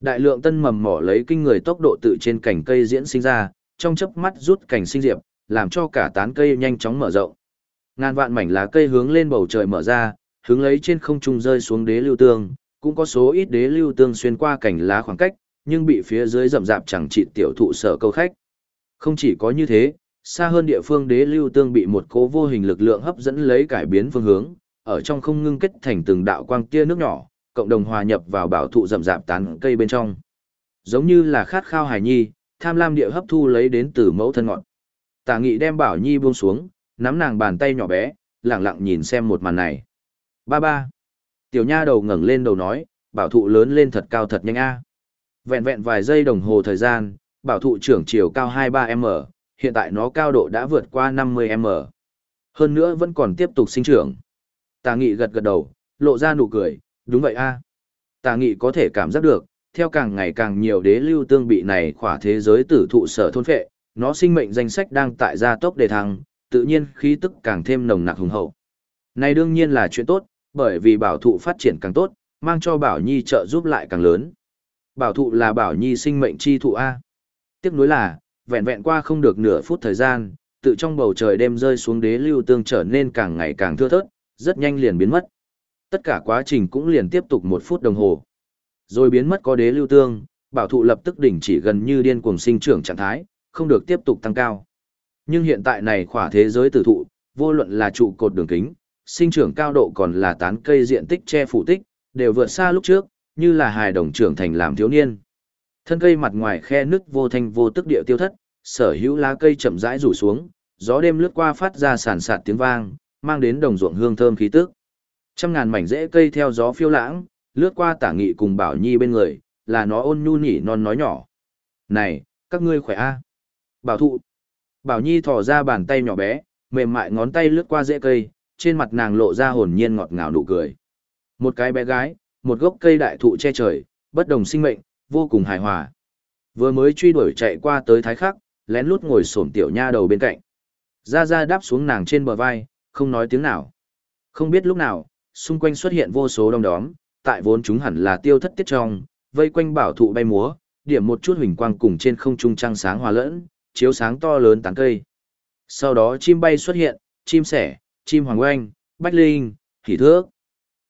Đại lượng tân mầm mỏ lấy kinh người tốc độ tự trên cành cây diễn sinh ra, trong chớp mắt rút cành sinh diệp, làm cho cả tán cây nhanh chóng mở rộng. Ngàn vạn mảnh lá cây hướng lên bầu trời mở ra, hướng lấy trên không trung rơi xuống đế lưu tương, cũng có số ít đế lưu tương xuyên qua cành lá khoảng cách, nhưng bị phía dưới rậm rạp chẳng trị tiểu thụ sở câu khách. Không chỉ có như thế, xa hơn địa phương đế lưu tương bị một cố vô hình lực lượng hấp dẫn lấy cải biến phương hướng, ở trong không ngưng kết thành từng đạo quang tia nước nhỏ, cộng đồng hòa nhập vào bảo thụ rậm rạp tán cây bên trong. Giống như là khát khao hài nhi, tham lam địa hấp thu lấy đến từ mẫu thân ngọn. Tả nghị đem bảo nhi buông xuống, nắm nàng bàn tay nhỏ bé, lặng lặng nhìn xem một màn này. Ba ba. Tiểu nha đầu ngẩng lên đầu nói, bảo thụ lớn lên thật cao thật nhanh a. Vẹn vẹn vài giây đồng hồ thời gian, bảo thụ trưởng chiều cao 23m, hiện tại nó cao độ đã vượt qua 50m. Hơn nữa vẫn còn tiếp tục sinh trưởng. Tà nghị gật gật đầu, lộ ra nụ cười, đúng vậy a. À. Tà nghị có thể cảm giác được, theo càng ngày càng nhiều đế lưu tương bị này khỏa thế giới tử thụ sở thôn phệ, nó sinh mệnh danh sách đang tại gia tốc đề thăng, tự nhiên khí tức càng thêm nồng nặc hùng hậu. Này đương nhiên là chuyện tốt, bởi vì bảo thụ phát triển càng tốt, mang cho bảo nhi trợ giúp lại càng lớn. Bảo thụ là bảo nhi sinh mệnh chi thụ A. Tiếc nuối là, vẹn vẹn qua không được nửa phút thời gian, tự trong bầu trời đêm rơi xuống đế lưu tương trở nên càng ngày càng thưa thớt, rất nhanh liền biến mất. Tất cả quá trình cũng liền tiếp tục một phút đồng hồ. Rồi biến mất có đế lưu tương, bảo thụ lập tức đỉnh chỉ gần như điên cuồng sinh trưởng trạng thái, không được tiếp tục tăng cao. Nhưng hiện tại này khỏa thế giới tử thụ, vô luận là trụ cột đường kính, sinh trưởng cao độ còn là tán cây diện tích che phủ tích, đều vượt xa lúc trước, như là hài đồng trưởng thành làm thiếu niên. Thân cây mặt ngoài khe nứt vô thanh vô tức địa tiêu thất, sở hữu lá cây chậm rãi rủ xuống, gió đêm lướt qua phát ra sàn sạt tiếng vang, mang đến đồng ruộng hương thơm khí tức. Trăm ngàn mảnh rễ cây theo gió phiêu lãng, lướt qua tả nghị cùng Bảo Nhi bên người, là nó ôn nhu nhỉ non nói nhỏ. Này, các ngươi khỏe a Bảo thụ. Bảo Nhi thò ra bàn tay nhỏ bé, mềm mại ngón tay lướt qua rễ cây, trên mặt nàng lộ ra hồn nhiên ngọt ngào nụ cười. Một cái bé gái, một gốc cây đại thụ che trời, bất đồng sinh mệnh, vô cùng hài hòa. Vừa mới truy đuổi chạy qua tới thái khắc, lén lút ngồi xổm tiểu nha đầu bên cạnh. Ra ra đáp xuống nàng trên bờ vai, không nói tiếng nào. Không biết lúc nào, xung quanh xuất hiện vô số đông đóm, tại vốn chúng hẳn là tiêu thất tiết trong, vây quanh bảo thụ bay múa, điểm một chút huỳnh quang cùng trên không trung trăng sáng hòa lẫn, chiếu sáng to lớn tán cây. Sau đó chim bay xuất hiện, chim sẻ, chim hoàng oanh, bách linh, thỉ thước.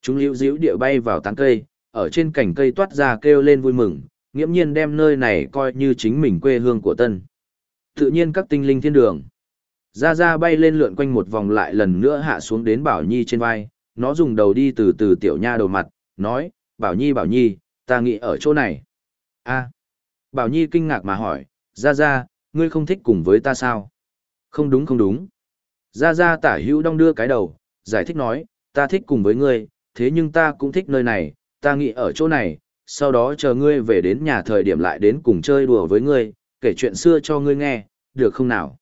Chúng liễu diễu địa bay vào tán cây, ở trên cành cây toát ra kêu lên vui mừng, nghiễm nhiên đem nơi này coi như chính mình quê hương của tân. Tự nhiên các tinh linh thiên đường. Ra ra bay lên lượn quanh một vòng lại lần nữa hạ xuống đến Bảo Nhi trên vai, nó dùng đầu đi từ từ tiểu nha đầu mặt, nói, Bảo Nhi Bảo Nhi, ta nghĩ ở chỗ này. a Bảo Nhi kinh ngạc mà hỏi, ra ra, ngươi không thích cùng với ta sao? Không đúng không đúng. Ra ra tả hữu đong đưa cái đầu, giải thích nói, ta thích cùng với ngươi, thế nhưng ta cũng thích nơi này, ta nghĩ ở chỗ này, sau đó chờ ngươi về đến nhà thời điểm lại đến cùng chơi đùa với ngươi, kể chuyện xưa cho ngươi nghe, được không nào?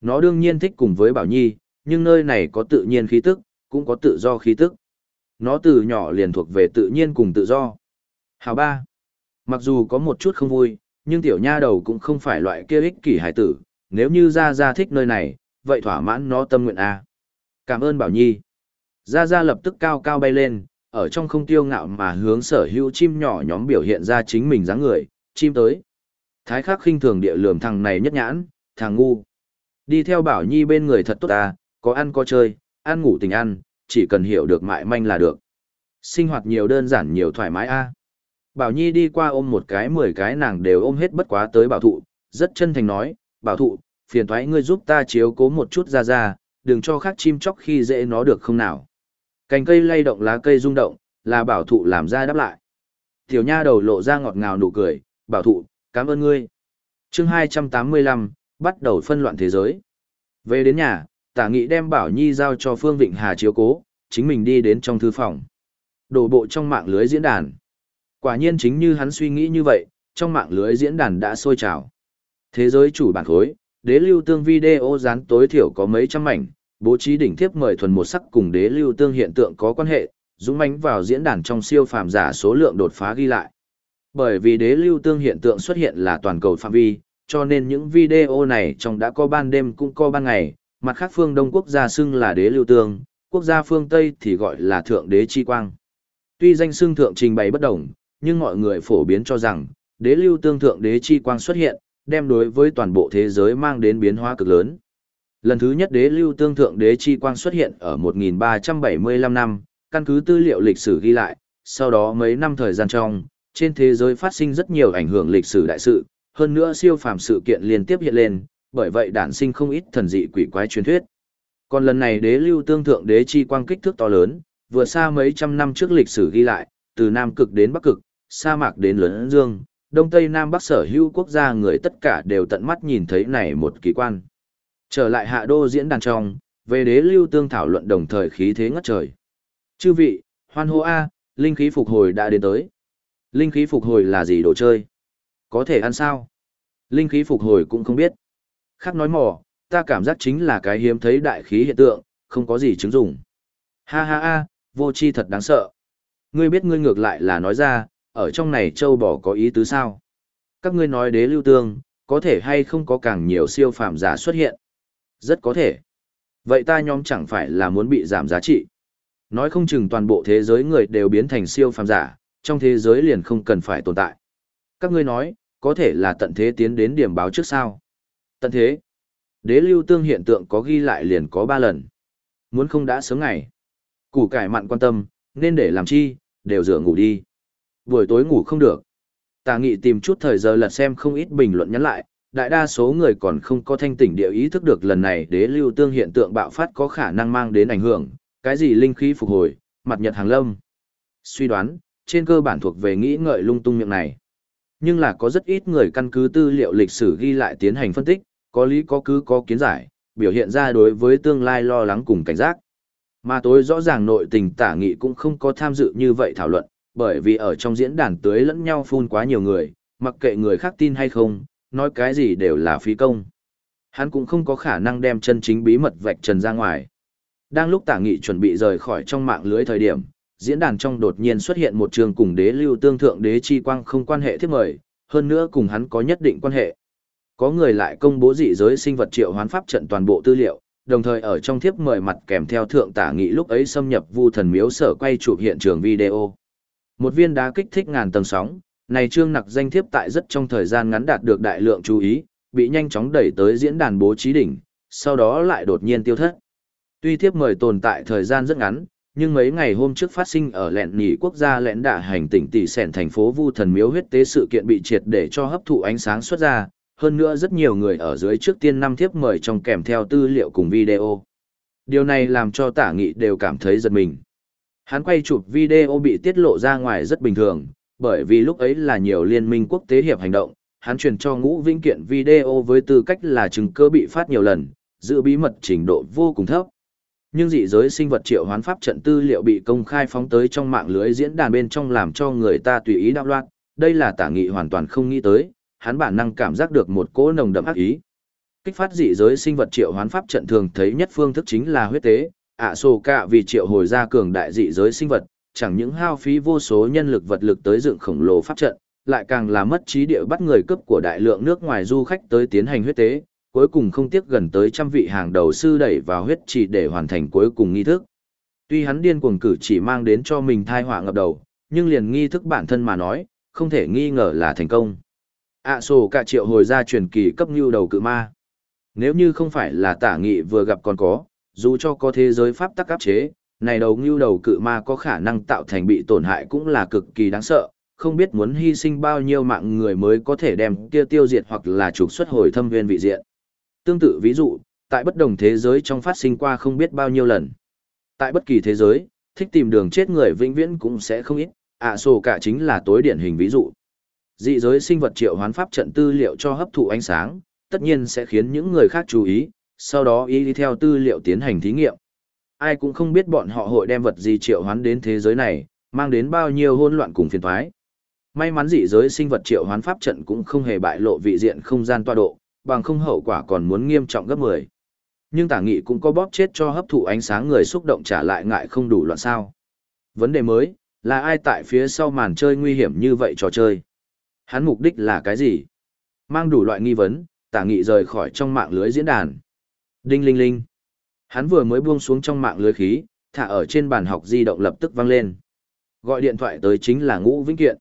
Nó đương nhiên thích cùng với Bảo Nhi, nhưng nơi này có tự nhiên khí tức, cũng có tự do khí tức. Nó từ nhỏ liền thuộc về tự nhiên cùng tự do. Hào ba. Mặc dù có một chút không vui, nhưng tiểu nha đầu cũng không phải loại kia ích kỷ hải tử, nếu như Gia Gia thích nơi này, vậy thỏa mãn nó tâm nguyện A. Cảm ơn Bảo Nhi. Gia Gia lập tức cao cao bay lên, ở trong không tiêu ngạo mà hướng sở hữu chim nhỏ nhóm biểu hiện ra chính mình dáng người, chim tới. Thái khắc khinh thường địa lườm thằng này nhất nhãn, thằng ngu. Đi theo Bảo Nhi bên người thật tốt ta, có ăn có chơi, ăn ngủ tình ăn, chỉ cần hiểu được mại manh là được. Sinh hoạt nhiều đơn giản nhiều thoải mái a. Bảo Nhi đi qua ôm một cái mười cái nàng đều ôm hết bất quá tới bảo thụ, rất chân thành nói, bảo thụ, phiền thoái ngươi giúp ta chiếu cố một chút ra ra, đừng cho khác chim chóc khi dễ nó được không nào. Cành cây lay động lá cây rung động, là bảo thụ làm ra đáp lại. Tiểu nha đầu lộ ra ngọt ngào nụ cười, bảo thụ, cảm ơn ngươi. chương 285, bắt đầu phân loạn thế giới. Về đến nhà, tả nghị đem Bảo Nhi giao cho Phương Vịnh Hà chiếu cố, chính mình đi đến trong thư phòng. Đổ bộ trong mạng lưới diễn đàn. Quả nhiên chính như hắn suy nghĩ như vậy, trong mạng lưới diễn đàn đã sôi trào. Thế giới chủ bản khối, đế lưu tương video dán tối thiểu có mấy trăm mảnh, bố trí đỉnh thiếp mời thuần một sắc cùng đế lưu tương hiện tượng có quan hệ, dũng mãnh vào diễn đàn trong siêu phàm giả số lượng đột phá ghi lại. Bởi vì đế lưu tương hiện tượng xuất hiện là toàn cầu phạm vi, cho nên những video này trong đã có ban đêm cũng có ban ngày, mặt khác phương Đông quốc gia xưng là đế lưu tương, quốc gia phương Tây thì gọi là thượng đế chi quang. Tuy danh xưng thượng trình bày bất đồng, nhưng mọi người phổ biến cho rằng, đế lưu tương thượng đế chi quang xuất hiện, đem đối với toàn bộ thế giới mang đến biến hóa cực lớn. Lần thứ nhất đế lưu tương thượng đế chi quang xuất hiện ở 1375 năm, căn cứ tư liệu lịch sử ghi lại, sau đó mấy năm thời gian trong, trên thế giới phát sinh rất nhiều ảnh hưởng lịch sử đại sự, hơn nữa siêu phàm sự kiện liên tiếp hiện lên, bởi vậy đản sinh không ít thần dị quỷ quái truyền thuyết. Còn lần này đế lưu tương thượng đế chi quang kích thước to lớn, vừa xa mấy trăm năm trước lịch sử ghi lại, từ Nam Cực đến Bắc Cực, sa mạc đến Lớn Dương, Đông Tây Nam Bắc sở hữu quốc gia người tất cả đều tận mắt nhìn thấy này một kỳ quan. Trở lại hạ đô diễn đàn trong, về đế lưu tương thảo luận đồng thời khí thế ngất trời. Chư vị, hoan hô A, linh khí phục hồi đã đến tới. Linh khí phục hồi là gì đồ chơi? Có thể ăn sao? Linh khí phục hồi cũng không biết. Khác nói mỏ ta cảm giác chính là cái hiếm thấy đại khí hiện tượng, không có gì chứng dụng. Ha ha ha, vô chi thật đáng sợ. Ngươi biết ngươi ngược lại là nói ra, ở trong này châu bò có ý tứ sao? Các ngươi nói đế lưu tương, có thể hay không có càng nhiều siêu phàm giả xuất hiện? Rất có thể. Vậy ta nhóm chẳng phải là muốn bị giảm giá trị. Nói không chừng toàn bộ thế giới người đều biến thành siêu phàm giả, trong thế giới liền không cần phải tồn tại. Các ngươi nói, có thể là tận thế tiến đến điểm báo trước sao? Tận thế. Đế lưu tương hiện tượng có ghi lại liền có ba lần. Muốn không đã sớm ngày. Củ cải mặn quan tâm, nên để làm chi, đều dựa ngủ đi. Buổi tối ngủ không được. Tà nghị tìm chút thời giờ lật xem không ít bình luận nhắn lại, đại đa số người còn không có thanh tỉnh địa ý thức được lần này đế lưu tương hiện tượng bạo phát có khả năng mang đến ảnh hưởng, cái gì linh khí phục hồi, mặt nhật hàng lâm. Suy đoán, trên cơ bản thuộc về nghĩ ngợi lung tung miệng này. Nhưng là có rất ít người căn cứ tư liệu lịch sử ghi lại tiến hành phân tích, có lý có cứ có kiến giải, biểu hiện ra đối với tương lai lo lắng cùng cảnh giác. Mà tối rõ ràng nội tình tả nghị cũng không có tham dự như vậy thảo luận, bởi vì ở trong diễn đàn tưới lẫn nhau phun quá nhiều người, mặc kệ người khác tin hay không, nói cái gì đều là phí công. Hắn cũng không có khả năng đem chân chính bí mật vạch trần ra ngoài. Đang lúc tả nghị chuẩn bị rời khỏi trong mạng lưới thời điểm, diễn đàn trong đột nhiên xuất hiện một trường cùng đế lưu tương thượng đế chi quang không quan hệ thiết mời, hơn nữa cùng hắn có nhất định quan hệ. Có người lại công bố dị giới sinh vật triệu hoán pháp trận toàn bộ tư liệu, đồng thời ở trong thiếp mời mặt kèm theo thượng tả nghị lúc ấy xâm nhập vu thần miếu sở quay chụp hiện trường video. Một viên đá kích thích ngàn tầng sóng, này trương nặc danh thiếp tại rất trong thời gian ngắn đạt được đại lượng chú ý, bị nhanh chóng đẩy tới diễn đàn bố trí đỉnh, sau đó lại đột nhiên tiêu thất. Tuy thiếp mời tồn tại thời gian rất ngắn, nhưng mấy ngày hôm trước phát sinh ở lẹn nỉ quốc gia lẹn đạ hành tỉnh tỷ sẻn thành phố vu thần miếu huyết tế sự kiện bị triệt để cho hấp thụ ánh sáng xuất ra, hơn nữa rất nhiều người ở dưới trước tiên năm thiếp mời trong kèm theo tư liệu cùng video. Điều này làm cho tả nghị đều cảm thấy giật mình. Hắn quay chụp video bị tiết lộ ra ngoài rất bình thường, bởi vì lúc ấy là nhiều liên minh quốc tế hiệp hành động, hắn truyền cho ngũ vĩnh kiện video với tư cách là chứng cơ bị phát nhiều lần, giữ bí mật trình độ vô cùng thấp. Nhưng dị giới sinh vật triệu hoán pháp trận tư liệu bị công khai phóng tới trong mạng lưới diễn đàn bên trong làm cho người ta tùy ý đạo loạn, đây là tả nghị hoàn toàn không nghĩ tới, hắn bản năng cảm giác được một cỗ nồng đậm ác ý. Kích phát dị giới sinh vật triệu hoán pháp trận thường thấy nhất phương thức chính là huyết tế, ạ sổ cạ vì triệu hồi ra cường đại dị giới sinh vật, chẳng những hao phí vô số nhân lực vật lực tới dựng khổng lồ pháp trận, lại càng là mất trí địa bắt người cấp của đại lượng nước ngoài du khách tới tiến hành huyết tế, cuối cùng không tiếc gần tới trăm vị hàng đầu sư đẩy vào huyết chỉ để hoàn thành cuối cùng nghi thức. Tuy hắn điên cuồng cử chỉ mang đến cho mình thai họa ngập đầu, nhưng liền nghi thức bản thân mà nói, không thể nghi ngờ là thành công. ạ sổ cả triệu hồi ra truyền kỳ cấp như đầu cự ma. Nếu như không phải là tả nghị vừa gặp còn có, dù cho có thế giới pháp tắc áp chế, này đầu ngưu đầu cự ma có khả năng tạo thành bị tổn hại cũng là cực kỳ đáng sợ, không biết muốn hy sinh bao nhiêu mạng người mới có thể đem kia tiêu diệt hoặc là trục xuất hồi thâm viên vị diện. Tương tự ví dụ, tại bất đồng thế giới trong phát sinh qua không biết bao nhiêu lần. Tại bất kỳ thế giới, thích tìm đường chết người vĩnh viễn cũng sẽ không ít, ạ sổ cả chính là tối điển hình ví dụ. Dị giới sinh vật triệu hoán pháp trận tư liệu cho hấp thụ ánh sáng, tất nhiên sẽ khiến những người khác chú ý, sau đó y đi theo tư liệu tiến hành thí nghiệm. Ai cũng không biết bọn họ hội đem vật gì triệu hoán đến thế giới này, mang đến bao nhiêu hỗn loạn cùng phiền toái. May mắn dị giới sinh vật triệu hoán pháp trận cũng không hề bại lộ vị diện không gian toa độ, bằng không hậu quả còn muốn nghiêm trọng gấp 10. Nhưng tả nghị cũng có bóp chết cho hấp thụ ánh sáng người xúc động trả lại ngại không đủ loạn sao. Vấn đề mới, là ai tại phía sau màn chơi nguy hiểm như vậy trò chơi? Hắn mục đích là cái gì? Mang đủ loại nghi vấn, tả nghị rời khỏi trong mạng lưới diễn đàn. Đinh linh linh. Hắn vừa mới buông xuống trong mạng lưới khí, thả ở trên bàn học di động lập tức vang lên. Gọi điện thoại tới chính là Ngũ Vĩnh Kiện.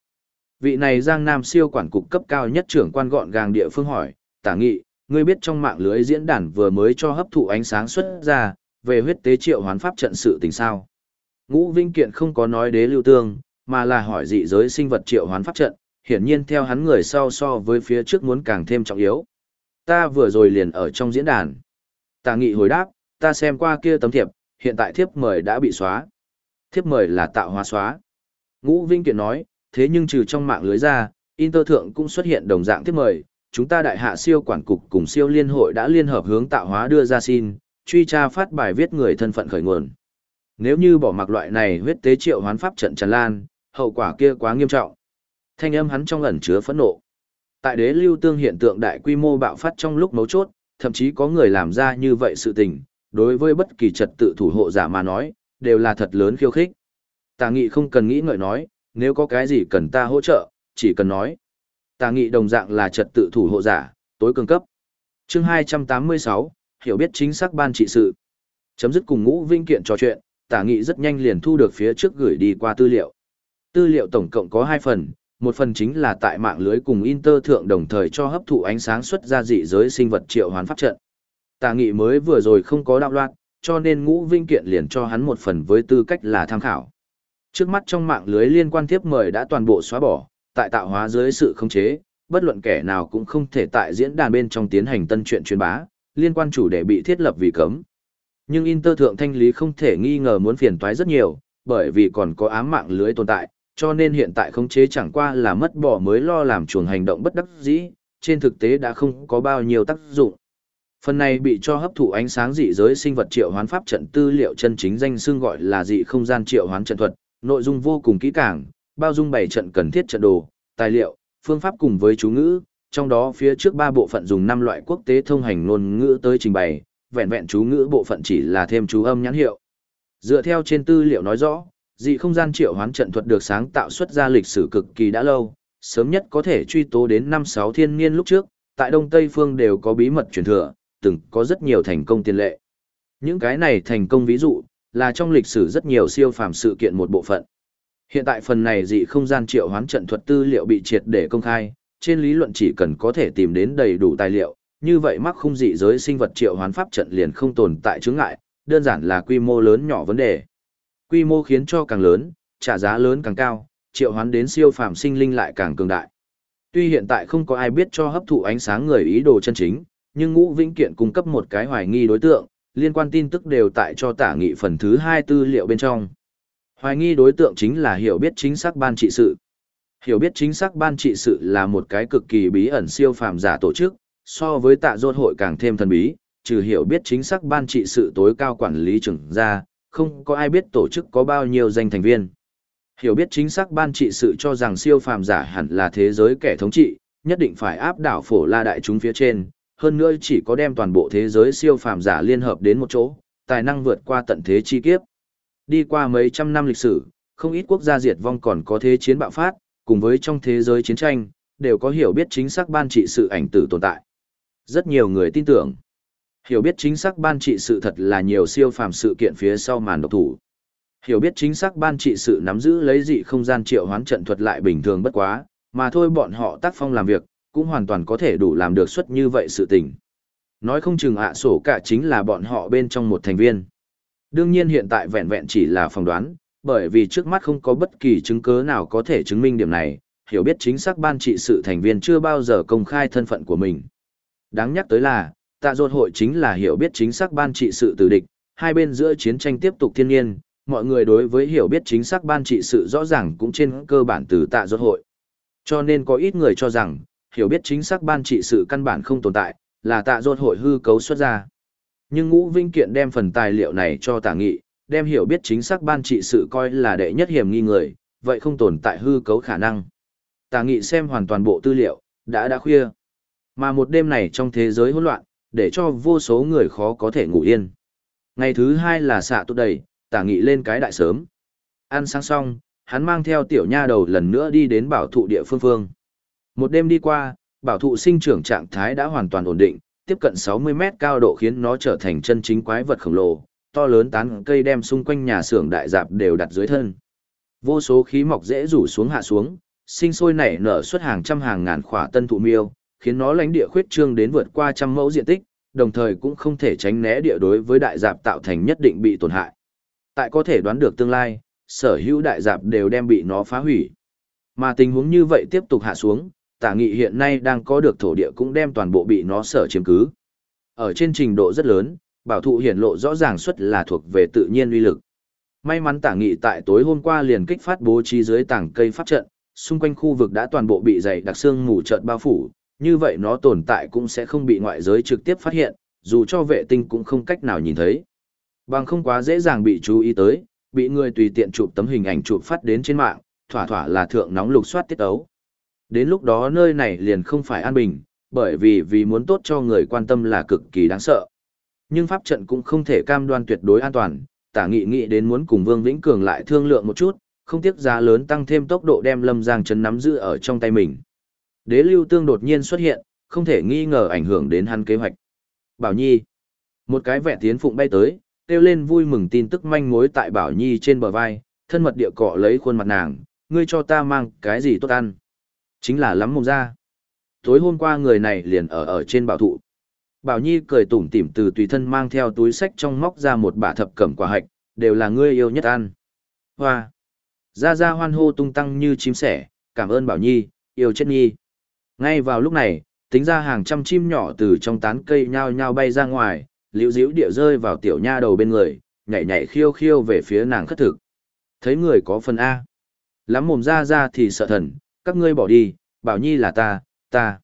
Vị này Giang Nam siêu quản cục cấp cao nhất trưởng quan gọn gàng địa phương hỏi, tả nghị, ngươi biết trong mạng lưới diễn đàn vừa mới cho hấp thụ ánh sáng xuất ra, về huyết tế triệu hoán pháp trận sự tình sao. Ngũ Vinh Kiện không có nói đế lưu tương, mà là hỏi dị giới sinh vật triệu hoán pháp trận, hiển nhiên theo hắn người sau so với phía trước muốn càng thêm trọng yếu. Ta vừa rồi liền ở trong diễn đàn. Tà nghị hồi đáp, ta xem qua kia tấm thiệp, hiện tại thiếp mời đã bị xóa. Thiếp mời là tạo hóa xóa. Ngũ Vinh Kiện nói, thế nhưng trừ trong mạng lưới ra, Inter thượng cũng xuất hiện đồng dạng thiếp mời, chúng ta đại hạ siêu quản cục cùng siêu liên hội đã liên hợp hướng tạo hóa đưa ra xin, truy tra phát bài viết người thân phận khởi nguồn. Nếu như bỏ mặc loại này huyết tế triệu hoán pháp trận tràn lan, hậu quả kia quá nghiêm trọng. Thanh âm hắn trong ẩn chứa phẫn nộ. Tại đế lưu tương hiện tượng đại quy mô bạo phát trong lúc mấu chốt, thậm chí có người làm ra như vậy sự tình, đối với bất kỳ trật tự thủ hộ giả mà nói, đều là thật lớn khiêu khích. Tà nghị không cần nghĩ ngợi nói, nếu có cái gì cần ta hỗ trợ, chỉ cần nói. Tà nghị đồng dạng là trật tự thủ hộ giả, tối cường cấp. chương 286, hiểu biết chính xác ban trị sự. Chấm dứt cùng ngũ vinh kiện trò chuyện, tà nghị rất nhanh liền thu được phía trước gửi đi qua tư liệu. Tư liệu tổng cộng có hai phần, một phần chính là tại mạng lưới cùng Inter thượng đồng thời cho hấp thụ ánh sáng xuất ra dị giới sinh vật triệu hoán pháp trận tà nghị mới vừa rồi không có đạo loạn, cho nên ngũ vinh kiện liền cho hắn một phần với tư cách là tham khảo. Trước mắt trong mạng lưới liên quan tiếp mời đã toàn bộ xóa bỏ, tại tạo hóa dưới sự khống chế, bất luận kẻ nào cũng không thể tại diễn đàn bên trong tiến hành tân chuyện truyền bá, liên quan chủ đề bị thiết lập vì cấm. Nhưng Inter thượng thanh lý không thể nghi ngờ muốn phiền toái rất nhiều, bởi vì còn có ám mạng lưới tồn tại, cho nên hiện tại khống chế chẳng qua là mất bỏ mới lo làm chuồng hành động bất đắc dĩ, trên thực tế đã không có bao nhiêu tác dụng. Phần này bị cho hấp thụ ánh sáng dị giới sinh vật triệu hoán pháp trận tư liệu chân chính danh xưng gọi là dị không gian triệu hoán trận thuật, nội dung vô cùng kỹ càng, bao dung bảy trận cần thiết trận đồ, tài liệu, phương pháp cùng với chú ngữ, trong đó phía trước ba bộ phận dùng năm loại quốc tế thông hành ngôn ngữ tới trình bày, vẹn vẹn chú ngữ bộ phận chỉ là thêm chú âm nhãn hiệu. Dựa theo trên tư liệu nói rõ, dị không gian triệu hoán trận thuật được sáng tạo xuất ra lịch sử cực kỳ đã lâu, sớm nhất có thể truy tố đến năm sáu thiên niên lúc trước, tại Đông Tây phương đều có bí mật truyền thừa, từng có rất nhiều thành công tiền lệ. Những cái này thành công ví dụ, là trong lịch sử rất nhiều siêu phàm sự kiện một bộ phận. Hiện tại phần này dị không gian triệu hoán trận thuật tư liệu bị triệt để công khai, trên lý luận chỉ cần có thể tìm đến đầy đủ tài liệu, như vậy mắc khung dị giới sinh vật triệu hoán pháp trận liền không tồn tại chướng ngại, đơn giản là quy mô lớn nhỏ vấn đề. Quy mô khiến cho càng lớn, trả giá lớn càng cao, triệu hoán đến siêu phàm sinh linh lại càng cường đại. Tuy hiện tại không có ai biết cho hấp thụ ánh sáng người ý đồ chân chính, nhưng Ngũ Vĩnh Kiện cung cấp một cái hoài nghi đối tượng, liên quan tin tức đều tại cho tả nghị phần thứ hai tư liệu bên trong. Hoài nghi đối tượng chính là hiểu biết chính xác ban trị sự. Hiểu biết chính xác ban trị sự là một cái cực kỳ bí ẩn siêu phàm giả tổ chức, so với tạ dốt hội càng thêm thần bí, trừ hiểu biết chính xác ban trị sự tối cao quản lý trưởng ra, không có ai biết tổ chức có bao nhiêu danh thành viên. Hiểu biết chính xác ban trị sự cho rằng siêu phàm giả hẳn là thế giới kẻ thống trị, nhất định phải áp đảo phổ la đại chúng phía trên, hơn nữa chỉ có đem toàn bộ thế giới siêu phàm giả liên hợp đến một chỗ, tài năng vượt qua tận thế chi kiếp. Đi qua mấy trăm năm lịch sử, không ít quốc gia diệt vong còn có thế chiến bạo phát, cùng với trong thế giới chiến tranh, đều có hiểu biết chính xác ban trị sự ảnh tử tồn tại. Rất nhiều người tin tưởng. Hiểu biết chính xác ban trị sự thật là nhiều siêu phàm sự kiện phía sau màn độc thủ. Hiểu biết chính xác ban trị sự nắm giữ lấy dị không gian triệu hoán trận thuật lại bình thường bất quá, mà thôi bọn họ tác phong làm việc, cũng hoàn toàn có thể đủ làm được suất như vậy sự tình. Nói không chừng ạ sổ cả chính là bọn họ bên trong một thành viên. Đương nhiên hiện tại vẹn vẹn chỉ là phỏng đoán, bởi vì trước mắt không có bất kỳ chứng cứ nào có thể chứng minh điểm này, hiểu biết chính xác ban trị sự thành viên chưa bao giờ công khai thân phận của mình. Đáng nhắc tới là, tạ dột hội chính là hiểu biết chính xác ban trị sự tử địch, hai bên giữa chiến tranh tiếp tục thiên nhiên, mọi người đối với hiểu biết chính xác ban trị sự rõ ràng cũng trên cơ bản từ tạ rốt hội. Cho nên có ít người cho rằng, hiểu biết chính xác ban trị sự căn bản không tồn tại, là tạ rốt hội hư cấu xuất ra. Nhưng Ngũ Vinh Kiện đem phần tài liệu này cho tả nghị, đem hiểu biết chính xác ban trị sự coi là đệ nhất hiểm nghi người, vậy không tồn tại hư cấu khả năng. Tả nghị xem hoàn toàn bộ tư liệu, đã đã khuya. Mà một đêm này trong thế giới hỗn loạn, để cho vô số người khó có thể ngủ yên. Ngày thứ hai là xạ tốt đầy, tả nghị lên cái đại sớm. Ăn sáng xong, hắn mang theo tiểu nha đầu lần nữa đi đến bảo thụ địa phương phương. Một đêm đi qua, bảo thụ sinh trưởng trạng thái đã hoàn toàn ổn định, tiếp cận 60 mét cao độ khiến nó trở thành chân chính quái vật khổng lồ, to lớn tán cây đem xung quanh nhà xưởng đại dạp đều đặt dưới thân. Vô số khí mọc dễ rủ xuống hạ xuống, sinh sôi nảy nở xuất hàng trăm hàng ngàn khỏa tân thụ miêu, khiến nó lãnh địa khuyết trương đến vượt qua trăm mẫu diện tích, đồng thời cũng không thể tránh né địa đối với đại dạp tạo thành nhất định bị tổn hại. Tại có thể đoán được tương lai, sở hữu đại dạp đều đem bị nó phá hủy. Mà tình huống như vậy tiếp tục hạ xuống, tả nghị hiện nay đang có được thổ địa cũng đem toàn bộ bị nó sở chiếm cứ. Ở trên trình độ rất lớn, bảo thụ hiển lộ rõ ràng xuất là thuộc về tự nhiên uy lực. May mắn tả nghị tại tối hôm qua liền kích phát bố trí dưới tảng cây pháp trận, xung quanh khu vực đã toàn bộ bị dày đặc xương mù trận bao phủ, như vậy nó tồn tại cũng sẽ không bị ngoại giới trực tiếp phát hiện, dù cho vệ tinh cũng không cách nào nhìn thấy. Bằng không quá dễ dàng bị chú ý tới, bị người tùy tiện chụp tấm hình ảnh chụp phát đến trên mạng, thỏa thỏa là thượng nóng lục soát tiết ấu. Đến lúc đó nơi này liền không phải an bình, bởi vì vì muốn tốt cho người quan tâm là cực kỳ đáng sợ. Nhưng pháp trận cũng không thể cam đoan tuyệt đối an toàn, tả nghị nghị đến muốn cùng Vương Vĩnh Cường lại thương lượng một chút, không tiếc giá lớn tăng thêm tốc độ đem Lâm Giang Trấn nắm giữ ở trong tay mình. Đế lưu tương đột nhiên xuất hiện, không thể nghi ngờ ảnh hưởng đến hắn kế hoạch. Bảo Nhi. Một cái vẻ tiến phụng bay tới, kêu lên vui mừng tin tức manh mối tại Bảo Nhi trên bờ vai, thân mật địa cọ lấy khuôn mặt nàng, ngươi cho ta mang cái gì tốt ăn. Chính là lắm mồm ra. Tối hôm qua người này liền ở ở trên bảo thụ. Bảo Nhi cười tủm tỉm từ tùy thân mang theo túi sách trong móc ra một bả thập cẩm quả hạch, đều là ngươi yêu nhất ăn. Hoa. Ra ra hoan hô tung tăng như chim sẻ, cảm ơn Bảo Nhi, yêu chết Nhi. Ngay vào lúc này, tính ra hàng trăm chim nhỏ từ trong tán cây nhao nhao bay ra ngoài, liễu diễu địa rơi vào tiểu nha đầu bên người, nhảy nhảy khiêu khiêu về phía nàng khất thực. Thấy người có phần A. Lắm mồm ra ra thì sợ thần, các ngươi bỏ đi, Bảo Nhi là ta, ta.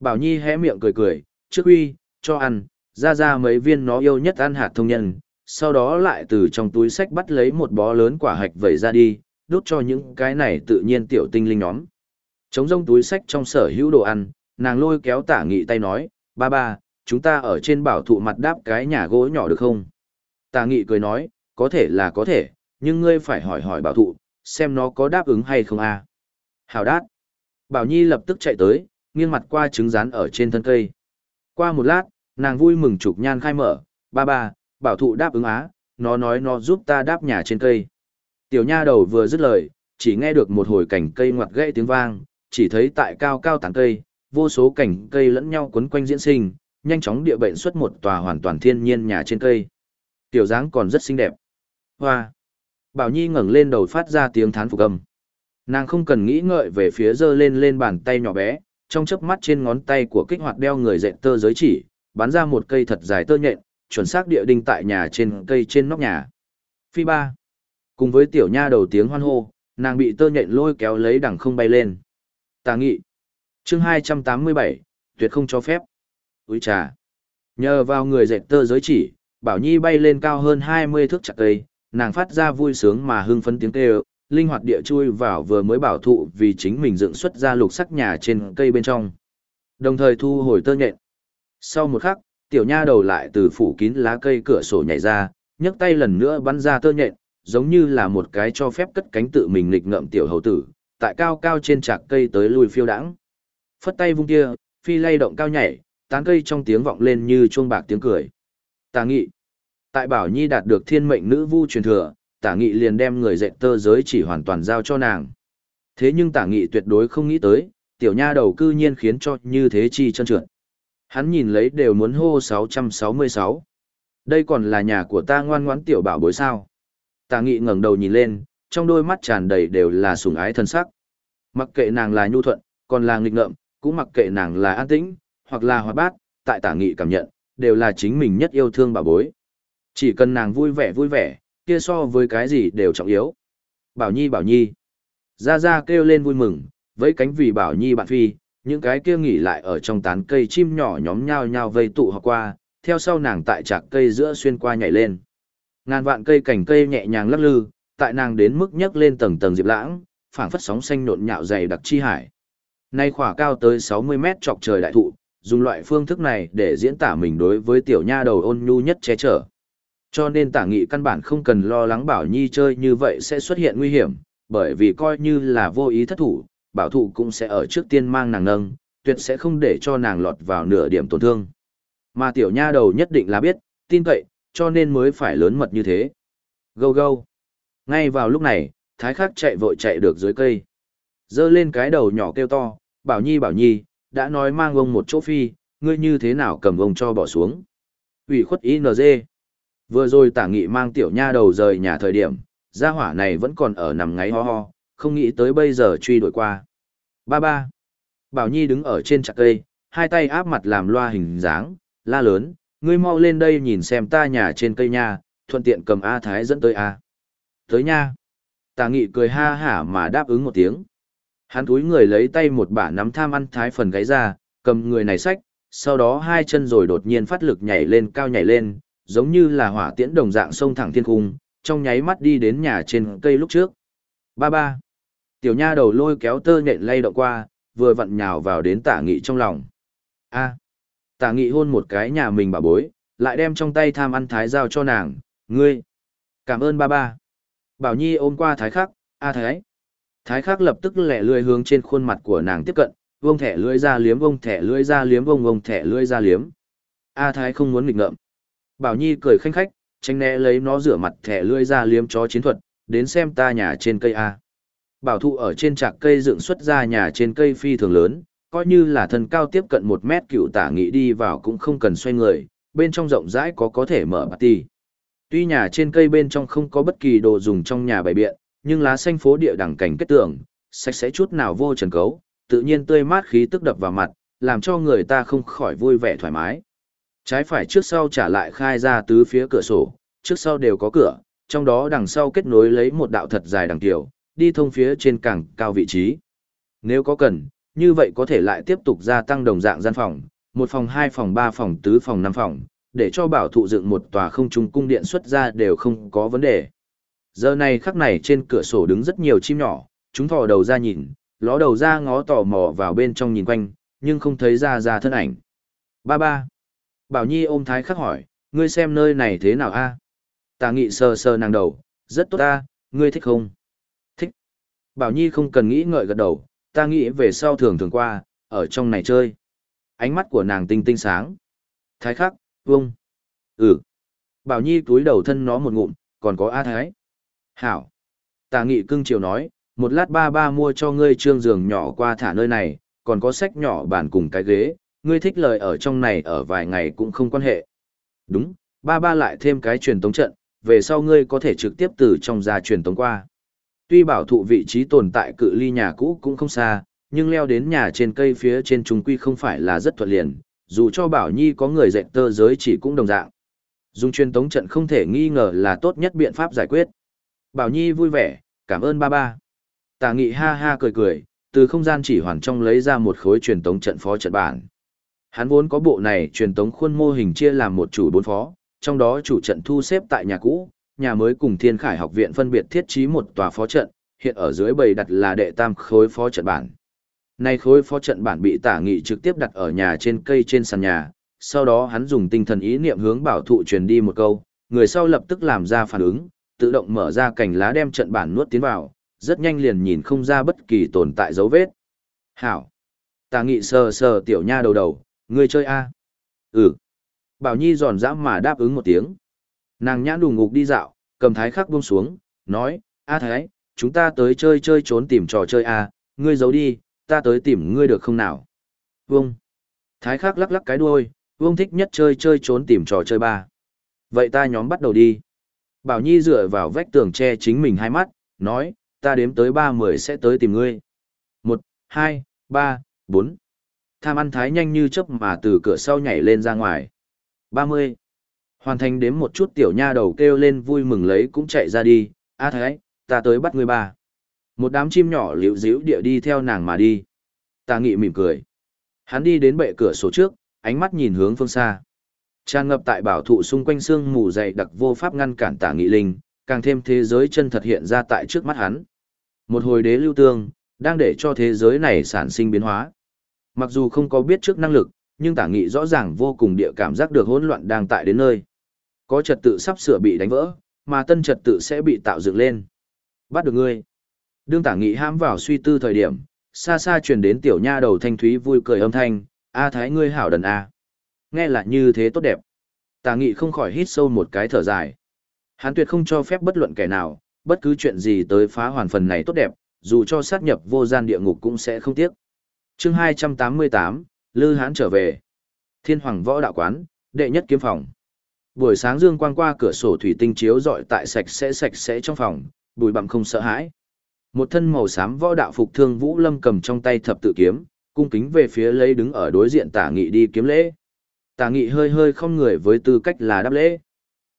Bảo Nhi hé miệng cười cười, trước uy, cho ăn, ra ra mấy viên nó yêu nhất ăn hạt thông nhân, sau đó lại từ trong túi sách bắt lấy một bó lớn quả hạch vẩy ra đi, đốt cho những cái này tự nhiên tiểu tinh linh nhóm. Chống rông túi sách trong sở hữu đồ ăn, nàng lôi kéo tả nghị tay nói, ba ba, chúng ta ở trên bảo thụ mặt đáp cái nhà gỗ nhỏ được không? Tả nghị cười nói, có thể là có thể, nhưng ngươi phải hỏi hỏi bảo thụ, xem nó có đáp ứng hay không a. À? Hào đát. Bảo Nhi lập tức chạy tới, nghiêng mặt qua trứng rán ở trên thân cây. Qua một lát, nàng vui mừng chụp nhan khai mở, ba ba, bảo thụ đáp ứng á, nó nói nó giúp ta đáp nhà trên cây. Tiểu nha đầu vừa dứt lời, chỉ nghe được một hồi cảnh cây ngoặt gãy tiếng vang, chỉ thấy tại cao cao tán cây, vô số cảnh cây lẫn nhau quấn quanh diễn sinh, nhanh chóng địa bệnh xuất một tòa hoàn toàn thiên nhiên nhà trên cây. Tiểu dáng còn rất xinh đẹp. Hoa! Bảo Nhi ngẩng lên đầu phát ra tiếng thán phục âm. Nàng không cần nghĩ ngợi về phía giơ lên lên bàn tay nhỏ bé, trong chớp mắt trên ngón tay của kích hoạt đeo người dệt tơ giới chỉ, bắn ra một cây thật dài tơ nhện, chuẩn xác địa đinh tại nhà trên cây trên nóc nhà. Phi ba. Cùng với tiểu nha đầu tiếng hoan hô, nàng bị tơ nhện lôi kéo lấy đằng không bay lên. Tà nghị. chương 287, tuyệt không cho phép. Úi trà. Nhờ vào người dệt tơ giới chỉ, Bảo Nhi bay lên cao hơn 20 thước chặt cây, nàng phát ra vui sướng mà hưng phấn tiếng kêu, linh hoạt địa chui vào vừa mới bảo thụ vì chính mình dựng xuất ra lục sắc nhà trên cây bên trong. Đồng thời thu hồi tơ nhện. Sau một khắc, tiểu nha đầu lại từ phủ kín lá cây cửa sổ nhảy ra, nhấc tay lần nữa bắn ra tơ nhện, giống như là một cái cho phép cất cánh tự mình lịch ngậm tiểu hầu tử, tại cao cao trên trạc cây tới lùi phiêu đãng. Phất tay vung kia, phi lay động cao nhảy, tán cây trong tiếng vọng lên như chuông bạc tiếng cười. Tà nghị. Tại Bảo Nhi đạt được thiên mệnh nữ vu truyền thừa, tả nghị liền đem người dạy tơ giới chỉ hoàn toàn giao cho nàng. Thế nhưng tả nghị tuyệt đối không nghĩ tới, tiểu nha đầu cư nhiên khiến cho như thế chi chân trượt. Hắn nhìn lấy đều muốn hô 666. Đây còn là nhà của ta ngoan ngoãn tiểu bảo bối sao. Tả nghị ngẩng đầu nhìn lên, trong đôi mắt tràn đầy đều là sủng ái thân sắc. Mặc kệ nàng là nhu thuận, còn là nghịch ngợm, cũng mặc kệ nàng là an tĩnh, hoặc là hoạt bát, tại tả nghị cảm nhận, đều là chính mình nhất yêu thương bảo bối. Chỉ cần nàng vui vẻ vui vẻ, kia so với cái gì đều trọng yếu. Bảo Nhi Bảo Nhi. Ra Ra kêu lên vui mừng, với cánh vì Bảo Nhi bạn phi, những cái kia nghỉ lại ở trong tán cây chim nhỏ nhóm nhao nhao vây tụ họ qua, theo sau nàng tại trạc cây giữa xuyên qua nhảy lên. Ngàn vạn cây cành cây nhẹ nhàng lắc lư, tại nàng đến mức nhấc lên tầng tầng diệp lãng, phảng phất sóng xanh nộn nhạo dày đặc chi hải. Nay khỏa cao tới 60 mét trọc trời đại thụ, dùng loại phương thức này để diễn tả mình đối với tiểu nha đầu ôn nhu nhất che chở. Cho nên tả nghị căn bản không cần lo lắng bảo nhi chơi như vậy sẽ xuất hiện nguy hiểm, bởi vì coi như là vô ý thất thủ, bảo thụ cũng sẽ ở trước tiên mang nàng nâng, tuyệt sẽ không để cho nàng lọt vào nửa điểm tổn thương. Mà tiểu nha đầu nhất định là biết, tin cậy, cho nên mới phải lớn mật như thế. Gâu gâu. Ngay vào lúc này, thái khắc chạy vội chạy được dưới cây. Dơ lên cái đầu nhỏ kêu to, bảo nhi bảo nhi, đã nói mang ông một chỗ phi, ngươi như thế nào cầm ông cho bỏ xuống. ủy khuất ING. Vừa rồi tả nghị mang tiểu nha đầu rời nhà thời điểm, gia hỏa này vẫn còn ở nằm ngáy ho ho, không nghĩ tới bây giờ truy đuổi qua. Ba ba. Bảo Nhi đứng ở trên chặt cây, hai tay áp mặt làm loa hình dáng, la lớn, ngươi mau lên đây nhìn xem ta nhà trên cây nha, thuận tiện cầm A Thái dẫn tới A. Tới nha. Tà nghị cười ha hả mà đáp ứng một tiếng. Hắn túi người lấy tay một bả nắm tham ăn Thái phần gáy ra, cầm người này sách, sau đó hai chân rồi đột nhiên phát lực nhảy lên cao nhảy lên, giống như là hỏa tiễn đồng dạng sông thẳng thiên cung, trong nháy mắt đi đến nhà trên cây lúc trước. Ba ba. Tiểu nha đầu lôi kéo tơ nhện lay động qua, vừa vặn nhào vào đến tả nghị trong lòng. A. Tả nghị hôn một cái nhà mình bà bối, lại đem trong tay tham ăn thái giao cho nàng, ngươi. Cảm ơn ba ba. Bảo Nhi ôm qua thái khắc, A thái. Thái khắc lập tức lẻ lươi hướng trên khuôn mặt của nàng tiếp cận, vông thẻ lưỡi ra liếm vông thẻ lưỡi ra liếm vông vông thẻ lưỡi ra liếm. A thái không muốn nghịch ngợm. Bảo Nhi cười khanh khách, tranh né lấy nó rửa mặt thẻ lươi ra liếm chó chiến thuật, đến xem ta nhà trên cây A. Bảo thụ ở trên trạc cây dựng xuất ra nhà trên cây phi thường lớn, coi như là thân cao tiếp cận một mét cựu tả nghị đi vào cũng không cần xoay người, bên trong rộng rãi có có thể mở party. Tuy nhà trên cây bên trong không có bất kỳ đồ dùng trong nhà bày biện, nhưng lá xanh phố địa đẳng cảnh kết tường, sạch sẽ chút nào vô trần cấu, tự nhiên tươi mát khí tức đập vào mặt, làm cho người ta không khỏi vui vẻ thoải mái. Trái phải trước sau trả lại khai ra tứ phía cửa sổ, trước sau đều có cửa, trong đó đằng sau kết nối lấy một đạo thật dài đằng tiểu, đi thông phía trên càng cao vị trí. Nếu có cần, như vậy có thể lại tiếp tục gia tăng đồng dạng gian phòng, một phòng hai phòng ba phòng tứ phòng năm phòng, để cho bảo thụ dựng một tòa không trung cung điện xuất ra đều không có vấn đề. Giờ này khắc này trên cửa sổ đứng rất nhiều chim nhỏ, chúng thò đầu ra nhìn, ló đầu ra ngó tò mò vào bên trong nhìn quanh, nhưng không thấy ra ra thân ảnh. Ba ba. Bảo Nhi ôm thái khắc hỏi, ngươi xem nơi này thế nào a? Tà nghị sờ sờ nàng đầu, rất tốt ta, ngươi thích không? Thích. Bảo Nhi không cần nghĩ ngợi gật đầu, ta nghĩ về sau thường thường qua, ở trong này chơi. Ánh mắt của nàng tinh tinh sáng. Thái khắc, vông. Ừ. Bảo Nhi túi đầu thân nó một ngụm, còn có A Thái. Hảo. Tà nghị cưng chiều nói, một lát ba ba mua cho ngươi trương giường nhỏ qua thả nơi này, còn có sách nhỏ bàn cùng cái ghế, ngươi thích lời ở trong này ở vài ngày cũng không quan hệ. Đúng, ba ba lại thêm cái truyền tống trận, về sau ngươi có thể trực tiếp từ trong ra truyền tống qua. Tuy bảo thụ vị trí tồn tại cự ly nhà cũ cũng không xa, nhưng leo đến nhà trên cây phía trên chúng quy không phải là rất thuận liền, dù cho bảo nhi có người dạy tơ giới chỉ cũng đồng dạng. Dùng truyền tống trận không thể nghi ngờ là tốt nhất biện pháp giải quyết. Bảo nhi vui vẻ, cảm ơn ba ba. Tà nghị ha ha cười cười, từ không gian chỉ hoàn trong lấy ra một khối truyền tống trận phó trận bản. Hắn vốn có bộ này truyền tống khuôn mô hình chia làm một chủ bốn phó, trong đó chủ trận thu xếp tại nhà cũ, nhà mới cùng Thiên Khải học viện phân biệt thiết trí một tòa phó trận, hiện ở dưới bầy đặt là đệ tam khối phó trận bản. Nay khối phó trận bản bị tả nghị trực tiếp đặt ở nhà trên cây trên sàn nhà, sau đó hắn dùng tinh thần ý niệm hướng bảo thụ truyền đi một câu, người sau lập tức làm ra phản ứng, tự động mở ra cành lá đem trận bản nuốt tiến vào, rất nhanh liền nhìn không ra bất kỳ tồn tại dấu vết. Hảo! Tả nghị sờ sờ tiểu nha đầu đầu, ngươi chơi a Ừ. Bảo Nhi giòn dã mà đáp ứng một tiếng. Nàng nhãn đùng ngục đi dạo, cầm thái khắc buông xuống, nói, A Thái, chúng ta tới chơi chơi trốn tìm trò chơi A, ngươi giấu đi, ta tới tìm ngươi được không nào? Vông. Thái khắc lắc lắc cái đuôi, Vông thích nhất chơi chơi trốn tìm trò chơi ba. Vậy ta nhóm bắt đầu đi. Bảo Nhi dựa vào vách tường che chính mình hai mắt, nói, ta đếm tới ba mười sẽ tới tìm ngươi. Một, hai, ba, bốn. Tham ăn thái nhanh như chớp mà từ cửa sau nhảy lên ra ngoài. Ba mươi. Hoàn thành đếm một chút tiểu nha đầu kêu lên vui mừng lấy cũng chạy ra đi, a thái, ta tới bắt người bà. Một đám chim nhỏ liễu díu địa đi theo nàng mà đi. Ta nghị mỉm cười. Hắn đi đến bệ cửa sổ trước, ánh mắt nhìn hướng phương xa. Tràn ngập tại bảo thụ xung quanh xương mù dày đặc vô pháp ngăn cản tả nghị linh, càng thêm thế giới chân thật hiện ra tại trước mắt hắn. Một hồi đế lưu tương, đang để cho thế giới này sản sinh biến hóa. Mặc dù không có biết trước năng lực, nhưng tả nghị rõ ràng vô cùng địa cảm giác được hỗn loạn đang tại đến nơi. Có trật tự sắp sửa bị đánh vỡ, mà tân trật tự sẽ bị tạo dựng lên. Bắt được ngươi. Đương tả nghị ham vào suy tư thời điểm, xa xa truyền đến tiểu nha đầu thanh thúy vui cười âm thanh, a thái ngươi hảo đần a. Nghe là như thế tốt đẹp. Tả nghị không khỏi hít sâu một cái thở dài. Hắn tuyệt không cho phép bất luận kẻ nào, bất cứ chuyện gì tới phá hoàn phần này tốt đẹp, dù cho sát nhập vô gian địa ngục cũng sẽ không tiếc chương 288, Lư Hán trở về. Thiên Hoàng Võ Đạo Quán, đệ nhất kiếm phòng. Buổi sáng dương quang qua cửa sổ thủy tinh chiếu rọi tại sạch sẽ sạch sẽ trong phòng, bùi bặm không sợ hãi. Một thân màu xám võ đạo phục thương Vũ Lâm cầm trong tay thập tự kiếm, cung kính về phía lấy đứng ở đối diện Tả Nghị đi kiếm lễ. Tả Nghị hơi hơi không người với tư cách là đáp lễ.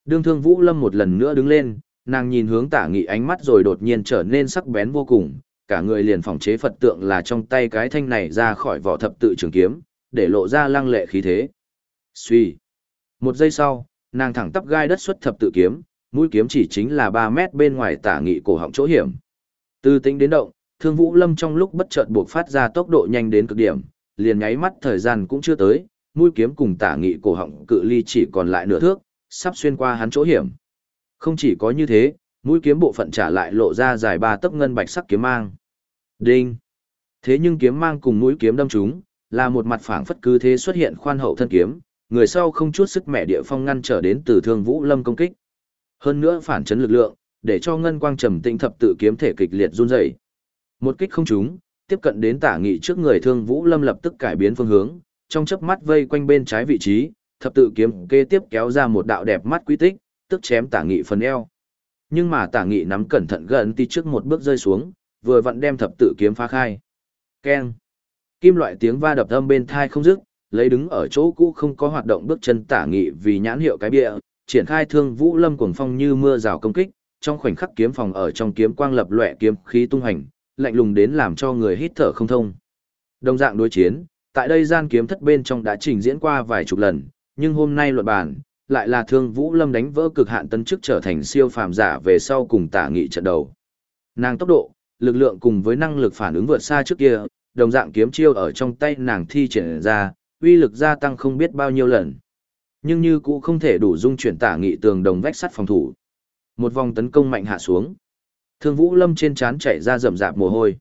Đương thương Vũ Lâm một lần nữa đứng lên, nàng nhìn hướng Tả Nghị ánh mắt rồi đột nhiên trở nên sắc bén vô cùng, cả người liền phòng chế Phật tượng là trong tay cái thanh này ra khỏi vỏ thập tự trường kiếm, để lộ ra lăng lệ khí thế. Suy. Một giây sau, nàng thẳng tắp gai đất xuất thập tự kiếm, mũi kiếm chỉ chính là 3 mét bên ngoài tả nghị cổ họng chỗ hiểm. Từ tính đến động, thương vũ lâm trong lúc bất chợt buộc phát ra tốc độ nhanh đến cực điểm, liền nháy mắt thời gian cũng chưa tới, mũi kiếm cùng tả nghị cổ họng cự ly chỉ còn lại nửa thước, sắp xuyên qua hắn chỗ hiểm. Không chỉ có như thế, mũi kiếm bộ phận trả lại lộ ra dài ba tấc ngân bạch sắc kiếm mang. Đinh! Thế nhưng kiếm mang cùng mũi kiếm đâm trúng, là một mặt phảng phất cứ thế xuất hiện khoan hậu thân kiếm, người sau không chút sức mẹ địa phong ngăn trở đến từ thương vũ lâm công kích. Hơn nữa phản chấn lực lượng, để cho ngân quang trầm tĩnh thập tự kiếm thể kịch liệt run rẩy. Một kích không trúng, tiếp cận đến tả nghị trước người thương vũ lâm lập tức cải biến phương hướng, trong chớp mắt vây quanh bên trái vị trí, thập tự kiếm kế tiếp kéo ra một đạo đẹp mắt quý tích, tức chém tả nghị phần eo. Nhưng mà tả nghị nắm cẩn thận gần tí trước một bước rơi xuống, vừa vặn đem thập tự kiếm phá khai. Keng. Kim loại tiếng va đập âm bên thai không dứt, lấy đứng ở chỗ cũ không có hoạt động bước chân tả nghị vì nhãn hiệu cái bịa, triển khai thương vũ lâm cuồng phong như mưa rào công kích, trong khoảnh khắc kiếm phòng ở trong kiếm quang lập lòe kiếm khí tung hành, lạnh lùng đến làm cho người hít thở không thông. Đồng dạng đối chiến, tại đây gian kiếm thất bên trong đã trình diễn qua vài chục lần, nhưng hôm nay luận bàn, lại là thương vũ lâm đánh vỡ cực hạn tấn chức trở thành siêu phàm giả về sau cùng tả nghị trận đầu. Nàng tốc độ, lực lượng cùng với năng lực phản ứng vượt xa trước kia, đồng dạng kiếm chiêu ở trong tay nàng thi triển ra, uy lực gia tăng không biết bao nhiêu lần. Nhưng như cũ không thể đủ dung chuyển tả nghị tường đồng vách sắt phòng thủ. Một vòng tấn công mạnh hạ xuống. Thương Vũ Lâm trên trán chảy ra rầm rạp mồ hôi.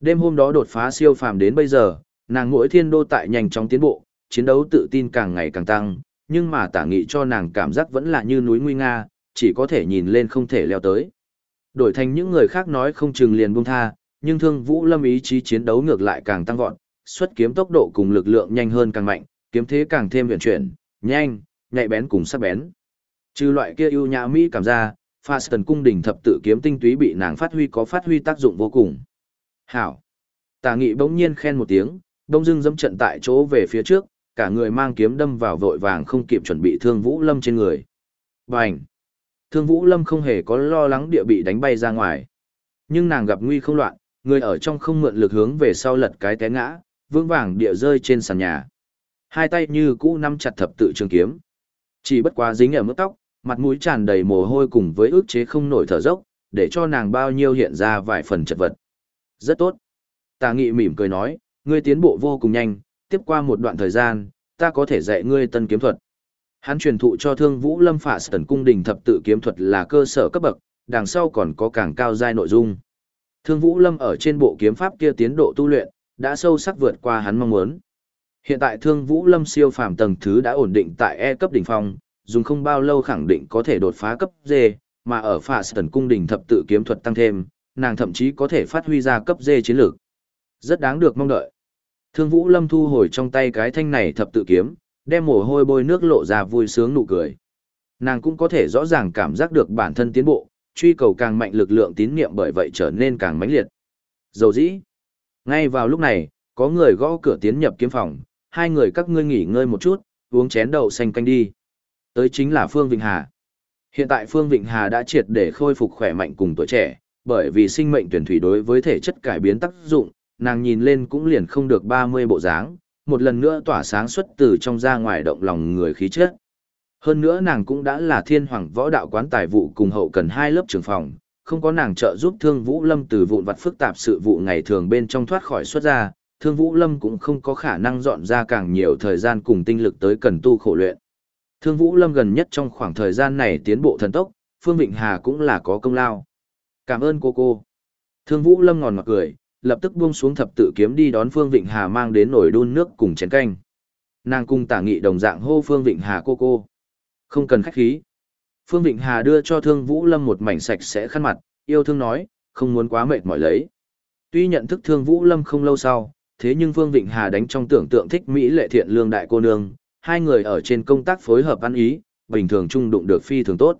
Đêm hôm đó đột phá siêu phàm đến bây giờ, nàng mỗi thiên đô tại nhanh chóng tiến bộ, chiến đấu tự tin càng ngày càng tăng, nhưng mà tả nghị cho nàng cảm giác vẫn là như núi nguy nga, chỉ có thể nhìn lên không thể leo tới. Đổi thành những người khác nói không chừng liền buông tha, nhưng thương vũ lâm ý chí chiến đấu ngược lại càng tăng vọt, xuất kiếm tốc độ cùng lực lượng nhanh hơn càng mạnh, kiếm thế càng thêm huyền chuyển, nhanh, nhạy bén cùng sắc bén. Trừ loại kia ưu nhã mỹ cảm ra, Faston cung đỉnh thập tự kiếm tinh túy bị nàng phát huy có phát huy tác dụng vô cùng. Hảo. Tả nghị bỗng nhiên khen một tiếng, đông dưng dẫm trận tại chỗ về phía trước, cả người mang kiếm đâm vào vội vàng không kịp chuẩn bị thương Vũ Lâm trên người. Bành. Thương Vũ Lâm không hề có lo lắng địa bị đánh bay ra ngoài. Nhưng nàng gặp nguy không loạn, người ở trong không mượn lực hướng về sau lật cái té ngã, vững vàng địa rơi trên sàn nhà. Hai tay như cũ nắm chặt thập tự trường kiếm. Chỉ bất quá dính ở mức tóc, mặt mũi tràn đầy mồ hôi cùng với ước chế không nổi thở dốc, để cho nàng bao nhiêu hiện ra vài phần chật vật. Rất tốt. Tà nghị mỉm cười nói, ngươi tiến bộ vô cùng nhanh, tiếp qua một đoạn thời gian, ta có thể dạy ngươi tân kiếm thuật. Hắn truyền thụ cho Thương Vũ Lâm Phả Tần Cung Đình thập tự kiếm thuật là cơ sở cấp bậc, đằng sau còn có càng cao giai nội dung. Thương Vũ Lâm ở trên bộ kiếm pháp kia tiến độ tu luyện, đã sâu sắc vượt qua hắn mong muốn. Hiện tại Thương Vũ Lâm siêu phàm tầng thứ đã ổn định tại E cấp đỉnh phong, dùng không bao lâu khẳng định có thể đột phá cấp D, mà ở Phả Tần Cung Đình thập tự kiếm thuật tăng thêm, nàng thậm chí có thể phát huy ra cấp D chiến lược. Rất đáng được mong đợi. Thương Vũ Lâm thu hồi trong tay cái thanh này thập tự kiếm, đem mồ hôi bôi nước lộ ra vui sướng nụ cười. Nàng cũng có thể rõ ràng cảm giác được bản thân tiến bộ, truy cầu càng mạnh lực lượng tín niệm bởi vậy trở nên càng mãnh liệt. Dầu dĩ. Ngay vào lúc này, có người gõ cửa tiến nhập kiếm phòng, hai người các ngươi nghỉ ngơi một chút, uống chén đậu xanh canh đi. tới chính là Phương Vịnh Hà. Hiện tại Phương Vịnh Hà đã triệt để khôi phục khỏe mạnh cùng tuổi trẻ, bởi vì sinh mệnh tuyển thủy đối với thể chất cải biến tác dụng, nàng nhìn lên cũng liền không được 30 bộ dáng, một lần nữa tỏa sáng xuất từ trong ra ngoài động lòng người khí chất. Hơn nữa nàng cũng đã là thiên hoàng võ đạo quán tài vụ cùng hậu cần hai lớp trường phòng, không có nàng trợ giúp Thương Vũ Lâm từ vụn vặt phức tạp sự vụ ngày thường bên trong thoát khỏi xuất ra, Thương Vũ Lâm cũng không có khả năng dọn ra càng nhiều thời gian cùng tinh lực tới cần tu khổ luyện. Thương Vũ Lâm gần nhất trong khoảng thời gian này tiến bộ thần tốc, Phương Vịnh Hà cũng là có công lao. Cảm ơn cô cô. Thương Vũ Lâm ngòn mặt cười, lập tức buông xuống thập tự kiếm đi đón Phương Vịnh Hà mang đến nồi đun nước cùng chén canh. Nàng cung tả nghị đồng dạng hô Phương Vịnh Hà cô cô. Không cần khách khí. Phương Vịnh Hà đưa cho Thương Vũ Lâm một mảnh sạch sẽ khăn mặt, yêu thương nói, không muốn quá mệt mỏi lấy. Tuy nhận thức Thương Vũ Lâm không lâu sau, thế nhưng Phương Vịnh Hà đánh trong tưởng tượng thích Mỹ lệ thiện lương đại cô nương, hai người ở trên công tác phối hợp ăn ý, bình thường chung đụng được phi thường tốt.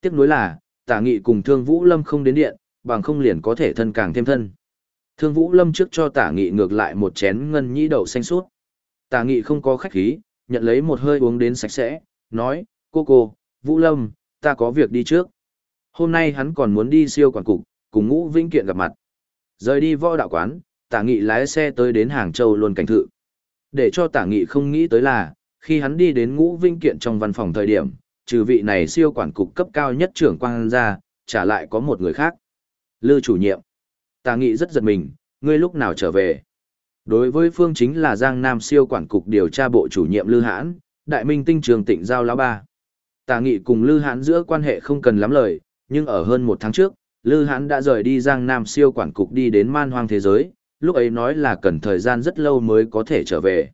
Tiếc nuối là, tả nghị cùng Thương Vũ Lâm không đến điện, bằng không liền có thể thân càng thêm thân. Thương Vũ Lâm trước cho tả nghị ngược lại một chén ngân nhĩ đậu xanh suốt. Tả nghị không có khách khí, nhận lấy một hơi uống đến sạch sẽ, nói, cô cô, Vũ Lâm, ta có việc đi trước. Hôm nay hắn còn muốn đi siêu quản cục, cùng ngũ vĩnh kiện gặp mặt. Rời đi võ đạo quán, tả nghị lái xe tới đến Hàng Châu luôn cảnh thự. Để cho tả nghị không nghĩ tới là, khi hắn đi đến ngũ vĩnh kiện trong văn phòng thời điểm, trừ vị này siêu quản cục cấp cao nhất trưởng quan ra, trả lại có một người khác. Lư chủ nhiệm. Tà nghị rất giật mình, ngươi lúc nào trở về? Đối với phương chính là Giang Nam siêu quản cục điều tra bộ chủ nhiệm Lư Hãn, đại minh tinh trường tịnh giao lão ba. Tà nghị cùng Lư Hãn giữa quan hệ không cần lắm lời, nhưng ở hơn một tháng trước, Lư Hãn đã rời đi Giang Nam siêu quản cục đi đến man hoang thế giới, lúc ấy nói là cần thời gian rất lâu mới có thể trở về.